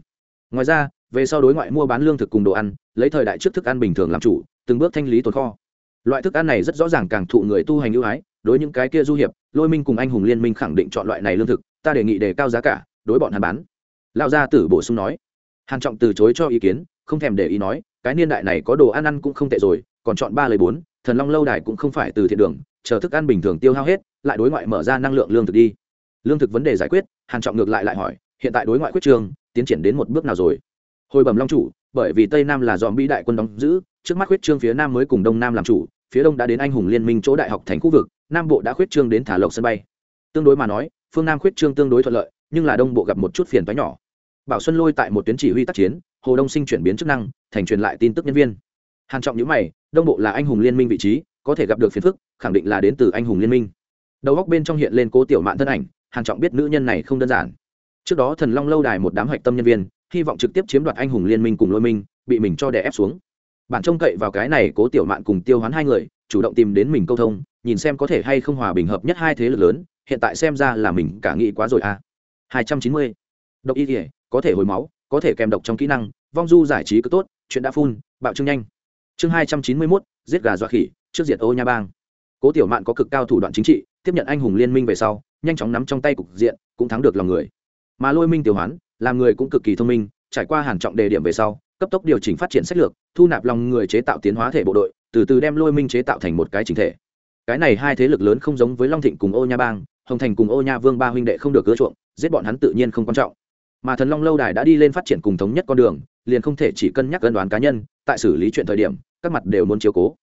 Ngoài ra, về sau đối ngoại mua bán lương thực cùng đồ ăn, lấy thời đại trước thức ăn bình thường làm chủ, từng bước thanh lý tồn kho. Loại thức ăn này rất rõ ràng càng thụ người tu hành ưu ái, đối những cái kia du hiệp, lôi minh cùng anh hùng liên minh khẳng định chọn loại này lương thực, ta đề nghị đề cao giá cả, đối bọn hàn bán. Lão gia tử bổ sung nói hàn trọng từ chối cho ý kiến, không thèm để ý nói, cái niên đại này có đồ ăn ăn cũng không tệ rồi, còn chọn ba lời bốn, thần long lâu đài cũng không phải từ thiện đường, chờ thức ăn bình thường tiêu hao hết, lại đối ngoại mở ra năng lượng lương thực đi. Lương thực vấn đề giải quyết, hàn trọng ngược lại lại hỏi, hiện tại đối ngoại quyết trường, tiến triển đến một bước nào rồi? Hồi bẩm long chủ, bởi vì tây nam là dòm bi đại quân đóng giữ, trước mắt quyết trương phía nam mới cùng đông nam làm chủ, phía đông đã đến anh hùng liên minh chỗ đại học thành khu vực, nam bộ đã khuyết trương đến thả lộc sân bay. Tương đối mà nói, phương nam khuyết trương tương đối thuận lợi, nhưng là đông bộ gặp một chút phiền toái nhỏ bảo xuân lôi tại một tuyến chỉ huy tác chiến, hồ đông sinh chuyển biến chức năng, thành truyền lại tin tức nhân viên. Hàn trọng nhữ mày, đông bộ là anh hùng liên minh vị trí, có thể gặp được phiền phức, khẳng định là đến từ anh hùng liên minh. Đầu góc bên trong hiện lên cố tiểu mạn thân ảnh, hàn trọng biết nữ nhân này không đơn giản. Trước đó thần long lâu đài một đám hạch tâm nhân viên, hy vọng trực tiếp chiếm đoạt anh hùng liên minh cùng lôi minh, bị mình cho đè ép xuống. Bản trông cậy vào cái này cố tiểu mạn cùng tiêu hoán hai người, chủ động tìm đến mình câu thông, nhìn xem có thể hay không hòa bình hợp nhất hai thế lực lớn, hiện tại xem ra là mình cả nghĩ quá rồi à. Hai trăm chín mươi. Độc y thể có thể hồi máu, có thể kèm độc trong kỹ năng, vong du giải trí cứ tốt, chuyện đã phun bạo trương nhanh. Chương hai trăm chín mươi mốt, giết gà dọa khỉ, trước diệt ô nha bang. Cố tiểu mạn có cực cao thủ đoạn chính trị, tiếp nhận anh hùng liên minh về sau, nhanh chóng nắm trong tay cục diện, cũng thắng được lòng người. Mà lôi minh tiểu hoán, làm người cũng cực kỳ thông minh, trải qua hàn trọng đề điểm về sau, cấp tốc điều chỉnh phát triển sách lược, thu nạp lòng người chế tạo tiến hóa thể bộ đội, từ từ đem lôi minh chế tạo thành một cái chính thể. Cái này hai thế lực lớn không giống với long thịnh cùng ô nha bang, hồng thành cùng ô nha vương ba huynh đệ không được ưa chuộng, giết bọn hắn tự nhiên không quan trọng mà thần long lâu đài đã đi lên phát triển cùng thống nhất con đường, liền không thể chỉ cân nhắc cân đoán cá nhân, tại xử lý chuyện thời điểm, các mặt đều muốn chiếu cố.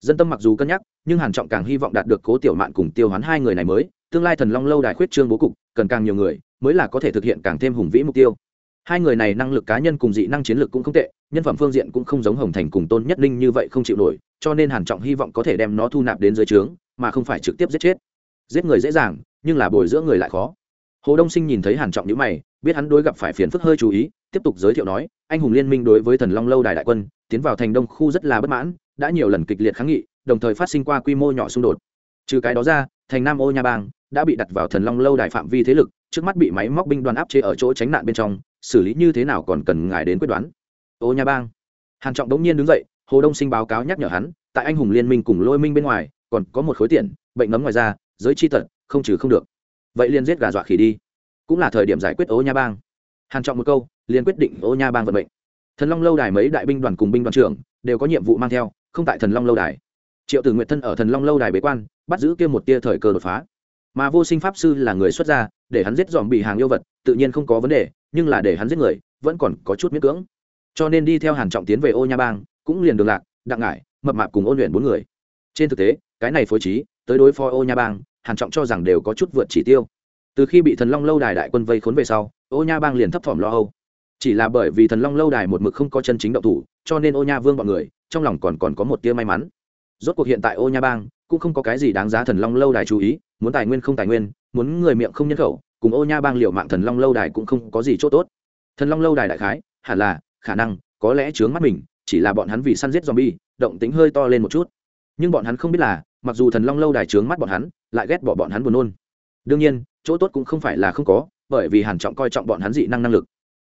Dân tâm mặc dù cân nhắc, nhưng hàn trọng càng hy vọng đạt được cố tiểu mạn cùng tiêu hoán hai người này mới, tương lai thần long lâu đài khuyết trương bố cục, cần càng nhiều người, mới là có thể thực hiện càng thêm hùng vĩ mục tiêu. Hai người này năng lực cá nhân cùng dị năng chiến lược cũng không tệ, nhân phẩm phương diện cũng không giống hồng thành cùng tôn nhất linh như vậy không chịu nổi, cho nên hàn trọng hy vọng có thể đem nó thu nạp đến dưới trướng, mà không phải trực tiếp giết chết. Giết người dễ dàng, nhưng là bồi dưỡng người lại khó. Hồ đông sinh nhìn thấy hàn trọng nhíu mày biết hắn đối gặp phải phiền phức hơi chú ý, tiếp tục giới thiệu nói, anh hùng liên minh đối với thần long lâu đài đại quân, tiến vào thành đông khu rất là bất mãn, đã nhiều lần kịch liệt kháng nghị, đồng thời phát sinh qua quy mô nhỏ xung đột. Trừ cái đó ra, thành nam ô nha bang đã bị đặt vào thần long lâu đài phạm vi thế lực, trước mắt bị máy móc binh đoàn áp chế ở chỗ tránh nạn bên trong, xử lý như thế nào còn cần ngài đến quyết đoán. Ô nha bang. Hàn trọng đống nhiên đứng dậy, hồ đông sinh báo cáo nhắc nhở hắn, tại anh hùng liên minh cùng lôi minh bên ngoài, còn có một khối tiền, bệnh nấm ngoài ra, giới chi tật, không trừ không được. Vậy liền giết gà dọa khỉ đi cũng là thời điểm giải quyết ô nha bang. Hàn trọng một câu, liền quyết định ô nha bang vận mệnh. Thần long lâu đài mấy đại binh đoàn cùng binh đoàn trưởng đều có nhiệm vụ mang theo, không tại thần long lâu đài. Triệu tử nguyệt thân ở thần long lâu đài bế quan, bắt giữ kia một tia thời cơ đột phá. Mà vô sinh pháp sư là người xuất gia, để hắn giết dòm bị hàng yêu vật, tự nhiên không có vấn đề, nhưng là để hắn giết người, vẫn còn có chút miễn cưỡng. Cho nên đi theo hàn trọng tiến về ô nha bang, cũng liền đường lạc, đặng ngải, mập mạp cùng ôn luyện bốn người. Trên thực tế, cái này phối trí, tới đối phó ô nha bang, hàn trọng cho rằng đều có chút vượt chỉ tiêu từ khi bị thần long lâu đài đại quân vây khốn về sau, ô nha bang liền thấp thỏm lo âu. Chỉ là bởi vì thần long lâu đài một mực không có chân chính động thủ, cho nên ô nha vương bọn người, trong lòng còn còn có một tia may mắn. Rốt cuộc hiện tại ô nha bang cũng không có cái gì đáng giá thần long lâu đài chú ý, muốn tài nguyên không tài nguyên, muốn người miệng không nhân khẩu, cùng ô nha bang liệu mạng thần long lâu đài cũng không có gì chỗ tốt. Thần long lâu đài đại khái, hẳn là, khả năng, có lẽ chướng mắt mình, chỉ là bọn hắn vì săn giết zombie, động tính hơi to lên một chút. Nhưng bọn hắn không biết là, mặc dù thần long lâu đài chướng mắt bọn hắn, lại ghét bỏ bọn hắn buồn nôn. Đương nhiên chỗ tốt cũng không phải là không có, bởi vì hàn trọng coi trọng bọn hắn dị năng năng lực.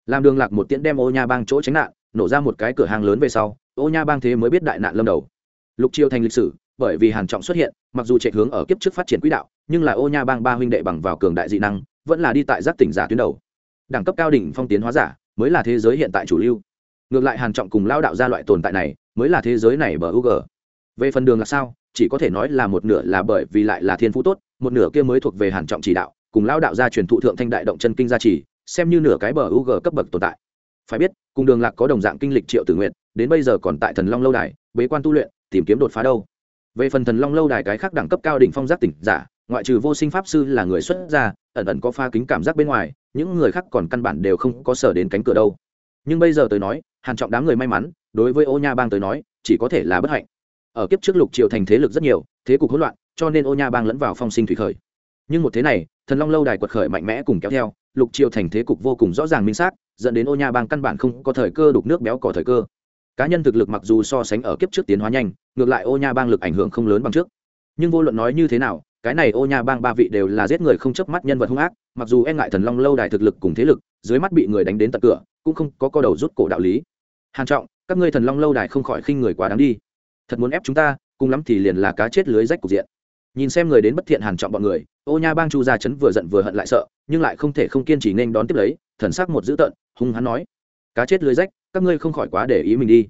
Làm đường lạc một tiễn đem ô nha bang chỗ tránh nạn, nổ ra một cái cửa hàng lớn về sau, ô nha bang thế mới biết đại nạn lâm đầu. Lục triều thành lịch sử, bởi vì hàn trọng xuất hiện, mặc dù chạy hướng ở kiếp trước phát triển quỹ đạo, nhưng là ô nha bang ba huynh đệ bằng vào cường đại dị năng, vẫn là đi tại giác tỉnh giả tuyến đầu. Đẳng cấp cao đỉnh phong tiến hóa giả, mới là thế giới hiện tại chủ lưu. Ngược lại hàn trọng cùng lao đạo ra loại tồn tại này, mới là thế giới này bờ u về phần đường là sao, chỉ có thể nói là một nửa là bởi vì lại là thiên phú tốt, một nửa kia mới thuộc về hàn trọng chỉ đạo cùng lao đạo gia truyền thụ thượng thanh đại động chân kinh gia trì, xem như nửa cái bờ u g cấp bậc tồn tại. Phải biết, cùng đường lạc có đồng dạng kinh lịch triệu tử nguyện đến bây giờ còn tại thần long lâu đài, bế quan tu luyện, tìm kiếm đột phá đâu. Về phần thần long lâu đài cái khác đẳng cấp cao đỉnh phong giác tỉnh giả, ngoại trừ vô sinh pháp sư là người xuất gia, ẩn ẩn có pha kính cảm giác bên ngoài, những người khác còn căn bản đều không có sở đến cánh cửa đâu. Nhưng bây giờ tới nói, hàn trọng đám người may mắn, đối với ô nha bang tới nói, chỉ có thể là bất hạnh. Ở kiếp trước lục triều thành thế lực rất nhiều, thế cục hỗn loạn, cho nên ô nha bang lẫn vào phong sinh thủy khởi. Nhưng một thế này thần long lâu đài quật khởi mạnh mẽ cùng kéo theo, lục triều thành thế cục vô cùng rõ ràng minh xác, dẫn đến ô nha bang căn bản không có thời cơ đục nước béo cỏ thời cơ. Cá nhân thực lực mặc dù so sánh ở kiếp trước tiến hóa nhanh, ngược lại ô nha bang lực ảnh hưởng không lớn bằng trước. Nhưng vô luận nói như thế nào, cái này ô nha bang ba vị đều là giết người không chớp mắt nhân vật hung ác, mặc dù e ngại thần long lâu đài thực lực cùng thế lực, dưới mắt bị người đánh đến tận cửa, cũng không có co đầu rút cổ đạo lý. Hàn trọng, các ngươi thần long lâu đài không khỏi khinh người quá đáng đi. Thật muốn ép chúng ta, cùng lắm thì liền là cá chết lưới rách cục diện nhìn xem người đến bất thiện hàn trọng bọn người, ô nha bang chu gia chấn vừa giận vừa hận lại sợ, nhưng lại không thể không kiên trì nên đón tiếp lấy, thần sắc một dữ tợn, hung hắn nói, cá chết lưới rách, các ngươi không khỏi quá để ý mình đi.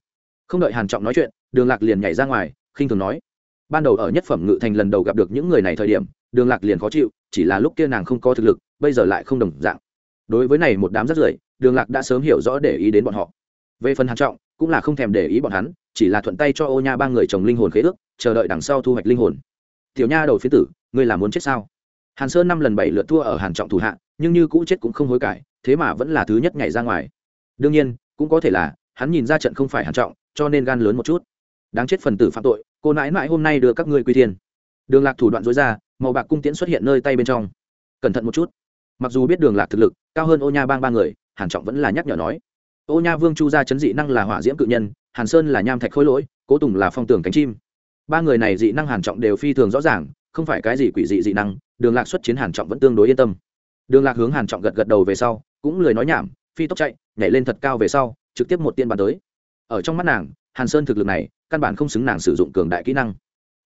Không đợi hàn trọng nói chuyện, đường lạc liền nhảy ra ngoài, khinh thường nói, ban đầu ở nhất phẩm ngự thành lần đầu gặp được những người này thời điểm, đường lạc liền khó chịu, chỉ là lúc kia nàng không có thực lực, bây giờ lại không đồng dạng. Đối với này một đám rất rưởi, đường lạc đã sớm hiểu rõ để ý đến bọn họ. Về phần hàn trọng, cũng là không thèm để ý bọn hắn, chỉ là thuận tay cho ô nha ba người chồng linh hồn khế ước, chờ đợi đằng sau thu hoạch linh hồn tiểu nha đầu phía tử, ngươi là muốn chết sao? Hàn sơn năm lần bảy lượt thua ở hàn trọng thủ hạ, nhưng như cũ chết cũng không hối cải, thế mà vẫn là thứ nhất nhảy ra ngoài. Đương nhiên, cũng có thể là, hắn nhìn ra trận không phải hàn trọng, cho nên gan lớn một chút. Đáng chết phần tử phạm tội, cô nãi nãi hôm nay đưa các ngươi quy thiên. Đường lạc thủ đoạn dối ra, màu bạc cung tiễn xuất hiện nơi tay bên trong. Cẩn thận một chút. Mặc dù biết đường lạc thực lực, cao hơn ô nha bang ba người, hàn trọng vẫn là nhắc nhở nói. Ô nha vương chu gia chấn dị năng là hỏa diễm cự nhân, hàn sơn là nham thạch khối lỗi, cố tùng là phong tường cánh chim ba người này dị năng hàn trọng đều phi thường rõ ràng, không phải cái gì quỷ dị dị năng, đường lạc xuất chiến hàn trọng vẫn tương đối yên tâm. Đường lạc hướng hàn trọng gật gật đầu về sau, cũng lười nói nhảm, phi tốc chạy, nhảy lên thật cao về sau, trực tiếp một tiên bàn tới. Ở trong mắt nàng, hàn sơn thực lực này, căn bản không xứng nàng sử dụng cường đại kỹ năng.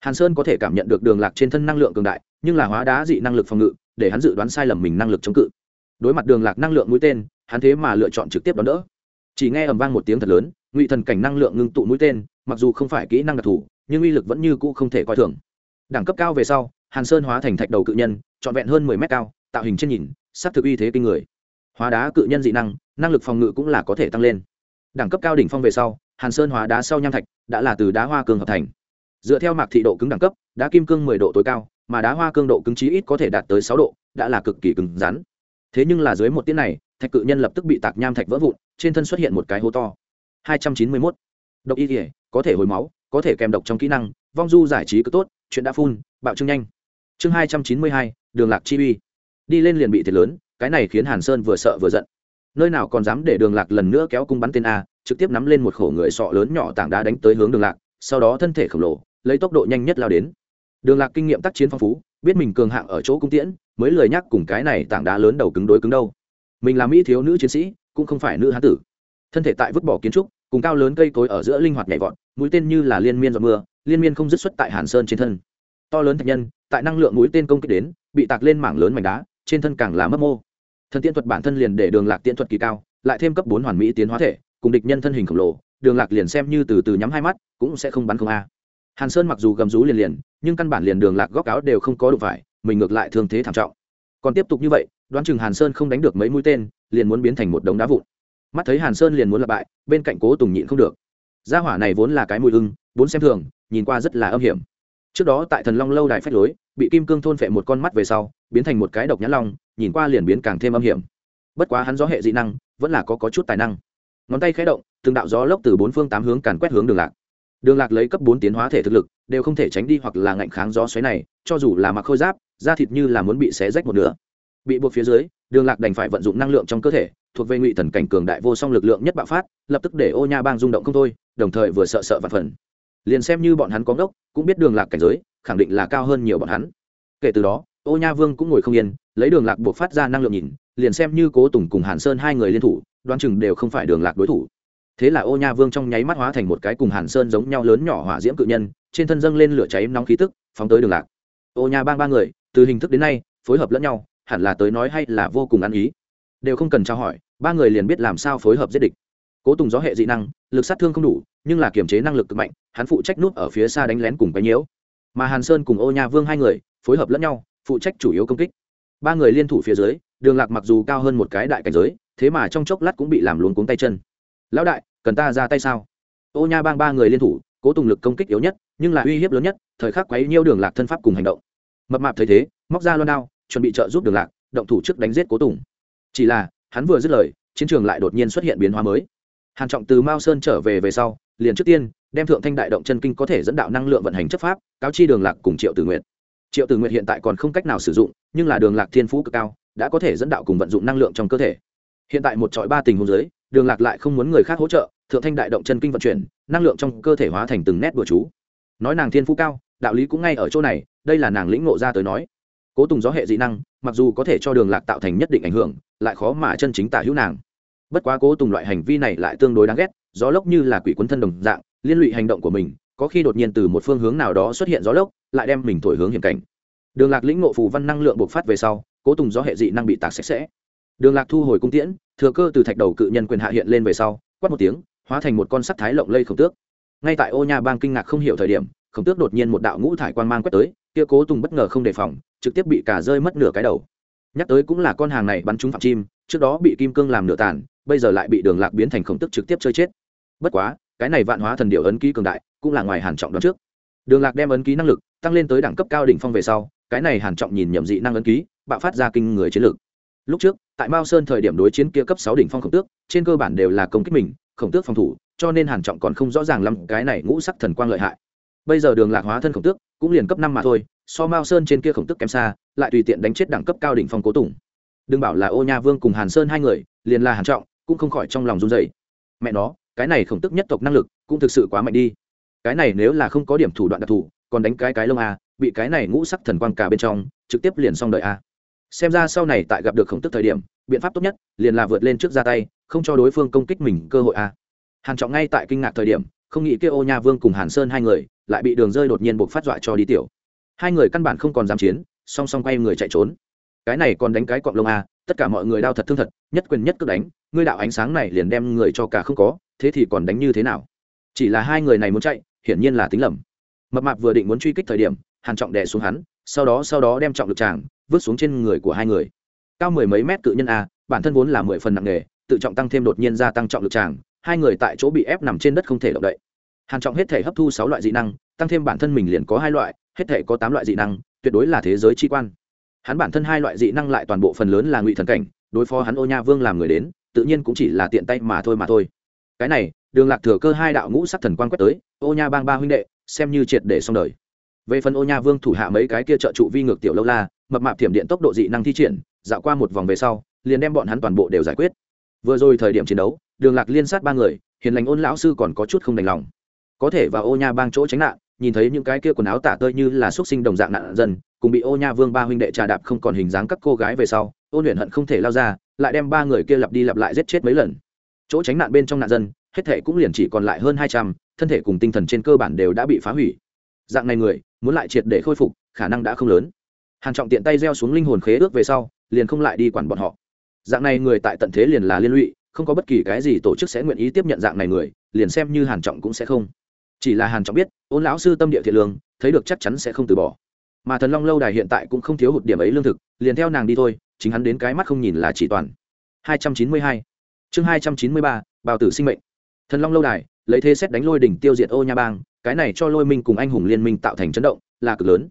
Hàn sơn có thể cảm nhận được đường lạc trên thân năng lượng cường đại, nhưng là hóa đá dị năng lực phòng ngự, để hắn dự đoán sai lầm mình năng lực chống cự. Đối mặt đường lạc năng lượng mũi tên, hắn thế mà lựa chọn trực tiếp đón đỡ. Chỉ nghe ầm vang một tiếng thật lớn, ngụy thần cảnh năng lượng ngưng tụ mũi tên, mặc dù không phải kỹ năng đặc thù nhưng uy lực vẫn như cũ không thể coi thường. Đẳng cấp cao về sau, hàn sơn hóa thành thạch đầu cự nhân, trọn vẹn hơn mười mét cao, tạo hình trên nhìn sắc thực uy thế kinh người. Hóa đá cự nhân dị năng năng lực phòng ngự cũng là có thể tăng lên. Đẳng cấp cao đỉnh phong về sau, hàn sơn hóa đá sau nham thạch, đã là từ đá hoa cương hợp thành. Dựa theo mạc thị độ cứng đẳng cấp, đá kim cương mười độ tối cao, mà đá hoa cương độ cứng chí ít có thể đạt tới sáu độ, đã là cực kỳ cứng rắn. Thế nhưng là dưới một tiếng này, thạch cự nhân lập tức bị tạc nham thạch vỡ vụn, trên thân xuất hiện một cái hố to. Hai trăm chín mươi mốt. Độc y thể có thể hồi máu có thể kèm độc trong kỹ năng, vong du giải trí cứ tốt, chuyện đã phun bạo trưng nhanh. Chương hai trăm chín mươi hai, đường lạc chi uy. Đi lên liền bị thiệt lớn, cái này khiến hàn sơn vừa sợ vừa giận. Nơi nào còn dám để đường lạc lần nữa kéo cung bắn tên a, trực tiếp nắm lên một khổ người sọ lớn nhỏ tảng đá đánh tới hướng đường lạc, sau đó thân thể khổng lồ, lấy tốc độ nhanh nhất lao đến. Đường lạc kinh nghiệm tác chiến phong phú, biết mình cường hạng ở chỗ cung tiễn, mới lời nhắc cùng cái này tảng đá lớn đầu cứng đối cứng đâu. Mình là mỹ thiếu nữ chiến sĩ, cũng không phải nữ hán tử. Thân thể tại vứt bỏ kiến trúc, cùng cao lớn cây cối ở giữa linh hoạt nhảy vọt mũi tên như là liên miên giọt mưa, liên miên không dứt xuất tại hàn sơn trên thân. To lớn thạch nhân, tại năng lượng mũi tên công kích đến, bị tạc lên mảng lớn mảnh đá, trên thân càng là mất mô. Thần tiễn thuật bản thân liền để đường lạc tiễn thuật kỳ cao, lại thêm cấp bốn hoàn mỹ tiến hóa thể, cùng địch nhân thân hình khổng lồ, đường lạc liền xem như từ từ nhắm hai mắt, cũng sẽ không bắn không a. Hàn sơn mặc dù gầm rú liền liền, nhưng căn bản liền đường lạc góc áo đều không có đụng phải, mình ngược lại thương thế thảm trọng. Còn tiếp tục như vậy, đoán chừng hàn sơn không đánh được mấy mũi tên, liền muốn biến thành một đống đá vụn. Mắt thấy hàn sơn liền muốn lặp bại, bên cạnh cố tùng nhịn không được gia hỏa này vốn là cái mùi ưng vốn xem thường nhìn qua rất là âm hiểm. Trước đó tại thần long lâu đài phách lối bị kim cương thôn phệ một con mắt về sau biến thành một cái độc nhãn long nhìn qua liền biến càng thêm âm hiểm. Bất quá hắn gió hệ dị năng vẫn là có, có chút tài năng. Ngón tay khẽ động từng đạo gió lốc từ bốn phương tám hướng càn quét hướng đường lạc. Đường lạc lấy cấp bốn tiến hóa thể thực lực đều không thể tránh đi hoặc là ngạnh kháng gió xoáy này cho dù là mặc khôi giáp da thịt như là muốn bị xé rách một nửa. Bị buộc phía dưới đường lạc đành phải vận dụng năng lượng trong cơ thể, thuộc về ngụy thần cảnh cường đại vô song lực lượng nhất bạo phát, lập tức để ô nha bang rung động không thôi, đồng thời vừa sợ sợ và phần. Liền xem như bọn hắn có ngốc, cũng biết đường lạc cảnh giới, khẳng định là cao hơn nhiều bọn hắn. Kể từ đó, ô nha vương cũng ngồi không yên, lấy đường lạc buộc phát ra năng lượng nhìn, liền xem như cố tùng cùng hàn sơn hai người liên thủ, đoán chừng đều không phải đường lạc đối thủ. Thế là ô nha vương trong nháy mắt hóa thành một cái cùng hàn sơn giống nhau lớn nhỏ hỏa diễm cự nhân, trên thân dâng lên lửa cháy nóng khí tức, phóng tới đường lạc. Ô nha bang ba người, từ hình thức đến nay, phối hợp lẫn nhau hẳn là tới nói hay là vô cùng ăn ý. Đều không cần trao hỏi, ba người liền biết làm sao phối hợp giết địch. Cố tùng gió hệ dị năng, lực sát thương không đủ, nhưng là kiềm chế năng lực cực mạnh, hắn phụ trách nút ở phía xa đánh lén cùng cái nhiễu. Mà hàn sơn cùng ô nha vương hai người, phối hợp lẫn nhau, phụ trách chủ yếu công kích. Ba người liên thủ phía dưới, đường lạc mặc dù cao hơn một cái đại cảnh giới, thế mà trong chốc lát cũng bị làm luống cuống tay chân. Lão đại, cần ta ra tay sao? Ô nha bang ba người liên thủ, cố tùng lực công kích yếu nhất, nhưng là uy hiếp lớn nhất, thời khắc quấy nhiêu đường lạc thân pháp cùng hành động. Mập mạp thấy thế, móc ra loan đao chuẩn bị trợ giúp đường lạc động thủ trước đánh giết cố tùng. Chỉ là hắn vừa dứt lời chiến trường lại đột nhiên xuất hiện biến hóa mới. Hàn trọng từ mao sơn trở về về sau liền trước tiên đem thượng thanh đại động chân kinh có thể dẫn đạo năng lượng vận hành chấp pháp cáo chi đường lạc cùng triệu tử nguyện triệu tử nguyện hiện tại còn không cách nào sử dụng nhưng là đường lạc thiên phú cực cao đã có thể dẫn đạo cùng vận dụng năng lượng trong cơ thể. Hiện tại một trọi ba tình huống dưới, đường lạc lại không muốn người khác hỗ trợ thượng thanh đại động chân kinh vận chuyển năng lượng trong cơ thể hóa thành từng nét bừa chú. Nói nàng thiên phú cao đạo lý cũng ngay ở chỗ này đây là nàng lĩnh ngộ ra tới nói cố tùng gió hệ dị năng, mặc dù có thể cho đường lạc tạo thành nhất định ảnh hưởng, lại khó mà chân chính tả hữu nàng. Bất quá cố tùng loại hành vi này lại tương đối đáng ghét, gió lốc như là quỷ quấn thân đồng dạng, liên lụy hành động của mình, có khi đột nhiên từ một phương hướng nào đó xuất hiện gió lốc, lại đem mình thổi hướng hiểm cảnh. Đường lạc lĩnh ngộ phù văn năng lượng bộc phát về sau, cố tùng gió hệ dị năng bị tạc sạch sẽ. Đường lạc thu hồi cung tiễn, thừa cơ từ thạch đầu cự nhân quyền hạ hiện lên về sau, quát một tiếng, hóa thành một con sắt thái lộng lây khổng tước. Ngay tại ô nha bang kinh ngạc không hiểu thời điểm, khổng tước đột nhiên một đạo ngũ thải quan mang quét tới, kia cố tùng bất ngờ không đề phòng trực tiếp bị cả rơi mất nửa cái đầu. Nhắc tới cũng là con hàng này bắn trúng phạm chim, trước đó bị kim cương làm nửa tàn, bây giờ lại bị đường lạc biến thành khổng tức trực tiếp chơi chết. Bất quá, cái này vạn hóa thần điệu ấn ký cường đại, cũng là ngoài hàn trọng đoán trước. Đường lạc đem ấn ký năng lực tăng lên tới đẳng cấp cao đỉnh phong về sau, cái này hàn trọng nhìn nhậm dị năng ấn ký, bạo phát ra kinh người chiến lược. Lúc trước, tại mao sơn thời điểm đối chiến kia cấp sáu đỉnh phong khổng tước, trên cơ bản đều là công kích mình, khổng tước phòng thủ, cho nên hàn trọng còn không rõ ràng lắm cái này ngũ sắc thần quang lợi hại. Bây giờ đường lạc hóa thân khổng tước, cũng liền cấp năm mà thôi so mao sơn trên kia khổng tức kém xa, lại tùy tiện đánh chết đẳng cấp cao đỉnh phong cố tùng. đừng bảo là ô nha vương cùng hàn sơn hai người, liền là hàn trọng, cũng không khỏi trong lòng run rẩy. mẹ nó, cái này khổng tức nhất tộc năng lực, cũng thực sự quá mạnh đi. cái này nếu là không có điểm thủ đoạn đặc thù, còn đánh cái cái lông a, bị cái này ngũ sắc thần quang cả bên trong, trực tiếp liền xong đợi a. xem ra sau này tại gặp được khổng tức thời điểm, biện pháp tốt nhất, liền là vượt lên trước ra tay, không cho đối phương công kích mình cơ hội a. hàn trọng ngay tại kinh ngạc thời điểm, không nghĩ kia ô nha vương cùng hàn sơn hai người, lại bị đường rơi đột nhiên buộc phát dọa cho đi tiểu hai người căn bản không còn dám chiến, song song quay người chạy trốn. Cái này còn đánh cái cọng lông a tất cả mọi người đau thật thương thật, nhất quyền nhất cước đánh, ngươi đạo ánh sáng này liền đem người cho cả không có, thế thì còn đánh như thế nào? Chỉ là hai người này muốn chạy, hiển nhiên là tính lầm. Mập mạp vừa định muốn truy kích thời điểm, hàn trọng đè xuống hắn, sau đó sau đó đem trọng lực tràng vứt xuống trên người của hai người. Cao mười mấy mét cự nhân a bản thân vốn là mười phần nặng nghề tự trọng tăng thêm đột nhiên gia tăng trọng lực tràng, hai người tại chỗ bị ép nằm trên đất không thể động đậy. Hàn trọng hết thể hấp thu sáu loại dị năng, tăng thêm bản thân mình liền có hai loại hết thể có tám loại dị năng, tuyệt đối là thế giới chi quan. Hắn bản thân hai loại dị năng lại toàn bộ phần lớn là ngụy thần cảnh, đối phó hắn ô nha vương làm người đến, tự nhiên cũng chỉ là tiện tay mà thôi mà thôi. Cái này, đường lạc thừa cơ hai đạo ngũ sắc thần quan quét tới, ô nha bang ba huynh đệ, xem như triệt để xong đời. Về phần ô nha vương thủ hạ mấy cái kia trợ trụ vi ngược tiểu lâu la, mập mạp thiểm điện tốc độ dị năng thi triển, dạo qua một vòng về sau, liền đem bọn hắn toàn bộ đều giải quyết. Vừa rồi thời điểm chiến đấu, đường lạc liên sát ba người, hiền lành ôn lão sư còn có chút không đành lòng. Có thể vào ô nha bang chỗ tránh nạn nhìn thấy những cái kia quần áo tả tơi như là xuất sinh đồng dạng nạn dân, cùng bị ô nha vương ba huynh đệ trà đạp không còn hình dáng các cô gái về sau, ôn luyện hận không thể lao ra, lại đem ba người kia lặp đi lặp lại giết chết mấy lần. Chỗ tránh nạn bên trong nạn dân, hết thể cũng liền chỉ còn lại hơn hai trăm, thân thể cùng tinh thần trên cơ bản đều đã bị phá hủy. Dạng này người, muốn lại triệt để khôi phục, khả năng đã không lớn. Hàn trọng tiện tay gieo xuống linh hồn khế ước về sau, liền không lại đi quản bọn họ. Dạng này người tại tận thế liền là liên lụy, không có bất kỳ cái gì tổ chức sẽ nguyện ý tiếp nhận dạng này người, liền xem như hàn trọng cũng sẽ không chỉ là hàn trọng biết, ôn lão sư tâm địa thiện lương, thấy được chắc chắn sẽ không từ bỏ. Mà thần long lâu đài hiện tại cũng không thiếu hụt điểm ấy lương thực, liền theo nàng đi thôi, chính hắn đến cái mắt không nhìn là chỉ toàn. 292 chương 293 bào tử sinh mệnh. Thần long lâu đài, lấy thế xét đánh lôi đỉnh tiêu diệt ô nha bang, cái này cho lôi minh cùng anh hùng liên minh tạo thành chấn động, là cực lớn.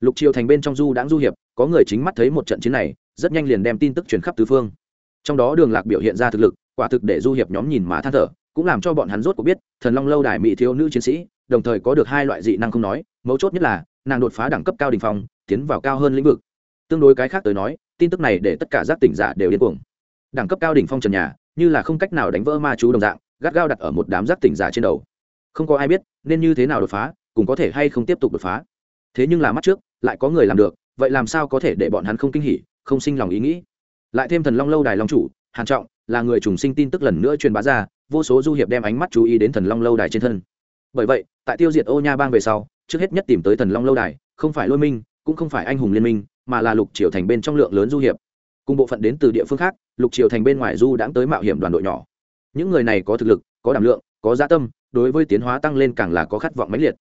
Lục triều thành bên trong du đãng du hiệp, có người chính mắt thấy một trận chiến này, rất nhanh liền đem tin tức truyền khắp tứ phương. Trong đó đường lạc biểu hiện ra thực lực, quả thực để du hiệp nhóm nhìn má than thở cũng làm cho bọn hắn rốt cuộc biết, thần long lâu đài mỹ thiếu nữ chiến sĩ, đồng thời có được hai loại dị năng không nói, mấu chốt nhất là, nàng đột phá đẳng cấp cao đình phong, tiến vào cao hơn lĩnh vực. Tương đối cái khác tới nói, tin tức này để tất cả giác tỉnh giả đều điên cuồng. Đẳng cấp cao đỉnh phong trần nhà, như là không cách nào đánh vỡ ma chú đồng dạng, gắt gao đặt ở một đám giác tỉnh giả trên đầu. Không có ai biết, nên như thế nào đột phá, cùng có thể hay không tiếp tục đột phá. Thế nhưng là mắt trước, lại có người làm được, vậy làm sao có thể để bọn hắn không kinh hỉ, không sinh lòng ý nghĩ? Lại thêm thần long lâu đài long chủ hàn trọng, là người trùng sinh tin tức lần nữa truyền bá ra, vô số du hiệp đem ánh mắt chú ý đến thần long lâu đài trên thân. Bởi vậy, tại tiêu diệt ô nha bang về sau, trước hết nhất tìm tới thần long lâu đài, không phải lôi minh, cũng không phải anh hùng liên minh, mà là lục triều thành bên trong lượng lớn du hiệp. Cùng bộ phận đến từ địa phương khác, lục triều thành bên ngoài du đãng tới mạo hiểm đoàn đội nhỏ. Những người này có thực lực, có đảm lượng, có gia tâm, đối với tiến hóa tăng lên càng là có khát vọng mãnh liệt.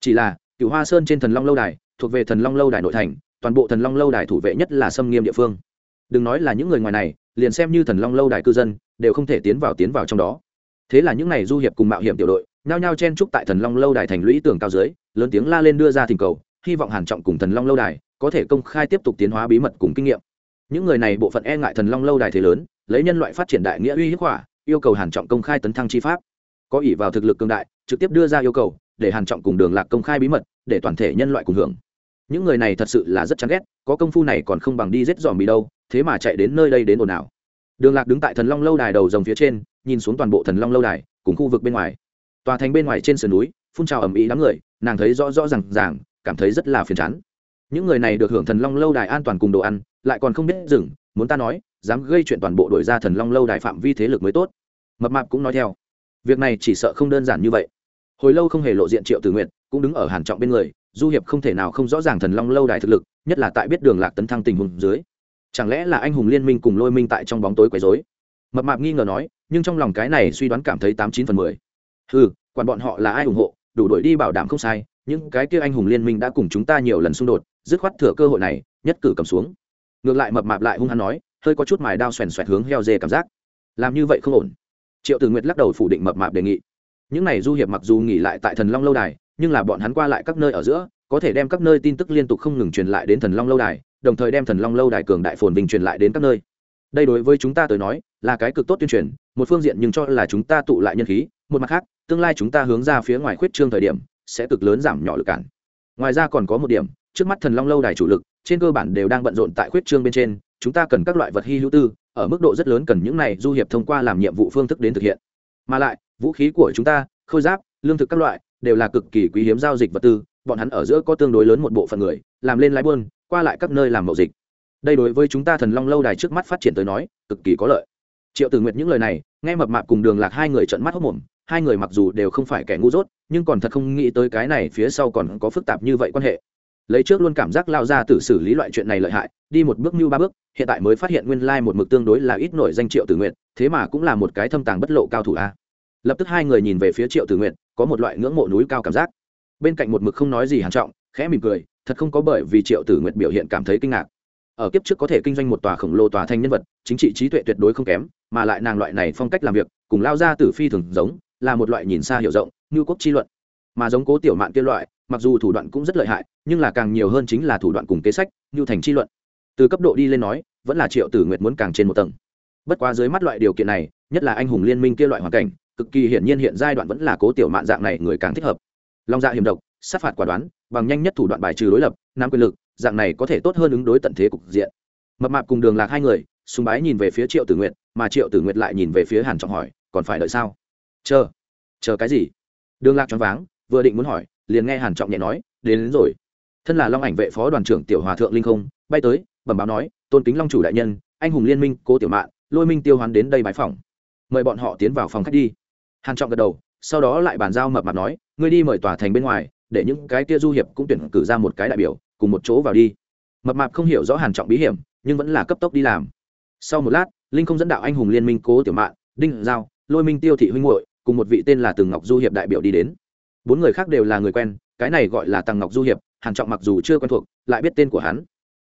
Chỉ là cựu hoa sơn trên thần long lâu đài, thuộc về thần long lâu đài nội thành, toàn bộ thần long lâu đài thủ vệ nhất là xâm nghiêm địa phương. Đừng nói là những người ngoài này liền xem như thần long lâu đài cư dân, đều không thể tiến vào tiến vào trong đó. Thế là những n à y du hiệp cùng mạo hiểm tiểu đội, nhao nhao chen trúc tại thần long lâu đài thành lũy tường cao dưới, lớn tiếng la lên đưa ra thỉnh cầu, hy vọng hàn trọng cùng thần long lâu đài có thể công khai tiếp tục tiến hóa bí mật cùng kinh nghiệm. Những người này bộ phận e ngại thần long lâu đài thế lớn, lấy nhân loại phát triển đại nghĩa uy hiếp hỏa, yêu cầu hàn trọng công khai tấn thăng chi pháp. Có ỷ vào thực lực cường đại, trực tiếp đưa ra yêu cầu, để hàn trọng cùng đường lạc công khai bí mật, để toàn thể nhân loại cùng hưởng. Những người này thật sự là rất chán ghét, có công phu này còn không bằng đi giết dòm bị đâu thế mà chạy đến nơi đây đến ồn ào. Đường lạc đứng tại thần long lâu đài đầu dòng phía trên, nhìn xuống toàn bộ thần long lâu đài, cùng khu vực bên ngoài. Tòa thành bên ngoài trên sườn núi, phun trào ầm ĩ đám người, nàng thấy rõ rõ ràng ràng, cảm thấy rất là phiền chán. Những người này được hưởng thần long lâu đài an toàn cùng đồ ăn, lại còn không biết dừng, muốn ta nói, dám gây chuyện toàn bộ đổi ra thần long lâu đài phạm vi thế lực mới tốt. Mập mạp cũng nói theo. Việc này chỉ sợ không đơn giản như vậy. Hồi lâu không hề lộ diện triệu tử nguyện cũng đứng ở hàn trọng bên người, du hiệp không thể nào không rõ ràng thần long lâu đài thực lực, nhất là tại biết đường lạc tấn thăng tình huống dưới chẳng lẽ là anh hùng liên minh cùng lôi minh tại trong bóng tối quấy rối? Mập mạp nghi ngờ nói, nhưng trong lòng cái này suy đoán cảm thấy tám chín phần mười. Ừ quản bọn họ là ai ủng hộ, đủ đội đi bảo đảm không sai, những cái kia anh hùng liên minh đã cùng chúng ta nhiều lần xung đột, dứt khoát thừa cơ hội này, nhất cử cầm xuống. Ngược lại mập mạp lại hung hăng nói, hơi có chút mài đao xoèn xoẹt hướng heo dê cảm giác. Làm như vậy không ổn. Triệu tử nguyệt lắc đầu phủ định mập mạp đề nghị. Những này du hiệp mặc dù nghỉ lại tại thần long lâu đài, nhưng là bọn hắn qua lại các nơi ở giữa, có thể đem các nơi tin tức liên tục không ngừng truyền lại đến thần long lâu đài đồng thời đem thần long lâu đài cường đại phồn vinh truyền lại đến các nơi. Đây đối với chúng ta tới nói, là cái cực tốt tuyên truyền, một phương diện nhưng cho là chúng ta tụ lại nhân khí, một mặt khác, tương lai chúng ta hướng ra phía ngoài khuyết trương thời điểm, sẽ cực lớn giảm nhỏ lực cản. Ngoài ra còn có một điểm, trước mắt thần long lâu đài chủ lực, trên cơ bản đều đang bận rộn tại khuyết trương bên trên, chúng ta cần các loại vật hy hữu tư, ở mức độ rất lớn cần những này du hiệp thông qua làm nhiệm vụ phương thức đến thực hiện. Mà lại, vũ khí của chúng ta, khôi giáp, lương thực các loại, đều là cực kỳ quý hiếm giao dịch vật tư, bọn hắn ở giữa có tương đối lớn một bộ phận người, làm lên lái buôn qua lại các nơi làm mậu dịch. Đây đối với chúng ta thần long lâu đài trước mắt phát triển tới nói, cực kỳ có lợi. Triệu tử nguyệt những lời này, nghe mập mạp cùng đường lạc hai người trận mắt hốc mồm hai người mặc dù đều không phải kẻ ngu dốt, nhưng còn thật không nghĩ tới cái này phía sau còn có phức tạp như vậy quan hệ. Lấy trước luôn cảm giác lao ra tự xử lý loại chuyện này lợi hại, đi một bước như ba bước, hiện tại mới phát hiện nguyên lai một mực tương đối là ít nổi danh triệu tử nguyện thế mà cũng là một cái thâm tàng bất lộ cao thủ a. Lập tức hai người nhìn về phía triệu tử nguyện có một loại ngưỡng mộ núi cao cảm giác. Bên cạnh một mực không nói gì hàn trọng, khẽ mỉm cười thật không có bởi vì triệu tử nguyện biểu hiện cảm thấy kinh ngạc. Ở kiếp trước có thể kinh doanh một tòa khổng lồ tòa thanh nhân vật, chính trị trí tuệ tuyệt đối không kém, mà lại nàng loại này phong cách làm việc, cùng lao ra tử phi thường giống, là một loại nhìn xa hiểu rộng, như quốc chi luận. Mà giống cố tiểu mạn kia loại, mặc dù thủ đoạn cũng rất lợi hại, nhưng là càng nhiều hơn chính là thủ đoạn cùng kế sách, như thành chi luận. Từ cấp độ đi lên nói, vẫn là triệu tử nguyệt muốn càng trên một tầng. Bất quá dưới mắt loại điều kiện này, nhất là anh hùng liên minh kia loại hoàn cảnh, cực kỳ hiển nhiên hiện giai đoạn vẫn là cố tiểu mạn dạng này người càng thích hợp long dạ hiểm độc sát phạt quả đoán bằng nhanh nhất thủ đoạn bài trừ đối lập nam quyền lực dạng này có thể tốt hơn ứng đối tận thế cục diện. Mập mạp cùng đường lạc hai người sùng bái nhìn về phía triệu tử nguyệt mà triệu tử nguyệt lại nhìn về phía hàn trọng hỏi còn phải đợi sao? Chờ. Chờ cái gì? Đường lạc choáng váng vừa định muốn hỏi liền nghe hàn trọng nhẹ nói đến, đến rồi. Thân là long ảnh vệ phó đoàn trưởng tiểu hòa thượng linh không bay tới bẩm báo nói tôn kính long chủ đại nhân anh hùng liên minh cố tiểu mạn lôi minh tiêu hoán đến đây bái phòng. Mời bọn họ tiến vào phòng khách đi. Hàn trọng gật đầu sau đó lại bàn giao mập mạp nói, ngươi đi mời tòa thành bên ngoài, để những cái kia du hiệp cũng tuyển cử ra một cái đại biểu, cùng một chỗ vào đi. Mập mạp không hiểu rõ hàn trọng bí hiểm, nhưng vẫn là cấp tốc đi làm. Sau một lát, linh không dẫn đạo anh hùng liên minh cố tiểu mạn, đinh giao, lôi minh tiêu thị huynh muội, cùng một vị tên là từng ngọc du hiệp đại biểu đi đến. Bốn người khác đều là người quen, cái này gọi là tàng ngọc du hiệp, hàn trọng mặc dù chưa quen thuộc, lại biết tên của hắn.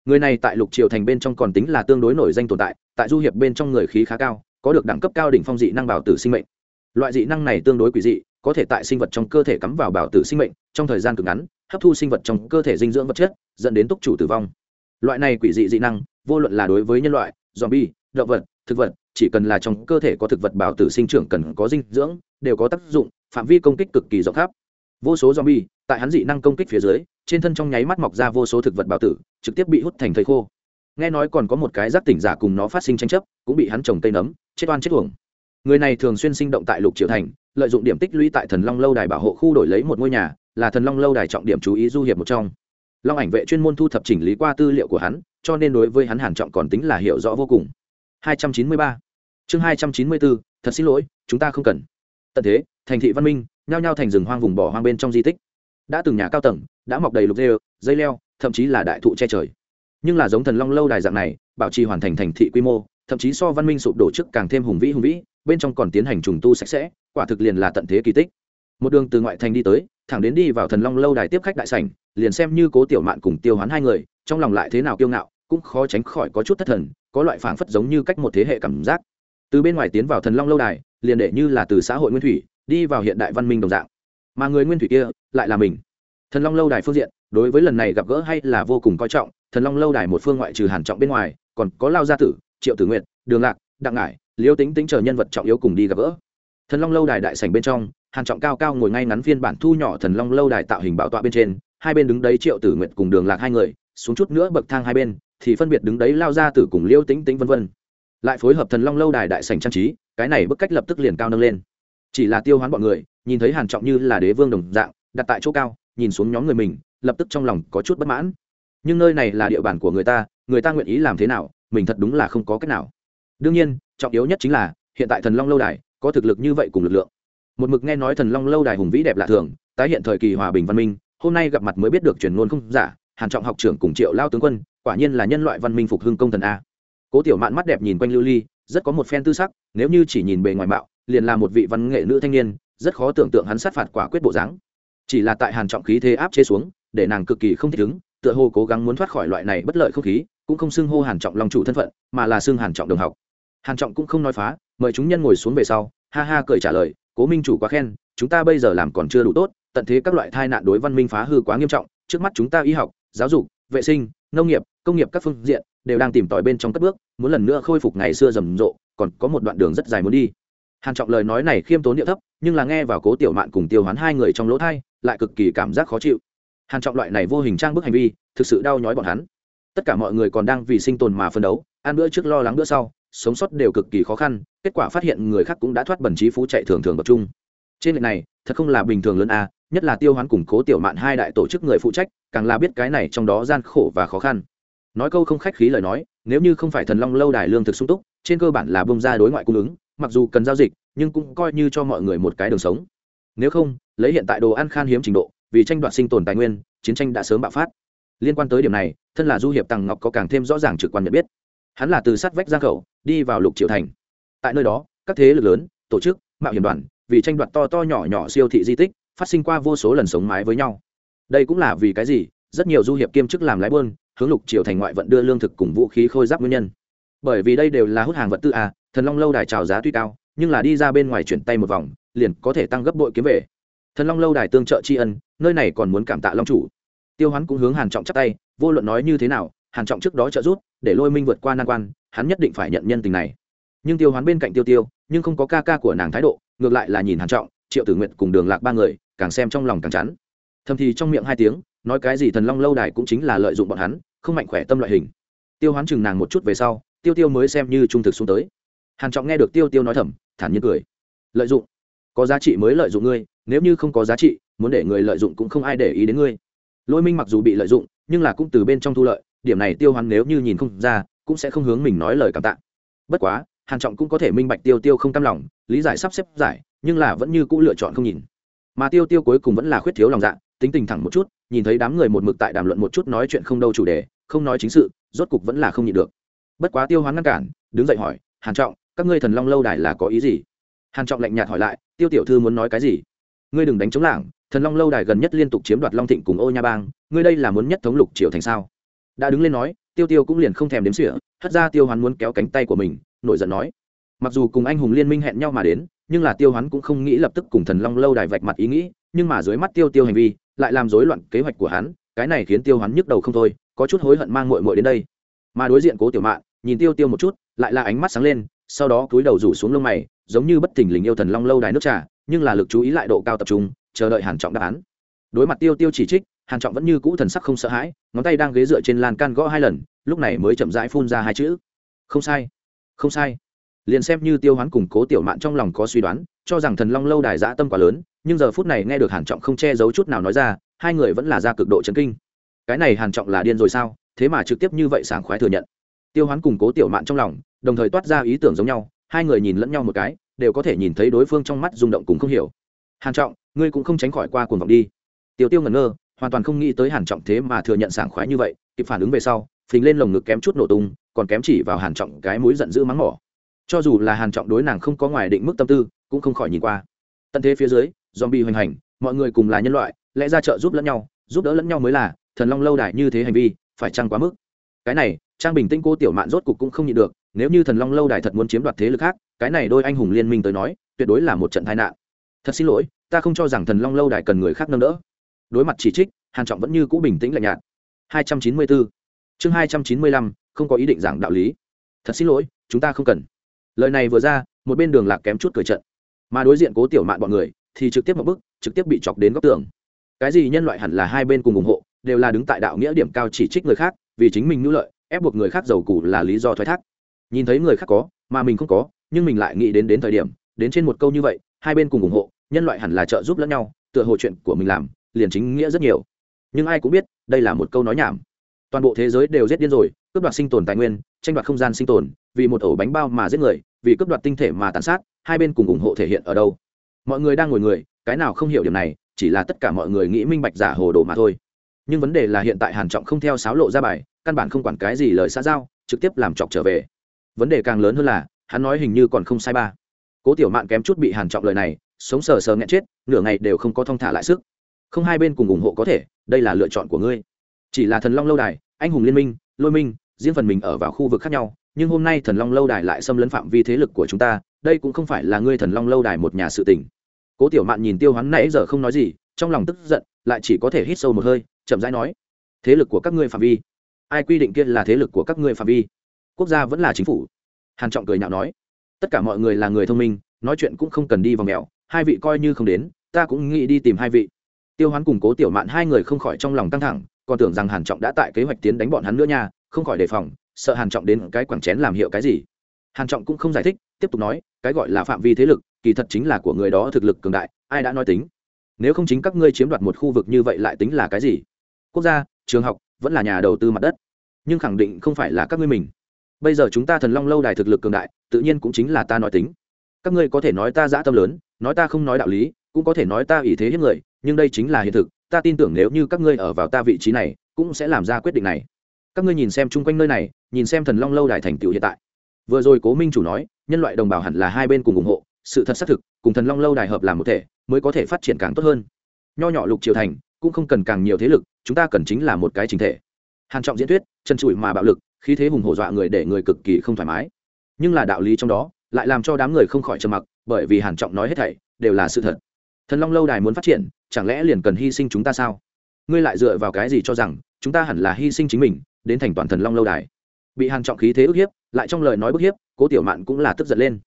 Người này tại lục triều thành bên trong còn tính là tương đối nổi danh tồn tại tại du hiệp bên trong người khí khá cao, có được đẳng cấp cao đỉnh phong dị năng bảo tử sinh mệnh loại dị năng này tương đối quỷ dị, có thể tại sinh vật trong cơ thể cắm vào bảo tử sinh mệnh, trong thời gian cực ngắn, hấp thu sinh vật trong cơ thể dinh dưỡng vật chất, dẫn đến túc chủ tử vong. Loại này quỷ dị dị năng, vô luận là đối với nhân loại, zombie, động vật, thực vật, chỉ cần là trong cơ thể có thực vật bảo tử sinh trưởng cần có dinh dưỡng, đều có tác dụng, phạm vi công kích cực kỳ rộng khắp. Vô số zombie, tại hắn dị năng công kích phía dưới, trên thân trong nháy mắt mọc ra vô số thực vật bảo tử, trực tiếp bị hút thành thầy khô. Nghe nói còn có một cái giác tỉnh giả cùng nó phát sinh tranh chấp, cũng bị hắn trồng cây nấm, chết oan chết tuồng người này thường xuyên sinh động tại lục triệu thành, lợi dụng điểm tích lũy tại thần long lâu đài bảo hộ khu đổi lấy một ngôi nhà, là thần long lâu đài trọng điểm chú ý du hiệp một trong. Long ảnh vệ chuyên môn thu thập chỉnh lý qua tư liệu của hắn, cho nên đối với hắn hàn trọng còn tính là hiểu rõ vô cùng. 293 chương 294 thật xin lỗi, chúng ta không cần. Tận thế, thành thị văn minh, nhao nhao thành rừng hoang vùng bỏ hoang bên trong di tích. Đã từng nhà cao tầng, đã mọc đầy lục dê dây leo, thậm chí là đại thụ che trời. Nhưng là giống thần long lâu đài dạng này, bảo trì hoàn thành thành thị quy mô, thậm chí so văn minh sụp đổ trước càng thêm hùng vĩ hùng vĩ bên trong còn tiến hành trùng tu sạch sẽ, quả thực liền là tận thế kỳ tích. Một đường từ ngoại thành đi tới, thẳng đến đi vào thần long lâu đài tiếp khách đại sảnh, liền xem như cố tiểu mạn cùng tiêu hoán hai người, trong lòng lại thế nào kiêu ngạo, cũng khó tránh khỏi có chút thất thần, có loại phảng phất giống như cách một thế hệ cảm giác. Từ bên ngoài tiến vào thần long lâu đài, liền để như là từ xã hội nguyên thủy, đi vào hiện đại văn minh đồng dạng. Mà người nguyên thủy kia, lại là mình. Thần long lâu đài phương diện, đối với lần này gặp gỡ hay là vô cùng coi trọng, thần long lâu đài một phương ngoại trừ hàn trọng bên ngoài, còn có lao gia tử, triệu tử nguyện đường lạc, đặng ngải liêu tính tính chờ nhân vật trọng yếu cùng đi gặp gỡ. Thần long lâu đài đại sảnh bên trong, hàn trọng cao cao ngồi ngay ngắn phiên bản thu nhỏ thần long lâu đài tạo hình bảo tọa bên trên, hai bên đứng đấy triệu tử nguyện cùng đường lạc hai người, xuống chút nữa bậc thang hai bên, thì phân biệt đứng đấy lao ra tử cùng liêu tính tính vân vân. Lại phối hợp thần long lâu đài đại sảnh trang trí, cái này bức cách lập tức liền cao nâng lên. Chỉ là tiêu hoán bọn người, nhìn thấy hàn trọng như là đế vương đồng dạng, đặt tại chỗ cao, nhìn xuống nhóm người mình, lập tức trong lòng có chút bất mãn. Nhưng nơi này là địa bàn của người ta người ta nguyện ý làm thế nào, mình thật đúng là không có cách nào đương nhiên, trọng yếu nhất chính là, hiện tại thần long lâu đài, có thực lực như vậy cùng lực lượng. Một mực nghe nói thần long lâu đài hùng vĩ đẹp lạ thường, tái hiện thời kỳ hòa bình văn minh, hôm nay gặp mặt mới biết được truyền ngôn không giả, hàn trọng học trưởng cùng triệu lao tướng quân, quả nhiên là nhân loại văn minh phục hưng công thần a. Cố tiểu mạn mắt đẹp nhìn quanh lưu ly, rất có một phen tư sắc, nếu như chỉ nhìn bề ngoài mạo, liền là một vị văn nghệ nữ thanh niên, rất khó tưởng tượng hắn sát phạt quả quyết bộ dáng. Chỉ là tại hàn trọng khí thế áp chế xuống, để nàng cực kỳ không thích ứng, tựa hồ cố gắng muốn thoát khỏi loại này bất lợi không khí, cũng không xưng hô hàn trọng long chủ thân phận, mà là xưng hàn trọng đồng học hàn trọng cũng không nói phá, mời chúng nhân ngồi xuống về sau, ha ha cười trả lời, cố minh chủ quá khen, chúng ta bây giờ làm còn chưa đủ tốt, tận thế các loại tai nạn đối văn minh phá hư quá nghiêm trọng, trước mắt chúng ta y học, giáo dục, vệ sinh, nông nghiệp, công nghiệp các phương diện đều đang tìm tòi bên trong các bước, muốn lần nữa khôi phục ngày xưa rầm rộ, còn có một đoạn đường rất dài muốn đi. Hàn trọng lời nói này khiêm tốn địa thấp, nhưng là nghe vào cố tiểu mạn cùng tiêu hoán hai người trong lỗ thay lại cực kỳ cảm giác khó chịu. Hàn trọng loại này vô hình trang bức hành vi, thực sự đau nhói bọn hắn. Tất cả mọi người còn đang vì sinh tồn mà phân đấu, ăn bữa trước lo lắng bữa sau sống sót đều cực kỳ khó khăn, kết quả phát hiện người khác cũng đã thoát bẩn trí phú chạy thường thường tập trung. Trên lệnh này, thật không là bình thường lớn a, nhất là tiêu hoán củng cố tiểu mạn hai đại tổ chức người phụ trách, càng là biết cái này trong đó gian khổ và khó khăn. Nói câu không khách khí lời nói, nếu như không phải thần long lâu đài lương thực sung túc, trên cơ bản là bông ra đối ngoại cung ứng, mặc dù cần giao dịch, nhưng cũng coi như cho mọi người một cái đường sống. Nếu không, lấy hiện tại đồ ăn khan hiếm trình độ, vì tranh đoạt sinh tồn tài nguyên, chiến tranh đã sớm bạo phát. Liên quan tới điểm này, thân là du hiệp tằng ngọc có càng thêm rõ ràng trực quan nhận biết hắn là từ sát vách giang khẩu, đi vào lục triệu thành. Tại nơi đó, các thế lực lớn, tổ chức, mạo hiểm đoàn, vì tranh đoạt to to nhỏ nhỏ siêu thị di tích, phát sinh qua vô số lần sống mái với nhau. Đây cũng là vì cái gì? Rất nhiều du hiệp kiêm chức làm lái buôn hướng lục triều thành ngoại vận đưa lương thực cùng vũ khí khôi giáp nguyên nhân. Bởi vì đây đều là hút hàng vật tư à thần long lâu đài trào giá tuy cao, nhưng là đi ra bên ngoài chuyển tay một vòng, liền có thể tăng gấp bội kiếm về. Thần long lâu đài tương trợ tri ân, nơi này còn muốn cảm tạ long chủ. Tiêu hoán cũng hướng hàn trọng chắp tay, vô luận nói như thế nào hàn trọng trước đó trợ giúp, để lôi minh vượt qua nan quan, hắn nhất định phải nhận nhân tình này. Nhưng tiêu hoán bên cạnh tiêu tiêu, nhưng không có ca ca của nàng thái độ, ngược lại là nhìn hàn trọng, triệu tử nguyện cùng đường lạc ba người, càng xem trong lòng càng chán. Thầm thì trong miệng hai tiếng, nói cái gì thần long lâu đài cũng chính là lợi dụng bọn hắn, không mạnh khỏe tâm loại hình. Tiêu hoán chừng nàng một chút về sau, tiêu tiêu mới xem như trung thực xuống tới. Hàn trọng nghe được tiêu tiêu nói thầm, thản nhiên cười. Lợi dụng. Có giá trị mới lợi dụng ngươi, nếu như không có giá trị, muốn để người lợi dụng cũng không ai để ý đến ngươi. Lôi minh mặc dù bị lợi dụng, nhưng là cũng từ bên trong thu lợi điểm này tiêu hoán nếu như nhìn không ra, cũng sẽ không hướng mình nói lời cảm tạ. Bất quá, hàn trọng cũng có thể minh bạch tiêu tiêu không cam lòng, lý giải sắp xếp giải, nhưng là vẫn như cũ lựa chọn không nhìn. Mà tiêu tiêu cuối cùng vẫn là khuyết thiếu lòng dạ tính tình thẳng một chút, nhìn thấy đám người một mực tại đàm luận một chút nói chuyện không đâu chủ đề, không nói chính sự, rốt cục vẫn là không nhịn được. Bất quá tiêu hoán ngăn cản, đứng dậy hỏi, hàn trọng, các ngươi thần long lâu đài là có ý gì? Hàn trọng lạnh nhạt hỏi lại, tiêu tiểu thư muốn nói cái gì? Ngươi đừng đánh chống lảng, thần long lâu đài gần nhất liên tục chiếm đoạt long thịnh cùng ô nha bang, ngươi đây là muốn nhất thống lục triều thành sao? Đã đứng lên nói tiêu tiêu cũng liền không thèm đếm sửa, hất ra tiêu hoán muốn kéo cánh tay của mình nổi giận nói. Mặc dù cùng anh hùng liên minh hẹn nhau mà đến nhưng là tiêu hoán cũng không nghĩ lập tức cùng thần long lâu đài vạch mặt ý nghĩ nhưng mà dưới mắt tiêu tiêu hành vi lại làm rối loạn kế hoạch của hắn cái này khiến tiêu hoán nhức đầu không thôi có chút hối hận mang mội mội đến đây. Mà đối diện cố tiểu mạn nhìn tiêu tiêu một chút lại là ánh mắt sáng lên sau đó cúi đầu rủ xuống lông mày giống như bất thình lình yêu thần long lâu đài nước trà nhưng là lực chú ý lại độ cao tập trung chờ đợi hàn trọng đáp án. Đối mặt tiêu tiêu chỉ trích hàn trọng vẫn như cũ thần sắc không sợ hãi, ngón tay đang ghế dựa trên lan can gõ hai lần, lúc này mới chậm rãi phun ra hai chữ. Không sai không sai. Liền xem như tiêu hoán củng cố tiểu mạn trong lòng có suy đoán, cho rằng thần long lâu đài dã tâm quá lớn, nhưng giờ phút này nghe được hàn trọng không che giấu chút nào nói ra, hai người vẫn là ra cực độ chấn kinh. Cái này hàn trọng là điên rồi sao? Thế mà trực tiếp như vậy sảng khoái thừa nhận. Tiêu hoán củng cố tiểu mạn trong lòng, đồng thời toát ra ý tưởng giống nhau, hai người nhìn lẫn nhau một cái, đều có thể nhìn thấy đối phương trong mắt rung động cùng không hiểu. Hàn trọng, ngươi cũng không tránh khỏi qua cuồng vọng đi. Tiêu tiêu ngẩn ngơ hoàn toàn không nghĩ tới hàn trọng thế mà thừa nhận sảng khoái như vậy, kịp phản ứng về sau, phình lên lồng ngực kém chút nổ tung, còn kém chỉ vào hàn trọng cái mũi giận dữ mắng mỏ. Cho dù là hàn trọng đối nàng không có ngoài định mức tâm tư, cũng không khỏi nhìn qua. Tận thế phía dưới, zombie hoành hành, mọi người cùng là nhân loại, lẽ ra trợ giúp lẫn nhau, giúp đỡ lẫn nhau mới là, thần long lâu đài như thế hành vi, phải chăng quá mức? Cái này, trang bình tĩnh cô tiểu mạn rốt cục cũng không nhịn được, nếu như thần long lâu đài thật muốn chiếm đoạt thế lực khác, cái này đôi anh hùng liên minh tới nói, tuyệt đối là một trận tai nạn. Thật xin lỗi, ta không cho rằng thần long lâu đài cần người khác nâng đỡ đối mặt chỉ trích, hàn trọng vẫn như cũ bình tĩnh lạnh nhạt. 294 chương 295 không có ý định giảng đạo lý. Thật xin lỗi, chúng ta không cần. Lời này vừa ra, một bên đường lạc kém chút cười trận. Mà đối diện cố tiểu mạn bọn người, thì trực tiếp một bước, trực tiếp bị chọc đến góc tường. Cái gì nhân loại hẳn là hai bên cùng ủng hộ, đều là đứng tại đạo nghĩa điểm cao chỉ trích người khác, vì chính mình nhu lợi, ép buộc người khác giàu củ là lý do thoái thác. Nhìn thấy người khác có, mà mình không có, nhưng mình lại nghĩ đến đến thời điểm, đến trên một câu như vậy, hai bên cùng ủng hộ, nhân loại hẳn là trợ giúp lẫn nhau, tựa hồ chuyện của mình làm liền chính nghĩa rất nhiều. Nhưng ai cũng biết, đây là một câu nói nhảm. Toàn bộ thế giới đều giết điên rồi, cướp đoạt sinh tồn tài nguyên, tranh đoạt không gian sinh tồn, vì một ổ bánh bao mà giết người, vì cướp đoạt tinh thể mà tàn sát, hai bên cùng ủng hộ thể hiện ở đâu. Mọi người đang ngồi người, cái nào không hiểu điểm này, chỉ là tất cả mọi người nghĩ minh bạch giả hồ đồ mà thôi. Nhưng vấn đề là hiện tại hàn trọng không theo sáo lộ ra bài, căn bản không quản cái gì lời xã giao, trực tiếp làm chọc trở về. Vấn đề càng lớn hơn là, hắn nói hình như còn không sai ba. Cố tiểu mạn kém chút bị hàn trọng lời này, sống sờ sờ nghẹn chết, nửa ngày đều không có thông thả lại sức không hai bên cùng ủng hộ có thể, đây là lựa chọn của ngươi. Chỉ là thần long lâu đài, anh hùng liên minh, lôi minh, riêng phần mình ở vào khu vực khác nhau, nhưng hôm nay thần long lâu đài lại xâm lấn phạm vi thế lực của chúng ta, đây cũng không phải là ngươi thần long lâu đài một nhà sự tình. Cố tiểu mạn nhìn tiêu hắn nãy giờ không nói gì, trong lòng tức giận, lại chỉ có thể hít sâu một hơi, chậm rãi nói, thế lực của các ngươi phạm vi? Ai quy định kia là thế lực của các ngươi phạm vi? Quốc gia vẫn là chính phủ. Hàn trọng cười nhạo nói, tất cả mọi người là người thông minh, nói chuyện cũng không cần đi vào mèo hai vị coi như không đến, ta cũng nghĩ đi tìm hai vị tiêu hoán cùng cố tiểu mạn hai người không khỏi trong lòng căng thẳng, còn tưởng rằng hàn trọng đã tại kế hoạch tiến đánh bọn hắn nữa nha, không khỏi đề phòng, sợ hàn trọng đến cái quảng chén làm hiệu cái gì. Hàn trọng cũng không giải thích, tiếp tục nói, cái gọi là phạm vi thế lực, kỳ thật chính là của người đó thực lực cường đại, ai đã nói tính. Nếu không chính các ngươi chiếm đoạt một khu vực như vậy lại tính là cái gì? Quốc gia, trường học, vẫn là nhà đầu tư mặt đất. Nhưng khẳng định không phải là các ngươi mình. Bây giờ chúng ta thần long lâu đài thực lực cường đại, tự nhiên cũng chính là ta nói tính. Các ngươi có thể nói ta dã tâm lớn, nói ta không nói đạo lý, cũng có thể nói ta ủy thế hiếp người nhưng đây chính là hiện thực, ta tin tưởng nếu như các ngươi ở vào ta vị trí này, cũng sẽ làm ra quyết định này. Các ngươi nhìn xem chung quanh nơi này, nhìn xem thần long lâu đài thành tựu hiện tại. Vừa rồi cố minh chủ nói, nhân loại đồng bào hẳn là hai bên cùng ủng hộ, sự thật xác thực, cùng thần long lâu đài hợp làm một thể, mới có thể phát triển càng tốt hơn. Nho nhỏ lục triều thành, cũng không cần càng nhiều thế lực, chúng ta cần chính là một cái chính thể. Hàn trọng diễn thuyết chân trụi mà bạo lực, khí thế hùng hổ dọa người để người cực kỳ không thoải mái. Nhưng là đạo lý trong đó, lại làm cho đám người không khỏi trầm mặc, bởi vì hàn trọng nói hết thảy đều là sự thật. Thần long lâu đài muốn phát triển chẳng lẽ liền cần hy sinh chúng ta sao? Ngươi lại dựa vào cái gì cho rằng chúng ta hẳn là hy sinh chính mình, đến thành toàn thần long lâu đài? Bị hàn trọng khí thế ức hiếp, lại trong lời nói bức hiếp, cố tiểu mạn cũng là tức giận lên.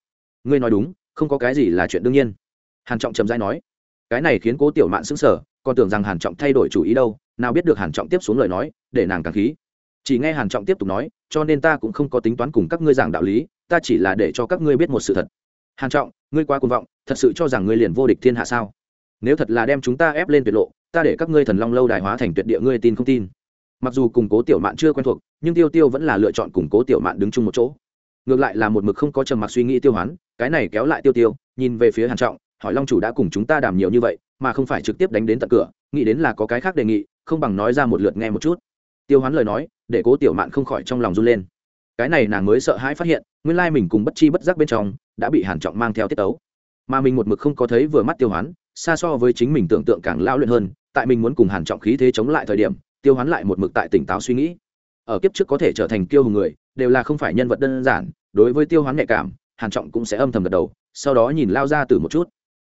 Ngươi nói đúng, không có cái gì là chuyện đương nhiên. Hàn trọng trầm dai nói. Cái này khiến cố tiểu mạn sững sờ, còn tưởng rằng hàn trọng thay đổi chủ ý đâu, nào biết được hàn trọng tiếp xuống lời nói, để nàng càng khí. Chỉ nghe hàn trọng tiếp tục nói, cho nên ta cũng không có tính toán cùng các ngươi giảng đạo lý, ta chỉ là để cho các ngươi biết một sự thật. Hàn trọng, ngươi quá cuồng vọng, thật sự cho rằng ngươi liền vô địch thiên hạ sao? Nếu thật là đem chúng ta ép lên tuyệt lộ, ta để các ngươi thần long lâu đài hóa thành tuyệt địa ngươi tin không tin. Mặc dù cùng cố tiểu mạn chưa quen thuộc, nhưng tiêu tiêu vẫn là lựa chọn cùng cố tiểu mạn đứng chung một chỗ. Ngược lại là một mực không có trầm mặc suy nghĩ tiêu hoán, cái này kéo lại tiêu tiêu, nhìn về phía hàn trọng, hỏi long chủ đã cùng chúng ta đàm nhiều như vậy, mà không phải trực tiếp đánh đến tận cửa, nghĩ đến là có cái khác đề nghị, không bằng nói ra một lượt nghe một chút. Tiêu hoán lời nói, để cố tiểu mạn không khỏi trong lòng run lên. Cái này nàng mới sợ hãi phát hiện, nguyên lai mình cùng bất chi bất giác bên trong, đã bị hàn trọng mang theo tiết tấu. Mà mình một mực không có thấy vừa mắt tiêu hoán xa so với chính mình tưởng tượng càng lao luyện hơn, tại mình muốn cùng hàn trọng khí thế chống lại thời điểm, tiêu hoán lại một mực tại tỉnh táo suy nghĩ. Ở kiếp trước có thể trở thành kiêu hùng người, đều là không phải nhân vật đơn giản, đối với tiêu hoán nhạy cảm, hàn trọng cũng sẽ âm thầm gật đầu, sau đó nhìn lao Gia Tử một chút.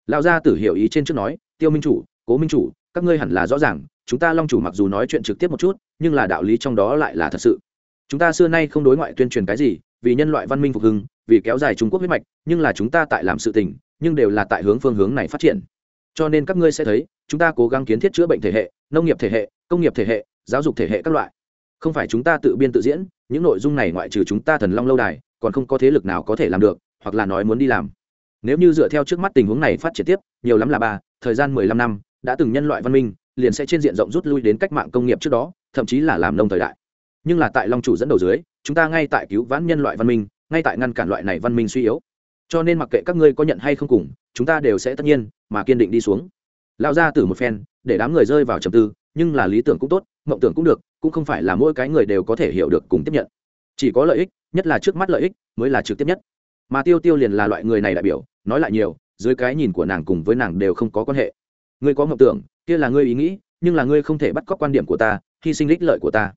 Lao Gia tử hiểu ý trên trước nói, tiêu minh chủ, cố minh chủ, các ngươi hẳn là rõ ràng, chúng ta long chủ mặc dù nói chuyện trực tiếp một chút, nhưng là đạo lý trong đó lại là thật sự. Chúng ta xưa nay không đối ngoại tuyên truyền cái gì, vì nhân loại văn minh phục hưng, vì kéo dài trung quốc huyết mạch, nhưng là chúng ta tại làm sự tình, nhưng đều là tại hướng phương hướng này phát triển cho nên các ngươi sẽ thấy, chúng ta cố gắng kiến thiết chữa bệnh thể hệ, nông nghiệp thể hệ, công nghiệp thể hệ, giáo dục thể hệ các loại. Không phải chúng ta tự biên tự diễn, những nội dung này ngoại trừ chúng ta thần long lâu đài, còn không có thế lực nào có thể làm được, hoặc là nói muốn đi làm. Nếu như dựa theo trước mắt tình huống này phát triển tiếp, nhiều lắm là ba, thời gian mười lăm năm, đã từng nhân loại văn minh, liền sẽ trên diện rộng rút lui đến cách mạng công nghiệp trước đó, thậm chí là làm nông thời đại. Nhưng là tại long chủ dẫn đầu dưới, chúng ta ngay tại cứu vãn nhân loại văn minh, ngay tại ngăn cản loại này văn minh suy yếu cho nên mặc kệ các ngươi có nhận hay không cùng, chúng ta đều sẽ tất nhiên mà kiên định đi xuống. Lao ra từ một phen, để đám người rơi vào trầm tư, nhưng là lý tưởng cũng tốt, mộng tưởng cũng được, cũng không phải là mỗi cái người đều có thể hiểu được cùng tiếp nhận. Chỉ có lợi ích, nhất là trước mắt lợi ích, mới là trực tiếp nhất. Mà tiêu tiêu liền là loại người này đại biểu, nói lại nhiều, dưới cái nhìn của nàng cùng với nàng đều không có quan hệ. Ngươi có mộng tưởng, kia là ngươi ý nghĩ, nhưng là ngươi không thể bắt cóc quan điểm của ta, hy sinh lích lợi của ta.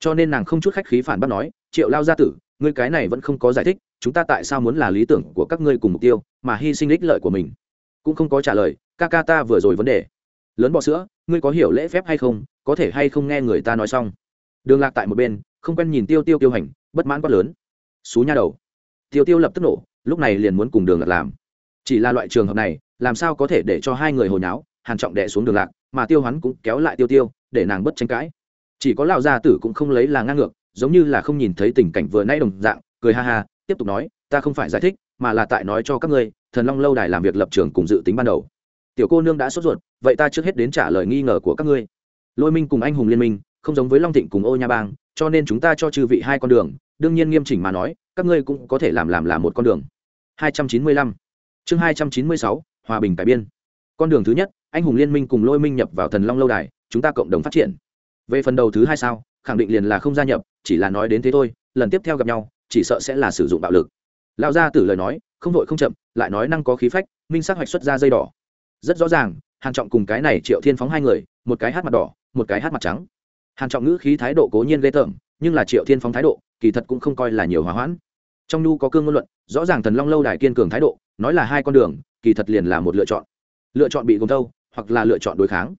Cho nên nàng không chút khách khí phản bác nói, triệu lao gia tử, ngươi cái này vẫn không có giải thích chúng ta tại sao muốn là lý tưởng của các ngươi cùng mục tiêu, mà hy sinh ích lợi của mình? Cũng không có trả lời ca ca ta vừa rồi vấn đề. Lớn bọ sữa, ngươi có hiểu lễ phép hay không? Có thể hay không nghe người ta nói xong? Đường lạc tại một bên, không quen nhìn tiêu tiêu tiêu hành, bất mãn quát lớn. Xú nha đầu. Tiêu tiêu lập tức nổ, lúc này liền muốn cùng đường lạc làm. Chỉ là loại trường hợp này, làm sao có thể để cho hai người hồi nháo, hàn trọng đẻ xuống đường lạc, mà tiêu hắn cũng kéo lại tiêu tiêu, để nàng bất tranh cãi. Chỉ có lão gia tử cũng không lấy là ngang ngược, giống như là không nhìn thấy tình cảnh vừa nay đồng dạng, cười ha ha tiếp tục nói, ta không phải giải thích, mà là tại nói cho các ngươi, thần long lâu đài làm việc lập trường cùng dự tính ban đầu. Tiểu cô nương đã sốt ruột, vậy ta trước hết đến trả lời nghi ngờ của các ngươi. Lôi minh cùng anh hùng liên minh, không giống với long thịnh cùng ô nha bang, cho nên chúng ta cho chư vị hai con đường, đương nhiên nghiêm chỉnh mà nói, các ngươi cũng có thể làm làm là một con đường. 295 chương 296 hòa bình cải biên. Con đường thứ nhất, anh hùng liên minh cùng lôi minh nhập vào thần long lâu đài, chúng ta cộng đồng phát triển. Về phần đầu thứ hai sao, khẳng định liền là không gia nhập, chỉ là nói đến thế thôi, lần tiếp theo gặp nhau chỉ sợ sẽ là sử dụng bạo lực. Lão gia tử lời nói, không vội không chậm, lại nói năng có khí phách, minh sắc hoạch xuất ra dây đỏ. Rất rõ ràng, hàn trọng cùng cái này triệu thiên phóng hai người, một cái hát mặt đỏ, một cái hát mặt trắng. Hàn trọng ngữ khí thái độ cố nhiên ghê tởm, nhưng là triệu thiên phóng thái độ, kỳ thật cũng không coi là nhiều hòa hoãn. Trong nhu có cương ngôn luận, rõ ràng thần long lâu đài kiên cường thái độ, nói là hai con đường, kỳ thật liền là một lựa chọn. Lựa chọn bị gồm thâu, hoặc là lựa chọn đối kháng.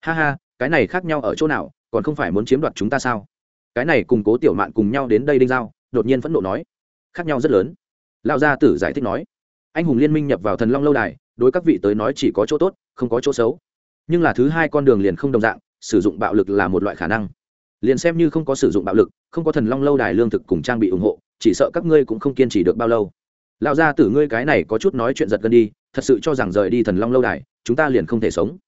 Ha ha, cái này khác nhau ở chỗ nào, còn không phải muốn chiếm đoạt chúng ta sao? Cái này cùng cố tiểu mạn cùng nhau đến đây đinh giao đột nhiên phẫn nộ nói, khác nhau rất lớn. Lão gia tử giải thích nói, anh hùng liên minh nhập vào thần long lâu đài, đối các vị tới nói chỉ có chỗ tốt, không có chỗ xấu. Nhưng là thứ hai con đường liền không đồng dạng, sử dụng bạo lực là một loại khả năng. Liền xem như không có sử dụng bạo lực, không có thần long lâu đài lương thực cùng trang bị ủng hộ, chỉ sợ các ngươi cũng không kiên trì được bao lâu. Lão gia tử ngươi cái này có chút nói chuyện giật gân đi, thật sự cho rằng rời đi thần long lâu đài, chúng ta liền không thể sống.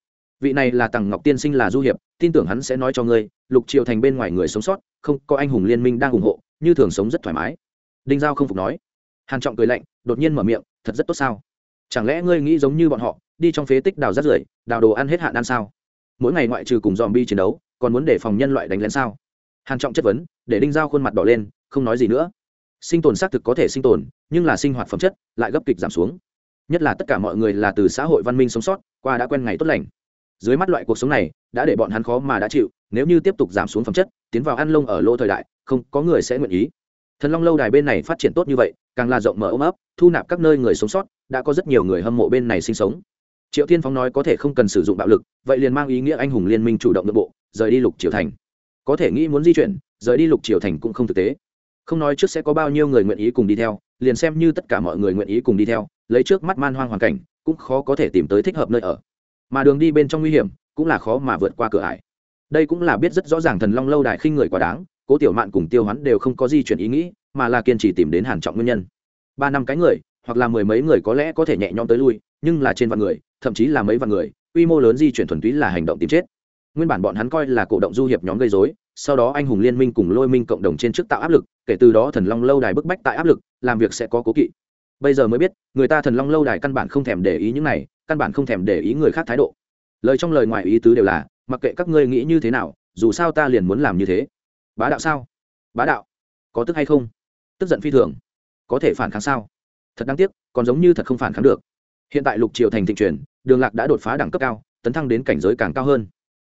Vị này là tằng ngọc tiên sinh là du hiệp, tin tưởng hắn sẽ nói cho ngươi, lục triều thành bên ngoài người sống sót, không có anh hùng liên minh đang ủng hộ như thường sống rất thoải mái. Đinh giao không phục nói. Hàn trọng cười lạnh, đột nhiên mở miệng, thật rất tốt sao? Chẳng lẽ ngươi nghĩ giống như bọn họ, đi trong phế tích đào rác rưởi, đào đồ ăn hết hạn ăn sao? Mỗi ngày ngoại trừ cùng dòm bi chiến đấu, còn muốn để phòng nhân loại đánh lén sao? Hàn trọng chất vấn, để đinh giao khuôn mặt đỏ lên, không nói gì nữa. Sinh tồn xác thực có thể sinh tồn, nhưng là sinh hoạt phẩm chất lại gấp kịch giảm xuống. Nhất là tất cả mọi người là từ xã hội văn minh sống sót, qua đã quen ngày tốt lành. Dưới mắt loại cuộc sống này, đã để bọn hắn khó mà đã chịu nếu như tiếp tục giảm xuống phẩm chất, tiến vào ăn lông ở lô thời đại, không có người sẽ nguyện ý. Thần long lâu đài bên này phát triển tốt như vậy, càng là rộng mở ôm ấp, thu nạp các nơi người sống sót, đã có rất nhiều người hâm mộ bên này sinh sống. Triệu Thiên phóng nói có thể không cần sử dụng bạo lực, vậy liền mang ý nghĩa anh hùng liên minh chủ động nội bộ, rời đi lục triều thành. Có thể nghĩ muốn di chuyển, rời đi lục triều thành cũng không thực tế. Không nói trước sẽ có bao nhiêu người nguyện ý cùng đi theo, liền xem như tất cả mọi người nguyện ý cùng đi theo, lấy trước mắt man hoang hoàn cảnh, cũng khó có thể tìm tới thích hợp nơi ở. Mà đường đi bên trong nguy hiểm, cũng là khó mà vượt qua cửa ải đây cũng là biết rất rõ ràng thần long lâu đài khinh người quá đáng, cố tiểu mạn cùng tiêu hắn đều không có di chuyển ý nghĩ, mà là kiên trì tìm đến hàn trọng nguyên nhân. Ba năm cái người, hoặc là mười mấy người có lẽ có thể nhẹ nhõm tới lui, nhưng là trên vạn người, thậm chí là mấy vạn người, quy mô lớn di chuyển thuần túy là hành động tìm chết. Nguyên bản bọn hắn coi là cổ động du hiệp nhóm gây rối, sau đó anh hùng liên minh cùng lôi minh cộng đồng trên trước tạo áp lực, kể từ đó thần long lâu đài bức bách tại áp lực, làm việc sẽ có cố kỵ. Bây giờ mới biết, người ta thần long lâu đài căn bản không thèm để ý những này, căn bản không thèm để ý người khác thái độ. Lời trong lời ngoài ý tứ đều là mặc kệ các ngươi nghĩ như thế nào, dù sao ta liền muốn làm như thế. Bá đạo sao? Bá đạo. Có tức hay không? Tức giận phi thường. Có thể phản kháng sao? Thật đáng tiếc, còn giống như thật không phản kháng được. Hiện tại lục triều thành thịnh truyền, đường lạc đã đột phá đẳng cấp cao, tấn thăng đến cảnh giới càng cao hơn.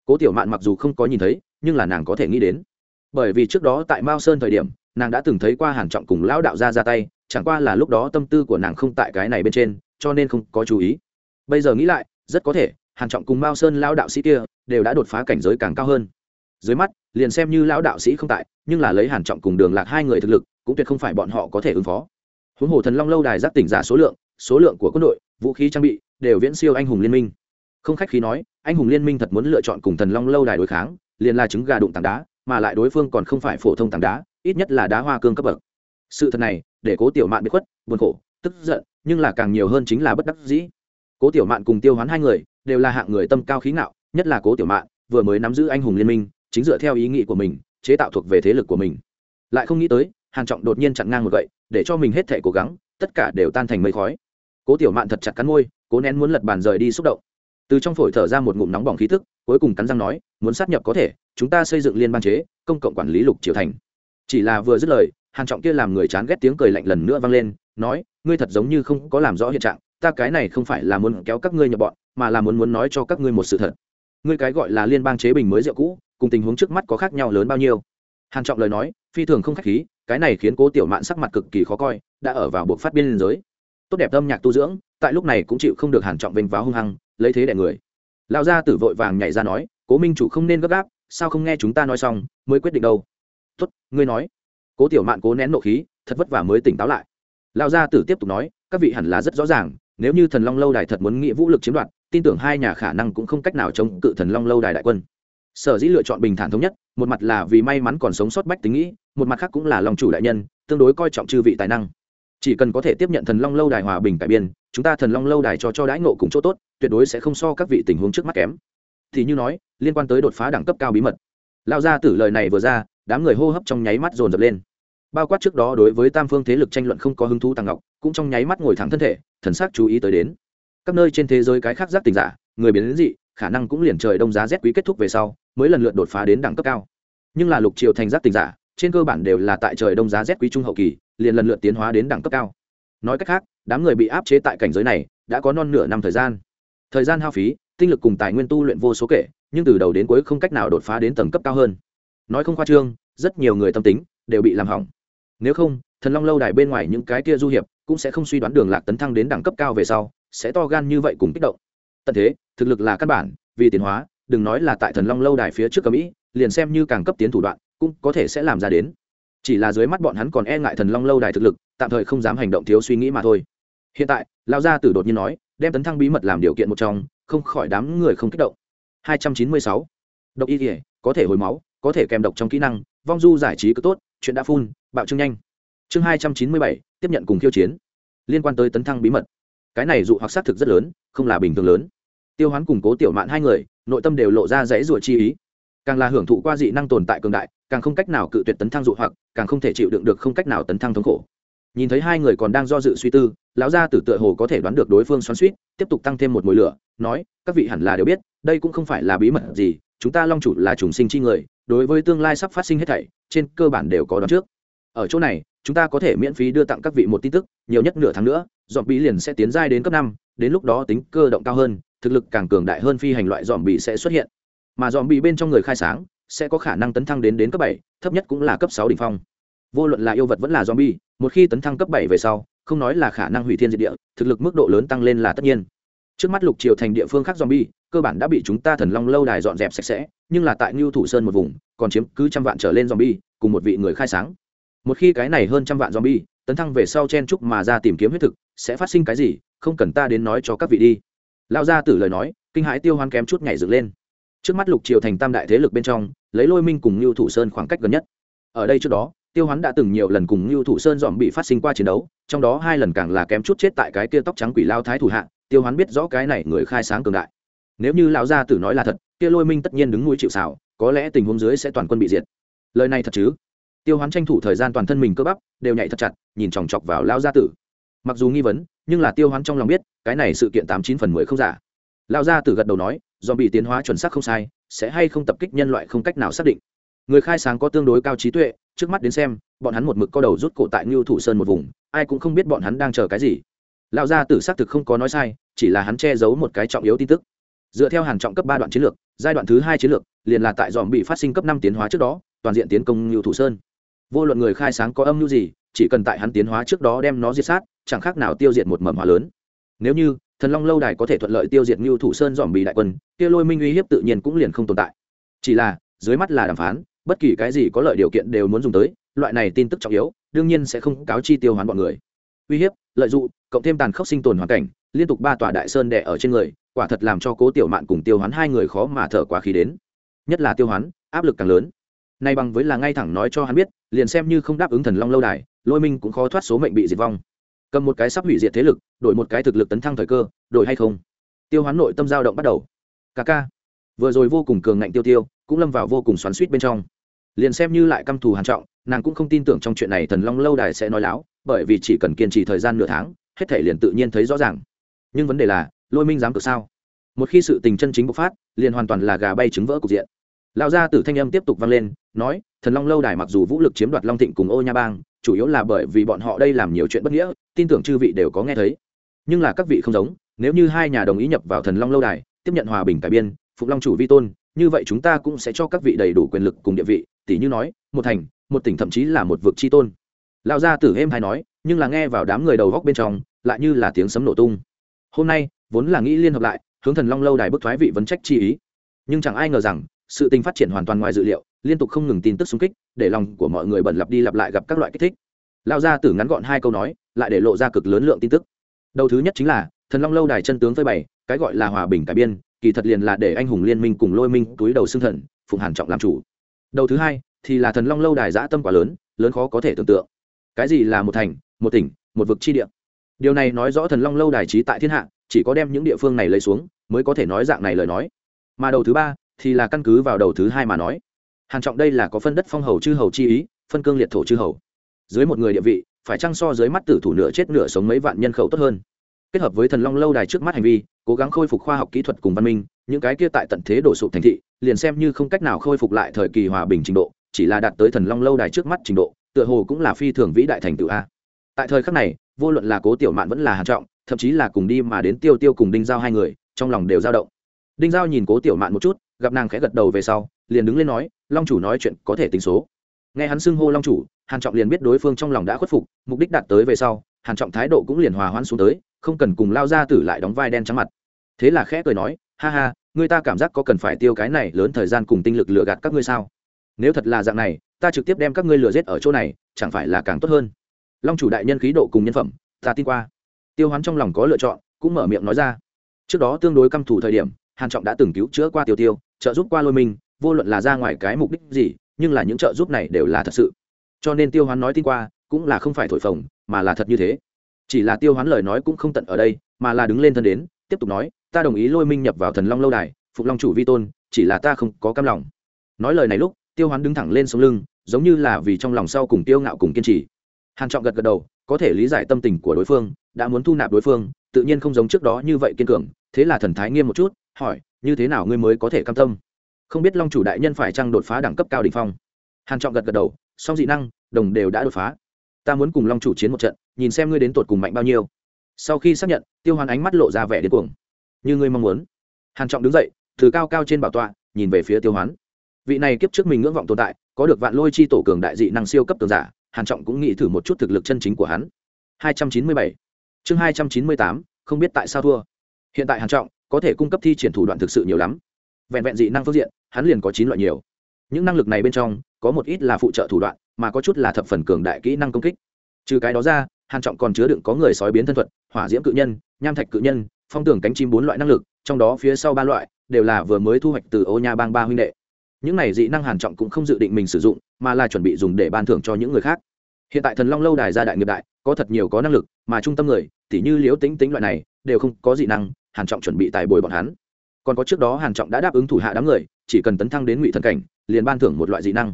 Cố tiểu mạn mặc dù không có nhìn thấy, nhưng là nàng có thể nghĩ đến. Bởi vì trước đó tại mao sơn thời điểm, nàng đã từng thấy qua hàn trọng cùng lão đạo gia ra tay, chẳng qua là lúc đó tâm tư của nàng không tại cái này bên trên, cho nên không có chú ý. Bây giờ nghĩ lại, rất có thể hàn trọng cùng mao sơn lão đạo sĩ kia đều đã đột phá cảnh giới càng cao hơn. Dưới mắt, liền xem như lão đạo sĩ không tại, nhưng là lấy hàn trọng cùng đường lạc hai người thực lực, cũng tuyệt không phải bọn họ có thể ứng phó. Huống hồ thần long lâu đài giác tỉnh giả số lượng số lượng của quân đội, vũ khí trang bị đều viễn siêu anh hùng liên minh. Không khách khí nói, anh hùng liên minh thật muốn lựa chọn cùng thần long lâu đài đối kháng, liền là trứng gà đụng tảng đá, mà lại đối phương còn không phải phổ thông tảng đá, ít nhất là đá hoa cương cấp bậc. Sự thật này, để cố tiểu mạn bị khuất, buồn khổ, tức giận, nhưng là càng nhiều hơn chính là bất đắc dĩ. Cố tiểu mạn cùng tiêu hoán hai người đều là hạng người tâm cao khí ngạo, nhất là cố tiểu mạn, vừa mới nắm giữ anh hùng liên minh, chính dựa theo ý nghĩ của mình, chế tạo thuộc về thế lực của mình. Lại không nghĩ tới, hàn trọng đột nhiên chặn ngang một gậy, để cho mình hết thể cố gắng, tất cả đều tan thành mây khói. Cố tiểu mạn thật chặt cắn môi, cố nén muốn lật bàn rời đi xúc động. Từ trong phổi thở ra một ngụm nóng bỏng khí tức, cuối cùng cắn răng nói, muốn sát nhập có thể, chúng ta xây dựng liên bang chế, công cộng quản lý lục triều thành. Chỉ là vừa dứt lời, hàn trọng kia làm người chán ghét tiếng cười lạnh lần nữa vang lên, nói, ngươi thật giống như không có làm rõ hiện trạng ta cái này không phải là muốn kéo các ngươi nhập bọn, mà là muốn muốn nói cho các ngươi một sự thật. Ngươi cái gọi là liên bang chế bình mới rượu cũ, cùng tình huống trước mắt có khác nhau lớn bao nhiêu? Hàn trọng lời nói, phi thường không khách khí, cái này khiến cố tiểu mạn sắc mặt cực kỳ khó coi, đã ở vào buộc phát biên giới. Tốt đẹp âm nhạc tu dưỡng, tại lúc này cũng chịu không được hàn trọng vênh váo hung hăng, lấy thế đè người. Lão gia tử vội vàng nhảy ra nói, cố minh chủ không nên gấp gáp, sao không nghe chúng ta nói xong, mới quyết định đâu? Tốt, ngươi nói. Cố tiểu mạn cố nén nộ khí, thật vất vả mới tỉnh táo lại. Lão gia tử tiếp tục nói, các vị hẳn là rất rõ ràng nếu như thần long lâu đài thật muốn nghĩa vũ lực chiếm đoạt, tin tưởng hai nhà khả năng cũng không cách nào chống cự thần long lâu đài đại quân. Sở dĩ lựa chọn bình thản thống nhất, một mặt là vì may mắn còn sống sót bách tính nghĩ, một mặt khác cũng là lòng chủ đại nhân, tương đối coi trọng chư vị tài năng. Chỉ cần có thể tiếp nhận thần long lâu đài hòa bình cải biên, chúng ta thần long lâu đài cho cho đãi ngộ cùng chỗ tốt, tuyệt đối sẽ không so các vị tình huống trước mắt kém. Thì như nói, liên quan tới đột phá đẳng cấp cao bí mật. Lao ra tử lời này vừa ra, đám người hô hấp trong nháy mắt dồn dập lên bao quát trước đó đối với tam phương thế lực tranh luận không có hứng thú tàng ngọc, cũng trong nháy mắt ngồi thẳng thân thể, thần sắc chú ý tới đến. Các nơi trên thế giới cái khác giác tình giả, người biến đến dị, khả năng cũng liền trời đông giá rét quý kết thúc về sau, mới lần lượt đột phá đến đẳng cấp cao. Nhưng là lục triều thành giác tình giả, trên cơ bản đều là tại trời đông giá rét quý trung hậu kỳ, liền lần lượt tiến hóa đến đẳng cấp cao. Nói cách khác, đám người bị áp chế tại cảnh giới này, đã có non nửa năm thời gian. Thời gian hao phí, tinh lực cùng tài nguyên tu luyện vô số kể, nhưng từ đầu đến cuối không cách nào đột phá đến tầng cấp cao hơn. Nói không khoa trương, rất nhiều người tâm tính đều bị làm hỏng nếu không, thần long lâu đài bên ngoài những cái kia du hiệp cũng sẽ không suy đoán đường lạc tấn thăng đến đẳng cấp cao về sau, sẽ to gan như vậy cùng kích động. Tận thế, thực lực là căn bản, vì tiến hóa, đừng nói là tại thần long lâu đài phía trước cầm mỹ liền xem như càng cấp tiến thủ đoạn, cũng có thể sẽ làm ra đến. Chỉ là dưới mắt bọn hắn còn e ngại thần long lâu đài thực lực, tạm thời không dám hành động thiếu suy nghĩ mà thôi. Hiện tại lao gia tử đột nhiên nói, đem tấn thăng bí mật làm điều kiện một trong, không khỏi đám người không kích động. 296. độc y thể có thể hồi máu, có thể kèm độc trong kỹ năng, vong du giải trí cứ tốt chuyện đã phun bạo trưng nhanh. Chương 297, tiếp nhận cùng khiêu chiến. Liên quan tới tấn thăng bí mật. Cái này dụ hoặc xác thực rất lớn không là bình thường lớn. Tiêu hoán củng cố tiểu mạn hai người nội tâm đều lộ ra dãy rủa chi ý. Càng là hưởng thụ qua dị năng tồn tại cường đại càng không cách nào cự tuyệt tấn thăng dụ hoặc càng không thể chịu đựng được không cách nào tấn thăng thống khổ. Nhìn thấy hai người còn đang do dự suy tư lão gia tử tựa hồ có thể đoán được đối phương xoắn suýt tiếp tục tăng thêm một mùi lửa nói các vị hẳn là đều biết đây cũng không phải là bí mật gì chúng ta long chủ là trùng sinh chi người đối với tương lai sắp phát sinh hết thảy, trên cơ bản đều có đoán trước. Ở chỗ này, chúng ta có thể miễn phí đưa tặng các vị một tin tức, nhiều nhất nửa tháng nữa dọn bí liền sẽ tiến giai đến cấp năm, đến lúc đó tính cơ động cao hơn, thực lực càng cường đại hơn phi hành loại dòm bị sẽ xuất hiện. Mà dòm bị bên trong người khai sáng sẽ có khả năng tấn thăng đến đến cấp bảy, thấp nhất cũng là cấp sáu đỉnh phong. Vô luận là yêu vật vẫn là zombie, một khi tấn thăng cấp bảy về sau, không nói là khả năng hủy thiên diệt địa, thực lực mức độ lớn tăng lên là tất nhiên trước mắt lục triều thành địa phương khác zombie, cơ bản đã bị chúng ta thần long lâu đài dọn dẹp sạch sẽ, nhưng là tại ngưu thủ sơn một vùng, còn chiếm cứ trăm vạn trở lên zombie, cùng một vị người khai sáng. Một khi cái này hơn trăm vạn zombie, tấn thăng về sau chen trúc mà ra tìm kiếm huyết thực, sẽ phát sinh cái gì, không cần ta đến nói cho các vị đi. Lao ra từ lời nói, kinh hãi tiêu hoan kém chút nhảy dựng lên. Trước mắt lục triều thành tam đại thế lực bên trong, lấy lôi minh cùng ngưu thủ sơn khoảng cách gần nhất. Ở đây trước đó, tiêu hoán đã từng nhiều lần cùng ngưu thủ sơn dòm bị phát sinh qua chiến đấu, trong đó hai lần càng là kém chút chết tại cái kia tóc trắng quỷ lao thái thủ hạ tiêu hoán biết rõ cái này người khai sáng cường đại. Nếu như lão gia tử nói là thật, kia lôi minh tất nhiên đứng mũi chịu xảo có lẽ tình huống dưới sẽ toàn quân bị diệt. Lời này thật chứ? Tiêu hoán tranh thủ thời gian toàn thân mình cơ bắp, đều nhảy thật chặt, nhìn chòng chọc vào lão gia tử. Mặc dù nghi vấn, nhưng là tiêu hoán trong lòng biết, cái này sự kiện tám chín phần mười không giả. Lão gia tử gật đầu nói do bị tiến hóa chuẩn xác không sai, sẽ hay không tập kích nhân loại không cách nào xác định. Người khai sáng có tương đối cao trí tuệ, trước mắt đến xem, bọn hắn một mực co đầu rút cổ tại ngưu thủ sơn một vùng, ai cũng không biết bọn hắn đang chờ cái gì lão gia tử xác thực không có nói sai, chỉ là hắn che giấu một cái trọng yếu tin tức. Dựa theo hàng trọng cấp ba đoạn chiến lược, giai đoạn thứ hai chiến lược, liền là tại dòm bị phát sinh cấp năm tiến hóa trước đó, toàn diện tiến công ngưu thủ sơn. Vô luận người khai sáng có âm mưu gì, chỉ cần tại hắn tiến hóa trước đó đem nó diệt sát, chẳng khác nào tiêu diệt một mầm hóa lớn. Nếu như, thần long lâu đài có thể thuận lợi tiêu diệt ngưu thủ sơn dòm bị đại quân, kia lôi minh uy hiếp tự nhiên cũng liền không tồn tại. Chỉ là, dưới mắt là đàm phán, bất kỳ cái gì có lợi điều kiện đều muốn dùng tới, loại này tin tức trọng yếu, đương nhiên sẽ không cáo chi tiêu hoán bọn người uy hiếp, lợi dụng, cộng thêm tàn khốc sinh tồn hoàn cảnh, liên tục ba tòa đại sơn đẻ ở trên người, quả thật làm cho cố tiểu mạn cùng tiêu hoán hai người khó mà thở quá khí đến. Nhất là tiêu hoán, áp lực càng lớn. Nay bằng với là ngay thẳng nói cho hắn biết, liền xem như không đáp ứng thần long lâu đài, lôi minh cũng khó thoát số mệnh bị diệt vong. Cầm một cái sắp hủy diệt thế lực, đổi một cái thực lực tấn thăng thời cơ, đổi hay không? Tiêu hoán nội tâm dao động bắt đầu. Ca ca. Vừa rồi vô cùng cường ngạnh tiêu tiêu, cũng lâm vào vô cùng xoắn suýt bên trong. Liền xem như lại căm thù hàn trọng, nàng cũng không tin tưởng trong chuyện này thần long lâu đài sẽ nói láo bởi vì chỉ cần kiên trì thời gian nửa tháng, hết thể liền tự nhiên thấy rõ ràng. Nhưng vấn đề là, lôi minh dám cược sao? Một khi sự tình chân chính bộc phát, liền hoàn toàn là gà bay trứng vỡ cục diện. Lão gia tử thanh âm tiếp tục vang lên, nói, thần long lâu đài mặc dù vũ lực chiếm đoạt long thịnh cùng ô nha bang, chủ yếu là bởi vì bọn họ đây làm nhiều chuyện bất nghĩa, tin tưởng chư vị đều có nghe thấy. Nhưng là các vị không giống, nếu như hai nhà đồng ý nhập vào thần long lâu đài, tiếp nhận hòa bình cải biên phục long chủ vi tôn, như vậy chúng ta cũng sẽ cho các vị đầy đủ quyền lực cùng địa vị. Tỷ như nói, một thành, một tỉnh thậm chí là một vực chi tôn lão gia tử êm hay nói, nhưng là nghe vào đám người đầu góc bên trong, lại như là tiếng sấm nổ tung. Hôm nay, vốn là nghĩ liên hợp lại, hướng thần long lâu đài bức thoái vị vấn trách chi ý. Nhưng chẳng ai ngờ rằng, sự tình phát triển hoàn toàn ngoài dự liệu, liên tục không ngừng tin tức xung kích, để lòng của mọi người bẩn lặp đi lặp lại gặp các loại kích thích. Lao ra tử ngắn gọn hai câu nói, lại để lộ ra cực lớn lượng tin tức. Đầu thứ nhất chính là, thần long lâu đài chân tướng phơi bày, cái gọi là hòa bình cải biên, kỳ thật liền là để anh hùng liên minh cùng lôi minh túi đầu xương thần, phụng hàn trọng làm chủ. Đầu thứ hai, thì là thần long lâu đài giã tâm quá lớn lớn khó có thể tưởng tượng cái gì là một thành, một tỉnh, một vực chi địa? Điều này nói rõ thần long lâu đài trí tại thiên hạ, chỉ có đem những địa phương này lấy xuống, mới có thể nói dạng này lời nói. Mà đầu thứ ba thì là căn cứ vào đầu thứ hai mà nói. Hàn trọng đây là có phân đất phong hầu chư hầu chi ý, phân cương liệt thổ chư hầu. Dưới một người địa vị, phải chăng so dưới mắt tử thủ nửa chết nửa sống mấy vạn nhân khẩu tốt hơn? Kết hợp với thần long lâu đài trước mắt hành vi, cố gắng khôi phục khoa học kỹ thuật cùng văn minh, những cái kia tại tận thế đổ sụp thành thị, liền xem như không cách nào khôi phục lại thời kỳ hòa bình trình độ, chỉ là đạt tới thần long lâu đài trước mắt trình độ tựa hồ cũng là phi thường vĩ đại thành tựu a. Tại thời khắc này, vô luận là cố tiểu mạn vẫn là hàn trọng, thậm chí là cùng đi mà đến tiêu tiêu cùng đinh giao hai người, trong lòng đều dao động. Đinh giao nhìn cố tiểu mạn một chút, gặp nàng khẽ gật đầu về sau, liền đứng lên nói, long chủ nói chuyện có thể tính số. Nghe hắn xưng hô long chủ, hàn trọng liền biết đối phương trong lòng đã khuất phục, mục đích đạt tới về sau, hàn trọng thái độ cũng liền hòa hoãn xuống tới, không cần cùng lao ra tử lại đóng vai đen trắng mặt. Thế là khẽ cười nói, ha ha, người ta cảm giác có cần phải tiêu cái này lớn thời gian cùng tinh lực lừa gạt các ngươi sao? Nếu thật là dạng này ta trực tiếp đem các ngươi lừa giết ở chỗ này, chẳng phải là càng tốt hơn? Long chủ đại nhân khí độ cùng nhân phẩm, ta tin qua. Tiêu hoán trong lòng có lựa chọn, cũng mở miệng nói ra. Trước đó tương đối căm thủ thời điểm, hàn trọng đã từng cứu chữa qua tiêu tiêu, trợ giúp qua lôi minh, vô luận là ra ngoài cái mục đích gì, nhưng là những trợ giúp này đều là thật sự. Cho nên tiêu hoán nói tin qua, cũng là không phải thổi phồng, mà là thật như thế. Chỉ là tiêu hoán lời nói cũng không tận ở đây, mà là đứng lên thân đến, tiếp tục nói, ta đồng ý lôi minh nhập vào thần long lâu đài, phục long chủ vi tôn, chỉ là ta không có cam lòng. Nói lời này lúc tiêu hoán đứng thẳng lên sống lưng, giống như là vì trong lòng sau cùng tiêu ngạo cùng kiên trì. Hàn trọng gật gật đầu, có thể lý giải tâm tình của đối phương, đã muốn thu nạp đối phương, tự nhiên không giống trước đó như vậy kiên cường, thế là thần thái nghiêm một chút, hỏi, như thế nào ngươi mới có thể cam tâm? Không biết long chủ đại nhân phải chăng đột phá đẳng cấp cao đỉnh phong. Hàn trọng gật gật đầu, song dị năng, đồng đều đã đột phá. Ta muốn cùng long chủ chiến một trận, nhìn xem ngươi đến tột cùng mạnh bao nhiêu. Sau khi xác nhận, tiêu hoàn ánh mắt lộ ra vẻ điên cuồng. Như ngươi mong muốn. Hàn trọng đứng dậy, từ cao cao trên bảo tọa, nhìn về phía tiêu hoán vị này kiếp trước mình ngưỡng vọng tồn tại, có được vạn lôi chi tổ cường đại dị năng siêu cấp tường giả, hàn trọng cũng nghĩ thử một chút thực lực chân chính của hắn. 297 chương 298 không biết tại sao thua. Hiện tại hàn trọng có thể cung cấp thi triển thủ đoạn thực sự nhiều lắm. Vẹn vẹn dị năng phương diện, hắn liền có chín loại nhiều. Những năng lực này bên trong, có một ít là phụ trợ thủ đoạn, mà có chút là thập phần cường đại kỹ năng công kích. Trừ cái đó ra, hàn trọng còn chứa đựng có người sói biến thân thuật, hỏa diễm cự nhân, nham thạch cự nhân, phong tường cánh chim bốn loại năng lực, trong đó phía sau ba loại đều là vừa mới thu hoạch từ ô nha bang ba huynh đệ những này dị năng hàn trọng cũng không dự định mình sử dụng, mà là chuẩn bị dùng để ban thưởng cho những người khác. Hiện tại thần long lâu đài gia đại nghiệp đại, có thật nhiều có năng lực, mà trung tâm người, tỉ như liếu tính tính loại này, đều không có dị năng, hàn trọng chuẩn bị tài bồi bọn hắn. Còn có trước đó hàn trọng đã đáp ứng thủ hạ đám người, chỉ cần tấn thăng đến ngụy thần cảnh, liền ban thưởng một loại dị năng.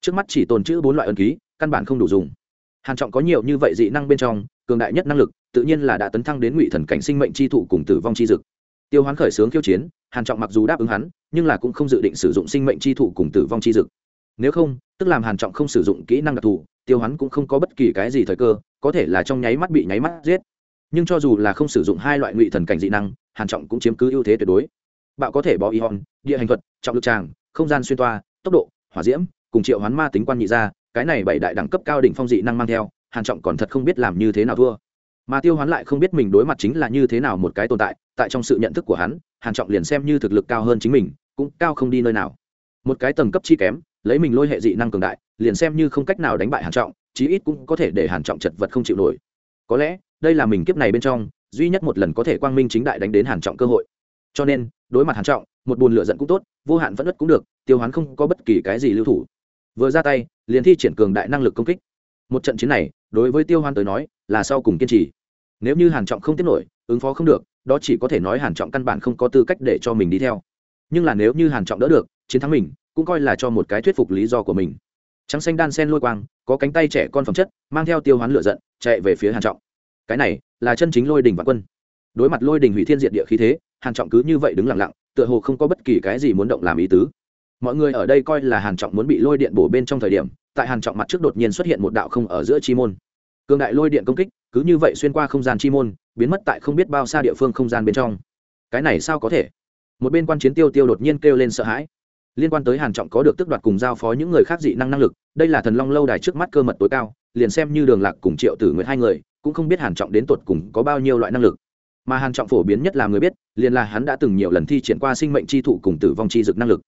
Trước mắt chỉ tồn trữ bốn loại ân ký, căn bản không đủ dùng. Hàn trọng có nhiều như vậy dị năng bên trong, cường đại nhất năng lực, tự nhiên là đã tấn thăng đến ngụy thần cảnh sinh mệnh chi thụ cùng tử vong chi dực. Tiêu hoán khởi sướng khiêu chiến hàn trọng mặc dù đáp ứng hắn, nhưng là cũng không dự định sử dụng sinh mệnh chi thụ cùng tử vong chi dực. Nếu không, tức làm hàn trọng không sử dụng kỹ năng đặc thù, tiêu hắn cũng không có bất kỳ cái gì thời cơ, có thể là trong nháy mắt bị nháy mắt giết. Nhưng cho dù là không sử dụng hai loại ngụy thần cảnh dị năng, hàn trọng cũng chiếm cứ ưu thế tuyệt đối. Bạo có thể bỏ y hòn địa hành thuật, trọng lực tràng, không gian xuyên toa, tốc độ, hỏa diễm, cùng triệu hoán ma tính quan nhị ra, cái này bảy đại đẳng cấp cao đỉnh phong dị năng mang theo, hàn trọng còn thật không biết làm như thế nào thua. Mà tiêu hoán lại không biết mình đối mặt chính là như thế nào một cái tồn tại tại trong sự nhận thức của hắn hàn trọng liền xem như thực lực cao hơn chính mình, cũng cao không đi nơi nào. Một cái tầng cấp chi kém, lấy mình lôi hệ dị năng cường đại, liền xem như không cách nào đánh bại hàn trọng, chí ít cũng có thể để hàn trọng chật vật không chịu nổi. Có lẽ, đây là mình kiếp này bên trong, duy nhất một lần có thể quang minh chính đại đánh đến hàn trọng cơ hội. Cho nên, đối mặt hàn trọng, một buồn lửa giận cũng tốt, vô hạn vẫn ất cũng được, tiêu hoán không có bất kỳ cái gì lưu thủ. Vừa ra tay, liền thi triển cường đại năng lực công kích. Một trận chiến này, đối với tiêu hoan tới nói, là sau cùng kiên trì nếu như hàn trọng không tiếp nổi, ứng phó không được, đó chỉ có thể nói hàn trọng căn bản không có tư cách để cho mình đi theo. Nhưng là nếu như hàn trọng đỡ được, chiến thắng mình, cũng coi là cho một cái thuyết phục lý do của mình. Trắng xanh đan sen lôi quang, có cánh tay trẻ con phẩm chất, mang theo tiêu hoán lửa giận, chạy về phía hàn trọng. Cái này, là chân chính lôi đình và quân. Đối mặt lôi đình hủy thiên diệt địa khí thế, hàn trọng cứ như vậy đứng lặng lặng, tựa hồ không có bất kỳ cái gì muốn động làm ý tứ. Mọi người ở đây coi là hàn trọng muốn bị lôi điện bổ bên trong thời điểm, tại hàn trọng mặt trước đột nhiên xuất hiện một đạo không ở giữa chi môn cường đại lôi điện công kích, cứ như vậy xuyên qua không gian chi môn, biến mất tại không biết bao xa địa phương không gian bên trong. Cái này sao có thể? Một bên quan chiến tiêu tiêu đột nhiên kêu lên sợ hãi. Liên quan tới hàn trọng có được tước đoạt cùng giao phó những người khác dị năng năng lực, đây là thần long lâu đài trước mắt cơ mật tối cao, liền xem như đường lạc cùng triệu tử nguyệt hai người, cũng không biết hàn trọng đến tột cùng có bao nhiêu loại năng lực. Mà hàn trọng phổ biến nhất là người biết, liền là hắn đã từng nhiều lần thi triển qua sinh mệnh chi thụ cùng tử vong chi dực năng lực.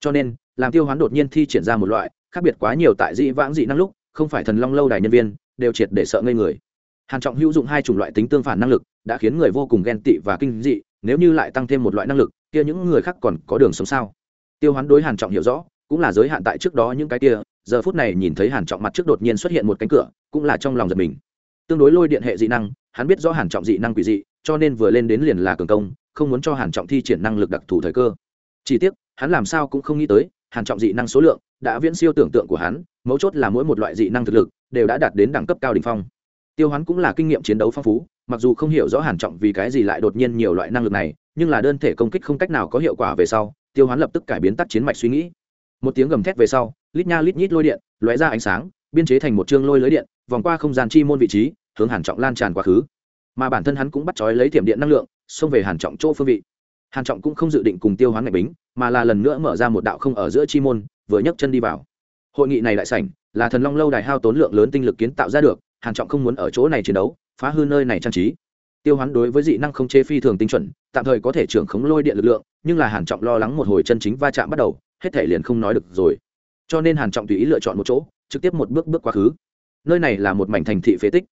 Cho nên, làm tiêu hoán đột nhiên thi triển ra một loại, khác biệt quá nhiều tại dị vãng dị năng lúc, không phải thần long lâu đài nhân viên đều triệt để sợ ngây người. Hàn trọng hữu dụng hai chủng loại tính tương phản năng lực, đã khiến người vô cùng ghen tị và kinh dị, nếu như lại tăng thêm một loại năng lực, kia những người khác còn có đường sống sao? Tiêu hoán đối hàn trọng hiểu rõ, cũng là giới hạn tại trước đó những cái kia, giờ phút này nhìn thấy hàn trọng mặt trước đột nhiên xuất hiện một cánh cửa, cũng là trong lòng giật mình. Tương đối lôi điện hệ dị năng, hắn biết rõ hàn trọng dị năng quỷ dị, cho nên vừa lên đến liền là cường công, không muốn cho hàn trọng thi triển năng lực đặc thù thời cơ. Chỉ tiếc, hắn làm sao cũng không nghĩ tới, hàn trọng dị năng số lượng, đã viễn siêu tưởng tượng của hắn, mấu chốt là mỗi một loại dị năng thực lực đều đã đạt đến đẳng cấp cao đỉnh phong. Tiêu hoán cũng là kinh nghiệm chiến đấu phong phú, mặc dù không hiểu rõ hàn trọng vì cái gì lại đột nhiên nhiều loại năng lực này, nhưng là đơn thể công kích không cách nào có hiệu quả về sau, tiêu hoán lập tức cải biến tắt chiến mạch suy nghĩ. Một tiếng gầm thét về sau, lít nha lít nhít lôi điện, lóe ra ánh sáng, biên chế thành một chương lôi lưới điện, vòng qua không gian chi môn vị trí, hướng hàn trọng lan tràn quá khứ. Mà bản thân hắn cũng bắt chói lấy thiểm điện năng lượng, xông về hàn trọng chỗ phương vị. Hàn trọng cũng không dự định cùng tiêu hoán ngạch bính, mà là lần nữa mở ra một đạo không ở giữa chi môn, vừa nhấc chân đi vào. Hội nghị này lại sảnh là thần long lâu đài hao tốn lượng lớn tinh lực kiến tạo ra được, hàn trọng không muốn ở chỗ này chiến đấu, phá hư nơi này trang trí. Tiêu hoán đối với dị năng không chế phi thường tinh chuẩn, tạm thời có thể trưởng khống lôi điện lực lượng, nhưng là hàn trọng lo lắng một hồi chân chính va chạm bắt đầu, hết thể liền không nói được rồi. Cho nên hàn trọng tùy ý lựa chọn một chỗ, trực tiếp một bước bước quá khứ. Nơi này là một mảnh thành thị phế tích.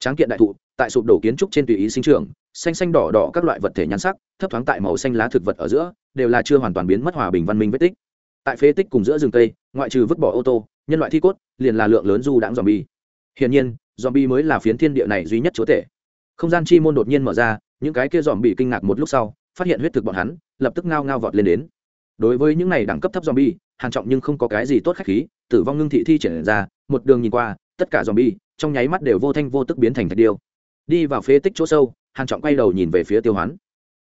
Tráng kiện đại thụ, tại sụp đổ kiến trúc trên tùy ý sinh trưởng, xanh xanh đỏ đỏ các loại vật thể nhan sắc, thấp thoáng tại màu xanh lá thực vật ở giữa, đều là chưa hoàn toàn biến mất hòa bình văn minh vết tích. Tại phế tích cùng giữa rừng tây ngoại trừ vứt bỏ ô tô nhân loại thi cốt liền là lượng lớn du đãng dòm bi hiển nhiên dòm bi mới là phiến thiên địa này duy nhất chúa tể. Không gian chi môn đột nhiên mở ra, những cái kia dòm bị kinh ngạc một lúc sau, phát hiện huyết thực bọn hắn lập tức ngao ngao vọt lên đến. Đối với những này đẳng cấp thấp dòm bi hàn trọng nhưng không có cái gì tốt khách khí, tử vong ngưng thị thi triển ra, một đường nhìn qua, tất cả dòm bi trong nháy mắt đều vô thanh vô tức biến thành thạch điêu. Đi vào phế tích chỗ sâu, hàn trọng quay đầu nhìn về phía tiêu hoán.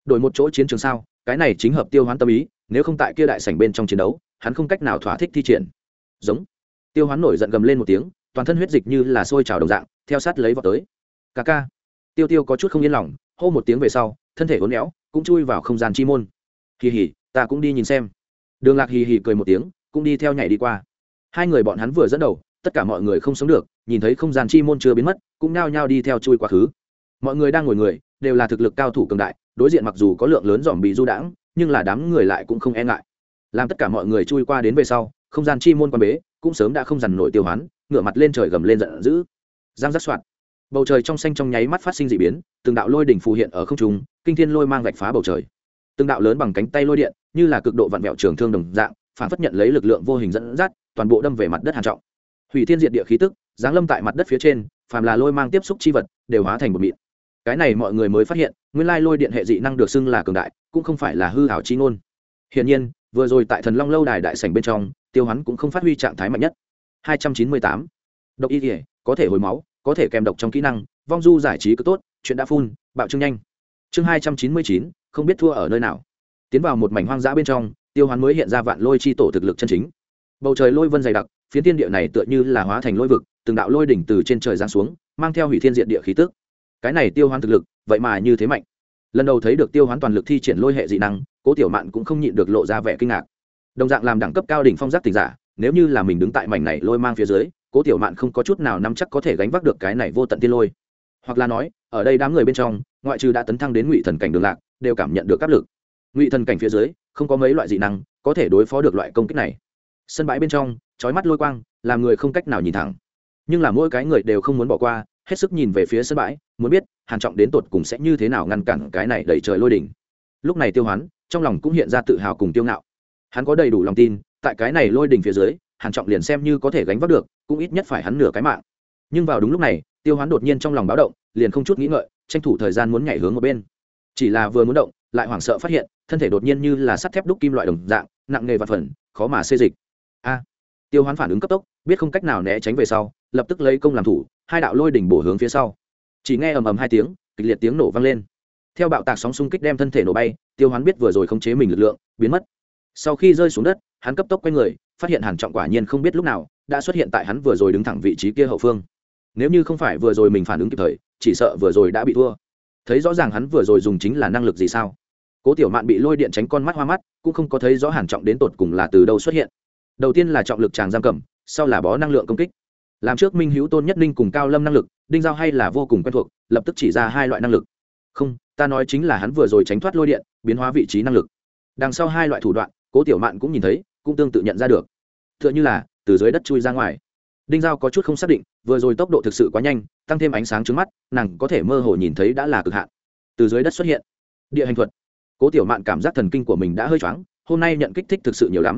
Đổi một chỗ chiến trường sao, cái này chính hợp tiêu hoán tâm ý, nếu không tại kia đại sảnh bên trong chiến đấu, hắn không cách nào thỏa thích thi triển. Giống tiêu hoán nổi giận gầm lên một tiếng toàn thân huyết dịch như là sôi trào đồng dạng theo sát lấy vào tới. Ca ca. Tiêu tiêu có chút không yên lòng hô một tiếng về sau thân thể hốn éo cũng chui vào không gian chi môn. Hì hì, ta cũng đi nhìn xem. Đường lạc hì hì cười một tiếng cũng đi theo nhảy đi qua. Hai người bọn hắn vừa dẫn đầu tất cả mọi người không sống được nhìn thấy không gian chi môn chưa biến mất cũng nao nhao đi theo chui quá khứ. Mọi người đang ngồi người đều là thực lực cao thủ cường đại đối diện mặc dù có lượng lớn dòm bị du đãng nhưng là đám người lại cũng không e ngại. Làm tất cả mọi người chui qua đến về sau không gian chi môn quan bế cũng sớm đã không dằn nổi tiêu hoán, ngửa mặt lên trời gầm lên giận dữ. Giang giác soạn bầu trời trong xanh trong nháy mắt phát sinh d ị biến, từng đạo lôi đỉnh phù hiện ở không trung, kinh thiên lôi mang gạch phá bầu trời. Từng đạo lớn bằng cánh tay lôi điện, như là cực độ vặn vẹo trường thương đồng dạng, phản phất nhận lấy lực lượng vô hình dẫn dắt, toàn bộ đâm về mặt đất hàn trọng. Hủy thiên diệt địa khí tức, giáng lâm tại mặt đất phía trên, phàm là lôi mang tiếp xúc chi vật, đều hóa thành một mịn. Cái này mọi người mới phát hiện, nguyên lai lôi điện hệ dị năng được xưng là cường đại, cũng không phải là hư hảo chi ngôn. Hiển nhiên vừa rồi tại thần long lâu đài đại sảnh bên trong tiêu hắn cũng không phát huy trạng thái mạnh nhất. 298. độc y thể có thể hồi máu có thể kèm độc trong kỹ năng vong du giải trí cứ tốt chuyện đã phun bạo trương nhanh. Chương 299, không biết thua ở nơi nào. Tiến vào một mảnh hoang dã bên trong tiêu hoán mới hiện ra vạn lôi chi tổ thực lực chân chính. Bầu trời lôi vân dày đặc phiến tiên địa này tựa như là hóa thành lôi vực từng đạo lôi đỉnh từ trên trời giáng xuống mang theo hủy thiên diện địa khí tức. Cái này tiêu hoán thực lực vậy mà như thế mạnh lần đầu thấy được tiêu hoán toàn lực thi triển lôi hệ dị năng, cố tiểu mạn cũng không nhịn được lộ ra vẻ kinh ngạc. Đồng dạng làm đẳng cấp cao đỉnh phong giác tình giả, nếu như là mình đứng tại mảnh này lôi mang phía dưới, cố tiểu mạn không có chút nào nắm chắc có thể gánh vác được cái này vô tận tiên lôi. Hoặc là nói, ở đây đám người bên trong, ngoại trừ đã tấn thăng đến ngụy thần cảnh đường lạc, đều cảm nhận được áp lực. Ngụy thần cảnh phía dưới, không có mấy loại dị năng có thể đối phó được loại công kích này. Sân bãi bên trong trói mắt lôi quang, làm người không cách nào nhìn thẳng. Nhưng là mỗi cái người đều không muốn bỏ qua hết sức nhìn về phía sân bãi, muốn biết, hàn trọng đến tột cùng sẽ như thế nào ngăn cản cái này đẩy trời lôi đỉnh lúc này tiêu hoán, trong lòng cũng hiện ra tự hào cùng tiêu ngạo. Hắn có đầy đủ lòng tin, tại cái này lôi đỉnh phía dưới, hàn trọng liền xem như có thể gánh vác được, cũng ít nhất phải hắn nửa cái mạng. Nhưng vào đúng lúc này, tiêu hoán đột nhiên trong lòng báo động, liền không chút nghĩ ngợi, tranh thủ thời gian muốn nhảy hướng một bên. Chỉ là vừa muốn động, lại hoảng sợ phát hiện, thân thể đột nhiên như là sắt thép đúc kim loại đồng dạng, nặng nghề và phần, khó mà xê dịch. A! Tiêu hoán phản ứng cấp tốc, biết không cách nào né tránh về sau, lập tức lấy công làm thủ hai đạo lôi đỉnh bổ hướng phía sau. Chỉ nghe ầm ầm hai tiếng, kịch liệt tiếng nổ vang lên. Theo bạo tạc sóng xung kích đem thân thể nổ bay, tiêu hoán biết vừa rồi khống chế mình lực lượng, biến mất. Sau khi rơi xuống đất, hắn cấp tốc quay người, phát hiện hàn trọng quả nhiên không biết lúc nào đã xuất hiện tại hắn vừa rồi đứng thẳng vị trí kia hậu phương. Nếu như không phải vừa rồi mình phản ứng kịp thời, chỉ sợ vừa rồi đã bị thua. Thấy rõ ràng hắn vừa rồi dùng chính là năng lực gì sao? Cố tiểu mạn bị lôi điện tránh con mắt hoa mắt, cũng không có thấy rõ hàn trọng đến tột cùng là từ đâu xuất hiện. Đầu tiên là trọng lực tràng giam cầm, sau là bó năng lượng công kích làm trước minh hữu tôn nhất ninh cùng cao lâm năng lực, đinh giao hay là vô cùng quen thuộc, lập tức chỉ ra hai loại năng lực. Không, ta nói chính là hắn vừa rồi tránh thoát lôi điện, biến hóa vị trí năng lực. Đằng sau hai loại thủ đoạn, cố tiểu mạn cũng nhìn thấy, cũng tương tự nhận ra được. T h ư ợ n h ư là, từ dưới đất chui ra ngoài. Đinh giao có chút không xác định, vừa rồi tốc độ thực sự quá nhanh, tăng thêm ánh sáng trước mắt, nàng có thể mơ hồ nhìn thấy đã là cực hạn. Từ dưới đất xuất hiện. Địa hành thuật. Cố tiểu mạn cảm giác thần kinh của mình đã hơi choáng, hôm nay nhận kích thích thực sự nhiều lắm.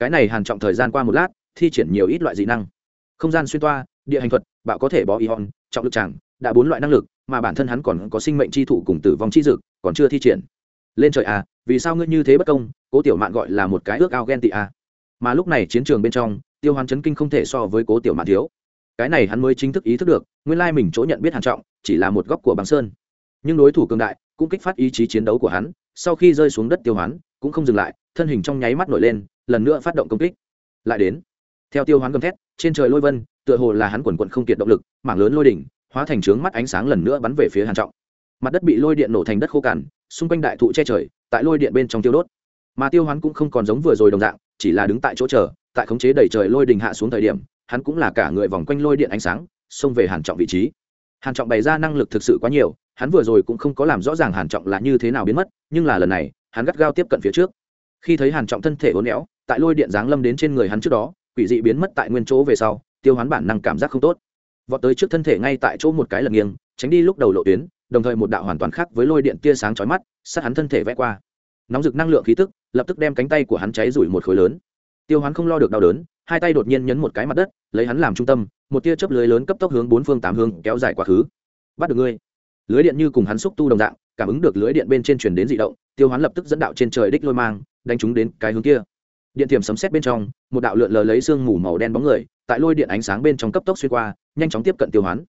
Cái này hàn trọng thời gian qua một lát, thi triển nhiều ít loại dị năng không gian xuyên toa, địa hành thuật, bạo có thể bó ion, trọng lực tràng đã bốn loại năng lực, mà bản thân hắn còn có sinh mệnh chi thụ cùng tử vong chi dực còn chưa thi triển. Lên trời à vì sao ngươi như thế bất công? Cố tiểu mạn gọi là một cái ước ao ghen tị à. Mà lúc này chiến trường bên trong, tiêu hoàn chấn kinh không thể so với cố tiểu mạn thiếu. Cái này hắn mới chính thức ý thức được, nguyên lai mình chỗ nhận biết hàn trọng, chỉ là một góc của bằng sơn. Nhưng đối thủ cường đại, cũng kích phát ý chí chiến đấu của hắn, sau khi rơi xuống đất tiêu hoán, cũng không dừng lại, thân hình trong nháy mắt nổi lên, lần nữa phát động công kích. Lại đến theo tiêu hoán gầm thét, trên trời lôi vân, tựa hồ là hắn quần quận không kiệt động lực, mảng lớn lôi đỉnh, hóa thành trướng mắt ánh sáng lần nữa bắn về phía hàn trọng. Mặt đất bị lôi điện nổ thành đất khô cằn, xung quanh đại thụ che trời, tại lôi điện bên trong tiêu đốt. Mà tiêu hoán cũng không còn giống vừa rồi đồng dạng, chỉ là đứng tại chỗ chờ, tại khống chế đẩy trời lôi đình hạ xuống thời điểm, hắn cũng là cả người vòng quanh lôi điện ánh sáng, xông về hàn trọng vị trí. Hàn trọng bày ra năng lực thực sự quá nhiều, hắn vừa rồi cũng không có làm rõ ràng hàn trọng là như thế nào biến mất, nhưng là lần này, hắn gắt gao tiếp cận phía trước. Khi thấy hàn trọng thân thể uốn éo, tại lôi điện giáng lâm đến trên người hắn trước đó quỷ dị biến mất tại nguyên chỗ về sau, tiêu hoán bản năng cảm giác không tốt. Vọt tới trước thân thể ngay tại chỗ một cái lật nghiêng, tránh đi lúc đầu lộ tuyến, đồng thời một đạo hoàn toàn khác với lôi điện tia sáng chói mắt, sát hắn thân thể vẽ qua. Nóng rực năng lượng khí tức, lập tức đem cánh tay của hắn cháy rủi một khối lớn. Tiêu hoán không lo được đau đớn, hai tay đột nhiên nhấn một cái mặt đất, lấy hắn làm trung tâm, một tia chớp lưới lớn cấp tốc hướng bốn phương tám hướng kéo dài quá khứ. Bắt được ngươi. Lưới điện như cùng hắn xúc tu đồng dạng, cảm ứng được lưới điện bên trên truyền đến dị động, tiêu hoán lập tức dẫn đạo trên trời đích lôi mang, đánh chúng đến cái hướng kia điện tiềm sấm xét bên trong, một đạo lượn lờ lấy sương mù màu đen bóng người, tại lôi điện ánh sáng bên trong cấp tốc xuyên qua, nhanh chóng tiếp cận tiêu hoán.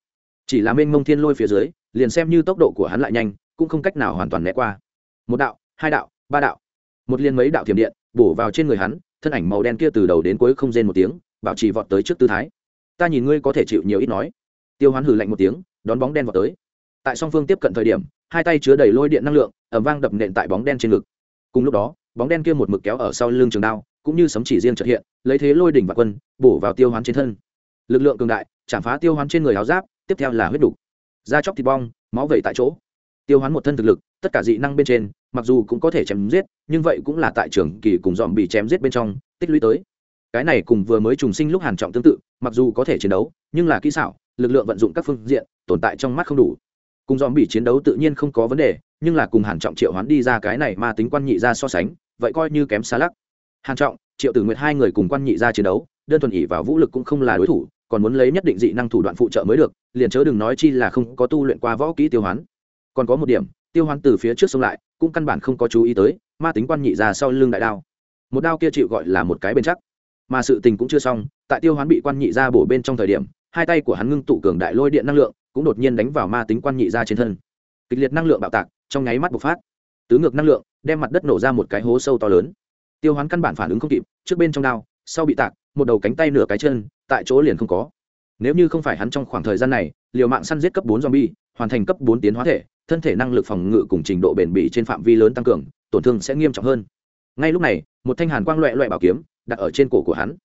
Chỉ là mênh mông thiên lôi phía dưới, liền xem như tốc độ của hắn lại nhanh, cũng không cách nào hoàn toàn né qua. Một đạo, hai đạo, ba đạo. Một liên mấy đạo thiểm điện bổ vào trên người hắn, thân ảnh màu đen kia từ đầu đến cuối không rên một tiếng, bảo trì vọt tới trước tư thái. Ta nhìn ngươi có thể chịu nhiều ít nói. Tiêu hoán hừ lạnh một tiếng, đón bóng đen vọt tới. Tại song phương tiếp cận thời điểm, hai tay chứa đầy lôi điện năng lượng ẩm vang đập nện tại bóng đen trên ngực. Cùng lúc đó, bóng đen kia một mực kéo ở sau lưng trường đao cũng như sấm chỉ riêng trợ hiện, lấy thế lôi đỉnh và quân, bổ vào tiêu hoán trên thân. Lực lượng cường đại, chạm phá tiêu hoán trên người áo giáp, tiếp theo là huyết đục. Da chóc thịt bong, máu vẩy tại chỗ. Tiêu hoán một thân thực lực, tất cả dị năng bên trên, mặc dù cũng có thể chém giết, nhưng vậy cũng là tại trường kỳ cùng dòm bị chém giết bên trong, tích lũy tới. Cái này cùng vừa mới trùng sinh lúc hàn trọng tương tự, mặc dù có thể chiến đấu, nhưng là kỹ xảo, lực lượng vận dụng các phương diện, tồn tại trong mắt không đủ. Cùng dòm bị chiến đấu tự nhiên không có vấn đề, nhưng là cùng hàn trọng triệu hoán đi ra cái này mà tính quan nhị ra so sánh, vậy coi như kém xa lắc hàn trọng, triệu tử nguyệt hai người cùng quan nhị ra chiến đấu, đơn thuần ỉ vào vũ lực cũng không là đối thủ, còn muốn lấy nhất định dị năng thủ đoạn phụ trợ mới được, liền chớ đừng nói chi là không có tu luyện qua võ kỹ tiêu hoán. Còn có một điểm, tiêu hoán từ phía trước xông lại, cũng căn bản không có chú ý tới, ma tính quan nhị ra sau lưng đại đao. Một đao kia chịu gọi là một cái bên chắc. Mà sự tình cũng chưa xong, tại tiêu hoán bị quan nhị ra bổ bên trong thời điểm, hai tay của hắn ngưng tụ cường đại lôi điện năng lượng, cũng đột nhiên đánh vào ma tính quan nhị ra trên thân. Kịch liệt năng lượng bạo tạc, trong nháy mắt bộc phát. Tứ ngược năng lượng, đem mặt đất nổ ra một cái hố sâu to lớn tiêu hoán căn bản phản ứng không kịp, trước bên trong đao, sau bị tạc, một đầu cánh tay nửa cái chân, tại chỗ liền không có. Nếu như không phải hắn trong khoảng thời gian này, liều mạng săn giết cấp bốn zombie, hoàn thành cấp bốn tiến hóa thể, thân thể năng lực phòng ngự cùng trình độ bền bỉ trên phạm vi lớn tăng cường, tổn thương sẽ nghiêm trọng hơn. Ngay lúc này, một thanh hàn quang loẹ loẹ bảo kiếm, đặt ở trên cổ của hắn.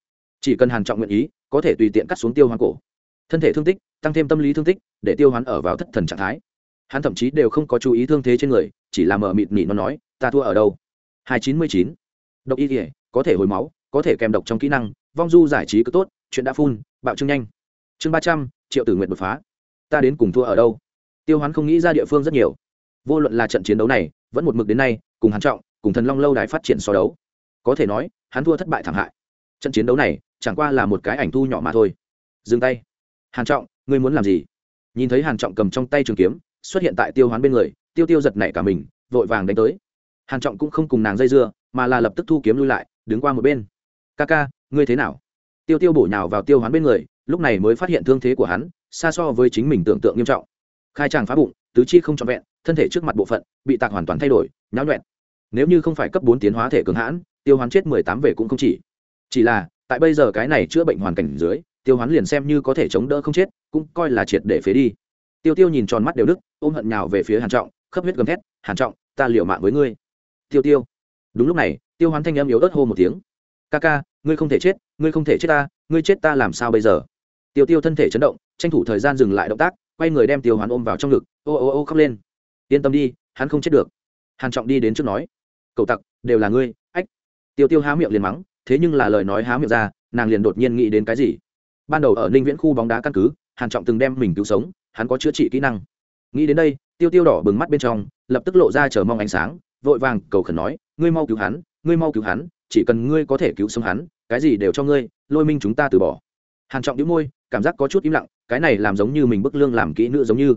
Chỉ cần hàn trọng nguyện ý, có thể tùy tiện cắt xuống tiêu hoán cổ. Thân thể thương tích, tăng thêm tâm lý thương tích, để tiêu hoán ở vào thất thần trạng thái. Hắn thậm chí đều không có chú ý thương thế trên người, chỉ là mở mịt mị nó nói, ta thua ở đâu? Hai chín mươi chín độc y thể có thể hồi máu, có thể kèm độc trong kỹ năng, vong du giải trí cứ tốt, chuyện đã phun, bạo trưng nhanh. Chương ba trăm, triệu tử nguyện đột phá. Ta đến cùng thua ở đâu? Tiêu hoán không nghĩ ra địa phương rất nhiều. Vô luận là trận chiến đấu này, vẫn một mực đến nay, cùng hàn trọng, cùng thần long lâu đài phát triển so đấu. Có thể nói, hắn thua thất bại thảm hại. Trận chiến đấu này, chẳng qua là một cái ảnh thu nhỏ mà thôi. Dừng tay. Hàn trọng, ngươi muốn làm gì? Nhìn thấy hàn trọng cầm trong tay trường kiếm, xuất hiện tại tiêu hoán bên người, tiêu tiêu giật nảy cả mình, vội vàng đánh tới. Hàn trọng cũng không cùng nàng dây dưa mà là lập tức thu kiếm lui lại, đứng qua một bên. Ca ca ngươi thế nào? Tiêu tiêu bổ nhào vào tiêu hoán bên người, lúc này mới phát hiện thương thế của hắn, xa so với chính mình tưởng tượng nghiêm trọng. Khai tràng phá bụng, tứ chi không trọn vẹn, thân thể trước mặt bộ phận bị tạc hoàn toàn thay đổi nháo nhuẹn nếu như không phải cấp bốn tiến hóa thể cường hãn, tiêu hoán chết mười tám về cũng không chỉ. Chỉ là, tại bây giờ cái này chữa bệnh hoàn cảnh dưới, tiêu hoán liền xem như có thể chống đỡ không chết, cũng coi là triệt để phế đi. Tiêu tiêu nhìn tròn mắt đều đức ôm hận nhào về phía hàn trọng, khắp huyết gầm thét, hàn trọng, ta liệu mạng với ngươi. Tiêu tiêu đúng lúc này, tiêu hoán thanh âm yếu ớt hô một tiếng. Ca ca, ngươi không thể chết, ngươi không thể chết ta, ngươi chết ta làm sao bây giờ? Tiêu tiêu thân thể chấn động, tranh thủ thời gian dừng lại động tác, quay người đem tiêu hoán ôm vào trong ngực, ô ô ô khóc lên. Yên tâm đi, hắn không chết được. Hàn trọng đi đến trước nói, cậu tặc, đều là ngươi, ách. Tiêu tiêu há miệng liền mắng, thế nhưng là lời nói há miệng ra, nàng liền đột nhiên nghĩ đến cái gì? Ban đầu ở ninh viễn khu bóng đá căn cứ, hàn trọng từng đem mình cứu sống, hắn có chữa trị kỹ năng. Nghĩ đến đây, tiêu tiêu đỏ bừng mắt bên trong, lập tức lộ ra chờ mong ánh sáng, vội vàng cầu khẩn nói ngươi mau cứu hắn, ngươi mau cứu hắn, chỉ cần ngươi có thể cứu sống hắn, cái gì đều cho ngươi, lôi minh chúng ta từ bỏ. Hàn trọng đĩu môi, cảm giác có chút im lặng, cái này làm giống như mình bức lương làm kỹ nữ giống như.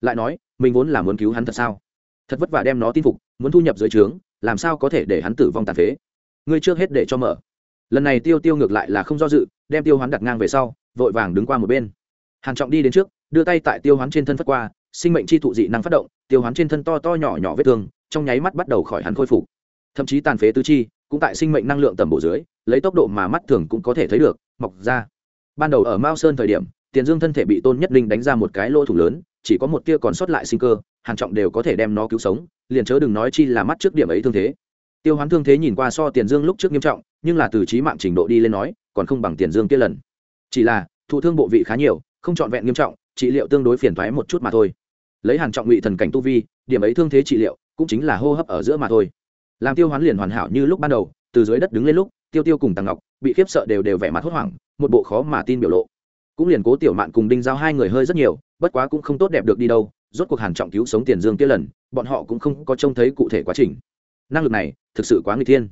Lại nói, mình vốn là muốn cứu hắn thật sao? Thật vất vả đem nó tin phục, muốn thu nhập dưới trướng, làm sao có thể để hắn tử vong tàn phế? Ngươi trước hết để cho mở. Lần này tiêu tiêu ngược lại là không do dự, đem tiêu hoán đặt ngang về sau, vội vàng đứng qua một bên. Hàn trọng đi đến trước, đưa tay tại tiêu hoán trên thân phất qua, sinh mệnh chi thụ dị năng phát động, tiêu hoán trên thân to to nhỏ nhỏ vết thương, trong nháy mắt bắt đầu khỏi hắn khôi phục thậm chí tàn phế tứ chi, cũng tại sinh mệnh năng lượng tầm bổ dưới, lấy tốc độ mà mắt thường cũng có thể thấy được, mọc ra. Ban đầu ở mao sơn thời điểm, tiền dương thân thể bị tôn nhất linh đánh ra một cái lỗ thủ lớn, chỉ có một tia còn sót lại sinh cơ hàn trọng đều có thể đem nó cứu sống, liền chớ đừng nói chi là mắt trước điểm ấy thương thế. Tiêu hoán thương thế nhìn qua so tiền dương lúc trước nghiêm trọng, nhưng là từ trí mạng trình độ đi lên nói, còn không bằng tiền dương kia lần. Chỉ là, thụ thương bộ vị khá nhiều, không trọn vẹn nghiêm trọng, trị liệu tương đối phiền thoái một chút mà thôi. Lấy hàn trọng ngụy thần cảnh tu vi, điểm ấy thương thế trị liệu, cũng chính là hô hấp ở giữa mà thôi làm tiêu hoán liền hoàn hảo như lúc ban đầu, từ dưới đất đứng lên lúc, tiêu tiêu cùng tàng ngọc, bị khiếp sợ đều đều vẻ mặt hốt hoảng, một bộ khó mà tin biểu lộ. Cũng liền cố tiểu mạn cùng đinh giao hai người hơi rất nhiều, bất quá cũng không tốt đẹp được đi đâu, rốt cuộc hàn trọng cứu sống tiền dương kia lần, bọn họ cũng không có trông thấy cụ thể quá trình. Năng lực này, thực sự quá nguy thiên.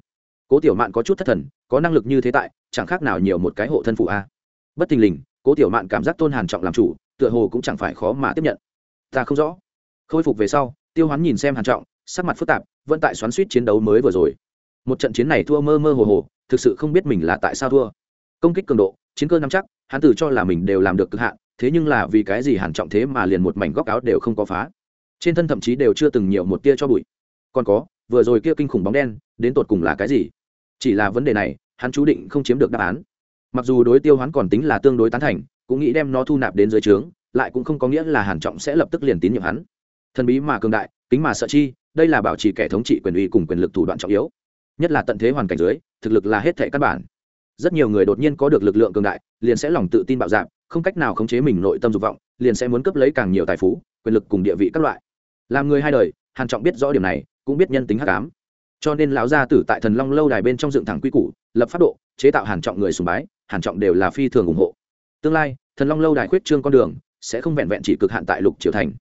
Cố tiểu mạn có chút thất thần, có năng lực như thế tại, chẳng khác nào nhiều một cái hộ thân phụ a. Bất thình lình, cố tiểu mạn cảm giác tôn hàn trọng làm chủ, tựa hồ cũng chẳng phải khó mà tiếp nhận. Ta không rõ. Khôi phục về sau, tiêu hoán nhìn xem hàn trọng sắc mặt phức tạp, vẫn tại xoắn suýt chiến đấu mới vừa rồi. Một trận chiến này thua mơ mơ hồ hồ, thực sự không biết mình là tại sao thua. Công kích cường độ, chiến cơ nắm chắc, hắn tự cho là mình đều làm được cực hạn, thế nhưng là vì cái gì hàn trọng thế mà liền một mảnh góc áo đều không có phá. Trên thân thậm chí đều chưa từng nhiều một tia cho bụi. Còn có, vừa rồi kia kinh khủng bóng đen, đến tột cùng là cái gì? Chỉ là vấn đề này, hắn chú định không chiếm được đáp án. Mặc dù đối tiêu hoán còn tính là tương đối tán thành, cũng nghĩ đem nó thu nạp đến dưới trướng, lại cũng không có nghĩa là hàn trọng sẽ lập tức liền tín nhiệm hắn. Thần bí mà cường đại kính mà sợ chi, đây là bảo trì kẻ thống trị quyền uy cùng quyền lực thủ đoạn trọng yếu. Nhất là tận thế hoàn cảnh dưới, thực lực là hết thể căn bản. Rất nhiều người đột nhiên có được lực lượng cường đại, liền sẽ lòng tự tin bạo dạn, không cách nào khống chế mình nội tâm dục vọng, liền sẽ muốn cấp lấy càng nhiều tài phú, quyền lực cùng địa vị các loại. Làm người hai đời, hàn trọng biết rõ điểm này, cũng biết nhân tính hắc ám. Cho nên lão gia tử tại thần long lâu đài bên trong dựng thẳng quy củ, lập pháp độ, chế tạo hàn trọng người sùng bái, hàn trọng đều là phi thường ủng hộ. Tương lai, thần long lâu đài khuyết trương con đường, sẽ không vẹn vẹn chỉ cực hạn tại lục triều thành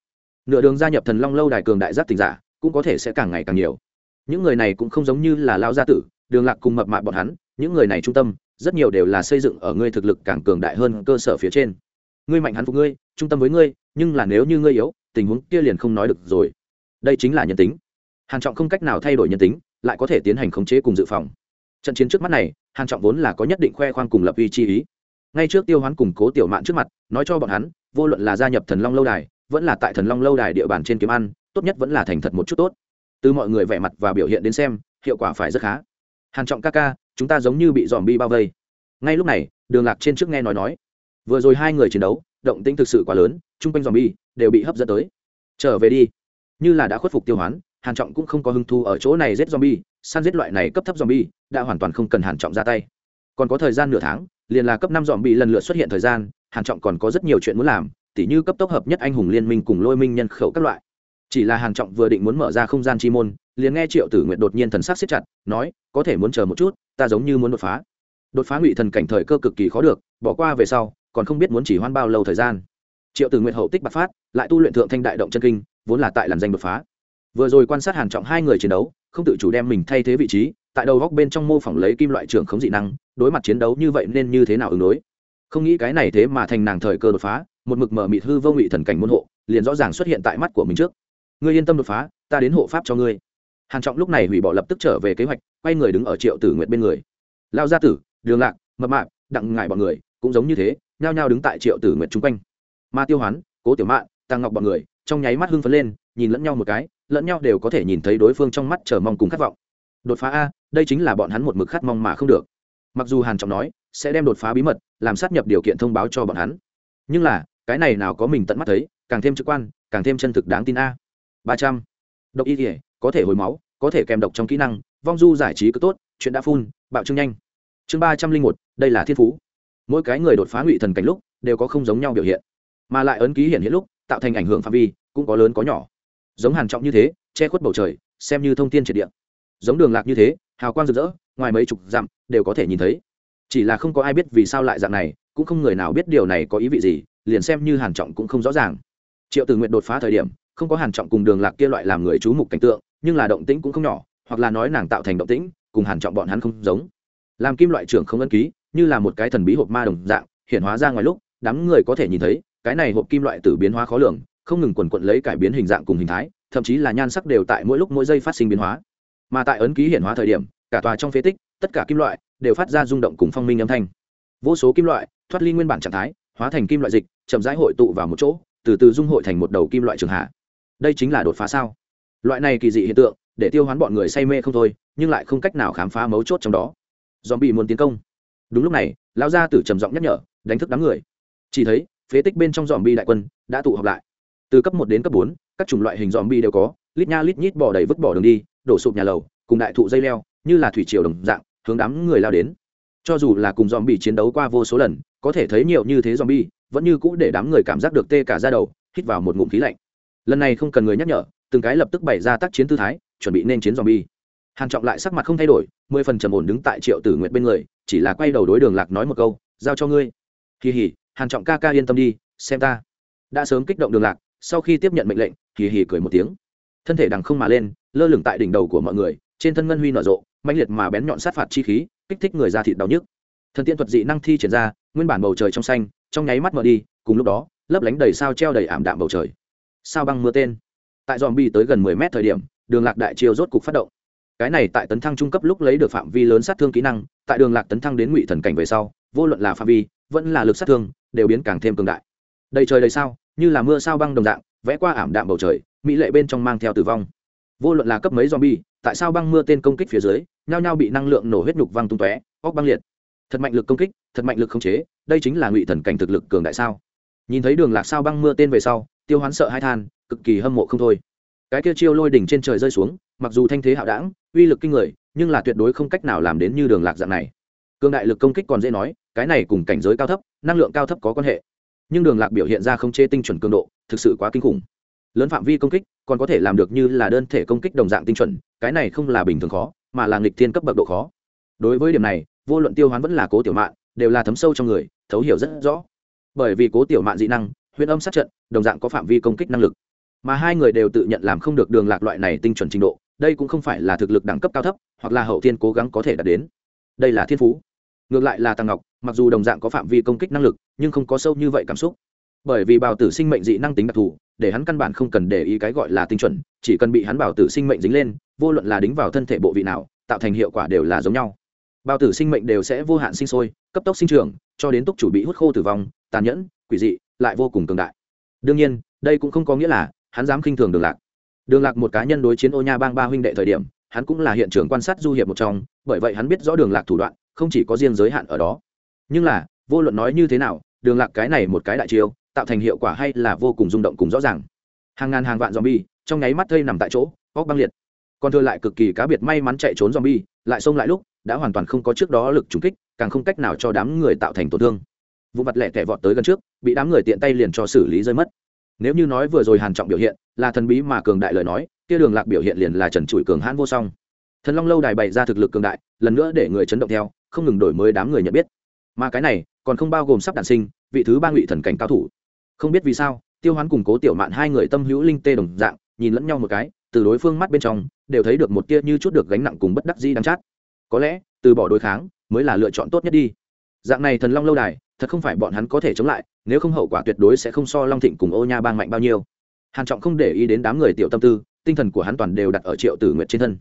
nửa đường gia nhập thần long lâu đài cường đại giác tình giả, cũng có thể sẽ càng ngày càng nhiều. Những người này cũng không giống như là lao gia tử, đường lạc cùng mập mạp bọn hắn, những người này trung tâm, rất nhiều đều là xây dựng ở ngươi thực lực càng cường đại hơn cơ sở phía trên. Ngươi mạnh hắn phục ngươi, trung tâm với ngươi, nhưng là nếu như ngươi yếu, tình huống kia liền không nói được rồi. Đây chính là nhân tính. Hàn trọng không cách nào thay đổi nhân tính, lại có thể tiến hành khống chế cùng dự phòng. Trận chiến trước mắt này, hàn trọng vốn là có nhất định khoe khoang cùng lập uy chi ý. Ngay trước tiêu hoán cùng cố tiểu mạn trước mặt, nói cho bọn hắn, vô luận là gia nhập thần long lâu đài vẫn là tại thần long lâu đài địa bàn trên kiếm ăn, tốt nhất vẫn là thành thật một chút tốt. Từ mọi người vẻ mặt và biểu hiện đến xem, hiệu quả phải rất khá. Hàn trọng ca ca, chúng ta giống như bị dòm bi bao vây. Ngay lúc này, đường lạc trên trước nghe nói nói. Vừa rồi hai người chiến đấu, động tĩnh thực sự quá lớn, chung quanh dòm bi đều bị hấp dẫn tới. Trở về đi. Như là đã khuất phục tiêu hoán, hàn trọng cũng không có hứng thu ở chỗ này giết zombie, săn giết loại này cấp thấp zombie đã hoàn toàn không cần hàn trọng ra tay. Còn có thời gian nửa tháng, liền là cấp năm zombie lần lượt xuất hiện thời gian, hàn trọng còn có rất nhiều chuyện muốn làm tỉ như cấp tốc hợp nhất anh hùng liên minh cùng lôi minh nhân khẩu các loại. Chỉ là hàn trọng vừa định muốn mở ra không gian chi môn, liền nghe triệu tử nguyện đột nhiên thần sắc siết chặt, nói, có thể muốn chờ một chút, ta giống như muốn đột phá. Đột phá ngụy thần cảnh thời cơ cực kỳ khó được, bỏ qua về sau, còn không biết muốn chỉ hoan bao lâu thời gian. Triệu tử nguyện hậu tích bạc phát, lại tu luyện thượng thanh đại động chân kinh, vốn là tại làn danh đột phá. Vừa rồi quan sát hàn trọng hai người chiến đấu, không tự chủ đem mình thay thế vị trí, tại đầu góc bên trong mô phỏng lấy kim loại trưởng khống dị năng, đối mặt chiến đấu như vậy nên như thế nào ứng đối? Không nghĩ cái này thế mà thành nàng thời cơ đột phá một mực mở mịt hư vô ngụy thần cảnh môn hộ, liền rõ ràng xuất hiện tại mắt của mình trước. Ngươi yên tâm đột phá, ta đến hộ pháp cho ngươi. Hàn trọng lúc này hủy bỏ lập tức trở về kế hoạch, quay người đứng ở triệu tử nguyệt bên người. Lao gia tử, đường lạc, mập mạp, đặng ngải bọn người, cũng giống như thế, nhao nhao đứng tại triệu tử nguyệt chung quanh. Ma tiêu hoán, cố tiểu mạn tăng ngọc bọn người, trong nháy mắt hưng phấn lên, nhìn lẫn nhau một cái, lẫn nhau đều có thể nhìn thấy đối phương trong mắt chờ mong cùng khát vọng. Đột phá a, đây chính là bọn hắn một mực khát mong mà không được. Mặc dù hàn trọng nói, sẽ đem đột phá bí mật, làm sát nhập điều kiện thông báo cho bọn hắn. Nhưng là cái này nào có mình tận mắt thấy, càng thêm trực quan, càng thêm chân thực đáng tin a. Ba trăm. Độc y thể có thể hồi máu, có thể kèm độc trong kỹ năng, vong du giải trí cứ tốt, chuyện đã phun, bạo trương nhanh. Chương ba trăm linh một, đây là thiên phú. Mỗi cái người đột phá ngụy thần cảnh lúc, đều có không giống nhau biểu hiện. Mà lại ấn ký hiện hiện lúc, tạo thành ảnh hưởng phạm vi, cũng có lớn có nhỏ. Giống hàn trọng như thế, che khuất bầu trời, xem như thông tin triệt địa. Giống đường lạc như thế, hào quang rực rỡ, ngoài mấy chục dặm, đều có thể nhìn thấy. Chỉ là không có ai biết vì sao lại dạng này, cũng không người nào biết điều này có ý vị gì liền xem như hàn trọng cũng không rõ ràng. Triệu tử nguyện đột phá thời điểm, không có hàn trọng cùng đường lạc kia loại làm người chú mục cảnh tượng, nhưng là động tĩnh cũng không nhỏ, hoặc là nói nàng tạo thành động tĩnh, cùng hàn trọng bọn hắn không giống. Làm kim loại trưởng không ấn ký, như là một cái thần bí hộp ma đồng dạng, hiện hóa ra ngoài lúc, đám người có thể nhìn thấy, cái này hộp kim loại tử biến hóa khó lường, không ngừng quần quận lấy cải biến hình dạng cùng hình thái, thậm chí là nhan sắc đều tại mỗi lúc mỗi giây phát sinh biến hóa. Mà tại ấn ký hiện hóa thời điểm, cả tòa trong phế tích, tất cả kim loại đều phát ra rung động cùng phong minh âm thanh. Vô số kim loại, thoát ly nguyên bản trạng thái, hóa thành kim loại dịch chậm rãi hội tụ vào một chỗ, từ từ dung hội thành một đầu kim loại trường hạ. Đây chính là đột phá sao? Loại này kỳ dị hiện tượng, để tiêu hoán bọn người say mê không thôi, nhưng lại không cách nào khám phá mấu chốt trong đó. Dòm bị muốn tiến công. Đúng lúc này, lão gia tử trầm giọng nhắc nhở, đánh thức đám người. Chỉ thấy, phế tích bên trong dòm bi đại quân đã tụ họp lại. Từ cấp một đến cấp bốn, các chủng loại hình dòm bi đều có, lít nha lít nhít bỏ đầy vứt bỏ đường đi, đổ sụp nhà lầu, cùng đại thụ dây leo, như là thủy triều đồng dạng, hướng đám người lao đến. Cho dù là cùng dòm bi chiến đấu qua vô số lần, có thể thấy nhiều như thế dòm bi vẫn như cũ để đám người cảm giác được tê cả ra đầu, hít vào một ngụm khí lạnh. Lần này không cần người nhắc nhở, từng cái lập tức bày ra tác chiến tư thái, chuẩn bị nên chiến zombie. Hàn trọng lại sắc mặt không thay đổi, mười phần trầm ổn đứng tại triệu tử nguyệt bên người, chỉ là quay đầu đối đường lạc nói một câu, giao cho ngươi. Kỳ hỉ hàn trọng ca ca yên tâm đi, xem ta. Đã sớm kích động đường lạc, sau khi tiếp nhận mệnh lệnh kỳ hỉ cười một tiếng. Thân thể đằng không mà lên, lơ lửng tại đỉnh đầu của mọi người, trên thân ngân huy nở rộ, mãnh liệt mà bén nhọn sát phạt chi khí, kích thích người ra thịt đau nhức. Thần tiên thuật dị năng thi triển ra, nguyên bản bầu trời trong xanh trong nháy mắt mở đi, cùng lúc đó, lấp lánh đầy sao treo đầy ảm đạm bầu trời. Sao băng mưa tên. Tại dòm bi tới gần mười mét thời điểm, đường lạc đại chiêu rốt cục phát động. Cái này tại tấn thăng trung cấp lúc lấy được phạm vi lớn sát thương kỹ năng, tại đường lạc tấn thăng đến ngụy thần cảnh về sau, vô luận là phạm vi, vẫn là lực sát thương, đều biến càng thêm cường đại. Đầy trời đầy sao, như là mưa sao băng đồng dạng, vẽ qua ảm đạm bầu trời, mỹ lệ bên trong mang theo tử vong. Vô luận là cấp mấy zombie, tại sao băng mưa tên công kích phía dưới, nhao nhao bị năng lượng nổ huyết nhục văng tung tóe, óc băng liệt. Thật mạnh lực công kích, thật mạnh lực khống chế đây chính là ngụy thần cảnh thực lực cường đại sao? Nhìn thấy đường lạc sao băng mưa tên về sau, tiêu hoán sợ hai than, cực kỳ hâm mộ không thôi. Cái kia chiêu lôi đỉnh trên trời rơi xuống, mặc dù thanh thế hạo đảng, uy lực kinh người, nhưng là tuyệt đối không cách nào làm đến như đường lạc dạng này. Cường đại lực công kích còn dễ nói, cái này cùng cảnh giới cao thấp, năng lượng cao thấp có quan hệ. Nhưng đường lạc biểu hiện ra không chê tinh chuẩn cường độ, thực sự quá kinh khủng. Lớn phạm vi công kích, còn có thể làm được như là đơn thể công kích đồng dạng tinh chuẩn, cái này không là bình thường khó, mà là nghịch thiên cấp bậc độ khó. Đối với điểm này, vô luận tiêu hoán vẫn là cố tiểu mạn, đều là thấm sâu trong người thấu hiểu rất rõ. Bởi vì cố tiểu mạn dị năng huyền âm sát trận, đồng dạng có phạm vi công kích năng lực. Mà hai người đều tự nhận làm không được đường lạc loại này tinh chuẩn trình độ, đây cũng không phải là thực lực đẳng cấp cao thấp, hoặc là hậu thiên cố gắng có thể đạt đến. Đây là thiên phú. Ngược lại là tăng ngọc, mặc dù đồng dạng có phạm vi công kích năng lực, nhưng không có sâu như vậy cảm xúc. Bởi vì bào tử sinh mệnh dị năng tính đặc thù, để hắn căn bản không cần để ý cái gọi là tinh chuẩn, chỉ cần bị hắn bào tử sinh mệnh dính lên, vô luận là đính vào thân thể bộ vị nào, tạo thành hiệu quả đều là giống nhau bao tử sinh mệnh đều sẽ vô hạn sinh sôi, cấp tốc sinh trưởng, cho đến túc chủ bị hút khô tử vong, tàn nhẫn, quỷ dị, lại vô cùng cường đại. Đương nhiên, đây cũng không có nghĩa là hắn dám khinh thường đường lạc. Đường lạc một cá nhân đối chiến ô nha bang ba huynh đệ thời điểm, hắn cũng là hiện trường quan sát du hiệp một trong, bởi vậy hắn biết rõ đường lạc thủ đoạn, không chỉ có riêng giới hạn ở đó. Nhưng là, vô luận nói như thế nào, đường lạc cái này một cái đại chiêu, tạo thành hiệu quả hay là vô cùng rung động cùng rõ ràng. Hàng ngàn hàng vạn zombie, trong nháy mắt thây nằm tại chỗ góc băng liệt. Còn thừa lại cực kỳ cá biệt may mắn chạy trốn zombie, lại xông lại lúc đã hoàn toàn không có trước đó lực trúng kích, càng không cách nào cho đám người tạo thành tổn thương. Vụ mặt lẻ tẻ vọt tới gần trước, bị đám người tiện tay liền cho xử lý rơi mất. Nếu như nói vừa rồi hàn trọng biểu hiện là thần bí mà cường đại lời nói, kia đường lạc biểu hiện liền là trần trụi cường hãn vô song. Thần long lâu đài bày ra thực lực cường đại, lần nữa để người chấn động theo, không ngừng đổi mới đám người nhận biết. Mà cái này, còn không bao gồm sắp đản sinh, vị thứ ba ngụy thần cảnh cao thủ. Không biết vì sao, tiêu hoán cùng cố tiểu mạn hai người tâm hữu linh tê đồng dạng, nhìn lẫn nhau một cái, từ đối phương mắt bên trong, đều thấy được một tia như chút được gánh nặng cùng bất đắc dĩ đắng chát có lẽ, từ bỏ đối kháng mới là lựa chọn tốt nhất đi. Dạng này thần long lâu đài, thật không phải bọn hắn có thể chống lại, nếu không hậu quả tuyệt đối sẽ không so long thịnh cùng ô nha bang mạnh bao nhiêu. Hàn trọng không để ý đến đám người tiểu tâm tư, tinh thần của hắn toàn đều đặt ở triệu tử nguyệt trên thân.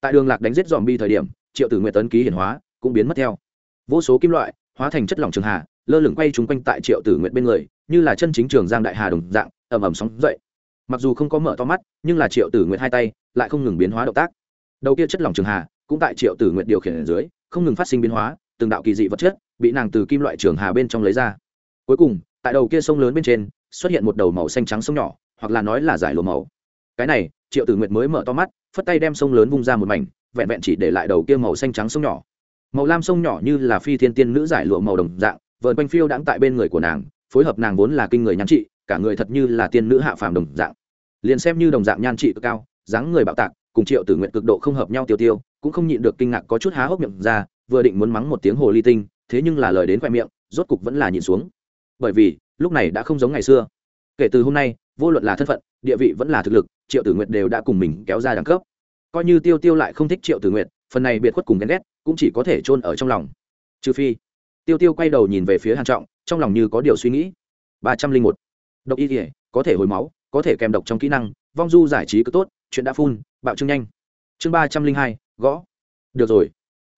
Tại đường lạc đánh giết dòm bi thời điểm, triệu tử nguyệt tấn ký hiển hóa, cũng biến mất theo. Vô số kim loại, hóa thành chất lỏng trường hà, lơ lửng quay trúng quanh tại triệu tử nguyệt bên người, như là chân chính trường giang đại hà đồng dạng, ầm ầm sóng dậy. Mặc dù không có mở to mắt, nhưng là triệu tử nguyệt hai tay lại không ngừng biến hóa động tác. Đầu kia chất lỏng trường hà cũng tại triệu tử nguyệt điều khiển ở dưới, không ngừng phát sinh biến hóa, từng đạo kỳ dị vật chất bị nàng từ kim loại trường hà bên trong lấy ra. Cuối cùng, tại đầu kia sông lớn bên trên, xuất hiện một đầu màu xanh trắng sông nhỏ, hoặc là nói là giải lụa màu. Cái này, triệu tử nguyệt mới mở to mắt, phất tay đem sông lớn vung ra một mảnh, vẹn vẹn chỉ để lại đầu kia màu xanh trắng sông nhỏ. Màu lam sông nhỏ như là phi thiên tiên nữ giải lụa màu đồng dạng vợn quanh phiêu đãng tại bên người của nàng, phối hợp nàng vốn là kinh người nhan trị, cả người thật như là tiên nữ hạ phàm đồng dạng. Liền xem như đồng dạng nhan trị cực cao, dáng người bạo tạc, cùng triệu tử nguyện cực độ không hợp nhau tiêu tiêu cũng không nhịn được kinh ngạc có chút há hốc miệng ra, vừa định muốn mắng một tiếng hồ ly tinh, thế nhưng là lời đến khoe miệng, rốt cục vẫn là nhìn xuống. Bởi vì, lúc này đã không giống ngày xưa. Kể từ hôm nay, vô luận là thân phận, địa vị vẫn là thực lực, triệu tử nguyệt đều đã cùng mình kéo ra đẳng cấp. Coi như tiêu tiêu lại không thích triệu tử nguyệt, phần này biệt khuất cùng ghen ghét cũng chỉ có thể chôn ở trong lòng. Trừ phi, tiêu tiêu quay đầu nhìn về phía hàn trọng, trong lòng như có điều suy nghĩ. Ba trăm linh một. Độc y thể có thể hồi máu, có thể kèm độc trong kỹ năng, vong du giải trí cứ tốt, chuyện đã phun, bạo trương nhanh. Chương ba trăm linh hai gõ. Được rồi.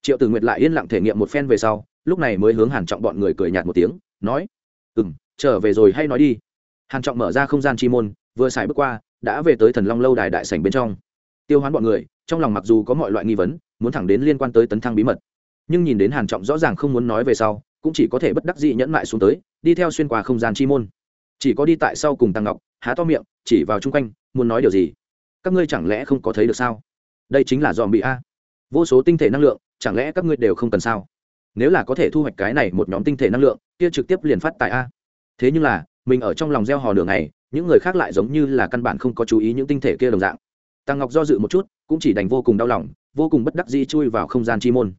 Triệu tử nguyệt lại yên lặng thể nghiệm một phen về sau, lúc này mới hướng hàn trọng bọn người cười nhạt một tiếng, nói ừ m trở về rồi hay nói đi. Hàn trọng mở ra không gian chi môn, vừa xài bước qua, đã về tới thần long lâu đài đại sảnh bên trong. Tiêu hoán bọn người, trong lòng mặc dù có mọi loại nghi vấn, muốn thẳng đến liên quan tới tấn thăng bí mật. Nhưng nhìn đến hàn trọng rõ ràng không muốn nói về sau, cũng chỉ có thể bất đắc dĩ nhẫn mại xuống tới, đi theo xuyên qua không gian chi môn. Chỉ có đi tại sau cùng tăng ngọc, há to miệng, chỉ vào chung quanh, muốn nói điều gì? Các ngươi chẳng lẽ không có thấy được sao? Đây chính là dòm bị a vô số tinh thể năng lượng, chẳng lẽ các ngươi đều không cần sao? Nếu là có thể thu hoạch cái này một nhóm tinh thể năng lượng, kia trực tiếp liền phát tại a. Thế nhưng là, mình ở trong lòng gieo hò đường này những người khác lại giống như là căn bản không có chú ý những tinh thể kia đồng dạng. Tăng ngọc do dự một chút, cũng chỉ đành vô cùng đau lòng, vô cùng bất đắc dĩ chui vào không gian chi môn.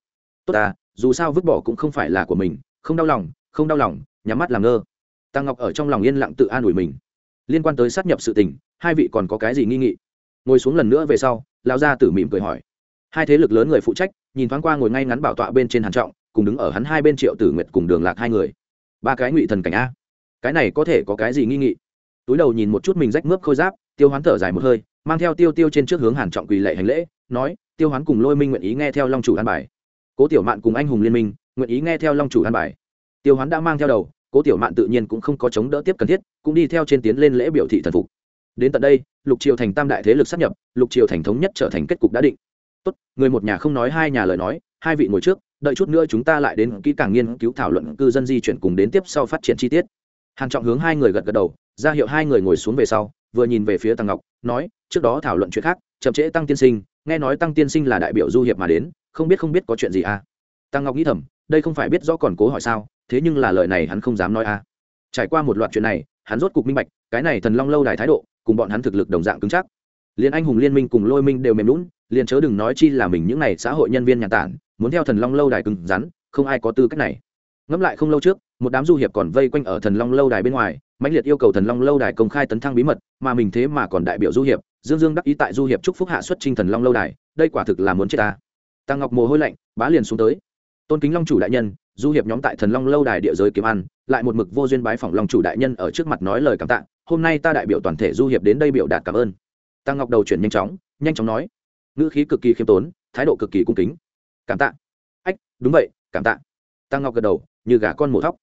Tốt à dù sao vứt bỏ cũng không phải là của mình, không đau lòng, không đau lòng, nhắm mắt làm ngơ. Tăng ngọc ở trong lòng yên lặng tự an ủi mình. Liên quan tới sát nhập sự tình, hai vị còn có cái gì nghi nghị? Ngồi xuống lần nữa về sau lao ra tử mỉm cười hỏi hai thế lực lớn người phụ trách, nhìn thoáng qua ngồi ngay ngắn bảo tọa bên trên hàn trọng, cùng đứng ở hắn hai bên triệu tử nguyệt cùng đường lạc hai người. Ba cái ngụy thần cảnh a. Cái này có thể có cái gì nghi nghị? Túi đầu nhìn một chút mình rách mướp khôi giáp, tiêu hoán thở dài một hơi, mang theo tiêu tiêu trên trước hướng hàn trọng quỳ lệ hành lễ, nói, tiêu hoán cùng lôi minh nguyện ý nghe theo long chủ an bài. Cố tiểu mạn cùng anh hùng liên minh, nguyện ý nghe theo long chủ an bài. Tiêu hoán đã mang theo đầu, cố tiểu mạn tự nhiên cũng không có chống đỡ tiếp cần thiết, cũng đi theo trên tiến lên lễ biểu thị thần phục. Đến tận đây, lục triều thành tam đại thế lực sắp nhập, lục triều thành thống nhất trở thành kết cục đã định tốt, người một nhà không nói hai nhà lời nói, hai vị ngồi trước, đợi chút nữa chúng ta lại đến kỹ càng nghiên cứu thảo luận cư dân di chuyển cùng đến tiếp sau phát triển chi tiết. Hàn trọng hướng hai người gật gật đầu, ra hiệu hai người ngồi xuống về sau, vừa nhìn về phía tăng ngọc, nói, trước đó thảo luận chuyện khác, chậm trễ tăng tiên sinh, nghe nói tăng tiên sinh là đại biểu du hiệp mà đến, không biết không biết có chuyện gì à? Tăng ngọc nghĩ thầm, đây không phải biết rõ còn cố hỏi sao, thế nhưng là lời này hắn không dám nói à. Trải qua một loạt chuyện này, hắn rốt cục minh bạch, cái này thần long lâu đài thái độ, cùng bọn hắn thực lực đồng dạng cứng chắc liền anh hùng liên minh cùng lôi minh đều mềm lún, liền chớ đừng nói chi là mình những này xã hội nhân viên nhà tản, muốn theo thần long lâu đài cứng rắn, không ai có tư cách này. Ngẫm lại không lâu trước, một đám du hiệp còn vây quanh ở thần long lâu đài bên ngoài, mãnh liệt yêu cầu thần long lâu đài công khai tấn thăng bí mật, mà mình thế mà còn đại biểu du hiệp, dương dương đắc ý tại du hiệp chúc phúc hạ xuất trinh thần long lâu đài, đây quả thực là muốn chết ta. Tăng ngọc mồ hôi lạnh, bá liền xuống tới. Tôn kính long chủ đại nhân, du hiệp nhóm tại thần long lâu đài địa giới kiếm ăn, lại một mực vô duyên bái phỏng long chủ đại nhân ở trước mặt nói lời cảm tạ, hôm nay ta đại biểu toàn thể du hiệp đến đây biểu đạt cảm ơn tăng ngọc đầu chuyển nhanh chóng nhanh chóng nói, ngữ khí cực kỳ khiêm tốn, thái độ cực kỳ cung kính. Cảm tạ. Ách, đúng vậy, cảm tạ. Tăng ngọc gật đầu, như gà con mổ thóc.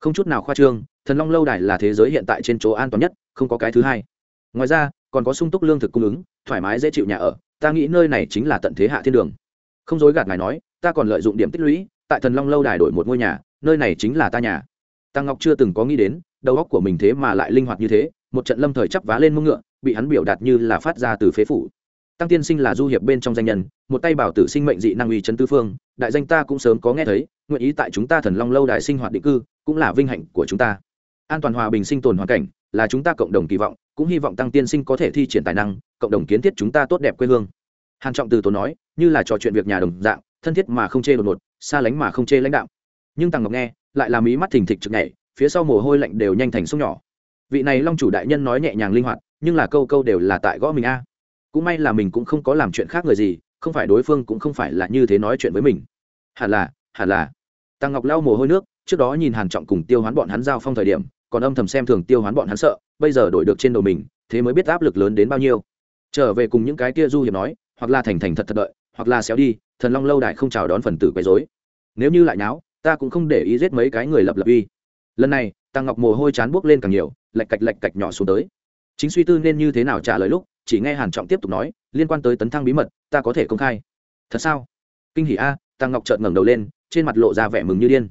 Không chút nào khoa trương, thần long lâu đài là thế giới hiện tại trên chỗ an toàn nhất, không có cái thứ hai. Ngoài ra, còn có sung túc lương thực cung ứng, thoải mái dễ chịu nhà ở, ta nghĩ nơi này chính là tận thế hạ thiên đường. Không dối gạt ngài nói, ta còn lợi dụng điểm tích lũy, tại thần long lâu đài đổi một ngôi nhà, nơi này chính là ta nhà. Tăng ngọc chưa từng có nghĩ đến, đầu óc của mình thế mà lại linh hoạt như thế một trận lâm thời chắp vá lên mông ngựa, bị hắn biểu đạt như là phát ra từ phế phủ. Tăng tiên sinh là du hiệp bên trong danh nhân, một tay bảo tử sinh mệnh dị năng uy trấn tư phương, đại danh ta cũng sớm có nghe thấy, nguyện ý tại chúng ta thần long lâu đài sinh hoạt định cư, cũng là vinh hạnh của chúng ta. An toàn hòa bình sinh tồn hoàn cảnh, là chúng ta cộng đồng kỳ vọng, cũng hy vọng tăng tiên sinh có thể thi triển tài năng, cộng đồng kiến thiết chúng ta tốt đẹp quê hương. Hàn trọng từ tốn nói, như là trò chuyện việc nhà đồng dạng, thân thiết mà không chê đột ngột, xa lánh mà không chê lãnh đạo. Nhưng tăng ngọc nghe, lại là mí mắt thình thịch trực nhảy, phía sau mồ hôi lạnh đều nhanh thành sông nhỏ vị này long chủ đại nhân nói nhẹ nhàng linh hoạt nhưng là câu câu đều là tại gõ mình a. Cũng may là mình cũng không có làm chuyện khác người gì không phải đối phương cũng không phải là như thế nói chuyện với mình. Hẳn là hẳn là. Tăng ngọc lau mồ hôi nước trước đó nhìn hàn trọng cùng tiêu hoán bọn hắn giao phong thời điểm còn âm thầm xem thường tiêu hoán bọn hắn sợ bây giờ đổi được trên đầu mình thế mới biết áp lực lớn đến bao nhiêu. Trở về cùng những cái kia du hiệp nói hoặc là thành thành thật thật đợi hoặc là xéo đi thần long lâu đại không chào đón phần tử quấy rối. Nếu như lại nháo, ta cũng không để ý giết mấy cái người lập lập uy. Lần này tăng ngọc mồ hôi chán buốc lên càng nhiều lạch cạch lạch cạch nhỏ xuống tới. Chính suy tư nên như thế nào trả lời lúc, chỉ nghe hàn trọng tiếp tục nói, liên quan tới tấn thăng bí mật, ta có thể công khai. Thật sao? Kinh hỉ a tăng ngọc chợt ngẩng đầu lên, trên mặt lộ ra vẻ mừng như điên.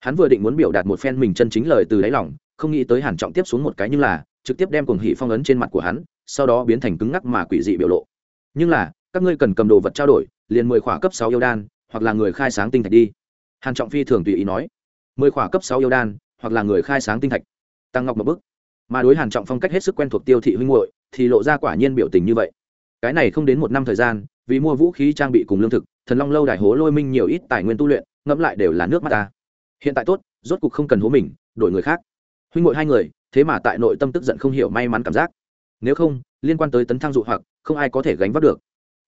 Hắn vừa định muốn biểu đạt một phen mình chân chính lời từ đáy lòng, không nghĩ tới hàn trọng tiếp xuống một cái nhưng là, trực tiếp đem cuồng hỉ phong ấn trên mặt của hắn, sau đó biến thành cứng ngắc mà quỷ dị biểu lộ. Nhưng là, các ngươi cần cầm đồ vật trao đổi, liền mười khỏa cấp sáu yêu đan, hoặc là người khai sáng tinh thạch đi. Hàn trọng phi thường tùy ý nói, mười khỏa cấp sáu yêu đan, hoặc là người khai sáng tinh thạch. Tăng ngọc một bức mà đối hàn trọng phong cách hết sức quen thuộc tiêu thị huynh muội thì lộ ra quả nhiên biểu tình như vậy. Cái này không đến một năm thời gian, vì mua vũ khí trang bị cùng lương thực, thần long lâu đài hố lôi minh nhiều ít tài nguyên tu luyện, ngẫm lại đều là nước mắt ta. Hiện tại tốt, rốt cục không cần hố mình, đổi người khác. Huynh muội hai người, thế mà tại nội tâm tức giận không hiểu may mắn cảm giác. Nếu không, liên quan tới tấn thăng dụ hoặc, không ai có thể gánh vác được.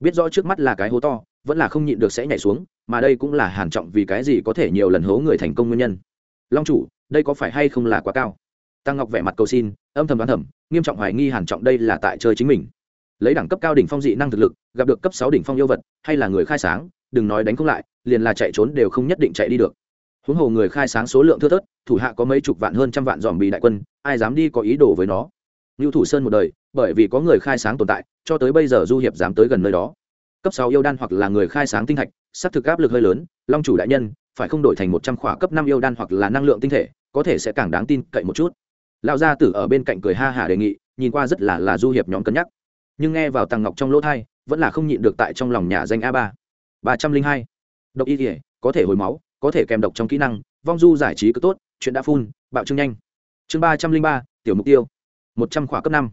Biết rõ trước mắt là cái hố to, vẫn là không nhịn được sẽ nhảy xuống, mà đây cũng là hàn trọng vì cái gì có thể nhiều lần hố người thành công nguyên nhân. Long chủ, đây có phải hay không là quá cao? Tăng ngọc vẻ mặt cầu xin, âm thầm đoán thầm, nghiêm trọng hoài nghi hàn trọng đây là tại chơi chính mình. Lấy đẳng cấp cao đỉnh phong dị năng thực lực, gặp được cấp sáu đỉnh phong yêu vật, hay là người khai sáng, đừng nói đánh không lại, liền là chạy trốn đều không nhất định chạy đi được. Huống hồ người khai sáng số lượng thưa thớt, thủ hạ có mấy chục vạn hơn trăm vạn dòm bị đại quân, ai dám đi có ý đồ với nó? Lưu thủ sơn một đời, bởi vì có người khai sáng tồn tại, cho tới bây giờ du hiệp dám tới gần nơi đó. Cấp sáu yêu đan hoặc là người khai sáng tinh thạch, xác thực áp lực hơi lớn, long chủ đại nhân, phải không đổi thành một trăm khỏa cấp năm yêu đan hoặc là năng lượng tinh thể, có thể sẽ càng đáng tin cậy một chút lão gia tử ở bên cạnh cười ha hả đề nghị, nhìn qua rất là là du hiệp nhóm cân nhắc. Nhưng nghe vào tàng ngọc trong lỗ thai, vẫn là không nhịn được tại trong lòng nhà danh a ba. Ba trăm linh hai. Độc y thể có thể hồi máu, có thể kèm độc trong kỹ năng, vong du giải trí cứ tốt, chuyện đã phun, bạo trương nhanh. Chương ba trăm linh ba, tiểu mục tiêu. Một trăm khỏa cấp năm.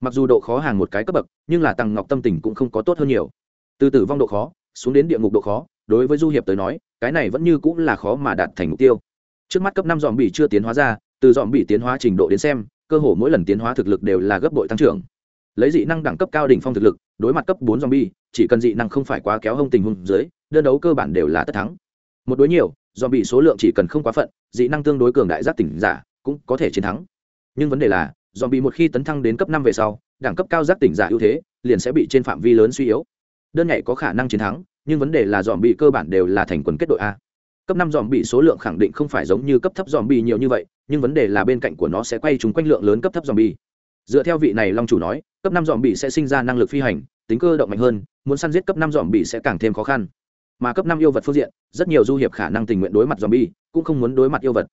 Mặc dù độ khó hàng một cái cấp bậc, nhưng là tàng ngọc tâm tình cũng không có tốt hơn nhiều. Từ tử vong độ khó, xuống đến địa ngục độ khó, đối với du hiệp tới nói, cái này vẫn như cũng là khó mà đạt thành mục tiêu. Trước mắt cấp năm dòm bị chưa tiến hóa ra từ dòm bị tiến hóa trình độ đến xem, cơ hồ mỗi lần tiến hóa thực lực đều là gấp bội tăng trưởng. Lấy dị năng đẳng cấp cao đỉnh phong thực lực, đối mặt cấp bốn zombie, chỉ cần dị năng không phải quá kéo hông tình huống dưới, đơn đấu cơ bản đều là tất thắng. Một đối nhiều, zombie số lượng chỉ cần không quá phận, dị năng tương đối cường đại giác tỉnh giả cũng có thể chiến thắng. Nhưng vấn đề là, zombie một khi tấn thăng đến cấp năm về sau, đẳng cấp cao giác tỉnh giả ưu thế liền sẽ bị trên phạm vi lớn suy yếu. Đơn nhảy có khả năng chiến thắng, nhưng vấn đề là dòm bị cơ bản đều là thành quần kết đội a. Cấp năm dòm bị số lượng khẳng định không phải giống như cấp thấp dòm bị nhiều như vậy nhưng vấn đề là bên cạnh của nó sẽ quay chúng quanh lượng lớn cấp thấp dòm bị dựa theo vị này long chủ nói, cấp năm dòm bị sẽ sinh ra năng lực phi hành, tính cơ động mạnh hơn, muốn săn giết cấp năm dòm bị sẽ càng thêm khó khăn. Mà cấp năm yêu vật phương diện, rất nhiều du hiệp khả năng tình nguyện đối mặt dòm bi cũng không muốn đối mặt yêu vật.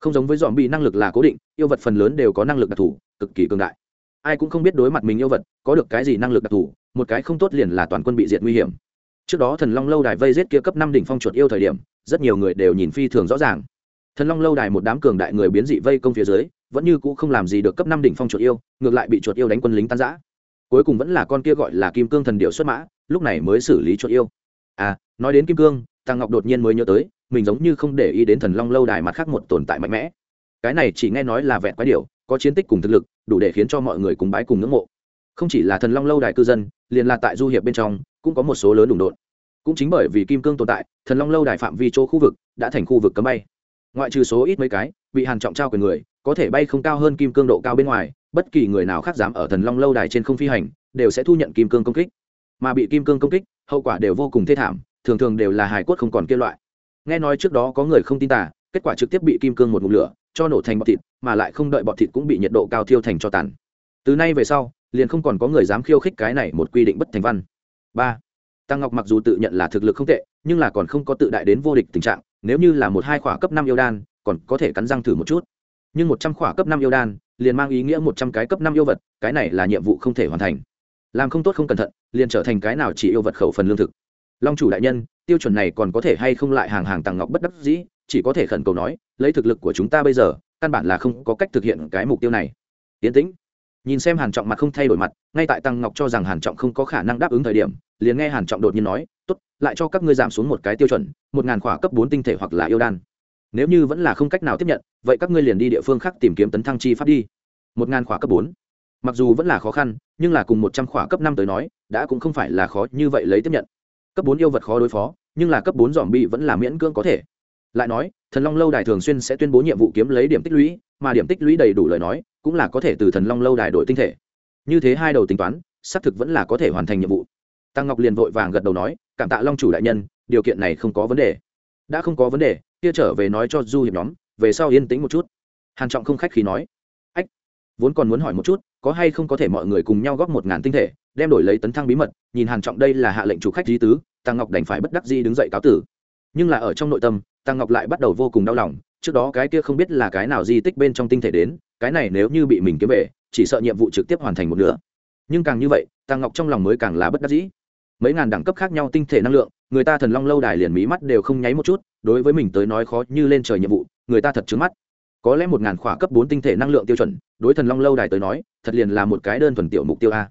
Không giống với dòm bi năng lực là cố định, yêu vật phần lớn đều có năng lực đặc thù, cực kỳ cường đại. Ai cũng không biết đối mặt mình yêu vật, có được cái gì năng lực đặc thù, một cái không tốt liền là toàn quân bị diệt nguy hiểm. Trước đó thần long lâu đài vây giết kia cấp năm đỉnh phong chuột yêu thời điểm, rất nhiều người đều nhìn phi thường rõ ràng thần long lâu đài một đám cường đại người biến dị vây công phía dưới, vẫn như cũ không làm gì được cấp năm đỉnh phong chuột yêu, ngược lại bị chuột yêu đánh quân lính tan giã cuối cùng vẫn là con kia gọi là kim cương thần điệu xuất mã, lúc này mới xử lý chuột yêu. À nói đến kim cương tăng ngọc đột nhiên mới nhớ tới, mình giống như không để ý đến thần long lâu đài mặt khác một tồn tại mạnh mẽ. Cái này chỉ nghe nói là vẹn quái điệu có chiến tích cùng thực lực, đủ để khiến cho mọi người cùng bái cùng ngưỡng mộ. Không chỉ là thần long lâu đài cư dân, liền là tại du hiệp bên trong, cũng có một số lớn đụng đột cũng chính bởi vì kim cương tồn tại, thần long lâu đài phạm vi chỗ khu vực đã thành khu vực cấm bay ngoại trừ số ít mấy cái, bị hàn trọng trao quyền người, có thể bay không cao hơn kim cương độ cao bên ngoài, bất kỳ người nào khác dám ở thần long lâu đài trên không phi hành, đều sẽ thu nhận kim cương công kích. Mà bị kim cương công kích, hậu quả đều vô cùng thê thảm, thường thường đều là hài cốt không còn kia loại. Nghe nói trước đó có người không tin tả kết quả trực tiếp bị kim cương một ngụm lửa, cho nổ thành bọt thịt, mà lại không đợi bọt thịt cũng bị nhiệt độ cao thiêu thành cho tàn. Từ nay về sau, liền không còn có người dám khiêu khích cái này một quy định bất thành văn. Ba tăng ngọc mặc dù tự nhận là thực lực không tệ, nhưng là còn không có tự đại đến vô địch tình trạng, nếu như là một hai khỏa cấp năm yêu đan, còn có thể cắn răng thử một chút. Nhưng một trăm khỏa cấp năm yêu đan, liền mang ý nghĩa một trăm cái cấp năm yêu vật, cái này là nhiệm vụ không thể hoàn thành. Làm không tốt không cẩn thận, liền trở thành cái nào chỉ yêu vật khẩu phần lương thực. Long chủ đại nhân, tiêu chuẩn này còn có thể hay không lại hàng hàng tàng ngọc bất đắc dĩ, chỉ có thể khẩn cầu nói, lấy thực lực của chúng ta bây giờ, căn bản là không có cách thực hiện cái mục tiêu này. Tiến tĩnh nhìn xem hàn trọng mặt không thay đổi mặt, ngay tại tăng ngọc cho rằng hàn trọng không có khả năng đáp ứng thời điểm, liền nghe hàn trọng đột nhiên nói, tốt, lại cho các ngươi giảm xuống một cái tiêu chuẩn, một ngàn khỏa cấp bốn tinh thể hoặc là yêu đan. Nếu như vẫn là không cách nào tiếp nhận, vậy các ngươi liền đi địa phương khác tìm kiếm tấn thăng chi pháp đi. Một ngàn khỏa cấp bốn. Mặc dù vẫn là khó khăn, nhưng là cùng một trăm khỏa cấp năm tới nói, đã cũng không phải là khó như vậy lấy tiếp nhận. Cấp bốn yêu vật khó đối phó, nhưng là cấp bốn dòm bị vẫn là miễn cưỡng có thể lại nói, thần long lâu đài thường xuyên sẽ tuyên bố nhiệm vụ kiếm lấy điểm tích lũy, mà điểm tích lũy đầy đủ lời nói, cũng là có thể từ thần long lâu đài đổi tinh thể. Như thế hai đầu tính toán, xác thực vẫn là có thể hoàn thành nhiệm vụ. Tăng ngọc liền vội vàng gật đầu nói, cảm tạ long chủ đại nhân, điều kiện này không có vấn đề. Đã không có vấn đề, kia trở về nói cho du hiệp nhóm, về sau yên tĩnh một chút. Hàn trọng không khách khí nói, ách, vốn còn muốn hỏi một chút, có hay không có thể mọi người cùng nhau góp một ngàn tinh thể, đem đổi lấy tấn thăng bí mật, nhìn hàn trọng đây là hạ lệnh chủ khách di tứ, tăng ngọc đành phải bất đắc dĩ đứng dậy cáo tử nhưng là ở trong nội tâm, tăng ngọc lại bắt đầu vô cùng đau lòng, trước đó cái kia không biết là cái nào di tích bên trong tinh thể đến, cái này nếu như bị mình kiếm về, chỉ sợ nhiệm vụ trực tiếp hoàn thành một nửa. Nhưng càng như vậy, tăng ngọc trong lòng mới càng là bất đắc dĩ. Mấy ngàn đẳng cấp khác nhau tinh thể năng lượng, người ta thần long lâu đài liền mí mắt đều không nháy một chút, đối với mình tới nói khó như lên trời nhiệm vụ, người ta thật trứng mắt. Có lẽ một ngàn khỏa cấp bốn tinh thể năng lượng tiêu chuẩn, đối thần long lâu đài tới nói, thật liền là một cái đơn thuần tiểu mục tiêu a.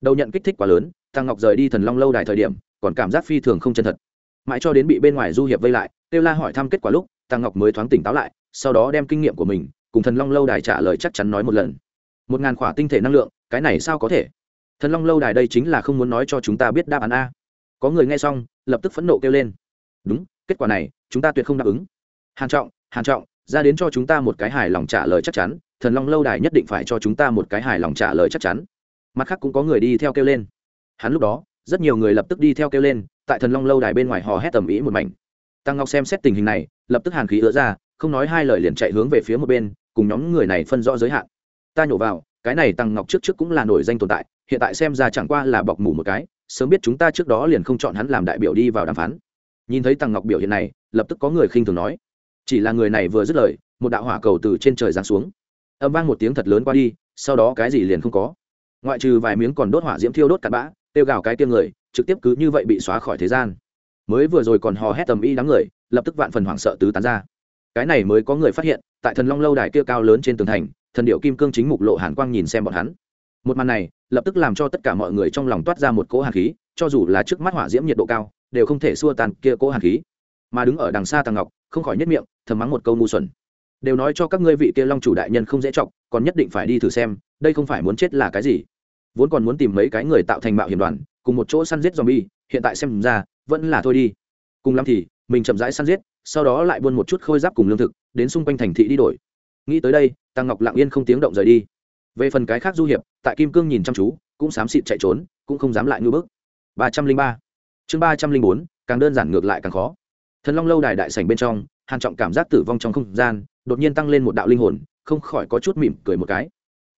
Đầu nhận kích thích quá lớn, tăng ngọc rời đi thần long lâu đài thời điểm, còn cảm giác phi thường không chân thật mãi cho đến bị bên ngoài du hiệp vây lại kêu la hỏi thăm kết quả lúc tăng ngọc mới thoáng tỉnh táo lại, sau đó đem kinh nghiệm của mình cùng thần long lâu đài trả lời chắc chắn nói một lần. Một ngàn khỏa tinh thể năng lượng, cái này sao có thể? Thần long lâu đài đây chính là không muốn nói cho chúng ta biết đáp án a. Có người nghe xong, lập tức phẫn nộ kêu lên. Đúng, kết quả này, chúng ta tuyệt không đáp ứng. Hàn trọng hàn trọng, ra đến cho chúng ta một cái hài lòng trả lời chắc chắn, thần long lâu đài nhất định phải cho chúng ta một cái hài lòng trả lời chắc chắn. Mặt khác cũng có người đi theo kêu lên. Hắn lúc đó, rất nhiều người lập tức đi theo kêu lên tại thần long lâu đài bên ngoài hò hét tầm ý một mảnh. Tăng ngọc xem xét tình hình này, lập tức hàn khí ứa ra, không nói hai lời liền chạy hướng về phía một bên, cùng nhóm người này phân rõ giới hạn. Ta nhổ vào, cái này tăng ngọc trước trước cũng là nổi danh tồn tại, hiện tại xem ra chẳng qua là bọc mủ một cái, sớm biết chúng ta trước đó liền không chọn hắn làm đại biểu đi vào đàm phán. Nhìn thấy tăng ngọc biểu hiện này, lập tức có người khinh thường nói, chỉ là người này vừa dứt lời, một đạo hỏa cầu từ trên trời giáng xuống. Âm vang một tiếng thật lớn qua đi, sau đó cái gì liền không có. Ngoại trừ vài miếng còn đốt hỏa diễm thiêu đốt cặn bã tiêu gào cái tiêm người, trực tiếp cứ như vậy bị xóa khỏi thế gian. Mới vừa rồi còn hò hét tầm y đám người, lập tức vạn phần hoảng sợ tứ tán ra. Cái này mới có người phát hiện, tại thần long lâu đài kia cao lớn trên tường thành, thần điệu kim cương chính mục lộ hàn quang nhìn xem bọn hắn. Một màn này, lập tức làm cho tất cả mọi người trong lòng toát ra một cỗ hàn khí, cho dù là trước mắt hỏa diễm nhiệt độ cao, đều không thể xua tan kia cỗ hàn khí. Mà đứng ở đằng xa tàng ngọc, không khỏi nhất miệng, thầm mắng một câu ngu xuẩn. Đều nói cho các ngươi vị kia long chủ đại nhân không dễ chọc, còn nhất định phải đi thử xem, đây không phải muốn chết là cái gì vốn còn muốn tìm mấy cái người tạo thành mạo hiểm đoàn, cùng một chỗ săn giết zombie, hiện tại xem ra, vẫn là thôi đi. Cùng lắm thì, mình chậm rãi săn giết, sau đó lại buôn một chút khôi giáp cùng lương thực, đến xung quanh thành thị đi đổi. Nghĩ tới đây, tăng ngọc lặng yên không tiếng động rời đi. Về phần cái khác du hiệp, tại kim cương nhìn chăm chú, cũng xám xịt chạy trốn, cũng không dám lại ngư bước. ba trăm linh ba. Chương ba trăm linh bốn, càng đơn giản ngược lại càng khó. Thần long lâu đài đại sảnh bên trong, hàn trọng cảm giác tử vong trong không gian, đột nhiên tăng lên một đạo linh hồn, không khỏi có chút mỉm cười một cái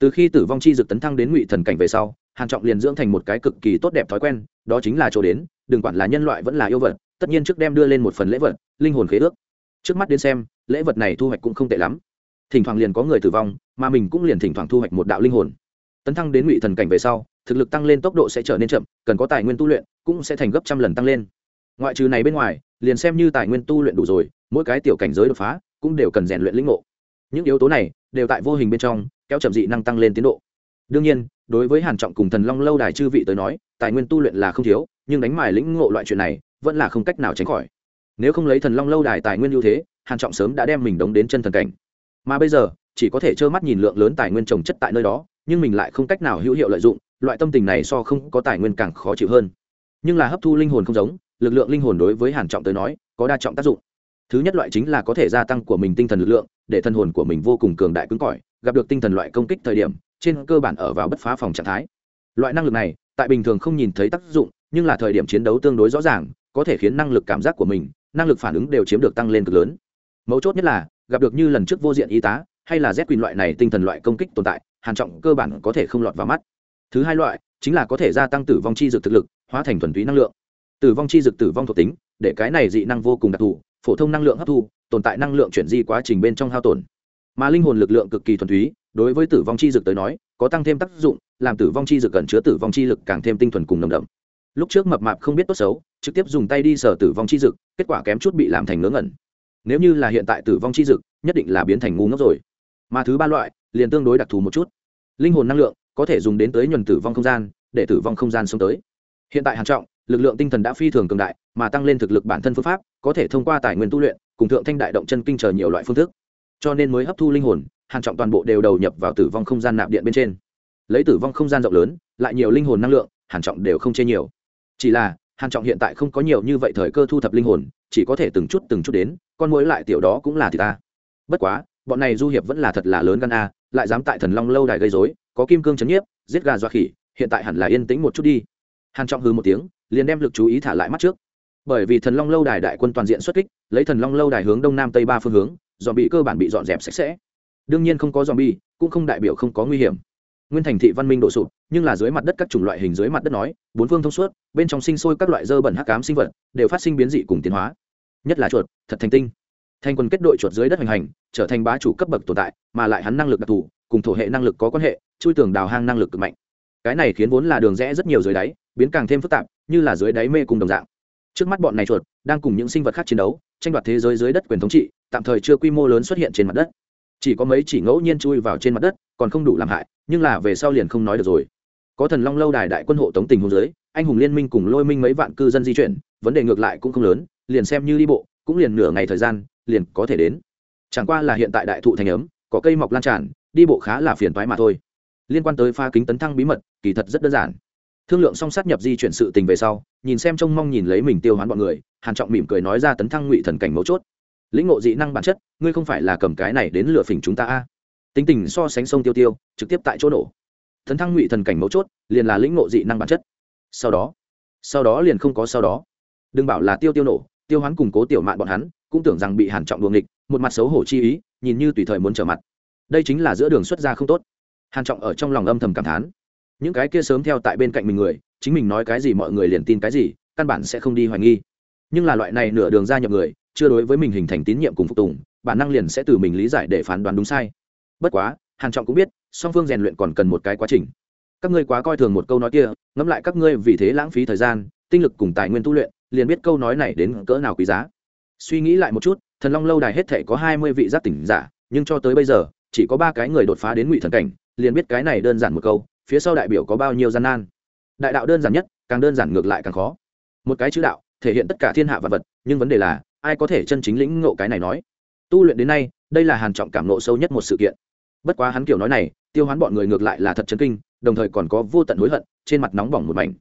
từ khi tử vong chi dực tấn thăng đến ngụy thần cảnh về sau, hàn trọng liền dưỡng thành một cái cực kỳ tốt đẹp thói quen, đó chính là chỗ đến, đừng quản là nhân loại vẫn là yêu vật, tất nhiên trước đem đưa lên một phần lễ vật, linh hồn khế ước. Trước mắt đến xem, lễ vật này thu hoạch cũng không tệ lắm. Thỉnh thoảng liền có người tử vong, mà mình cũng liền thỉnh thoảng thu hoạch một đạo linh hồn. Tấn thăng đến ngụy thần cảnh về sau, thực lực tăng lên tốc độ sẽ trở nên chậm, cần có tài nguyên tu luyện cũng sẽ thành gấp trăm lần tăng lên. Ngoại trừ này bên ngoài, liền xem như tài nguyên tu luyện đủ rồi, mỗi cái tiểu cảnh giới đột phá cũng đều cần rèn luyện lĩnh ngộ. Những yếu tố này đều tại vô hình bên trong kéo chậm dị năng tăng lên tiến độ. Đương nhiên, đối với hàn trọng cùng thần long lâu đài chư vị tới nói, tài nguyên tu luyện là không thiếu, nhưng đánh mài lĩnh ngộ loại chuyện này, vẫn là không cách nào tránh khỏi. Nếu không lấy thần long lâu đài tài nguyên ưu thế, hàn trọng sớm đã đem mình đóng đến chân thần cảnh. Mà bây giờ, chỉ có thể trơ mắt nhìn lượng lớn tài nguyên trồng chất tại nơi đó, nhưng mình lại không cách nào hữu hiệu lợi dụng, loại tâm tình này so không có tài nguyên càng khó chịu hơn. Nhưng là hấp thu linh hồn không giống, lực lượng linh hồn đối với hàn trọng tới nói, có đa trọng tác dụng. Thứ nhất loại chính là có thể gia tăng của mình tinh thần lực lượng, để thân hồn của mình vô cùng cường đại cứng cỏi gặp được tinh thần loại công kích thời điểm, trên cơ bản ở vào bất phá phòng trạng thái. Loại năng lực này, tại bình thường không nhìn thấy tác dụng, nhưng là thời điểm chiến đấu tương đối rõ ràng, có thể khiến năng lực cảm giác của mình, năng lực phản ứng đều chiếm được tăng lên cực lớn. Mấu chốt nhất là, gặp được như lần trước vô diện y tá, hay là z quyền loại này tinh thần loại công kích tồn tại, hàn trọng cơ bản có thể không lọt vào mắt. Thứ hai loại, chính là có thể gia tăng tử vong chi dược thực lực, hóa thành thuần túy năng lượng. Tử vong chi dược tử vong thuộc tính, để cái này dị năng vô cùng đặc thù, phổ thông năng lượng hấp thu, tồn tại năng lượng chuyển di quá trình bên trong hao tổn mà linh hồn lực lượng cực kỳ thuần túy, đối với tử vong chi dược tới nói, có tăng thêm tác dụng, làm tử vong chi dược cần chứa tử vong chi lực càng thêm tinh thuần cùng nồng đậm. Lúc trước mập mạp không biết tốt xấu, trực tiếp dùng tay đi sờ tử vong chi dược, kết quả kém chút bị làm thành ngớ ngẩn. Nếu như là hiện tại tử vong chi dực nhất định là biến thành ngu ngốc rồi. Mà thứ ba loại, liền tương đối đặc thù một chút. Linh hồn năng lượng có thể dùng đến tới nhuần tử vong không gian, để tử vong không gian sống tới. Hiện tại hàn trọng, lực lượng tinh thần đã phi thường cường đại, mà tăng lên thực lực bản thân phương pháp, có thể thông qua tài nguyên tu luyện, cùng thượng thanh đại động chân kinh chờ nhiều loại phương thức cho nên mới hấp thu linh hồn, hàn trọng toàn bộ đều đầu nhập vào tử vong không gian nạp điện bên trên. Lấy tử vong không gian rộng lớn, lại nhiều linh hồn năng lượng, hàn trọng đều không chê nhiều. Chỉ là, hàn trọng hiện tại không có nhiều như vậy thời cơ thu thập linh hồn, chỉ có thể từng chút từng chút đến, con mối lại tiểu đó cũng là thì ta. Bất quá, bọn này du hiệp vẫn là thật là lớn gan a, lại dám tại thần long lâu đài gây rối, có kim cương chấn nhiếp, giết gà dọa khỉ, hiện tại hẳn là yên tĩnh một chút đi. Hàn trọng hừ một tiếng, liền đem lực chú ý thả lại mắt trước. Bởi vì thần long lâu đài đại quân toàn diện xuất kích, lấy thần long lâu đài hướng đông nam tây ba phương hướng dòm bị cơ bản bị dọn dẹp sạch sẽ. Đương nhiên không có dòm bi cũng không đại biểu không có nguy hiểm. Nguyên thành thị văn minh đổ sụp, nhưng là dưới mặt đất các chủng loại hình dưới mặt đất nói, bốn phương thông suốt, bên trong sinh sôi các loại dơ bẩn hắc cám sinh vật, đều phát sinh biến dị cùng tiến hóa. Nhất là chuột, thật thành tinh. Thành quân kết đội chuột dưới đất hành hành, trở thành bá chủ cấp bậc tồn tại, mà lại hắn năng lực đặc thù, cùng thổ hệ năng lực có quan hệ, chui tường đào hang năng lực cực mạnh. Cái này khiến vốn là đường rẽ rất nhiều dưới đáy, biến càng thêm phức tạp, như là dưới đáy mê cùng đồng dạng. Trước mắt bọn này chuột, đang cùng những sinh vật khác chiến đấu, tranh đoạt thế giới dưới đất quyền thống trị tạm thời chưa quy mô lớn xuất hiện trên mặt đất. Chỉ có mấy chỉ ngẫu nhiên chui vào trên mặt đất, còn không đủ làm hại, nhưng là về sau liền không nói được rồi. Có thần long lâu đài đại quân hộ tống tình hồ dưới, anh hùng liên minh cùng lôi minh mấy vạn cư dân di chuyển, vấn đề ngược lại cũng không lớn, liền xem như đi bộ, cũng liền nửa ngày thời gian, liền có thể đến. Chẳng qua là hiện tại đại thụ thành ấm, có cây mọc lan tràn, đi bộ khá là phiền toái mà thôi. Liên quan tới pha kính tấn thăng bí mật, kỳ thật rất đơn giản. Thương lượng song sát nhập di chuyển sự tình về sau, nhìn xem trông mong nhìn lấy mình tiêu hoán bọn người, hàn trọng mỉm cười nói ra tấn thăng ngụy thần cảnh mấu chốt lĩnh ngộ dị năng bản chất, ngươi không phải là cầm cái này đến lựa phỉnh chúng ta a. Tính tình so sánh sông tiêu tiêu, trực tiếp tại chỗ nổ. Thần thăng ngụy thần cảnh mấu chốt, liền là lĩnh ngộ dị năng bản chất. Sau đó sau đó liền không có sau đó. Đừng bảo là tiêu tiêu nổ, tiêu hoán củng cố tiểu mạn bọn hắn, cũng tưởng rằng bị hàn trọng đuồng nghịch, một mặt xấu hổ chi ý, nhìn như tùy thời muốn trở mặt. Đây chính là giữa đường xuất ra không tốt. Hàn trọng ở trong lòng âm thầm cảm thán. Những cái kia sớm theo tại bên cạnh mình người, chính mình nói cái gì mọi người liền tin cái gì, căn bản sẽ không đi hoài nghi. Nhưng là loại này nửa đường ra nhập người chưa đối với mình hình thành tín nhiệm cùng phục tùng, bản năng liền sẽ từ mình lý giải để phán đoán đúng sai. Bất quá, hàn trọng cũng biết, song phương rèn luyện còn cần một cái quá trình. Các ngươi quá coi thường một câu nói kia, ngẫm lại các ngươi vì thế lãng phí thời gian, tinh lực cùng tài nguyên tu luyện, liền biết câu nói này đến cỡ nào quý giá. Suy nghĩ lại một chút, thần long lâu đài hết thể có hai mươi vị giác tỉnh giả, nhưng cho tới bây giờ, chỉ có ba cái người đột phá đến ngụy thần cảnh, liền biết cái này đơn giản một câu, phía sau đại biểu có bao nhiêu gian nan. Đại đạo đơn giản nhất, càng đơn giản ngược lại càng khó. Một cái chữ đạo, thể hiện tất cả thiên hạ vật vật, nhưng vấn đề là ai có thể chân chính lĩnh ngộ cái này nói? Tu luyện đến nay, đây là hàn trọng cảm ngộ sâu nhất một sự kiện. Bất quá hắn kiểu nói này, tiêu hoán bọn người ngược lại là thật chấn kinh, đồng thời còn có vô tận hối hận, trên mặt nóng bỏng một mảnh.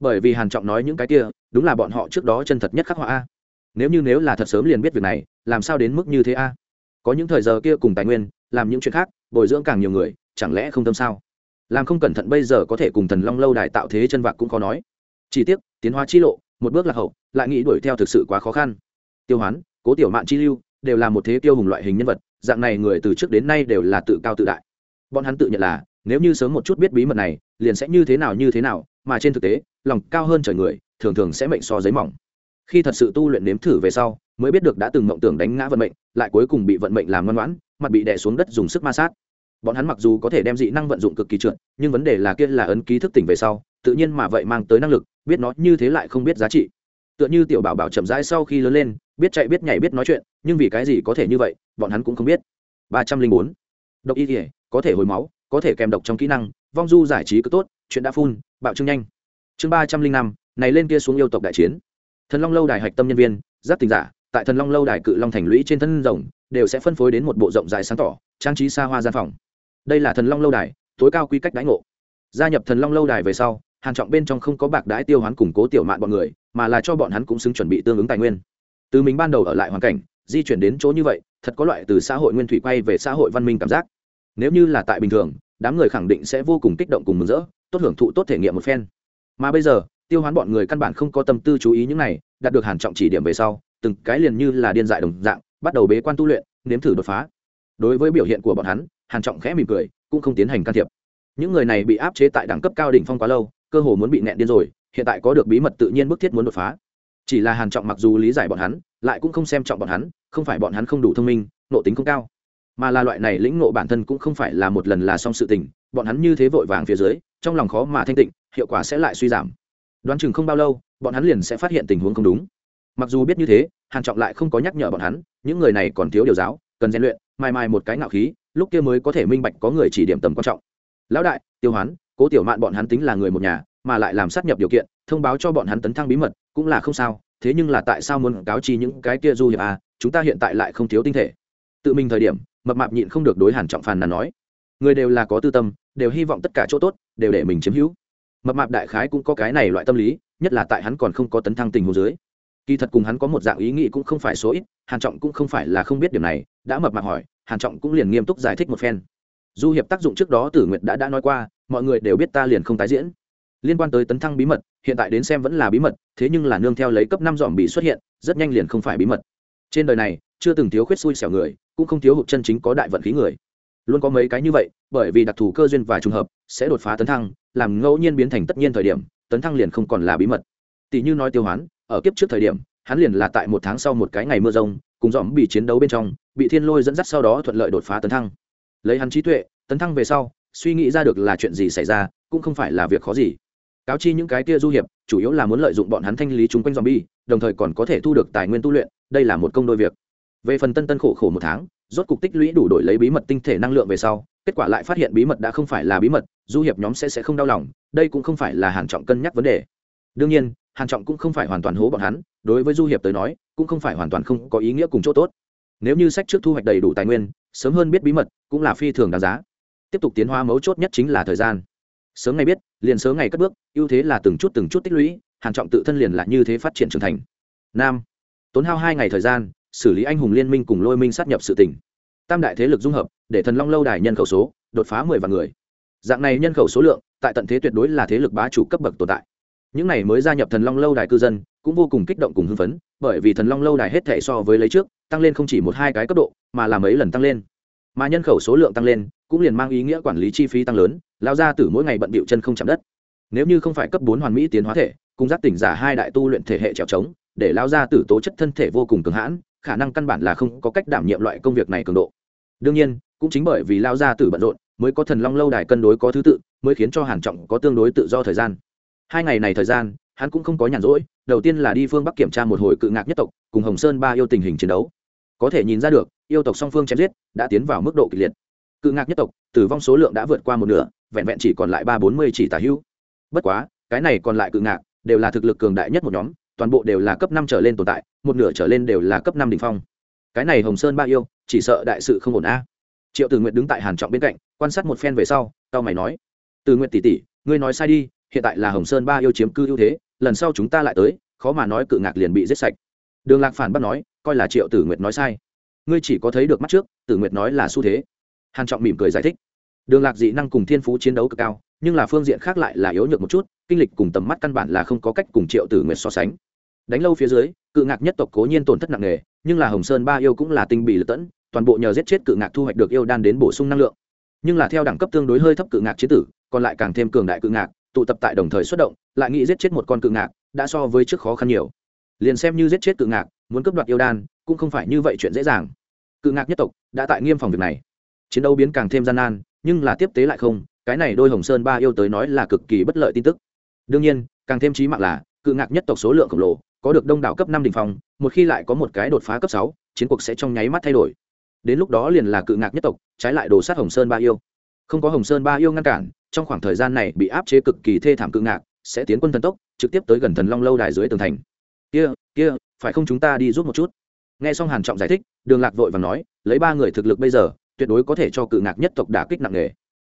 Bởi vì hàn trọng nói những cái kia, đúng là bọn họ trước đó chân thật nhất khắc họa a. Nếu như nếu là thật sớm liền biết việc này, làm sao đến mức như thế a? Có những thời giờ kia cùng tài nguyên, làm những chuyện khác, bồi dưỡng càng nhiều người, chẳng lẽ không tâm sao? Làm không cẩn thận bây giờ có thể cùng thần long lâu đài tạo thế chân vạc cũng khó nói. Chỉ tiếc, tiến hóa chi lộ, một bước là hậu, lại nghĩ đuổi theo thực sự quá khó khăn tiêu hoán, cố tiểu mạn chi lưu đều là một thế tiêu hùng loại hình nhân vật, dạng này người từ trước đến nay đều là tự cao tự đại. Bọn hắn tự nhận là, nếu như sớm một chút biết bí mật này, liền sẽ như thế nào như thế nào, mà trên thực tế, lòng cao hơn trời người, thường thường sẽ mệnh so giấy mỏng. Khi thật sự tu luyện nếm thử về sau, mới biết được đã từng mộng tưởng đánh ngã vận mệnh, lại cuối cùng bị vận mệnh làm ngoan ngoãn, mặt bị đè xuống đất dùng sức ma sát. Bọn hắn mặc dù có thể đem dị năng vận dụng cực kỳ trượt, nhưng vấn đề là kia là ấn ký thức tỉnh về sau, tự nhiên mà vậy mang tới năng lực, biết nó như thế lại không biết giá trị tựa như tiểu bảo bảo chậm rãi sau khi lớn lên, biết chạy biết nhảy biết nói chuyện, nhưng vì cái gì có thể như vậy, bọn hắn cũng không biết. Ba trăm linh bốn. Độc y thể có thể hồi máu, có thể kèm độc trong kỹ năng, vong du giải trí cứ tốt, chuyện đã phun, bạo trưng nhanh. Chương ba trăm linh năm, này lên kia xuống yêu tộc đại chiến. Thần long lâu đài hạch tâm nhân viên giáp tình giả, tại thần long lâu đài cự long thành lũy trên thân rồng, đều sẽ phân phối đến một bộ rộng dài sáng tỏ, trang trí xa hoa gian phòng. Đây là thần long lâu đài, tối cao quy cách đãi ngộ. Gia nhập thần long lâu đài về sau hàn trọng bên trong không có bạc đãi tiêu hoán củng cố tiểu mạn bọn người, mà là cho bọn hắn cũng xứng chuẩn bị tương ứng tài nguyên. Từ mình ban đầu ở lại hoàn cảnh, di chuyển đến chỗ như vậy, thật có loại từ xã hội nguyên thủy quay về xã hội văn minh cảm giác. Nếu như là tại bình thường, đám người khẳng định sẽ vô cùng kích động cùng mừng rỡ, tốt hưởng thụ tốt thể nghiệm một phen. Mà bây giờ, tiêu hoán bọn người căn bản không có tâm tư chú ý những này, đạt được hàn trọng chỉ điểm về sau, từng cái liền như là điên dại đồng dạng, bắt đầu bế quan tu luyện, nếm thử đột phá. Đối với biểu hiện của bọn hắn, hàn trọng khẽ mỉm cười, cũng không tiến hành can thiệp. Những người này bị áp chế tại đẳng cấp cao đỉnh phong quá lâu cơ hồ muốn bị nẹn điên rồi, hiện tại có được bí mật tự nhiên bức thiết muốn đột phá. Chỉ là hàn trọng mặc dù lý giải bọn hắn, lại cũng không xem trọng bọn hắn, không phải bọn hắn không đủ thông minh nộ tính không cao. Mà là loại này lĩnh ngộ bản thân cũng không phải là một lần là xong sự tình, bọn hắn như thế vội vàng phía dưới, trong lòng khó mà thanh tịnh, hiệu quả sẽ lại suy giảm. Đoán chừng không bao lâu, bọn hắn liền sẽ phát hiện tình huống không đúng. Mặc dù biết như thế, hàn trọng lại không có nhắc nhở bọn hắn, những người này còn thiếu điều giáo, cần rèn luyện mai mai một cái ngạo khí, lúc kia mới có thể minh bạch có người chỉ điểm tầm quan trọng. Lão đại, tiêu hoán cố tiểu mạn bọn hắn tính là người một nhà, mà lại làm sát nhập điều kiện, thông báo cho bọn hắn tấn thăng bí mật, cũng là không sao, thế nhưng là tại sao muốn cáo chi những cái kia du hiệp à chúng ta hiện tại lại không thiếu tinh thể. Tự mình thời điểm, mập mạp nhịn không được đối hàn trọng phàn nàn nói. Người đều là có tư tâm, đều hy vọng tất cả chỗ tốt, đều để mình chiếm hữu. Mập mạp đại khái cũng có cái này loại tâm lý, nhất là tại hắn còn không có tấn thăng tình hồ dưới. Kỳ thật cùng hắn có một dạng ý nghĩ cũng không phải số ít, hàn trọng cũng không phải là không biết điểm này, đã mập mạp hỏi, hàn trọng cũng liền nghiêm túc giải thích một phen du hiệp tác dụng trước đó tử nguyệt đã đã nói qua, mọi người đều biết ta liền không tái diễn. Liên quan tới tấn thăng bí mật, hiện tại đến xem vẫn là bí mật, thế nhưng là nương theo lấy cấp năm dòm bị xuất hiện, rất nhanh liền không phải bí mật. Trên đời này, chưa từng thiếu khuyết xui xẻo người, cũng không thiếu hụt chân chính có đại vận khí người. Luôn có mấy cái như vậy, bởi vì đặc thù cơ duyên và trùng hợp, sẽ đột phá tấn thăng, làm ngẫu nhiên biến thành tất nhiên thời điểm, tấn thăng liền không còn là bí mật. Tỷ như nói tiêu hoán, ở kiếp trước thời điểm, hắn liền là tại một tháng sau một cái ngày mưa rông, cùng dòm bị chiến đấu bên trong, bị thiên lôi dẫn dắt sau đó thuận lợi đột phá tấn thăng lấy hắn trí tuệ, tấn thăng về sau, suy nghĩ ra được là chuyện gì xảy ra, cũng không phải là việc khó gì. Cáo chi những cái kia du hiệp, chủ yếu là muốn lợi dụng bọn hắn thanh lý chúng quanh zombie, đồng thời còn có thể thu được tài nguyên tu luyện, đây là một công đôi việc. Về phần tân tân khổ khổ một tháng, rốt cục tích lũy đủ đổi lấy bí mật tinh thể năng lượng về sau, kết quả lại phát hiện bí mật đã không phải là bí mật, du hiệp nhóm sẽ sẽ không đau lòng, đây cũng không phải là hàn trọng cân nhắc vấn đề. Đương nhiên hàn trọng cũng không phải hoàn toàn hố bọn hắn, đối với du hiệp tới nói, cũng không phải hoàn toàn không có ý nghĩa cùng chỗ tốt nếu như sách trước thu hoạch đầy đủ tài nguyên, sớm hơn biết bí mật cũng là phi thường đáng giá. Tiếp tục tiến hóa mấu chốt nhất chính là thời gian. Sớm ngày biết, liền sớm ngày cất bước, ưu thế là từng chút từng chút tích lũy, hàn trọng tự thân liền là như thế phát triển trưởng thành. Nam, tốn hao hai ngày thời gian, xử lý anh hùng liên minh cùng lôi minh sát nhập sự tỉnh tam đại thế lực dung hợp, để thần long lâu đài nhân khẩu số, đột phá mười vạn người. Dạng này nhân khẩu số lượng, tại tận thế tuyệt đối là thế lực bá chủ cấp bậc tồn tại. Những này mới gia nhập thần long lâu đài cư dân cũng vô cùng kích động cùng hưng phấn, bởi vì thần long lâu đài hết thể so với lấy trước, tăng lên không chỉ một hai cái cấp độ, mà là mấy lần tăng lên. Mà nhân khẩu số lượng tăng lên, cũng liền mang ý nghĩa quản lý chi phí tăng lớn, lao ra từ mỗi ngày bận bịu chân không chạm đất. Nếu như không phải cấp bốn hoàn mỹ tiến hóa thể, cùng giác tỉnh giả hai đại tu luyện thể hệ trèo trống, để lao ra từ tố chất thân thể vô cùng cường hãn, khả năng căn bản là không có cách đảm nhiệm loại công việc này cường độ. Đương nhiên, cũng chính bởi vì lao ra từ bận rộn, mới có thần long lâu đài cân đối có thứ tự, mới khiến cho hàn trọng có tương đối tự do thời gian. Hai ngày này thời gian hắn cũng không có nhàn rỗi, đầu tiên là đi phương bắc kiểm tra một hồi cự ngạc nhất tộc, cùng hồng sơn ba yêu tình hình chiến đấu. Có thể nhìn ra được, yêu tộc song phương chém giết đã tiến vào mức độ kịch liệt. Cự ngạc nhất tộc, tử vong số lượng đã vượt qua một nửa, vẹn vẹn chỉ còn lại ba bốn mươi chỉ tả hữu. Bất quá, cái này còn lại cự ngạc đều là thực lực cường đại nhất một nhóm, toàn bộ đều là cấp năm trở lên tồn tại, một nửa trở lên đều là cấp năm đ ỉ n h phong. Cái này hồng sơn ba yêu, chỉ sợ đại sự không ổn a. Triệu tử nguyện đứng tại hàn trọng bên cạnh, quan sát một phen về sau tao mày nói từ nguyện tỷ tỷ, ngươi nói sai đi, hiện tại là hồng sơn ba yêu chiếm cư ưu thế lần sau chúng ta lại tới, khó mà nói cự ngạc liền bị giết sạch. Đường lạc phản bắt nói, coi là triệu tử nguyệt nói sai. Ngươi chỉ có thấy được mắt trước, tử nguyệt nói là xu thế. Hàn trọng mỉm cười giải thích. Đường lạc dị năng cùng thiên phú chiến đấu cực cao, nhưng là phương diện khác lại là yếu nhược một chút, kinh lịch cùng tầm mắt căn bản là không có cách cùng triệu tử nguyệt so sánh. Đánh lâu phía dưới, cự ngạc nhất tộc cố nhiên tổn thất nặng nề, nhưng là hồng sơn ba yêu cũng là tinh bị lật tẫn, toàn bộ nhờ giết chết cự ngạc thu hoạch được yêu đan đến bổ sung năng lượng. Nhưng là theo đẳng cấp tương đối hơi thấp cự ngạc chế tử, còn lại càng thêm cường đại cự ngạc tụ tập tại đồng thời xuất động, lại nghĩ giết chết một con cự ngạc, đã so với trước khó khăn nhiều. Liền xem như giết chết cự ngạc, muốn cướp đoạt yêu đan, cũng không phải như vậy chuyện dễ dàng. Cự ngạc nhất tộc đã tại nghiêm phòng việc này. Chiến đấu biến càng thêm gian nan, nhưng là tiếp tế lại không, cái này đôi hồng sơn ba yêu tới nói là cực kỳ bất lợi tin tức. Đương nhiên, càng thêm trí mạng là, cự ngạc nhất tộc số lượng khổng lồ, có được đông đảo cấp năm đ ỉ n h phòng một khi lại có một cái đột phá cấp sáu, chiến cuộc sẽ trong nháy mắt thay đổi. Đến lúc đó liền là cự ngạc nhất tộc, trái lại đồ sát hồng sơn ba yêu không có hồng sơn ba yêu ngăn cản, trong khoảng thời gian này bị áp chế cực kỳ thê thảm cự ngạc, sẽ tiến quân thần tốc, trực tiếp tới gần thần long lâu đài dưới tường thành. Kia kia, phải không chúng ta đi giúp một chút? Nghe xong hàn trọng giải thích, đường lạc vội và nói, lấy ba người thực lực bây giờ, tuyệt đối có thể cho cự ngạc nhất tộc đả kích nặng nề.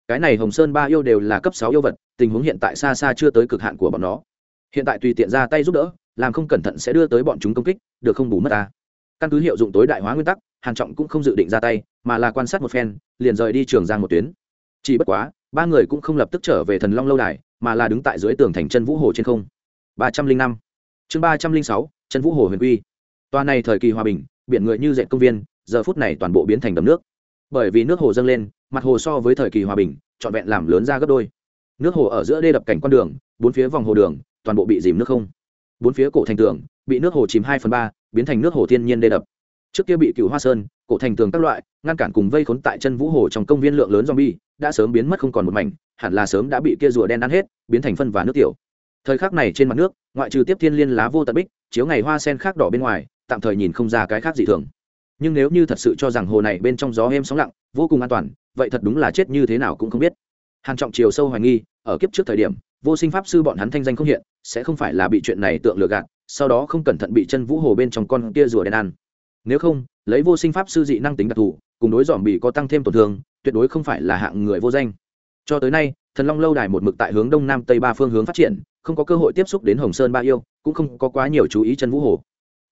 Cái này hồng sơn ba yêu đều là cấp sáu yêu vật, tình huống hiện tại xa xa chưa tới cực hạn của bọn nó. Hiện tại tùy tiện ra tay giúp đỡ, làm không cẩn thận sẽ đưa tới bọn chúng công kích, được không bù mất ta. Căn cứ hiệu dụng tối đại hóa nguyên tắc, hàn trọng cũng không dự định ra tay, mà là quan sát một phen, liền rời đi trường giang một tuyến chỉ bất quá, ba người cũng không lập tức trở về thần long lâu đài, mà là đứng tại dưới tường thành chân vũ hồ trên không. Ba trăm linh năm. Chương ba trăm linh sáu chân vũ hồ huyền quy. Toa này thời kỳ hòa bình, biển người như dệt công viên, giờ phút này toàn bộ biến thành đầm nước. Bởi vì nước hồ dâng lên, mặt hồ so với thời kỳ hòa bình, trọn vẹn làm lớn ra gấp đôi. Nước hồ ở giữa đê đập cảnh quan đường, bốn phía vòng hồ đường, toàn bộ bị dìm nước không. Bốn phía cổ thành tường, bị nước hồ chìm hai phần ba, biến thành nước hồ thiên nhiên đê đập. Trước kia bị cựu hoa sơn, cổ thành tường các loại, ngăn cản cùng vây khốn tại chân vũ hồ trong công viên lượng lớn zombie đã sớm biến mất không còn một mảnh, hẳn là sớm đã bị kia rùa đen ăn hết, biến thành phân và nước tiểu. Thời khắc này trên mặt nước, ngoại trừ tiếp thiên liên lá vô tận bích, chiếu ngày hoa sen khác đỏ bên ngoài, tạm thời nhìn không ra cái khác gì thường. Nhưng nếu như thật sự cho rằng hồ này bên trong gió êm sóng lặng, vô cùng an toàn, vậy thật đúng là chết như thế nào cũng không biết. Hàn trọng chiều sâu hoài nghi, ở kiếp trước thời điểm, vô sinh pháp sư bọn hắn thanh danh không hiện, sẽ không phải là bị chuyện này tượng lừa gạt, sau đó không cẩn thận bị chân vũ hồ bên trong con kia rùa đen ăn. Nếu không, lấy vô sinh pháp sư dị năng tính đặc thù, cùng đối dòm bị có tăng thêm tổn thương tuyệt đối không phải là hạng người vô danh. Cho tới nay, thần long lâu đài một mực tại hướng đông nam tây ba phương hướng phát triển, không có cơ hội tiếp xúc đến hồng sơn ba yêu, cũng không có quá nhiều chú ý chân vũ hồ.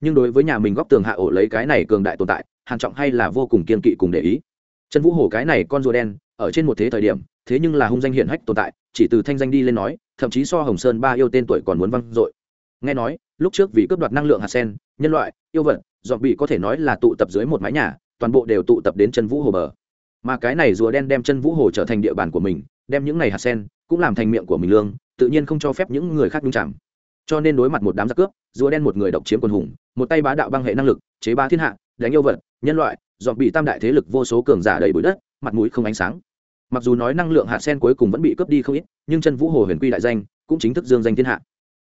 Nhưng đối với nhà mình góc tường hạ ổ lấy cái này cường đại tồn tại, hàn trọng hay là vô cùng kiên kỵ cùng để ý. Chân vũ hồ cái này con rùa đen, ở trên một thế thời điểm, thế nhưng là hung danh hiển hách tồn tại, chỉ từ thanh danh đi lên nói, thậm chí so hồng sơn ba yêu tên tuổi còn muốn văng dội. Nghe nói, lúc trước vì cướp đoạt năng lượng hạt sen, nhân loại, yêu vật, dọn bị có thể nói là tụ tập dưới một mái nhà, toàn bộ đều tụ tập đến chân vũ hồ bờ mà cái này rùa đen đem chân vũ hồ trở thành địa bàn của mình, đem những này hạt sen cũng làm thành miệng của mình lương, tự nhiên không cho phép những người khác nhung chạm cho nên đối mặt một đám giặc cướp, rùa đen một người độc chiếm quần hùng, một tay bá đạo băng hệ năng lực, chế ba thiên hạ, đánh yêu vật, nhân loại, dọn bị tam đại thế lực vô số cường giả đầy bụi đất, mặt mũi không ánh sáng. Mặc dù nói năng lượng hạt sen cuối cùng vẫn bị cướp đi không ít, nhưng chân vũ hồ huyền quy đại danh cũng chính thức dương danh thiên hạ.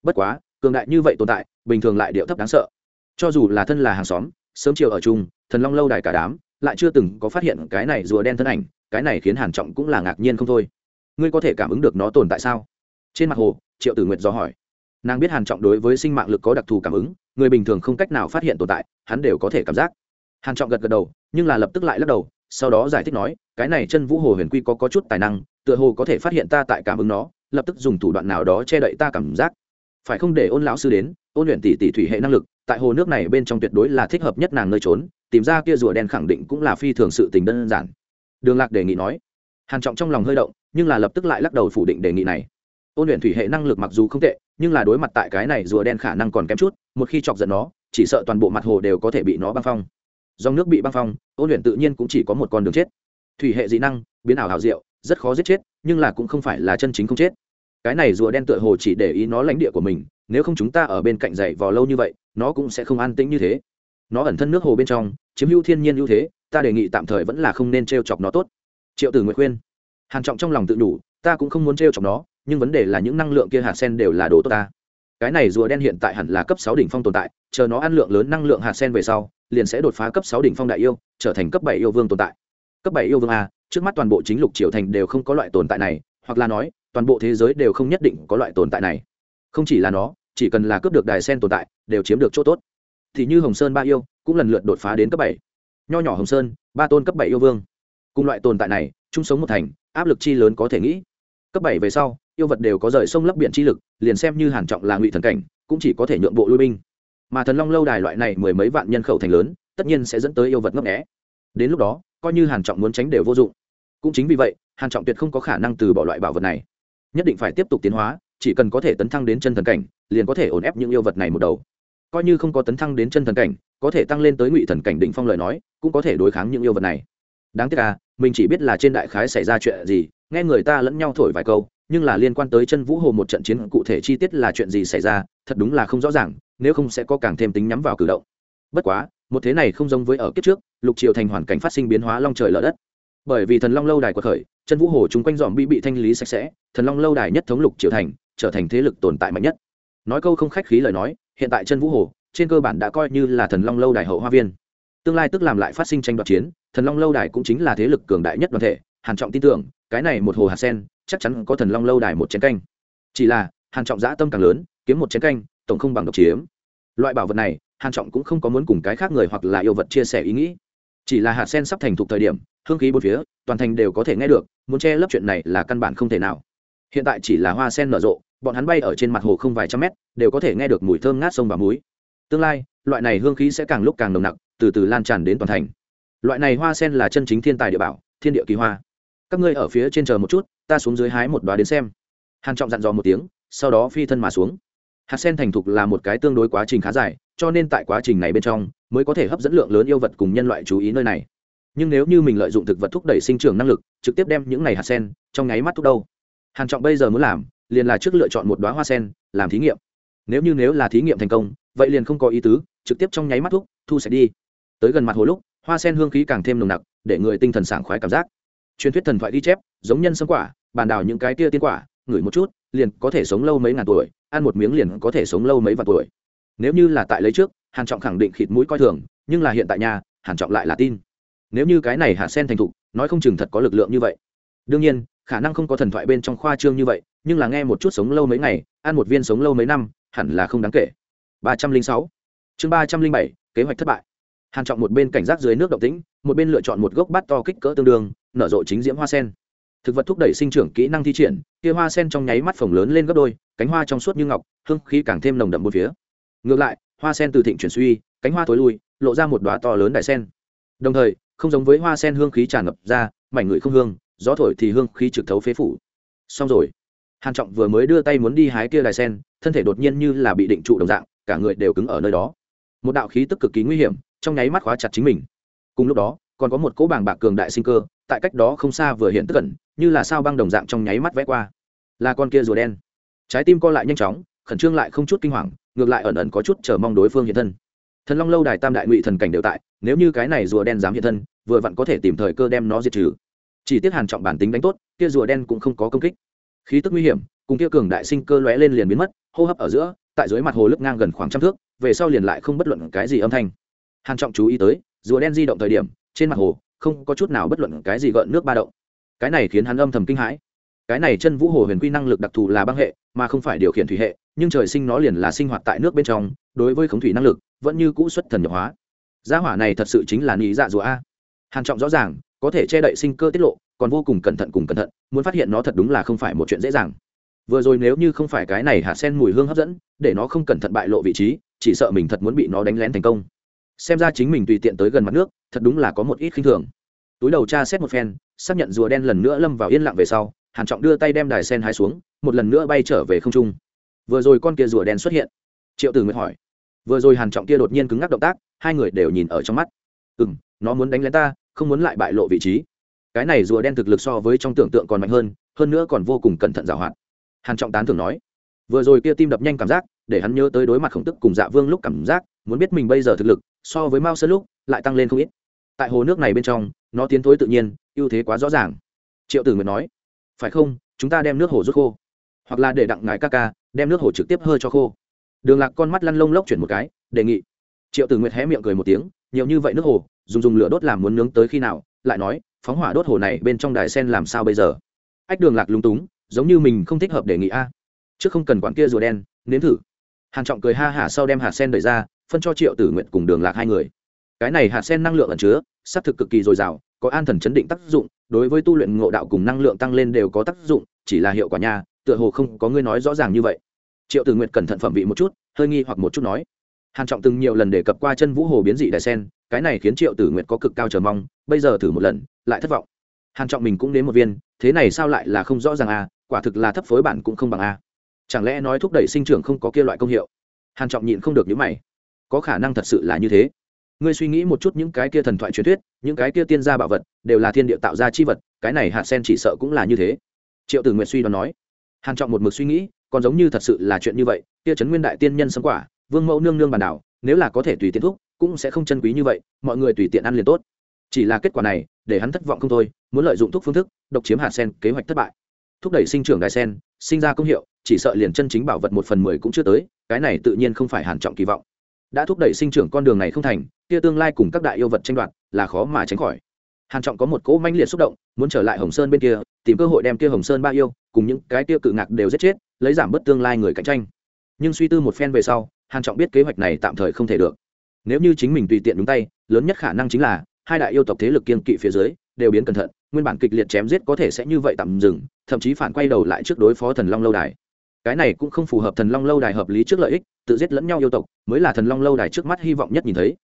Bất quá, cường đại như vậy tồn tại, bình thường lại điệu thấp đáng sợ. Cho dù là thân là hàng xóm, sớm chiều ở chung, thần long lâu đài cả đám lại chưa từng có phát hiện cái này rùa đen thân ảnh, cái này khiến hàn trọng cũng là ngạc nhiên không thôi. Ngươi có thể cảm ứng được nó tồn tại sao? Trên mặt hồ, triệu tử nguyệt do hỏi. Nàng biết hàn trọng đối với sinh mạng lực có đặc thù cảm ứng, người bình thường không cách nào phát hiện tồn tại, hắn đều có thể cảm giác. Hàn trọng gật gật đầu, nhưng là lập tức lại lắc đầu, sau đó giải thích nói, cái này chân vũ hồ huyền quy có có chút tài năng, tựa hồ có thể phát hiện ta tại cảm ứng nó, lập tức dùng thủ đoạn nào đó che đậy ta cảm giác. Phải không để ôn lão sư đến ôn luyện tỷ tỷ thủy hệ năng lực, tại hồ nước này bên trong tuyệt đối là thích hợp nhất nàng nơi trốn, tìm ra kia rùa đen khẳng định cũng là phi thường sự tình đơn giản. Đường lạc đề nghị nói. Hàn trọng trong lòng hơi động, nhưng là lập tức lại lắc đầu phủ định đề nghị này. Ôn luyện thủy hệ năng lực mặc dù không tệ, nhưng là đối mặt tại cái này rùa đen khả năng còn kém chút, một khi chọc giận nó, chỉ sợ toàn bộ mặt hồ đều có thể bị nó băng phong. Dòng nước bị băng phong, ôn luyện tự nhiên cũng chỉ có một con đường chết. Thủy hệ dị năng, biến ảo hảo diệu, rất khó giết chết, nhưng là cũng không phải là chân chính không chết. Cái này rùa đen tựa hồ chỉ để ý nó lãnh địa của mình nếu không chúng ta ở bên cạnh dậy vò lâu như vậy, nó cũng sẽ không an tĩnh như thế. Nó ẩn thân nước hồ bên trong, chiếm hữu thiên nhiên ưu thế, ta đề nghị tạm thời vẫn là không nên t r e o chọc nó tốt. Triệu tử nguyện khuyên. Hàn trọng trong lòng tự đủ, ta cũng không muốn t r e o chọc nó, nhưng vấn đề là những năng lượng kia hạt sen đều là đồ tốt ta. Cái này rùa đen hiện tại hẳn là cấp sáu đỉnh phong tồn tại, chờ nó ăn lượng lớn năng lượng hạt sen về sau, liền sẽ đột phá cấp sáu đỉnh phong đại yêu, trở thành cấp bảy yêu vương tồn tại. Cấp bảy yêu vương a, trước mắt toàn bộ chính lục triều thành đều không có loại tồn tại này, hoặc là nói, toàn bộ thế giới đều không nhất định có loại tồn tại này. Không chỉ là nó chỉ cần là cướp được đài sen tồn tại, đều chiếm được chỗ tốt. Thì như hồng sơn ba yêu, cũng lần lượt đột phá đến cấp bảy. Nho nhỏ hồng sơn, ba tôn cấp bảy yêu vương. Cùng loại tồn tại này, chung sống một thành, áp lực chi lớn có thể nghĩ. Cấp bảy về sau, yêu vật đều có rời sông lấp biển chi lực, liền xem như hàn trọng là ngụy thần cảnh, cũng chỉ có thể nhượng bộ lui binh. Mà thần long lâu đài loại này mười mấy vạn nhân khẩu thành lớn, tất nhiên sẽ dẫn tới yêu vật ngấp nghé. Đến lúc đó, coi như hàn trọng muốn tránh đều vô dụng. Cũng chính vì vậy, hàn trọng tuyệt không có khả năng từ bỏ loại bảo vật này. Nhất định phải tiếp tục tiến hóa chỉ cần có thể tấn thăng đến chân thần cảnh, liền có thể ổn ép những yêu vật này một đầu. Coi như không có tấn thăng đến chân thần cảnh, có thể tăng lên tới ngụy thần cảnh đỉnh phong lời nói, cũng có thể đối kháng những yêu vật này. Đáng tiếc à mình chỉ biết là trên đại khái xảy ra chuyện gì, nghe người ta lẫn nhau thổi vài câu, nhưng là liên quan tới chân vũ hồ một trận chiến cụ thể chi tiết là chuyện gì xảy ra, thật đúng là không rõ ràng, nếu không sẽ có càng thêm tính nhắm vào cử động. Bất quá, một thế này không giống với ở kiếp trước, lục triều thành hoàn cảnh phát sinh biến hóa long trời lở đất. Bởi vì thần long lâu đài quật khởi, chân vũ hồ chúng quanh dòm bị bị thanh lý sạch sẽ, thần long lâu đài nhất thống lục triều thành trở thành thế lực tồn tại mạnh nhất. Nói câu không khách khí lời nói, hiện tại chân vũ hồ, trên cơ bản đã coi như là thần long lâu đài hậu hoa viên. Tương lai tức làm lại phát sinh tranh đoạt chiến, thần long lâu đài cũng chính là thế lực cường đại nhất đoàn thể, hàn trọng tin tưởng, cái này một hồ hạt sen, chắc chắn có thần long lâu đài một chén canh. Chỉ là, hàn trọng dã tâm càng lớn, kiếm một chén canh, tổng không bằng độc chiếm. Loại bảo vật này, hàn trọng cũng không có muốn cùng cái khác người hoặc là yêu vật chia sẻ ý nghĩ. Chỉ là hạt sen sắp thành thục thời điểm, hương khí bốn phía, toàn thành đều có thể nghe được, muốn che lấp chuyện này là căn bản không thể nào hiện tại chỉ là hoa sen nở rộ, bọn hắn bay ở trên mặt hồ không vài trăm mét, đều có thể nghe được mùi thơm ngát sông và muối. Tương lai, loại này hương khí sẽ càng lúc càng nồng nặc, từ từ lan tràn đến toàn thành. Loại này hoa sen là chân chính thiên tài địa bảo, thiên địa kỳ hoa. Các ngươi ở phía trên chờ một chút, ta xuống dưới hái một đoá đến xem. Hàn trọng dặn dò một tiếng, sau đó phi thân mà xuống. Hạt sen thành thục là một cái tương đối quá trình khá dài, cho nên tại quá trình này bên trong, mới có thể hấp dẫn lượng lớn yêu vật cùng nhân loại chú ý nơi này. Nhưng nếu như mình lợi dụng thực vật thúc đẩy sinh trưởng năng lực, trực tiếp đem những này hạt sen, trong nháy mắt thúc đâu? Hàn trọng bây giờ muốn làm, liền là trước lựa chọn một đóa hoa sen, làm thí nghiệm. Nếu như nếu là thí nghiệm thành công, vậy liền không có ý tứ, trực tiếp trong nháy mắt thuốc thu sẽ đi. Tới gần mặt hồ lúc, hoa sen hương khí càng thêm nồng nặc, để người tinh thần sảng khoái cảm giác. Truyền thuyết thần thoại ghi chép, giống nhân sâm quả, bàn đào những cái tia tiên quả, ngửi một chút, liền có thể sống lâu mấy ngàn tuổi, ăn một miếng liền có thể sống lâu mấy vạn tuổi. Nếu như là tại lấy trước, hàn trọng khẳng định khịt mũi coi thường, nhưng là hiện tại nhà hàn trọng lại là tin. Nếu như cái này hạ sen thành thục, nói không chừng thật có lực lượng như vậy. Đương nhiên khả năng không có thần thoại bên trong khoa trương như vậy, nhưng là nghe một chút sống lâu mấy ngày, ăn một viên sống lâu mấy năm, hẳn là không đáng kể. ba trăm linh sáu. Chương ba trăm linh bảy, kế hoạch thất bại. Hàn trọng một bên cảnh giác dưới nước động tĩnh, một bên lựa chọn một gốc bát to kích cỡ tương đương, nở rộ chính diễm hoa sen. Thực vật thúc đẩy sinh trưởng kỹ năng thi triển, kia hoa sen trong nháy mắt phồng lớn lên gấp đôi, cánh hoa trong suốt như ngọc, hương khí càng thêm nồng đậm một phía. Ngược lại, hoa sen từ thịnh chuyển suy, cánh hoa tối lui, lộ ra một đoá to lớn đại sen. Đồng thời, không giống với hoa sen hương khí tràn ngập ra, mảnh người không hương gió thổi thì hương khí trực thấu phế phủ. Xong rồi. Hàn trọng vừa mới đưa tay muốn đi hái kia đài sen, thân thể đột nhiên như là bị định trụ đồng dạng, cả người đều cứng ở nơi đó. Một đạo khí tức cực kỳ nguy hiểm, trong nháy mắt khóa chặt chính mình. Cùng lúc đó, còn có một cỗ bàng bạc cường đại sinh cơ, tại cách đó không xa vừa hiện tức cẩn như là sao băng đồng dạng trong nháy mắt vẽ qua. Là con kia rùa đen. Trái tim co lại nhanh chóng, khẩn trương lại không chút kinh hoàng, ngược lại ẩn ẩn có chút chờ mong đối phương hiện thân. Thần long lâu đài tam đại ngụy thần cảnh đều tại, nếu như cái này rùa đen dám hiện thân, vừa vặn có thể tìm thời cơ đem nó diệt trừ chỉ tiếc hàn trọng bản tính đánh tốt, kia rùa đen cũng không có công kích. Khí tức nguy hiểm, cùng kia cường đại sinh cơ lóe lên liền biến mất, hô hấp ở giữa, tại dưới mặt hồ lướt ngang gần khoảng trăm thước, về sau liền lại không bất luận cái gì âm thanh. Hàn trọng chú ý tới, rùa đen di động thời điểm, trên mặt hồ, không có chút nào bất luận cái gì gợn nước ba động. Cái này khiến hắn âm thầm kinh hãi. Cái này chân vũ hồ huyền quy năng lực đặc thù là băng hệ, mà không phải điều khiển thủy hệ, nhưng trời sinh nó liền là sinh hoạt tại nước bên trong, đối với khống thủy năng lực, vẫn như cũ xuất thần nhập hóa. Gia hỏa này thật sự chính là nghĩ dạ rùa a. Hàn trọng rõ ràng có thể che đậy sinh cơ tiết lộ, còn vô cùng cẩn thận cùng cẩn thận, muốn phát hiện nó thật đúng là không phải một chuyện dễ dàng. Vừa rồi nếu như không phải cái này hạt sen mùi hương hấp dẫn, để nó không cẩn thận bại lộ vị trí, chỉ sợ mình thật muốn bị nó đánh lén thành công. Xem ra chính mình tùy tiện tới gần mặt nước, thật đúng là có một ít khinh thường. Túi đầu tra xét một phen, xác nhận rùa đen lần nữa lâm vào yên lặng về sau, hàn trọng đưa tay đem đài sen hái xuống, một lần nữa bay trở về không trung. Vừa rồi con kia rùa đen xuất hiện. Triệu tử nguyệt hỏi. Vừa rồi hàn trọng kia đột nhiên cứng ngắc động tác, hai người đều nhìn ở trong mắt. Ừ nó muốn đánh lén ta không muốn lại bại lộ vị trí. Cái này rùa đen thực lực so với trong tưởng tượng còn mạnh hơn hơn nữa còn vô cùng cẩn thận giảo hoạt. Hàn trọng tán thường nói, vừa rồi kia tim đập nhanh cảm giác, để hắn nhớ tới đối mặt khổng tức cùng dạ vương lúc cảm giác, muốn biết mình bây giờ thực lực, so với mao sơn lúc, lại tăng lên không ít. Tại hồ nước này bên trong, nó tiến thối tự nhiên, ưu thế quá rõ ràng. Triệu tử nguyệt nói, phải không, chúng ta đem nước hồ rút khô. Hoặc là để đặng ngài ca ca, đem nước hồ trực tiếp hơi cho khô. Đường lạc con mắt lăn lông lốc chuyển một cái, đề nghị. Triệu tử nguyệt hé miệng cười một tiếng nhiều như vậy nước hồ, dùng dùng lửa đốt làm muốn nướng tới khi nào, lại nói, phóng hỏa đốt hồ này bên trong đài sen làm sao bây giờ? Ách đường lạc lúng túng, giống như mình không thích hợp đề nghị a. Chứ không cần quản kia rùa đen, nếm thử. Hàn trọng cười ha hả sau đem hạt sen đẩy ra, phân cho triệu tử nguyện cùng đường lạc hai người. Cái này hạt sen năng lượng ẩn chứa xác thực cực kỳ dồi dào, có an thần chấn định tác dụng, đối với tu luyện ngộ đạo cùng năng lượng tăng lên đều có tác dụng, chỉ là hiệu quả nha, tựa hồ không có ngươi nói rõ ràng như vậy. Triệu tử nguyện cẩn thận phẩm vị một chút, hơi nghi hoặc một chút nói hàn trọng từng nhiều lần đề cập qua chân vũ hồ biến dị đại sen, cái này khiến triệu tử nguyệt có cực cao chờ mong, bây giờ thử một lần, lại thất vọng. Hàn trọng mình cũng đến một viên, thế này sao lại là không rõ ràng à quả thực là thấp phối bản cũng không bằng a chẳng lẽ nói thúc đẩy sinh trưởng không có kia loại công hiệu? Hàn trọng nhịn không được những mày. Có khả năng thật sự là như thế. Ngươi suy nghĩ một chút những cái kia thần thoại truyền thuyết, những cái kia tiên gia bảo vật, đều là thiên địa tạo ra chi vật, cái này hạt sen chỉ sợ cũng là như thế. Triệu tử nguyệt suy đoán nói. Hàn trọng một mực suy nghĩ, còn giống như thật sự là chuyện như vậy, kia trấn nguyên đại tiên nhân sống quả vương mẫu nương nương bàn đảo, nếu là có thể tùy tiện thuốc cũng sẽ không chân quý như vậy, mọi người tùy tiện ăn liền tốt. Chỉ là kết quả này, để hắn thất vọng không thôi, muốn lợi dụng thuốc phương thức, độc chiếm hạt sen, kế hoạch thất bại. Thúc đẩy sinh trưởng đài sen, sinh ra công hiệu, chỉ sợ liền chân chính bảo vật một phần mười cũng chưa tới, cái này tự nhiên không phải hàn trọng kỳ vọng. Đã thúc đẩy sinh trưởng con đường này không thành, kia tương lai cùng các đại yêu vật tranh đoạt, là khó mà tránh khỏi. Hàn trọng có một cỗ manh liệt xúc động, muốn trở lại hồng sơn bên kia, tìm cơ hội đem kia hồng sơn ba yêu, cùng những cái kia cự ngạc đều giết chết, lấy giảm bớt tương lai người cạnh tranh. Nhưng suy tư một phen về sau hàn trọng biết kế hoạch này tạm thời không thể được. Nếu như chính mình tùy tiện đúng tay, lớn nhất khả năng chính là hai đại yêu tộc thế lực kiên kỵ phía dưới đều biến cẩn thận, nguyên bản kịch liệt chém giết có thể sẽ như vậy tạm dừng, thậm chí phản quay đầu lại trước đối phó thần long lâu đài. Cái này cũng không phù hợp thần long lâu đài hợp lý trước lợi ích, tự giết lẫn nhau yêu tộc mới là thần long lâu đài trước mắt hy vọng nhất nhìn thấy.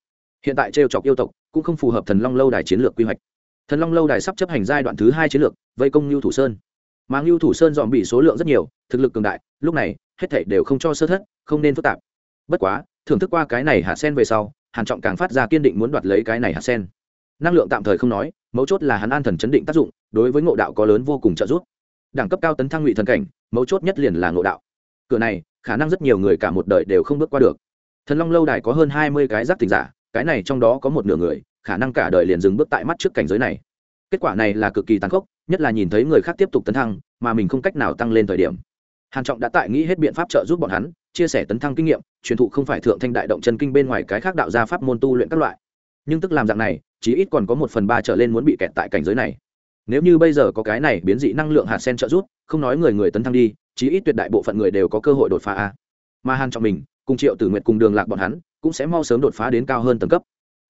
Hiện tại trêu chọc yêu tộc cũng không phù hợp thần long lâu đài chiến lược quy hoạch. Thần long lâu đài sắp chấp hành giai đoạn thứ hai chiến lược, vây công lưu thủ sơn. Mà lưu thủ sơn dòm bị số lượng rất nhiều, thực lực cường đại, lúc này hết thảy đều không cho sơ thất, không nên phức tạp bất quá, thưởng thức qua cái này hạ sen về sau, hàn trọng càng phát ra kiên định muốn đoạt lấy cái này hạ sen. Năng lượng tạm thời không nói, mấu chốt là hắn an thần chấn định tác dụng, đối với ngộ đạo có lớn vô cùng trợ giúp. Đẳng cấp cao tấn thăng ngụy thần cảnh, mấu chốt nhất liền là ngộ đạo. Cửa này, khả năng rất nhiều người cả một đời đều không bước qua được. Thần long lâu đài có hơn hai mươi cái giác tình giả, cái này trong đó có một nửa người, khả năng cả đời liền dừng bước tại mắt trước cảnh giới này. Kết quả này là cực kỳ tàn khốc, nhất là nhìn thấy người khác tiếp tục tấn thăng, mà mình không cách nào tăng lên thời điểm hàn trọng đã tại nghĩ hết biện pháp trợ giúp bọn hắn, chia sẻ tấn thăng kinh nghiệm, truyền thụ không phải thượng thanh đại động chân kinh bên ngoài cái khác đạo gia pháp môn tu luyện các loại. Nhưng tức làm dạng này, chí ít còn có một phần ba trở lên muốn bị kẹt tại cảnh giới này. Nếu như bây giờ có cái này biến dị năng lượng hạt sen trợ giúp, không nói người người tấn thăng đi, chí ít tuyệt đại bộ phận người đều có cơ hội đột phá a. Mà hàn trọng mình, cùng triệu tử nguyện cùng đường lạc bọn hắn, cũng sẽ mau sớm đột phá đến cao hơn tầng cấp.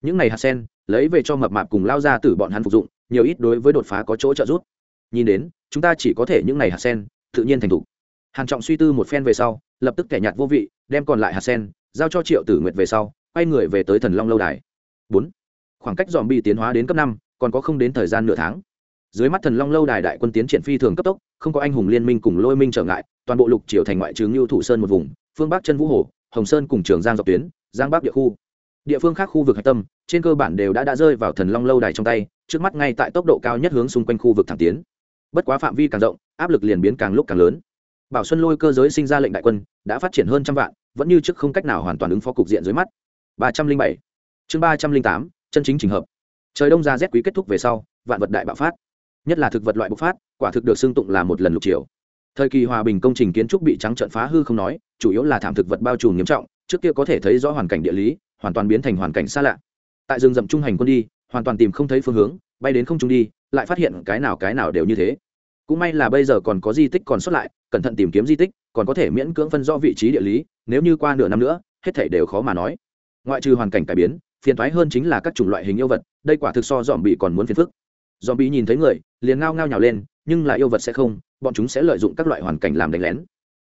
Những này hạt sen, lấy về cho mập mạp cùng lao ra từ bọn hắn phục dụng, nhiều ít đối với đột phá có chỗ trợ giúp. Nhìn đến, chúng ta chỉ có thể những này hạt sen, tự nhiên thành thục hàn trọng suy tư một phen về sau, lập tức kẻ nhạt vô vị, đem còn lại hạt sen, giao cho triệu tử nguyệt về sau, quay người về tới thần long lâu đài. Bốn, khoảng cách dòm bị tiến hóa đến cấp năm, còn có không đến thời gian nửa tháng. Dưới mắt thần long lâu đài đại quân tiến triển phi thường cấp tốc, không có anh hùng liên minh cùng lôi minh trở ngại, toàn bộ lục triều thành ngoại trừ lưu thủ sơn một vùng, phương bắc chân vũ hồ, hồng sơn cùng trường giang dọc tuyến, giang bắc địa khu. Địa phương khác khu vực hạch tâm, trên cơ bản đều đã đã rơi vào thần long lâu đài trong tay, trước mắt ngay tại tốc độ cao nhất hướng xung quanh khu vực thẳng tiến. Bất quá phạm vi càng rộng, áp lực liền biến càng lúc càng lớn bảo xuân lôi cơ giới sinh ra lệnh đại quân, đã phát triển hơn trăm vạn, vẫn như trước không cách nào hoàn toàn ứng phó cục diện dưới mắt. Ba trăm linh bảy. Chương ba trăm linh tám, chân chính trình hợp. Trời đông ra rét quý kết thúc về sau, vạn vật đại bạo phát. Nhất là thực vật loại bộc phát, quả thực được xưng tụng là một lần lục chiều thời kỳ hòa bình công trình kiến trúc bị trắng trợn phá hư không nói, chủ yếu là thảm thực vật bao trùm nghiêm trọng, trước kia có thể thấy rõ hoàn cảnh địa lý, hoàn toàn biến thành hoàn cảnh xa lạ. Tại rừng rậm trung hành quân đi, hoàn toàn tìm không thấy phương hướng, bay đến không trung đi, lại phát hiện cái nào cái nào đều như thế cũng may là bây giờ còn có di tích còn xuất lại, cẩn thận tìm kiếm di tích, còn có thể miễn cưỡng phân rõ vị trí địa lý, nếu như qua nửa năm nữa, hết thảy đều khó mà nói. Ngoại trừ hoàn cảnh cải biến, phiền thoái hơn chính là các chủng loại hình yêu vật, đây quả thực so dòm bị còn muốn phiền phức. Dòm bị nhìn thấy người, liền ngao ngao nhào lên, nhưng là yêu vật sẽ không, bọn chúng sẽ lợi dụng các loại hoàn cảnh làm đánh lén.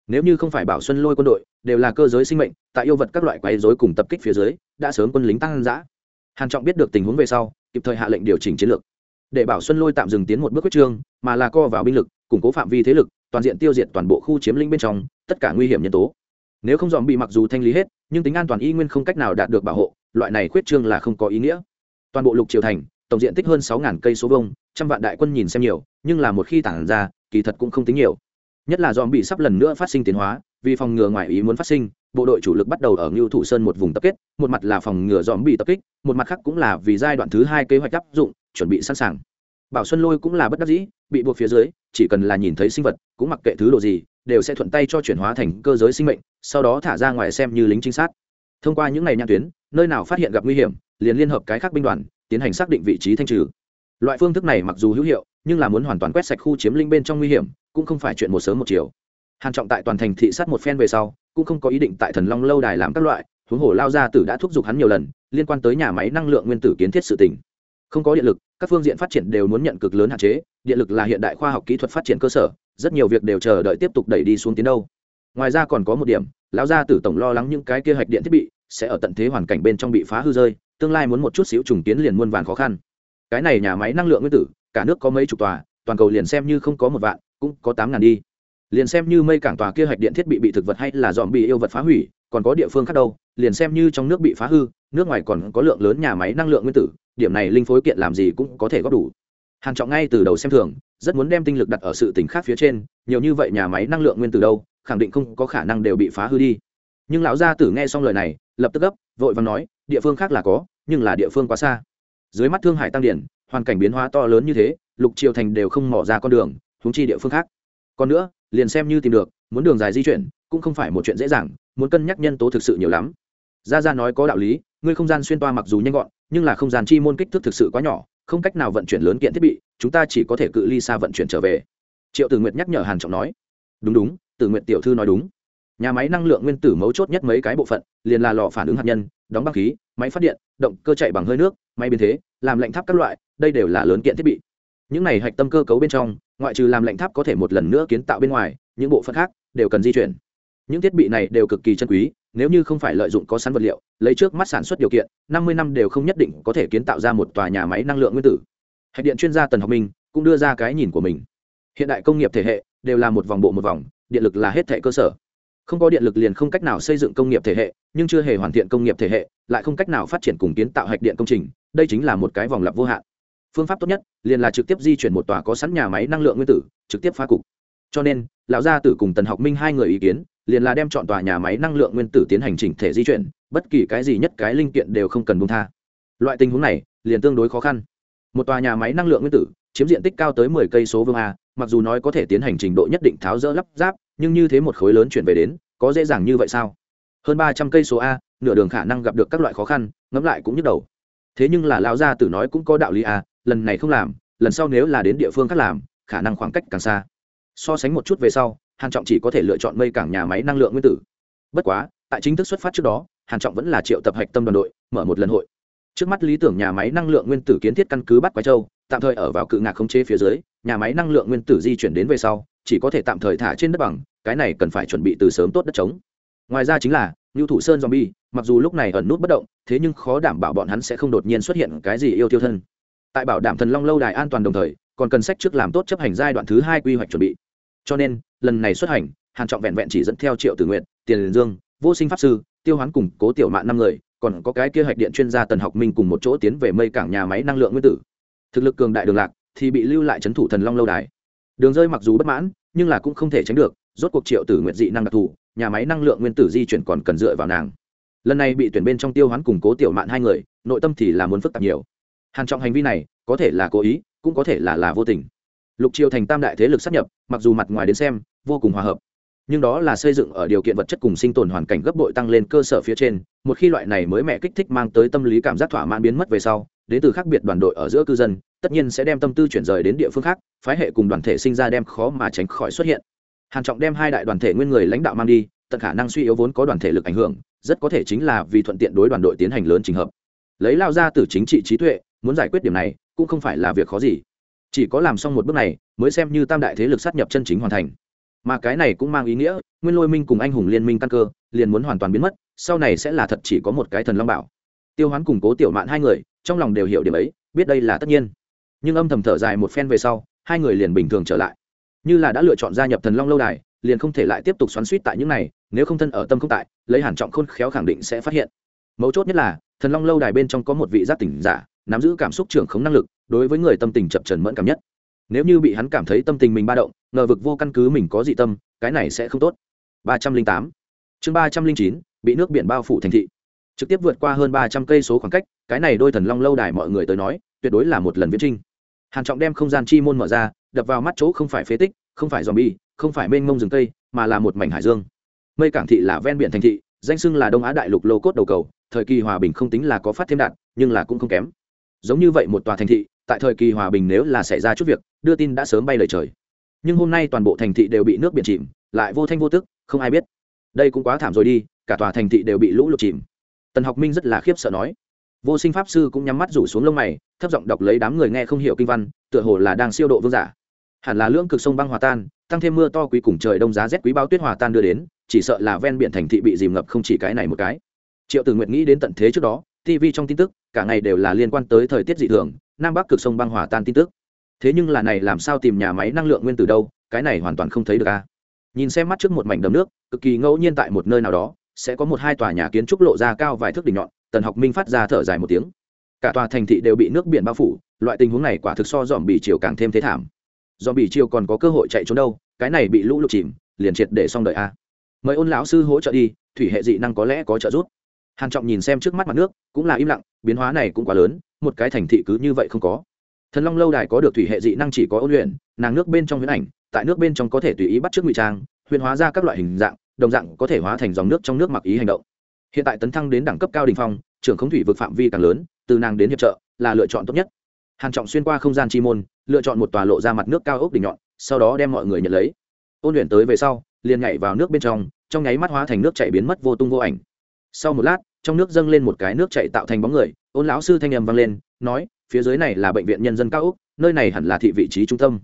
Nếu như không phải bảo xuân lôi quân đội, đều là cơ giới sinh mệnh, tại yêu vật các loại quấy rối cùng tập kích phía dưới, đã sớm quân lính tăng giã hàn trọng biết được tình huống về sau, kịp thời hạ lệnh điều chỉnh chiến lược để bảo xuân lôi tạm dừng tiến một bước quyết trương, mà là co vào binh lực, củng cố phạm vi thế lực, toàn diện tiêu diệt toàn bộ khu chiếm lĩnh bên trong, tất cả nguy hiểm nhân tố. Nếu không dòm bị mặc dù thanh lý hết, nhưng tính an toàn y nguyên không cách nào đạt được bảo hộ, loại này khuyết trương là không có ý nghĩa. Toàn bộ lục triều thành, tổng diện tích hơn sáu cây số vông trăm vạn đại quân nhìn xem nhiều, nhưng là một khi tản ra, kỳ thật cũng không tính nhiều. Nhất là dòm bị sắp lần nữa phát sinh tiến hóa, vì phòng ngừa ngoài ý muốn phát sinh, bộ đội chủ lực bắt đầu ở ngưu thủ sơn một vùng tập kết, một mặt là phòng ngừa dòm bị tập kích, một mặt khác cũng là vì giai đoạn thứ hai kế hoạch áp dụng chuẩn bị sẵn sàng. Bảo xuân lôi cũng là bất đắc dĩ, bị buộc phía dưới, chỉ cần là nhìn thấy sinh vật, cũng mặc kệ thứ đồ gì, đều sẽ thuận tay cho chuyển hóa thành cơ giới sinh mệnh, sau đó thả ra ngoài xem như lính trinh sát. Thông qua những ngày nhãn tuyến, nơi nào phát hiện gặp nguy hiểm, liền liên hợp cái khác binh đoàn, tiến hành xác định vị trí thanh trừ. Loại phương thức này mặc dù hữu hiệu, nhưng là muốn hoàn toàn quét sạch khu chiếm linh bên trong nguy hiểm, cũng không phải chuyện một sớm một chiều. Hàn trọng tại toàn thành thị sát một phen về sau, cũng không có ý định tại thần long lâu đài làm các loại, huống hồ lao ra tử đã thúc giục hắn nhiều lần, liên quan tới nhà máy năng lượng nguyên tử kiến thiết sự tỉnh không có điện lực, các phương diện phát triển đều muốn nhận cực lớn hạn chế, điện lực là hiện đại khoa học kỹ thuật phát triển cơ sở, rất nhiều việc đều chờ đợi tiếp tục đẩy đi xuống tiến đâu. Ngoài ra còn có một điểm, lão gia tử tổng lo lắng những cái kia hạch điện thiết bị sẽ ở tận thế hoàn cảnh bên trong bị phá hư rơi, tương lai muốn một chút xíu trùng tiến liền muôn vàn khó khăn. Cái này nhà máy năng lượng nguyên tử, cả nước có mấy chục tòa, toàn cầu liền xem như không có một vạn, cũng có tám ngàn đi. Liền xem như mây cảng tòa kia hạch điện thiết bị bị thực vật hay là dòm bị yêu vật phá hủy, còn có địa phương khác đâu liền xem như trong nước bị phá hư, nước ngoài còn có lượng lớn nhà máy năng lượng nguyên tử, điểm này linh phối kiện làm gì cũng có thể góp đủ. Hàn trọng ngay từ đầu xem thường, rất muốn đem tinh lực đặt ở sự tình khác phía trên, nhiều như vậy nhà máy năng lượng nguyên tử đâu, khẳng định không có khả năng đều bị phá hư đi. Nhưng lão gia tử nghe xong lời này, lập tức gấp, vội vàng nói, địa phương khác là có, nhưng là địa phương quá xa. Dưới mắt thương hải tăng điển, hoàn cảnh biến hóa to lớn như thế, lục triều thành đều không mỏ ra con đường chúng chi địa phương khác. Còn nữa, liền xem như tìm được, muốn đường dài di chuyển, cũng không phải một chuyện dễ dàng, muốn cân nhắc nhân tố thực sự nhiều lắm gia gia nói có đạo lý, ngươi không gian xuyên toa mặc dù nhanh gọn, nhưng là không gian chi môn kích thước thực sự quá nhỏ, không cách nào vận chuyển lớn kiện thiết bị, chúng ta chỉ có thể cự ly xa vận chuyển trở về. Triệu tử nguyệt nhắc nhở hàn trọng nói. Đúng đúng, tử nguyệt tiểu thư nói đúng. Nhà máy năng lượng nguyên tử mấu chốt nhất mấy cái bộ phận, liền là lò phản ứng hạt nhân, đóng băng khí, máy phát điện, động cơ chạy bằng hơi nước, máy biến thế, làm lạnh tháp các loại, đây đều là lớn kiện thiết bị. Những này hạch tâm cơ cấu bên trong, ngoại trừ làm lạnh tháp có thể một lần nữa kiến tạo bên ngoài, những bộ phận khác đều cần di chuyển. Những thiết bị này đều cực kỳ chân quý nếu như không phải lợi dụng có sẵn vật liệu, lấy trước mắt sản xuất điều kiện, năm mươi năm đều không nhất định có thể kiến tạo ra một tòa nhà máy năng lượng nguyên tử. Hạch điện chuyên gia tần học minh cũng đưa ra cái nhìn của mình. Hiện đại công nghiệp thể hệ đều là một vòng bộ một vòng, điện lực là hết thể cơ sở. Không có điện lực liền không cách nào xây dựng công nghiệp thể hệ, nhưng chưa hề hoàn thiện công nghiệp thể hệ, lại không cách nào phát triển cùng kiến tạo hạch điện công trình, đây chính là một cái vòng lặp vô hạn. Phương pháp tốt nhất liền là trực tiếp di chuyển một tòa có sẵn nhà máy năng lượng nguyên tử, trực tiếp phá cục. Cho nên, lão gia tử cùng tần học minh hai người ý kiến liền là đem chọn tòa nhà máy năng lượng nguyên tử tiến hành chỉnh thể di chuyển, bất kỳ cái gì nhất cái linh kiện đều không cần bung tha. Loại tình huống này, liền tương đối khó khăn. Một tòa nhà máy năng lượng nguyên tử, chiếm diện tích cao tới mười cây số vương a, mặc dù nói có thể tiến hành trình độ nhất định tháo rỡ lắp ráp, nhưng như thế một khối lớn chuyển về đến, có dễ dàng như vậy sao? Hơn ba trăm cây số a, nửa đường khả năng gặp được các loại khó khăn, ngẫm lại cũng nhức đầu. Thế nhưng là lão gia tử nói cũng có đạo lý a, lần này không làm, lần sau nếu là đến địa phương khác làm, khả năng khoảng cách càng xa. So sánh một chút về sau hàn trọng chỉ có thể lựa chọn mây cảng nhà máy năng lượng nguyên tử. Bất quá, tại chính thức xuất phát trước đó, hàn trọng vẫn là triệu tập hạch tâm đoàn đội, mở một lần hội. Trước mắt lý tưởng nhà máy năng lượng nguyên tử kiến thiết căn cứ bắt quái châu, tạm thời ở vào cự ngạc khống chế phía dưới, nhà máy năng lượng nguyên tử di chuyển đến về sau, chỉ có thể tạm thời thả trên đất bằng, cái này cần phải chuẩn bị từ sớm tốt đất trống. Ngoài ra chính là như thủ sơn zombie, mặc dù lúc này ẩn nút bất động, thế nhưng khó đảm bảo bọn hắn sẽ không đột nhiên xuất hiện cái gì yêu tiêu thân. Tại bảo đảm thần long lâu đài an toàn đồng thời, còn cần sách trước làm tốt chấp hành giai đoạn thứ hai quy hoạch chuẩn bị cho nên, lần này xuất hành, hàn trọng vẹn vẹn chỉ dẫn theo triệu tử nguyện tiền dương, vô sinh pháp sư, tiêu hoán cùng cố tiểu mạn năm người, còn có cái kia hạch điện chuyên gia tần học minh cùng một chỗ tiến về mây cảng nhà máy năng lượng nguyên tử. Thực lực cường đại đường lạc, thì bị lưu lại c thủ thần long lâu đài. Đường rơi mặc dù bất mãn, nhưng là cũng không thể tránh được, rốt cuộc triệu tử nguyện dị năng đặc thù, nhà máy năng lượng nguyên tử di chuyển còn cần dựa vào nàng. Lần này bị tuyển bên trong tiêu hoán cùng cố tiểu mạn hai người, nội tâm thì là muốn phức tạp nhiều. Hàn trọng hành vi này, có thể là cố ý, cũng có thể là là vô tình. Lục triều thành tam đại thế lực sắp nhập mặc dù mặt ngoài đến xem, vô cùng hòa hợp, nhưng đó là xây dựng ở điều kiện vật chất cùng sinh tồn hoàn cảnh gấp bội tăng lên cơ sở phía trên, một khi loại này mới mẹ kích thích mang tới tâm lý cảm giác thỏa mãn biến mất về sau, đến từ khác biệt đoàn đội ở giữa cư dân, tất nhiên sẽ đem tâm tư chuyển rời đến địa phương khác, phái hệ cùng đoàn thể sinh ra đem khó mà tránh khỏi xuất hiện. Hàn trọng đem hai đại đoàn thể nguyên người lãnh đạo mang đi, tận khả năng suy yếu vốn có đoàn thể lực ảnh hưởng, rất có thể chính là vì thuận tiện đối đoàn đội tiến hành lớn trình hợp. Lấy lao ra từ chính trị trí tuệ, muốn giải quyết điểm này, cũng không phải là việc khó gì chỉ có làm xong một bước này, mới xem như tam đại thế lực sát nhập chân chính hoàn thành. Mà cái này cũng mang ý nghĩa, nguyên lôi minh cùng anh hùng liên minh căn cơ, liền muốn hoàn toàn biến mất, sau này sẽ là thật chỉ có một cái thần long bảo. Tiêu hoán củng cố tiểu mạn hai người, trong lòng đều hiểu điểm ấy, biết đây là tất nhiên. Nhưng âm thầm thở dài một phen về sau, hai người liền bình thường trở lại. Như là đã lựa chọn gia nhập thần long lâu đài, liền không thể lại tiếp tục xoắn suýt tại những này, nếu không thân ở tâm không tại, lấy hàn trọng khôn khéo khẳng định sẽ phát hiện. Mấu chốt nhất là, thần long lâu đài bên trong có một vị giác tỉnh giả, nắm giữ cảm xúc trưởng khống năng lực đối với người tâm tình chập trần mẫn cảm nhất. Nếu như bị hắn cảm thấy tâm tình mình ba động, ngờ vực vô căn cứ mình có dị tâm, cái này sẽ không tốt. ba trăm linh tám. Chương ba trăm linh chín, bị nước biển bao phủ thành thị. Trực tiếp vượt qua hơn ba trăm cây số khoảng cách, cái này đôi thần long lâu đài mọi người tới nói, tuyệt đối là một lần viễn trinh. Hàn trọng đem không gian chi môn mở ra, đập vào mắt chỗ không phải phế tích, không phải dòm bi không phải mênh mông rừng cây, mà là một mảnh hải dương. Mây cảng thị là ven biển thành thị, danh xưng là đông á đại lục lô cốt đầu cầu, thời kỳ hòa bình không tính là có phát thêm đạn, nhưng là cũng không kém. Giống như vậy một tòa thành thị tại thời kỳ hòa bình nếu là xảy ra chút việc, đưa tin đã sớm bay lời trời. Nhưng hôm nay toàn bộ thành thị đều bị nước biển chìm, lại vô thanh vô tức, không ai biết. Đây cũng quá thảm rồi đi, cả tòa thành thị đều bị lũ lụt chìm. Tần học minh rất là khiếp sợ nói. Vô sinh pháp sư cũng nhắm mắt rủ xuống lông mày, thấp giọng đọc lấy đám người nghe không hiểu kinh văn, tựa hồ là đang siêu độ vương giả. Hẳn là lưỡng cực sông băng hòa tan, tăng thêm mưa to quý cùng trời đông giá rét quý bao tuyết hòa tan đưa đến, chỉ sợ là ven biển thành thị bị dìm ngập không chỉ cái này một cái. Triệu tử nguyện nghĩ đến tận thế trước đó tv trong tin tức, cả ngày đều là liên quan tới thời tiết dị thường nam bắc cực sông băng hòa tan tin tức. Thế nhưng là này làm sao tìm nhà máy năng lượng nguyên tử đâu, cái này hoàn toàn không thấy được a nhìn xem mắt trước một mảnh đầm nước, cực kỳ ngẫu nhiên tại một nơi nào đó, sẽ có một hai tòa nhà kiến trúc lộ ra cao vài thước đỉnh nhọn, tần học minh phát ra thở dài một tiếng. Cả tòa thành thị đều bị nước biển bao phủ, loại tình huống này quả thực so dòm bị chiều càng thêm thế thảm. Dòm bị chiều còn có cơ hội chạy trốn đâu, cái này bị lũ lụt chìm, liền triệt để xong đợi a à? mời ôn lão sư hỗ trợ đi, thủy hệ dị năng có lẽ có trợ giúp. Hàn trọng nhìn xem trước mắt mặt nước, cũng là im lặng, biến hóa này cũng quá lớn một cái thành thị cứ như vậy không có. Thần long lâu đài có được thủy hệ dị năng chỉ có ôn luyện, nàng nước bên trong huyễn ảnh, tại nước bên trong có thể tùy ý bắt chước ngụy trang, huyền hóa ra các loại hình dạng, đồng dạng có thể hóa thành dòng nước trong nước mặc ý hành động. Hiện tại tấn thăng đến đẳng cấp cao đình phong, trưởng không thủy vực phạm vi càng lớn, từ nàng đến hiệp trợ là lựa chọn tốt nhất. Hàn trọng xuyên qua không gian chi môn, lựa chọn một tòa lộ ra mặt nước cao ốc đỉnh nhọn, sau đó đem mọi người nhận lấy. Ôn luyện tới về sau, liền nhảy vào nước bên trong trong nháy mắt hóa thành nước chảy biến mất vô tung vô ảnh. Sau một lát trong nước dâng lên một cái nước chảy tạo thành bóng người, ôn lão sư thanh âm vang lên, nói, phía dưới này là bệnh viện nhân dân cao úc, nơi này hẳn là thị vị trí trung tâm.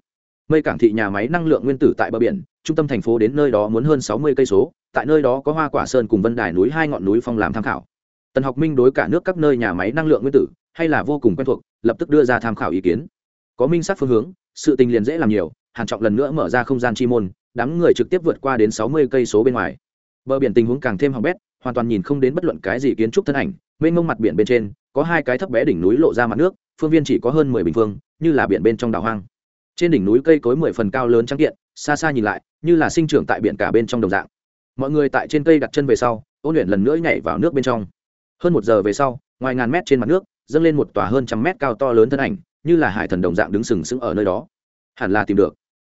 Mây cảng thị nhà máy năng lượng nguyên tử tại bờ biển, trung tâm thành phố đến nơi đó muốn hơn sáu mươi cây số, tại nơi đó có hoa quả sơn cùng vân đài núi hai ngọn núi phong làm tham khảo. Tần học minh đối cả nước các nơi nhà máy năng lượng nguyên tử, hay là vô cùng quen thuộc, lập tức đưa ra tham khảo ý kiến. Có minh sát phương hướng, sự tình liền dễ làm nhiều, hàn trọng lần nữa mở ra không gian chi môn, đám người trực tiếp vượt qua đến sáu mươi cây số bên ngoài. Bờ biển tình huống càng thêm hỏng bét hoàn toàn nhìn không đến bất luận cái gì kiến trúc thân ảnh bên mông mặt biển bên trên, có hai cái thấp bé đỉnh núi lộ ra mặt nước, phương viên chỉ có hơn mười bình phương, như là biển bên trong đảo hoang. Trên đỉnh núi cây cối mười phần cao lớn trắng kiện, xa xa nhìn lại, như là sinh trưởng tại biển cả bên trong đồng dạng. Mọi người tại trên cây đặt chân về sau, ôn luyện lần nữa nhảy vào nước bên trong. Hơn một giờ về sau, ngoài ngàn mét trên mặt nước, dâng lên một tòa hơn trăm mét cao to lớn thân ảnh, như là hải thần đồng dạng đứng sừng sững ở nơi đó. Hẳn là tìm được.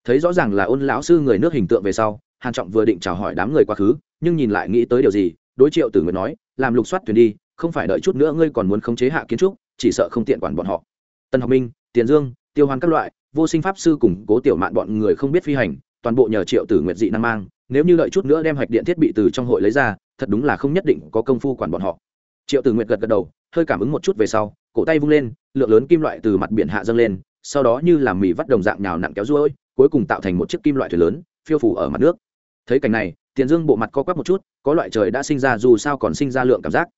Thấy rõ ràng là ôn lão sư người nước hình tượng về sau, hàn trọng vừa định chào hỏi đám người quá khứ, nhưng nhìn lại nghĩ tới điều gì đối triệu tử nguyện nói, làm lục soát thuyền đi, không phải đợi chút nữa ngươi còn muốn khống chế hạ kiến trúc, chỉ sợ không tiện quản bọn họ. Tân học minh, tiền dương, tiêu hoàn các loại, vô sinh pháp sư cùng cố tiểu mạn bọn người không biết phi hành, toàn bộ nhờ triệu tử nguyện dị năng mang, nếu như đợi chút nữa đem hạch điện thiết bị từ trong hội lấy ra, thật đúng là không nhất định có công phu quản bọn họ. Triệu tử nguyện gật gật đầu, hơi cảm ứng một chút về sau, cổ tay vung lên, lượng lớn kim loại từ mặt biển hạ dâng lên, sau đó như làm mì vắt đồng dạng nhào nặng kéo ruôi, cuối cùng tạo thành một chiếc kim loại thuyền lớn, phiêu phủ ở mặt nước. Thấy cảnh này, tiền dương bộ mặt co quắp một chút có loại trời đã sinh ra dù sao còn sinh ra lượng cảm giác.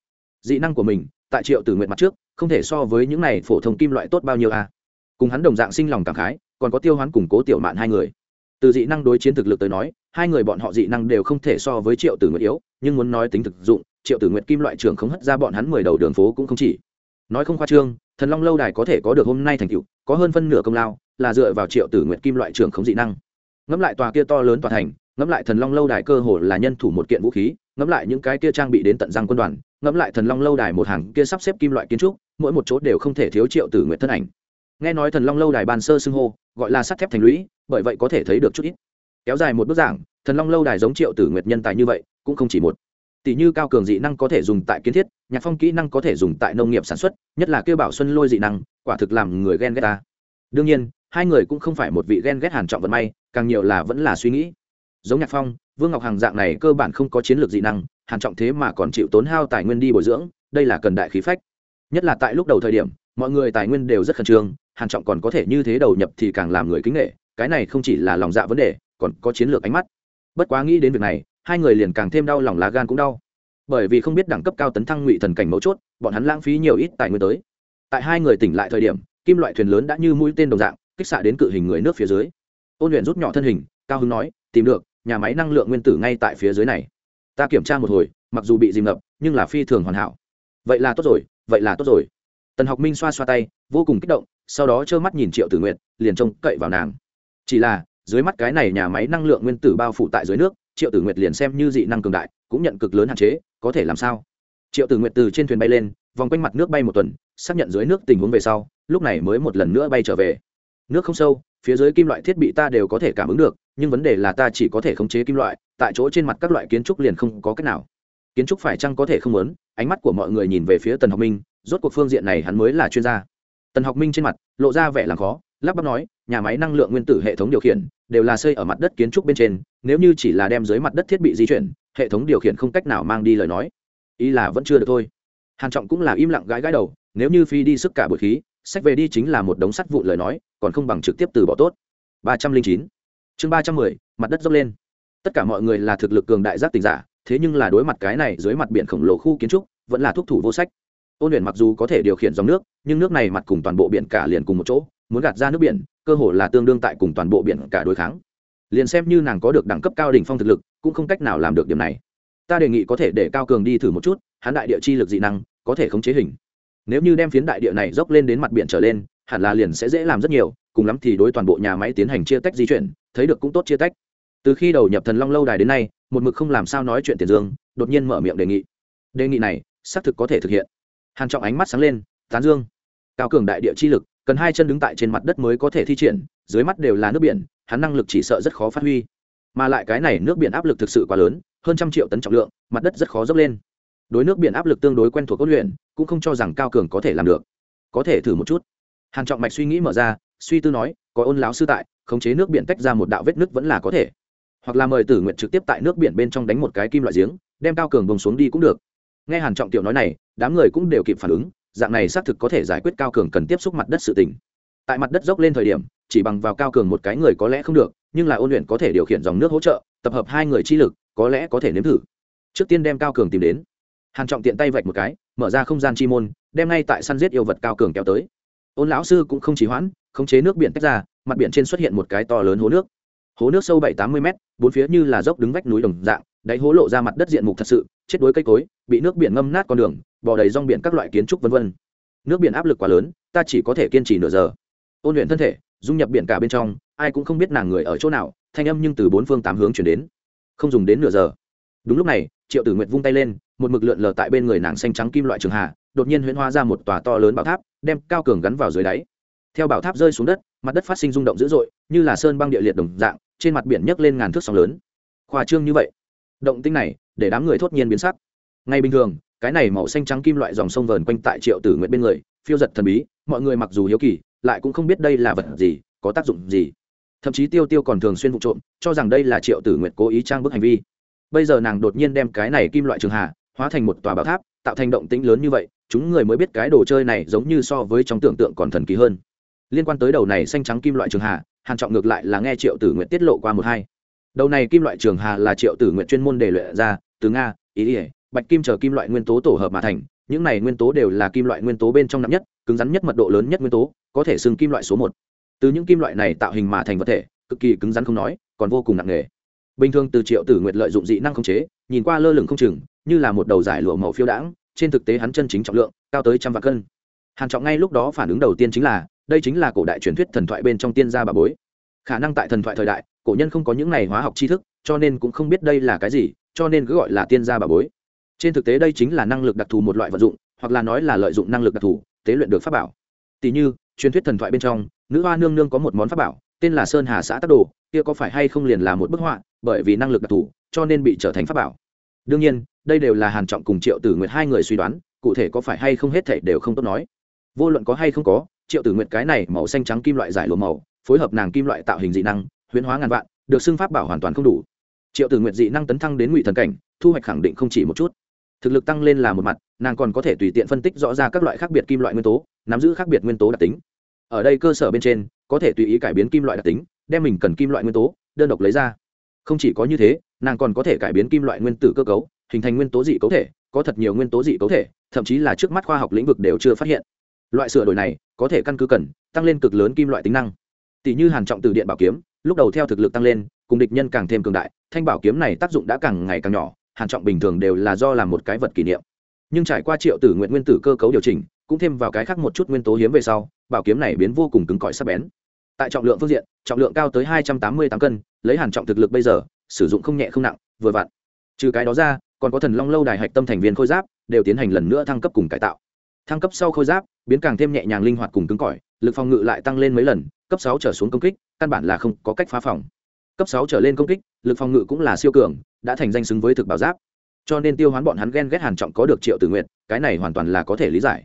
Dị năng của mình, tại triệu tử nguyện mặt trước, không thể so với những này phổ thông kim loại tốt bao nhiêu a. À. cùng hắn đồng dạng sinh lòng cảm khái, còn có tiêu hoán củng cố tiểu mạn hai người. Từ dị năng đối chiến thực lực tới nói, hai người bọn họ dị năng đều không thể so với triệu tử nguyện yếu, nhưng muốn nói tính thực dụng, triệu tử nguyện kim loại trường không hất ra bọn hắn mười đầu đường phố cũng không chỉ. Nói không khoa trương, thần long lâu đài có thể có được hôm nay thành tựu, có hơn phân nửa công lao là dựa vào triệu tử nguyện kim loại trường không dị năng. Ngẫm lại tòa kia to lớn tòa thành ngẫm lại thần long lâu đài cơ hồ là nhân thủ một kiện vũ khí, ngẫm lại những cái kia trang bị đến tận răng quân đoàn, ngẫm lại thần long lâu đài một hàng kia sắp xếp kim loại kiến trúc, mỗi một chỗ đều không thể thiếu triệu tử nguyện thân ảnh. Nghe nói thần long lâu đài ban sơ xưng hô, gọi là sắt thép thành lũy, bởi vậy có thể thấy được chút ít. Kéo dài một bức giảng, thần long lâu đài giống triệu tử nguyệt nhân tài như vậy, cũng không chỉ một. Tỷ như cao cường dị năng có thể dùng tại kiến thiết, nhạc phong kỹ năng có thể dùng tại nông nghiệp sản xuất, nhất là kêu bảo xuân lôi dị năng, quả thực làm người ghen ghét ta. Đương nhiên, hai người cũng không phải một vị ghen ghét hàn trọng vận may, càng nhiều là vẫn là suy nghĩ giống nhạc phong, vương ngọc hàng dạng này cơ bản không có chiến lược dị năng, hàn trọng thế mà còn chịu tốn hao tài nguyên đi bồi dưỡng, đây là cần đại khí phách. Nhất là tại lúc đầu thời điểm, mọi người tài nguyên đều rất khẩn trương, hàn trọng còn có thể như thế đầu nhập thì càng làm người kính nghệ cái này không chỉ là lòng dạ vấn đề, còn có chiến lược ánh mắt. Bất quá nghĩ đến việc này, hai người liền càng thêm đau lòng lá gan cũng đau. Bởi vì không biết đẳng cấp cao tấn thăng ngụy thần cảnh mấu chốt, bọn hắn lãng phí nhiều ít tài nguyên tới. Tại hai người tỉnh lại thời điểm, kim loại thuyền lớn đã như mũi tên đồng dạng, kích xạ đến cự hình người nước phía dưới. Ôn luyện rút nhỏ thân hình, cao hứng nói, tìm được nhà máy năng lượng nguyên tử ngay tại phía dưới này. Ta kiểm tra một hồi, mặc dù bị dìm ngập, nhưng là phi thường hoàn hảo. Vậy là tốt rồi, vậy là tốt rồi. Tần học minh xoa xoa tay, vô cùng kích động, sau đó trơ mắt nhìn triệu tử nguyện liền trông cậy vào nàng. Chỉ là, dưới mắt cái này nhà máy năng lượng nguyên tử bao phủ tại dưới nước, triệu tử nguyệt liền xem như dị năng cường đại, cũng nhận cực lớn hạn chế, có thể làm sao? Triệu tử nguyệt từ trên thuyền bay lên, vòng quanh mặt nước bay một tuần, xác nhận dưới nước tình huống về sau, lúc này mới một lần nữa bay trở về. Nước không sâu, phía dưới kim loại thiết bị ta đều có thể cảm ứng được nhưng vấn đề là ta chỉ có thể khống chế kim loại, tại chỗ trên mặt các loại kiến trúc liền không có cách nào. Kiến trúc phải chăng có thể không lớn ánh mắt của mọi người nhìn về phía tần học minh, rốt cuộc phương diện này hắn mới là chuyên gia. Tần học minh trên mặt lộ ra vẻ làm khó, lắp bắp nói, nhà máy năng lượng nguyên tử hệ thống điều khiển đều là xây ở mặt đất kiến trúc bên trên, nếu như chỉ là đem dưới mặt đất thiết bị di chuyển, hệ thống điều khiển không cách nào mang đi lời nói. Ý là vẫn chưa được thôi. Hàn trọng cũng là im lặng gãi gãi đầu, nếu như phi đi sức cả bội khí, sách về đi chính là một đống sắt vụn lời nói, còn không bằng trực tiếp từ bỏ tốt. Ba trăm linh chín chương ba trăm mười, mặt đất dốc lên. Tất cả mọi người là thực lực cường đại giác tình giả, thế nhưng là đối mặt cái này dưới mặt biển khổng lồ khu kiến trúc, vẫn là thúc thủ vô sách. Ôn luyện mặc dù có thể điều khiển dòng nước, nhưng nước này mặt cùng toàn bộ biển cả liền cùng một chỗ, muốn gạt ra nước biển, cơ hồ là tương đương tại cùng toàn bộ biển cả đối kháng. Liền xem như nàng có được đẳng cấp cao đỉnh phong thực lực, cũng không cách nào làm được điểm này. Ta đề nghị có thể để cao cường đi thử một chút, hắn đại địa chi lực dị năng, có thể khống chế hình. Nếu như đem phiến đại địa này dốc lên đến mặt biển trở lên, hẳn là liền sẽ dễ làm rất nhiều, cùng lắm thì đối toàn bộ nhà máy tiến hành chia tách di chuyển thấy được cũng tốt chia tách. Từ khi đầu nhập thần long lâu đài đến nay, một mực không làm sao nói chuyện tiền dương, đột nhiên mở miệng đề nghị. Đề nghị này, xác thực có thể thực hiện. Hàn trọng ánh mắt sáng lên, tán dương. Cao cường đại địa chi lực, cần hai chân đứng tại trên mặt đất mới có thể thi triển, dưới mắt đều là nước biển, hắn năng lực chỉ sợ rất khó phát huy. Mà lại cái này nước biển áp lực thực sự quá lớn, hơn trăm triệu tấn trọng lượng, mặt đất rất khó dốc lên. Đối nước biển áp lực tương đối quen thuộc cốt luyện, cũng không cho rằng cao cường có thể làm được. Có thể thử một chút. Hàn trọng mạch suy nghĩ mở ra, suy tư nói, có ôn láo sư tại khống chế nước biển tách ra một đạo vết nước vẫn là có thể. Hoặc là mời tử nguyện trực tiếp tại nước biển bên trong đánh một cái kim loại giếng, đem cao cường bông xuống đi cũng được. Nghe hàn trọng tiểu nói này, đám người cũng đều kịp phản ứng, dạng này xác thực có thể giải quyết cao cường cần tiếp xúc mặt đất sự tình. Tại mặt đất dốc lên thời điểm, chỉ bằng vào cao cường một cái người có lẽ không được, nhưng là ôn luyện có thể điều khiển dòng nước hỗ trợ, tập hợp hai người chi lực, có lẽ có thể nếm thử. Trước tiên đem cao cường tìm đến. Hàn trọng tiện tay vạch một cái, mở ra không gian chi môn, đem ngay tại săn giết yêu vật cao cường kéo tới ôn lão sư cũng không chỉ hoãn, khống chế nước biển tách ra, mặt biển trên xuất hiện một cái to lớn hố nước. Hố nước sâu bảy tám mươi mét, bốn phía như là dốc đứng vách núi đồng dạng, đáy hố lộ ra mặt đất diện mục thật sự, chết đuối cây cối, bị nước biển ngâm nát con đường, bò đầy rong biển các loại kiến trúc vân vân. Nước biển áp lực quá lớn, ta chỉ có thể kiên trì nửa giờ. Ôn luyện thân thể, dung nhập biển cả bên trong, ai cũng không biết nàng người ở chỗ nào, thanh âm nhưng từ bốn phương tám hướng chuyển đến. Không dùng đến nửa giờ. Đúng lúc này, triệu tử nguyệt vung tay lên, một mực lượn lờ tại bên người nàng xanh trắng kim loại trường hà, đột nhiên huyễn hóa ra một tòa to lớn bảo tháp đem cao cường gắn vào dưới đáy. Theo bảo tháp rơi xuống đất, mặt đất phát sinh rung động dữ dội, như là sơn băng địa liệt đồng dạng, trên mặt biển nhấc lên ngàn thước sóng lớn. Khoa trương như vậy. Động tinh này, để đám người thốt nhiên biến sắc. Ngay bình thường, cái này màu xanh trắng kim loại dòng sông vờn quanh tại triệu tử nguyện bên người, phiêu giật thần bí, mọi người mặc dù hiếu kỳ, lại cũng không biết đây là vật gì, có tác dụng gì. Thậm chí tiêu tiêu còn thường xuyên vụ trộm, cho rằng đây là triệu tử nguyện cố ý trang bức hành vi. Bây giờ nàng đột nhiên đem cái này kim loại trường hà, hóa thành một tòa bảo tháp, tạo thành động tĩnh lớn như vậy chúng người mới biết cái đồ chơi này giống như so với trong tưởng tượng còn thần kỳ hơn. Liên quan tới đầu này xanh trắng kim loại trường hà, hàn trọng ngược lại là nghe triệu tử nguyện tiết lộ qua một hai. Đầu này kim loại trường hà là triệu tử nguyện chuyên môn đề luyện ra, từ nga, ý ỉa bạch kim chờ kim loại nguyên tố tổ hợp mà thành, những này nguyên tố đều là kim loại nguyên tố bên trong nặng nhất, cứng rắn nhất mật độ lớn nhất nguyên tố, có thể xưng kim loại số một. Từ những kim loại này tạo hình mà thành vật thể, cực kỳ cứng rắn không nói, còn vô cùng nặng nề. Bình thường từ triệu tử nguyệt lợi dụng dị năng khống chế, nhìn qua lơ lửng không chừng, như là một đầu giải lụa màu phiêu đãng trên thực tế hắn chân chính trọng lượng, cao tới trăm vạn cân. Hàn trọng ngay lúc đó phản ứng đầu tiên chính là, đây chính là cổ đại truyền thuyết thần thoại bên trong tiên gia bà bối. Khả năng tại thần thoại thời đại, cổ nhân không có những này hóa học tri thức, cho nên cũng không biết đây là cái gì, cho nên cứ gọi là tiên gia bà bối. Trên thực tế đây chính là năng lực đặc thù một loại vật dụng, hoặc là nói là lợi dụng năng lực đặc thù, tế luyện được pháp bảo. Tỷ như, truyền thuyết thần thoại bên trong, nữ hoa nương nương có một món pháp bảo, tên là sơn hà xã tắc đồ, kia có phải hay không liền là một bức họa, bởi vì năng lực đặc thù, cho nên bị trở thành pháp bảo. Đương nhiên đây đều là hàn trọng cùng triệu tử nguyệt hai người suy đoán, cụ thể có phải hay không hết thảy đều không tốt nói. Vô luận có hay không có, triệu tử nguyệt cái này màu xanh trắng kim loại giải lụa màu, phối hợp nàng kim loại tạo hình dị năng, huyễn hóa ngàn vạn, được xưng pháp bảo hoàn toàn không đủ. Triệu tử nguyệt dị năng tấn thăng đến ngụy thần cảnh, thu hoạch khẳng định không chỉ một chút. Thực lực tăng lên là một mặt, nàng còn có thể tùy tiện phân tích rõ ra các loại khác biệt kim loại nguyên tố, nắm giữ khác biệt nguyên tố đặc tính. Ở đây cơ sở bên trên, có thể tùy ý cải biến kim loại đặc tính, đem mình cần kim loại nguyên tố, đơn độc lấy ra. Không chỉ có như thế, nàng còn có thể cải biến kim loại nguyên tử cơ cấu hình thành nguyên tố dị cấu thể, có thật nhiều nguyên tố dị cấu thể, thậm chí là trước mắt khoa học lĩnh vực đều chưa phát hiện. Loại sửa đổi này, có thể căn cứ cần, tăng lên cực lớn kim loại tính năng. Tỷ như hàn trọng từ điện bảo kiếm, lúc đầu theo thực lực tăng lên, cùng địch nhân càng thêm cường đại, thanh bảo kiếm này tác dụng đã càng ngày càng nhỏ, hàn trọng bình thường đều là do làm một cái vật kỷ niệm. Nhưng trải qua triệu tử nguyện nguyên tử cơ cấu điều chỉnh, cũng thêm vào cái khác một chút nguyên tố hiếm về sau, bảo kiếm này biến vô cùng cứng cỏi sắc bén. Tại trọng lượng phương diện, trọng lượng cao tới hai trăm tám mươi tám cân, lấy hàn trọng thực lực bây giờ, sử dụng không nhẹ không nặng, vừa vặn. Trừ cái đó ra còn có thần long lâu đài hạch tâm thành viên khôi giáp, đều tiến hành lần nữa thăng cấp cùng cải tạo. Thăng cấp sau khôi giáp, biến càng thêm nhẹ nhàng linh hoạt cùng cứng cỏi, lực phòng ngự lại tăng lên mấy lần, cấp sáu trở xuống công kích, căn bản là không có cách phá phòng. Cấp sáu trở lên công kích, lực phòng ngự cũng là siêu cường, đã thành danh xứng với thực bảo giáp. Cho nên tiêu hoán bọn hắn ghen ghét hàn trọng có được triệu tử nguyện cái này hoàn toàn là có thể lý giải.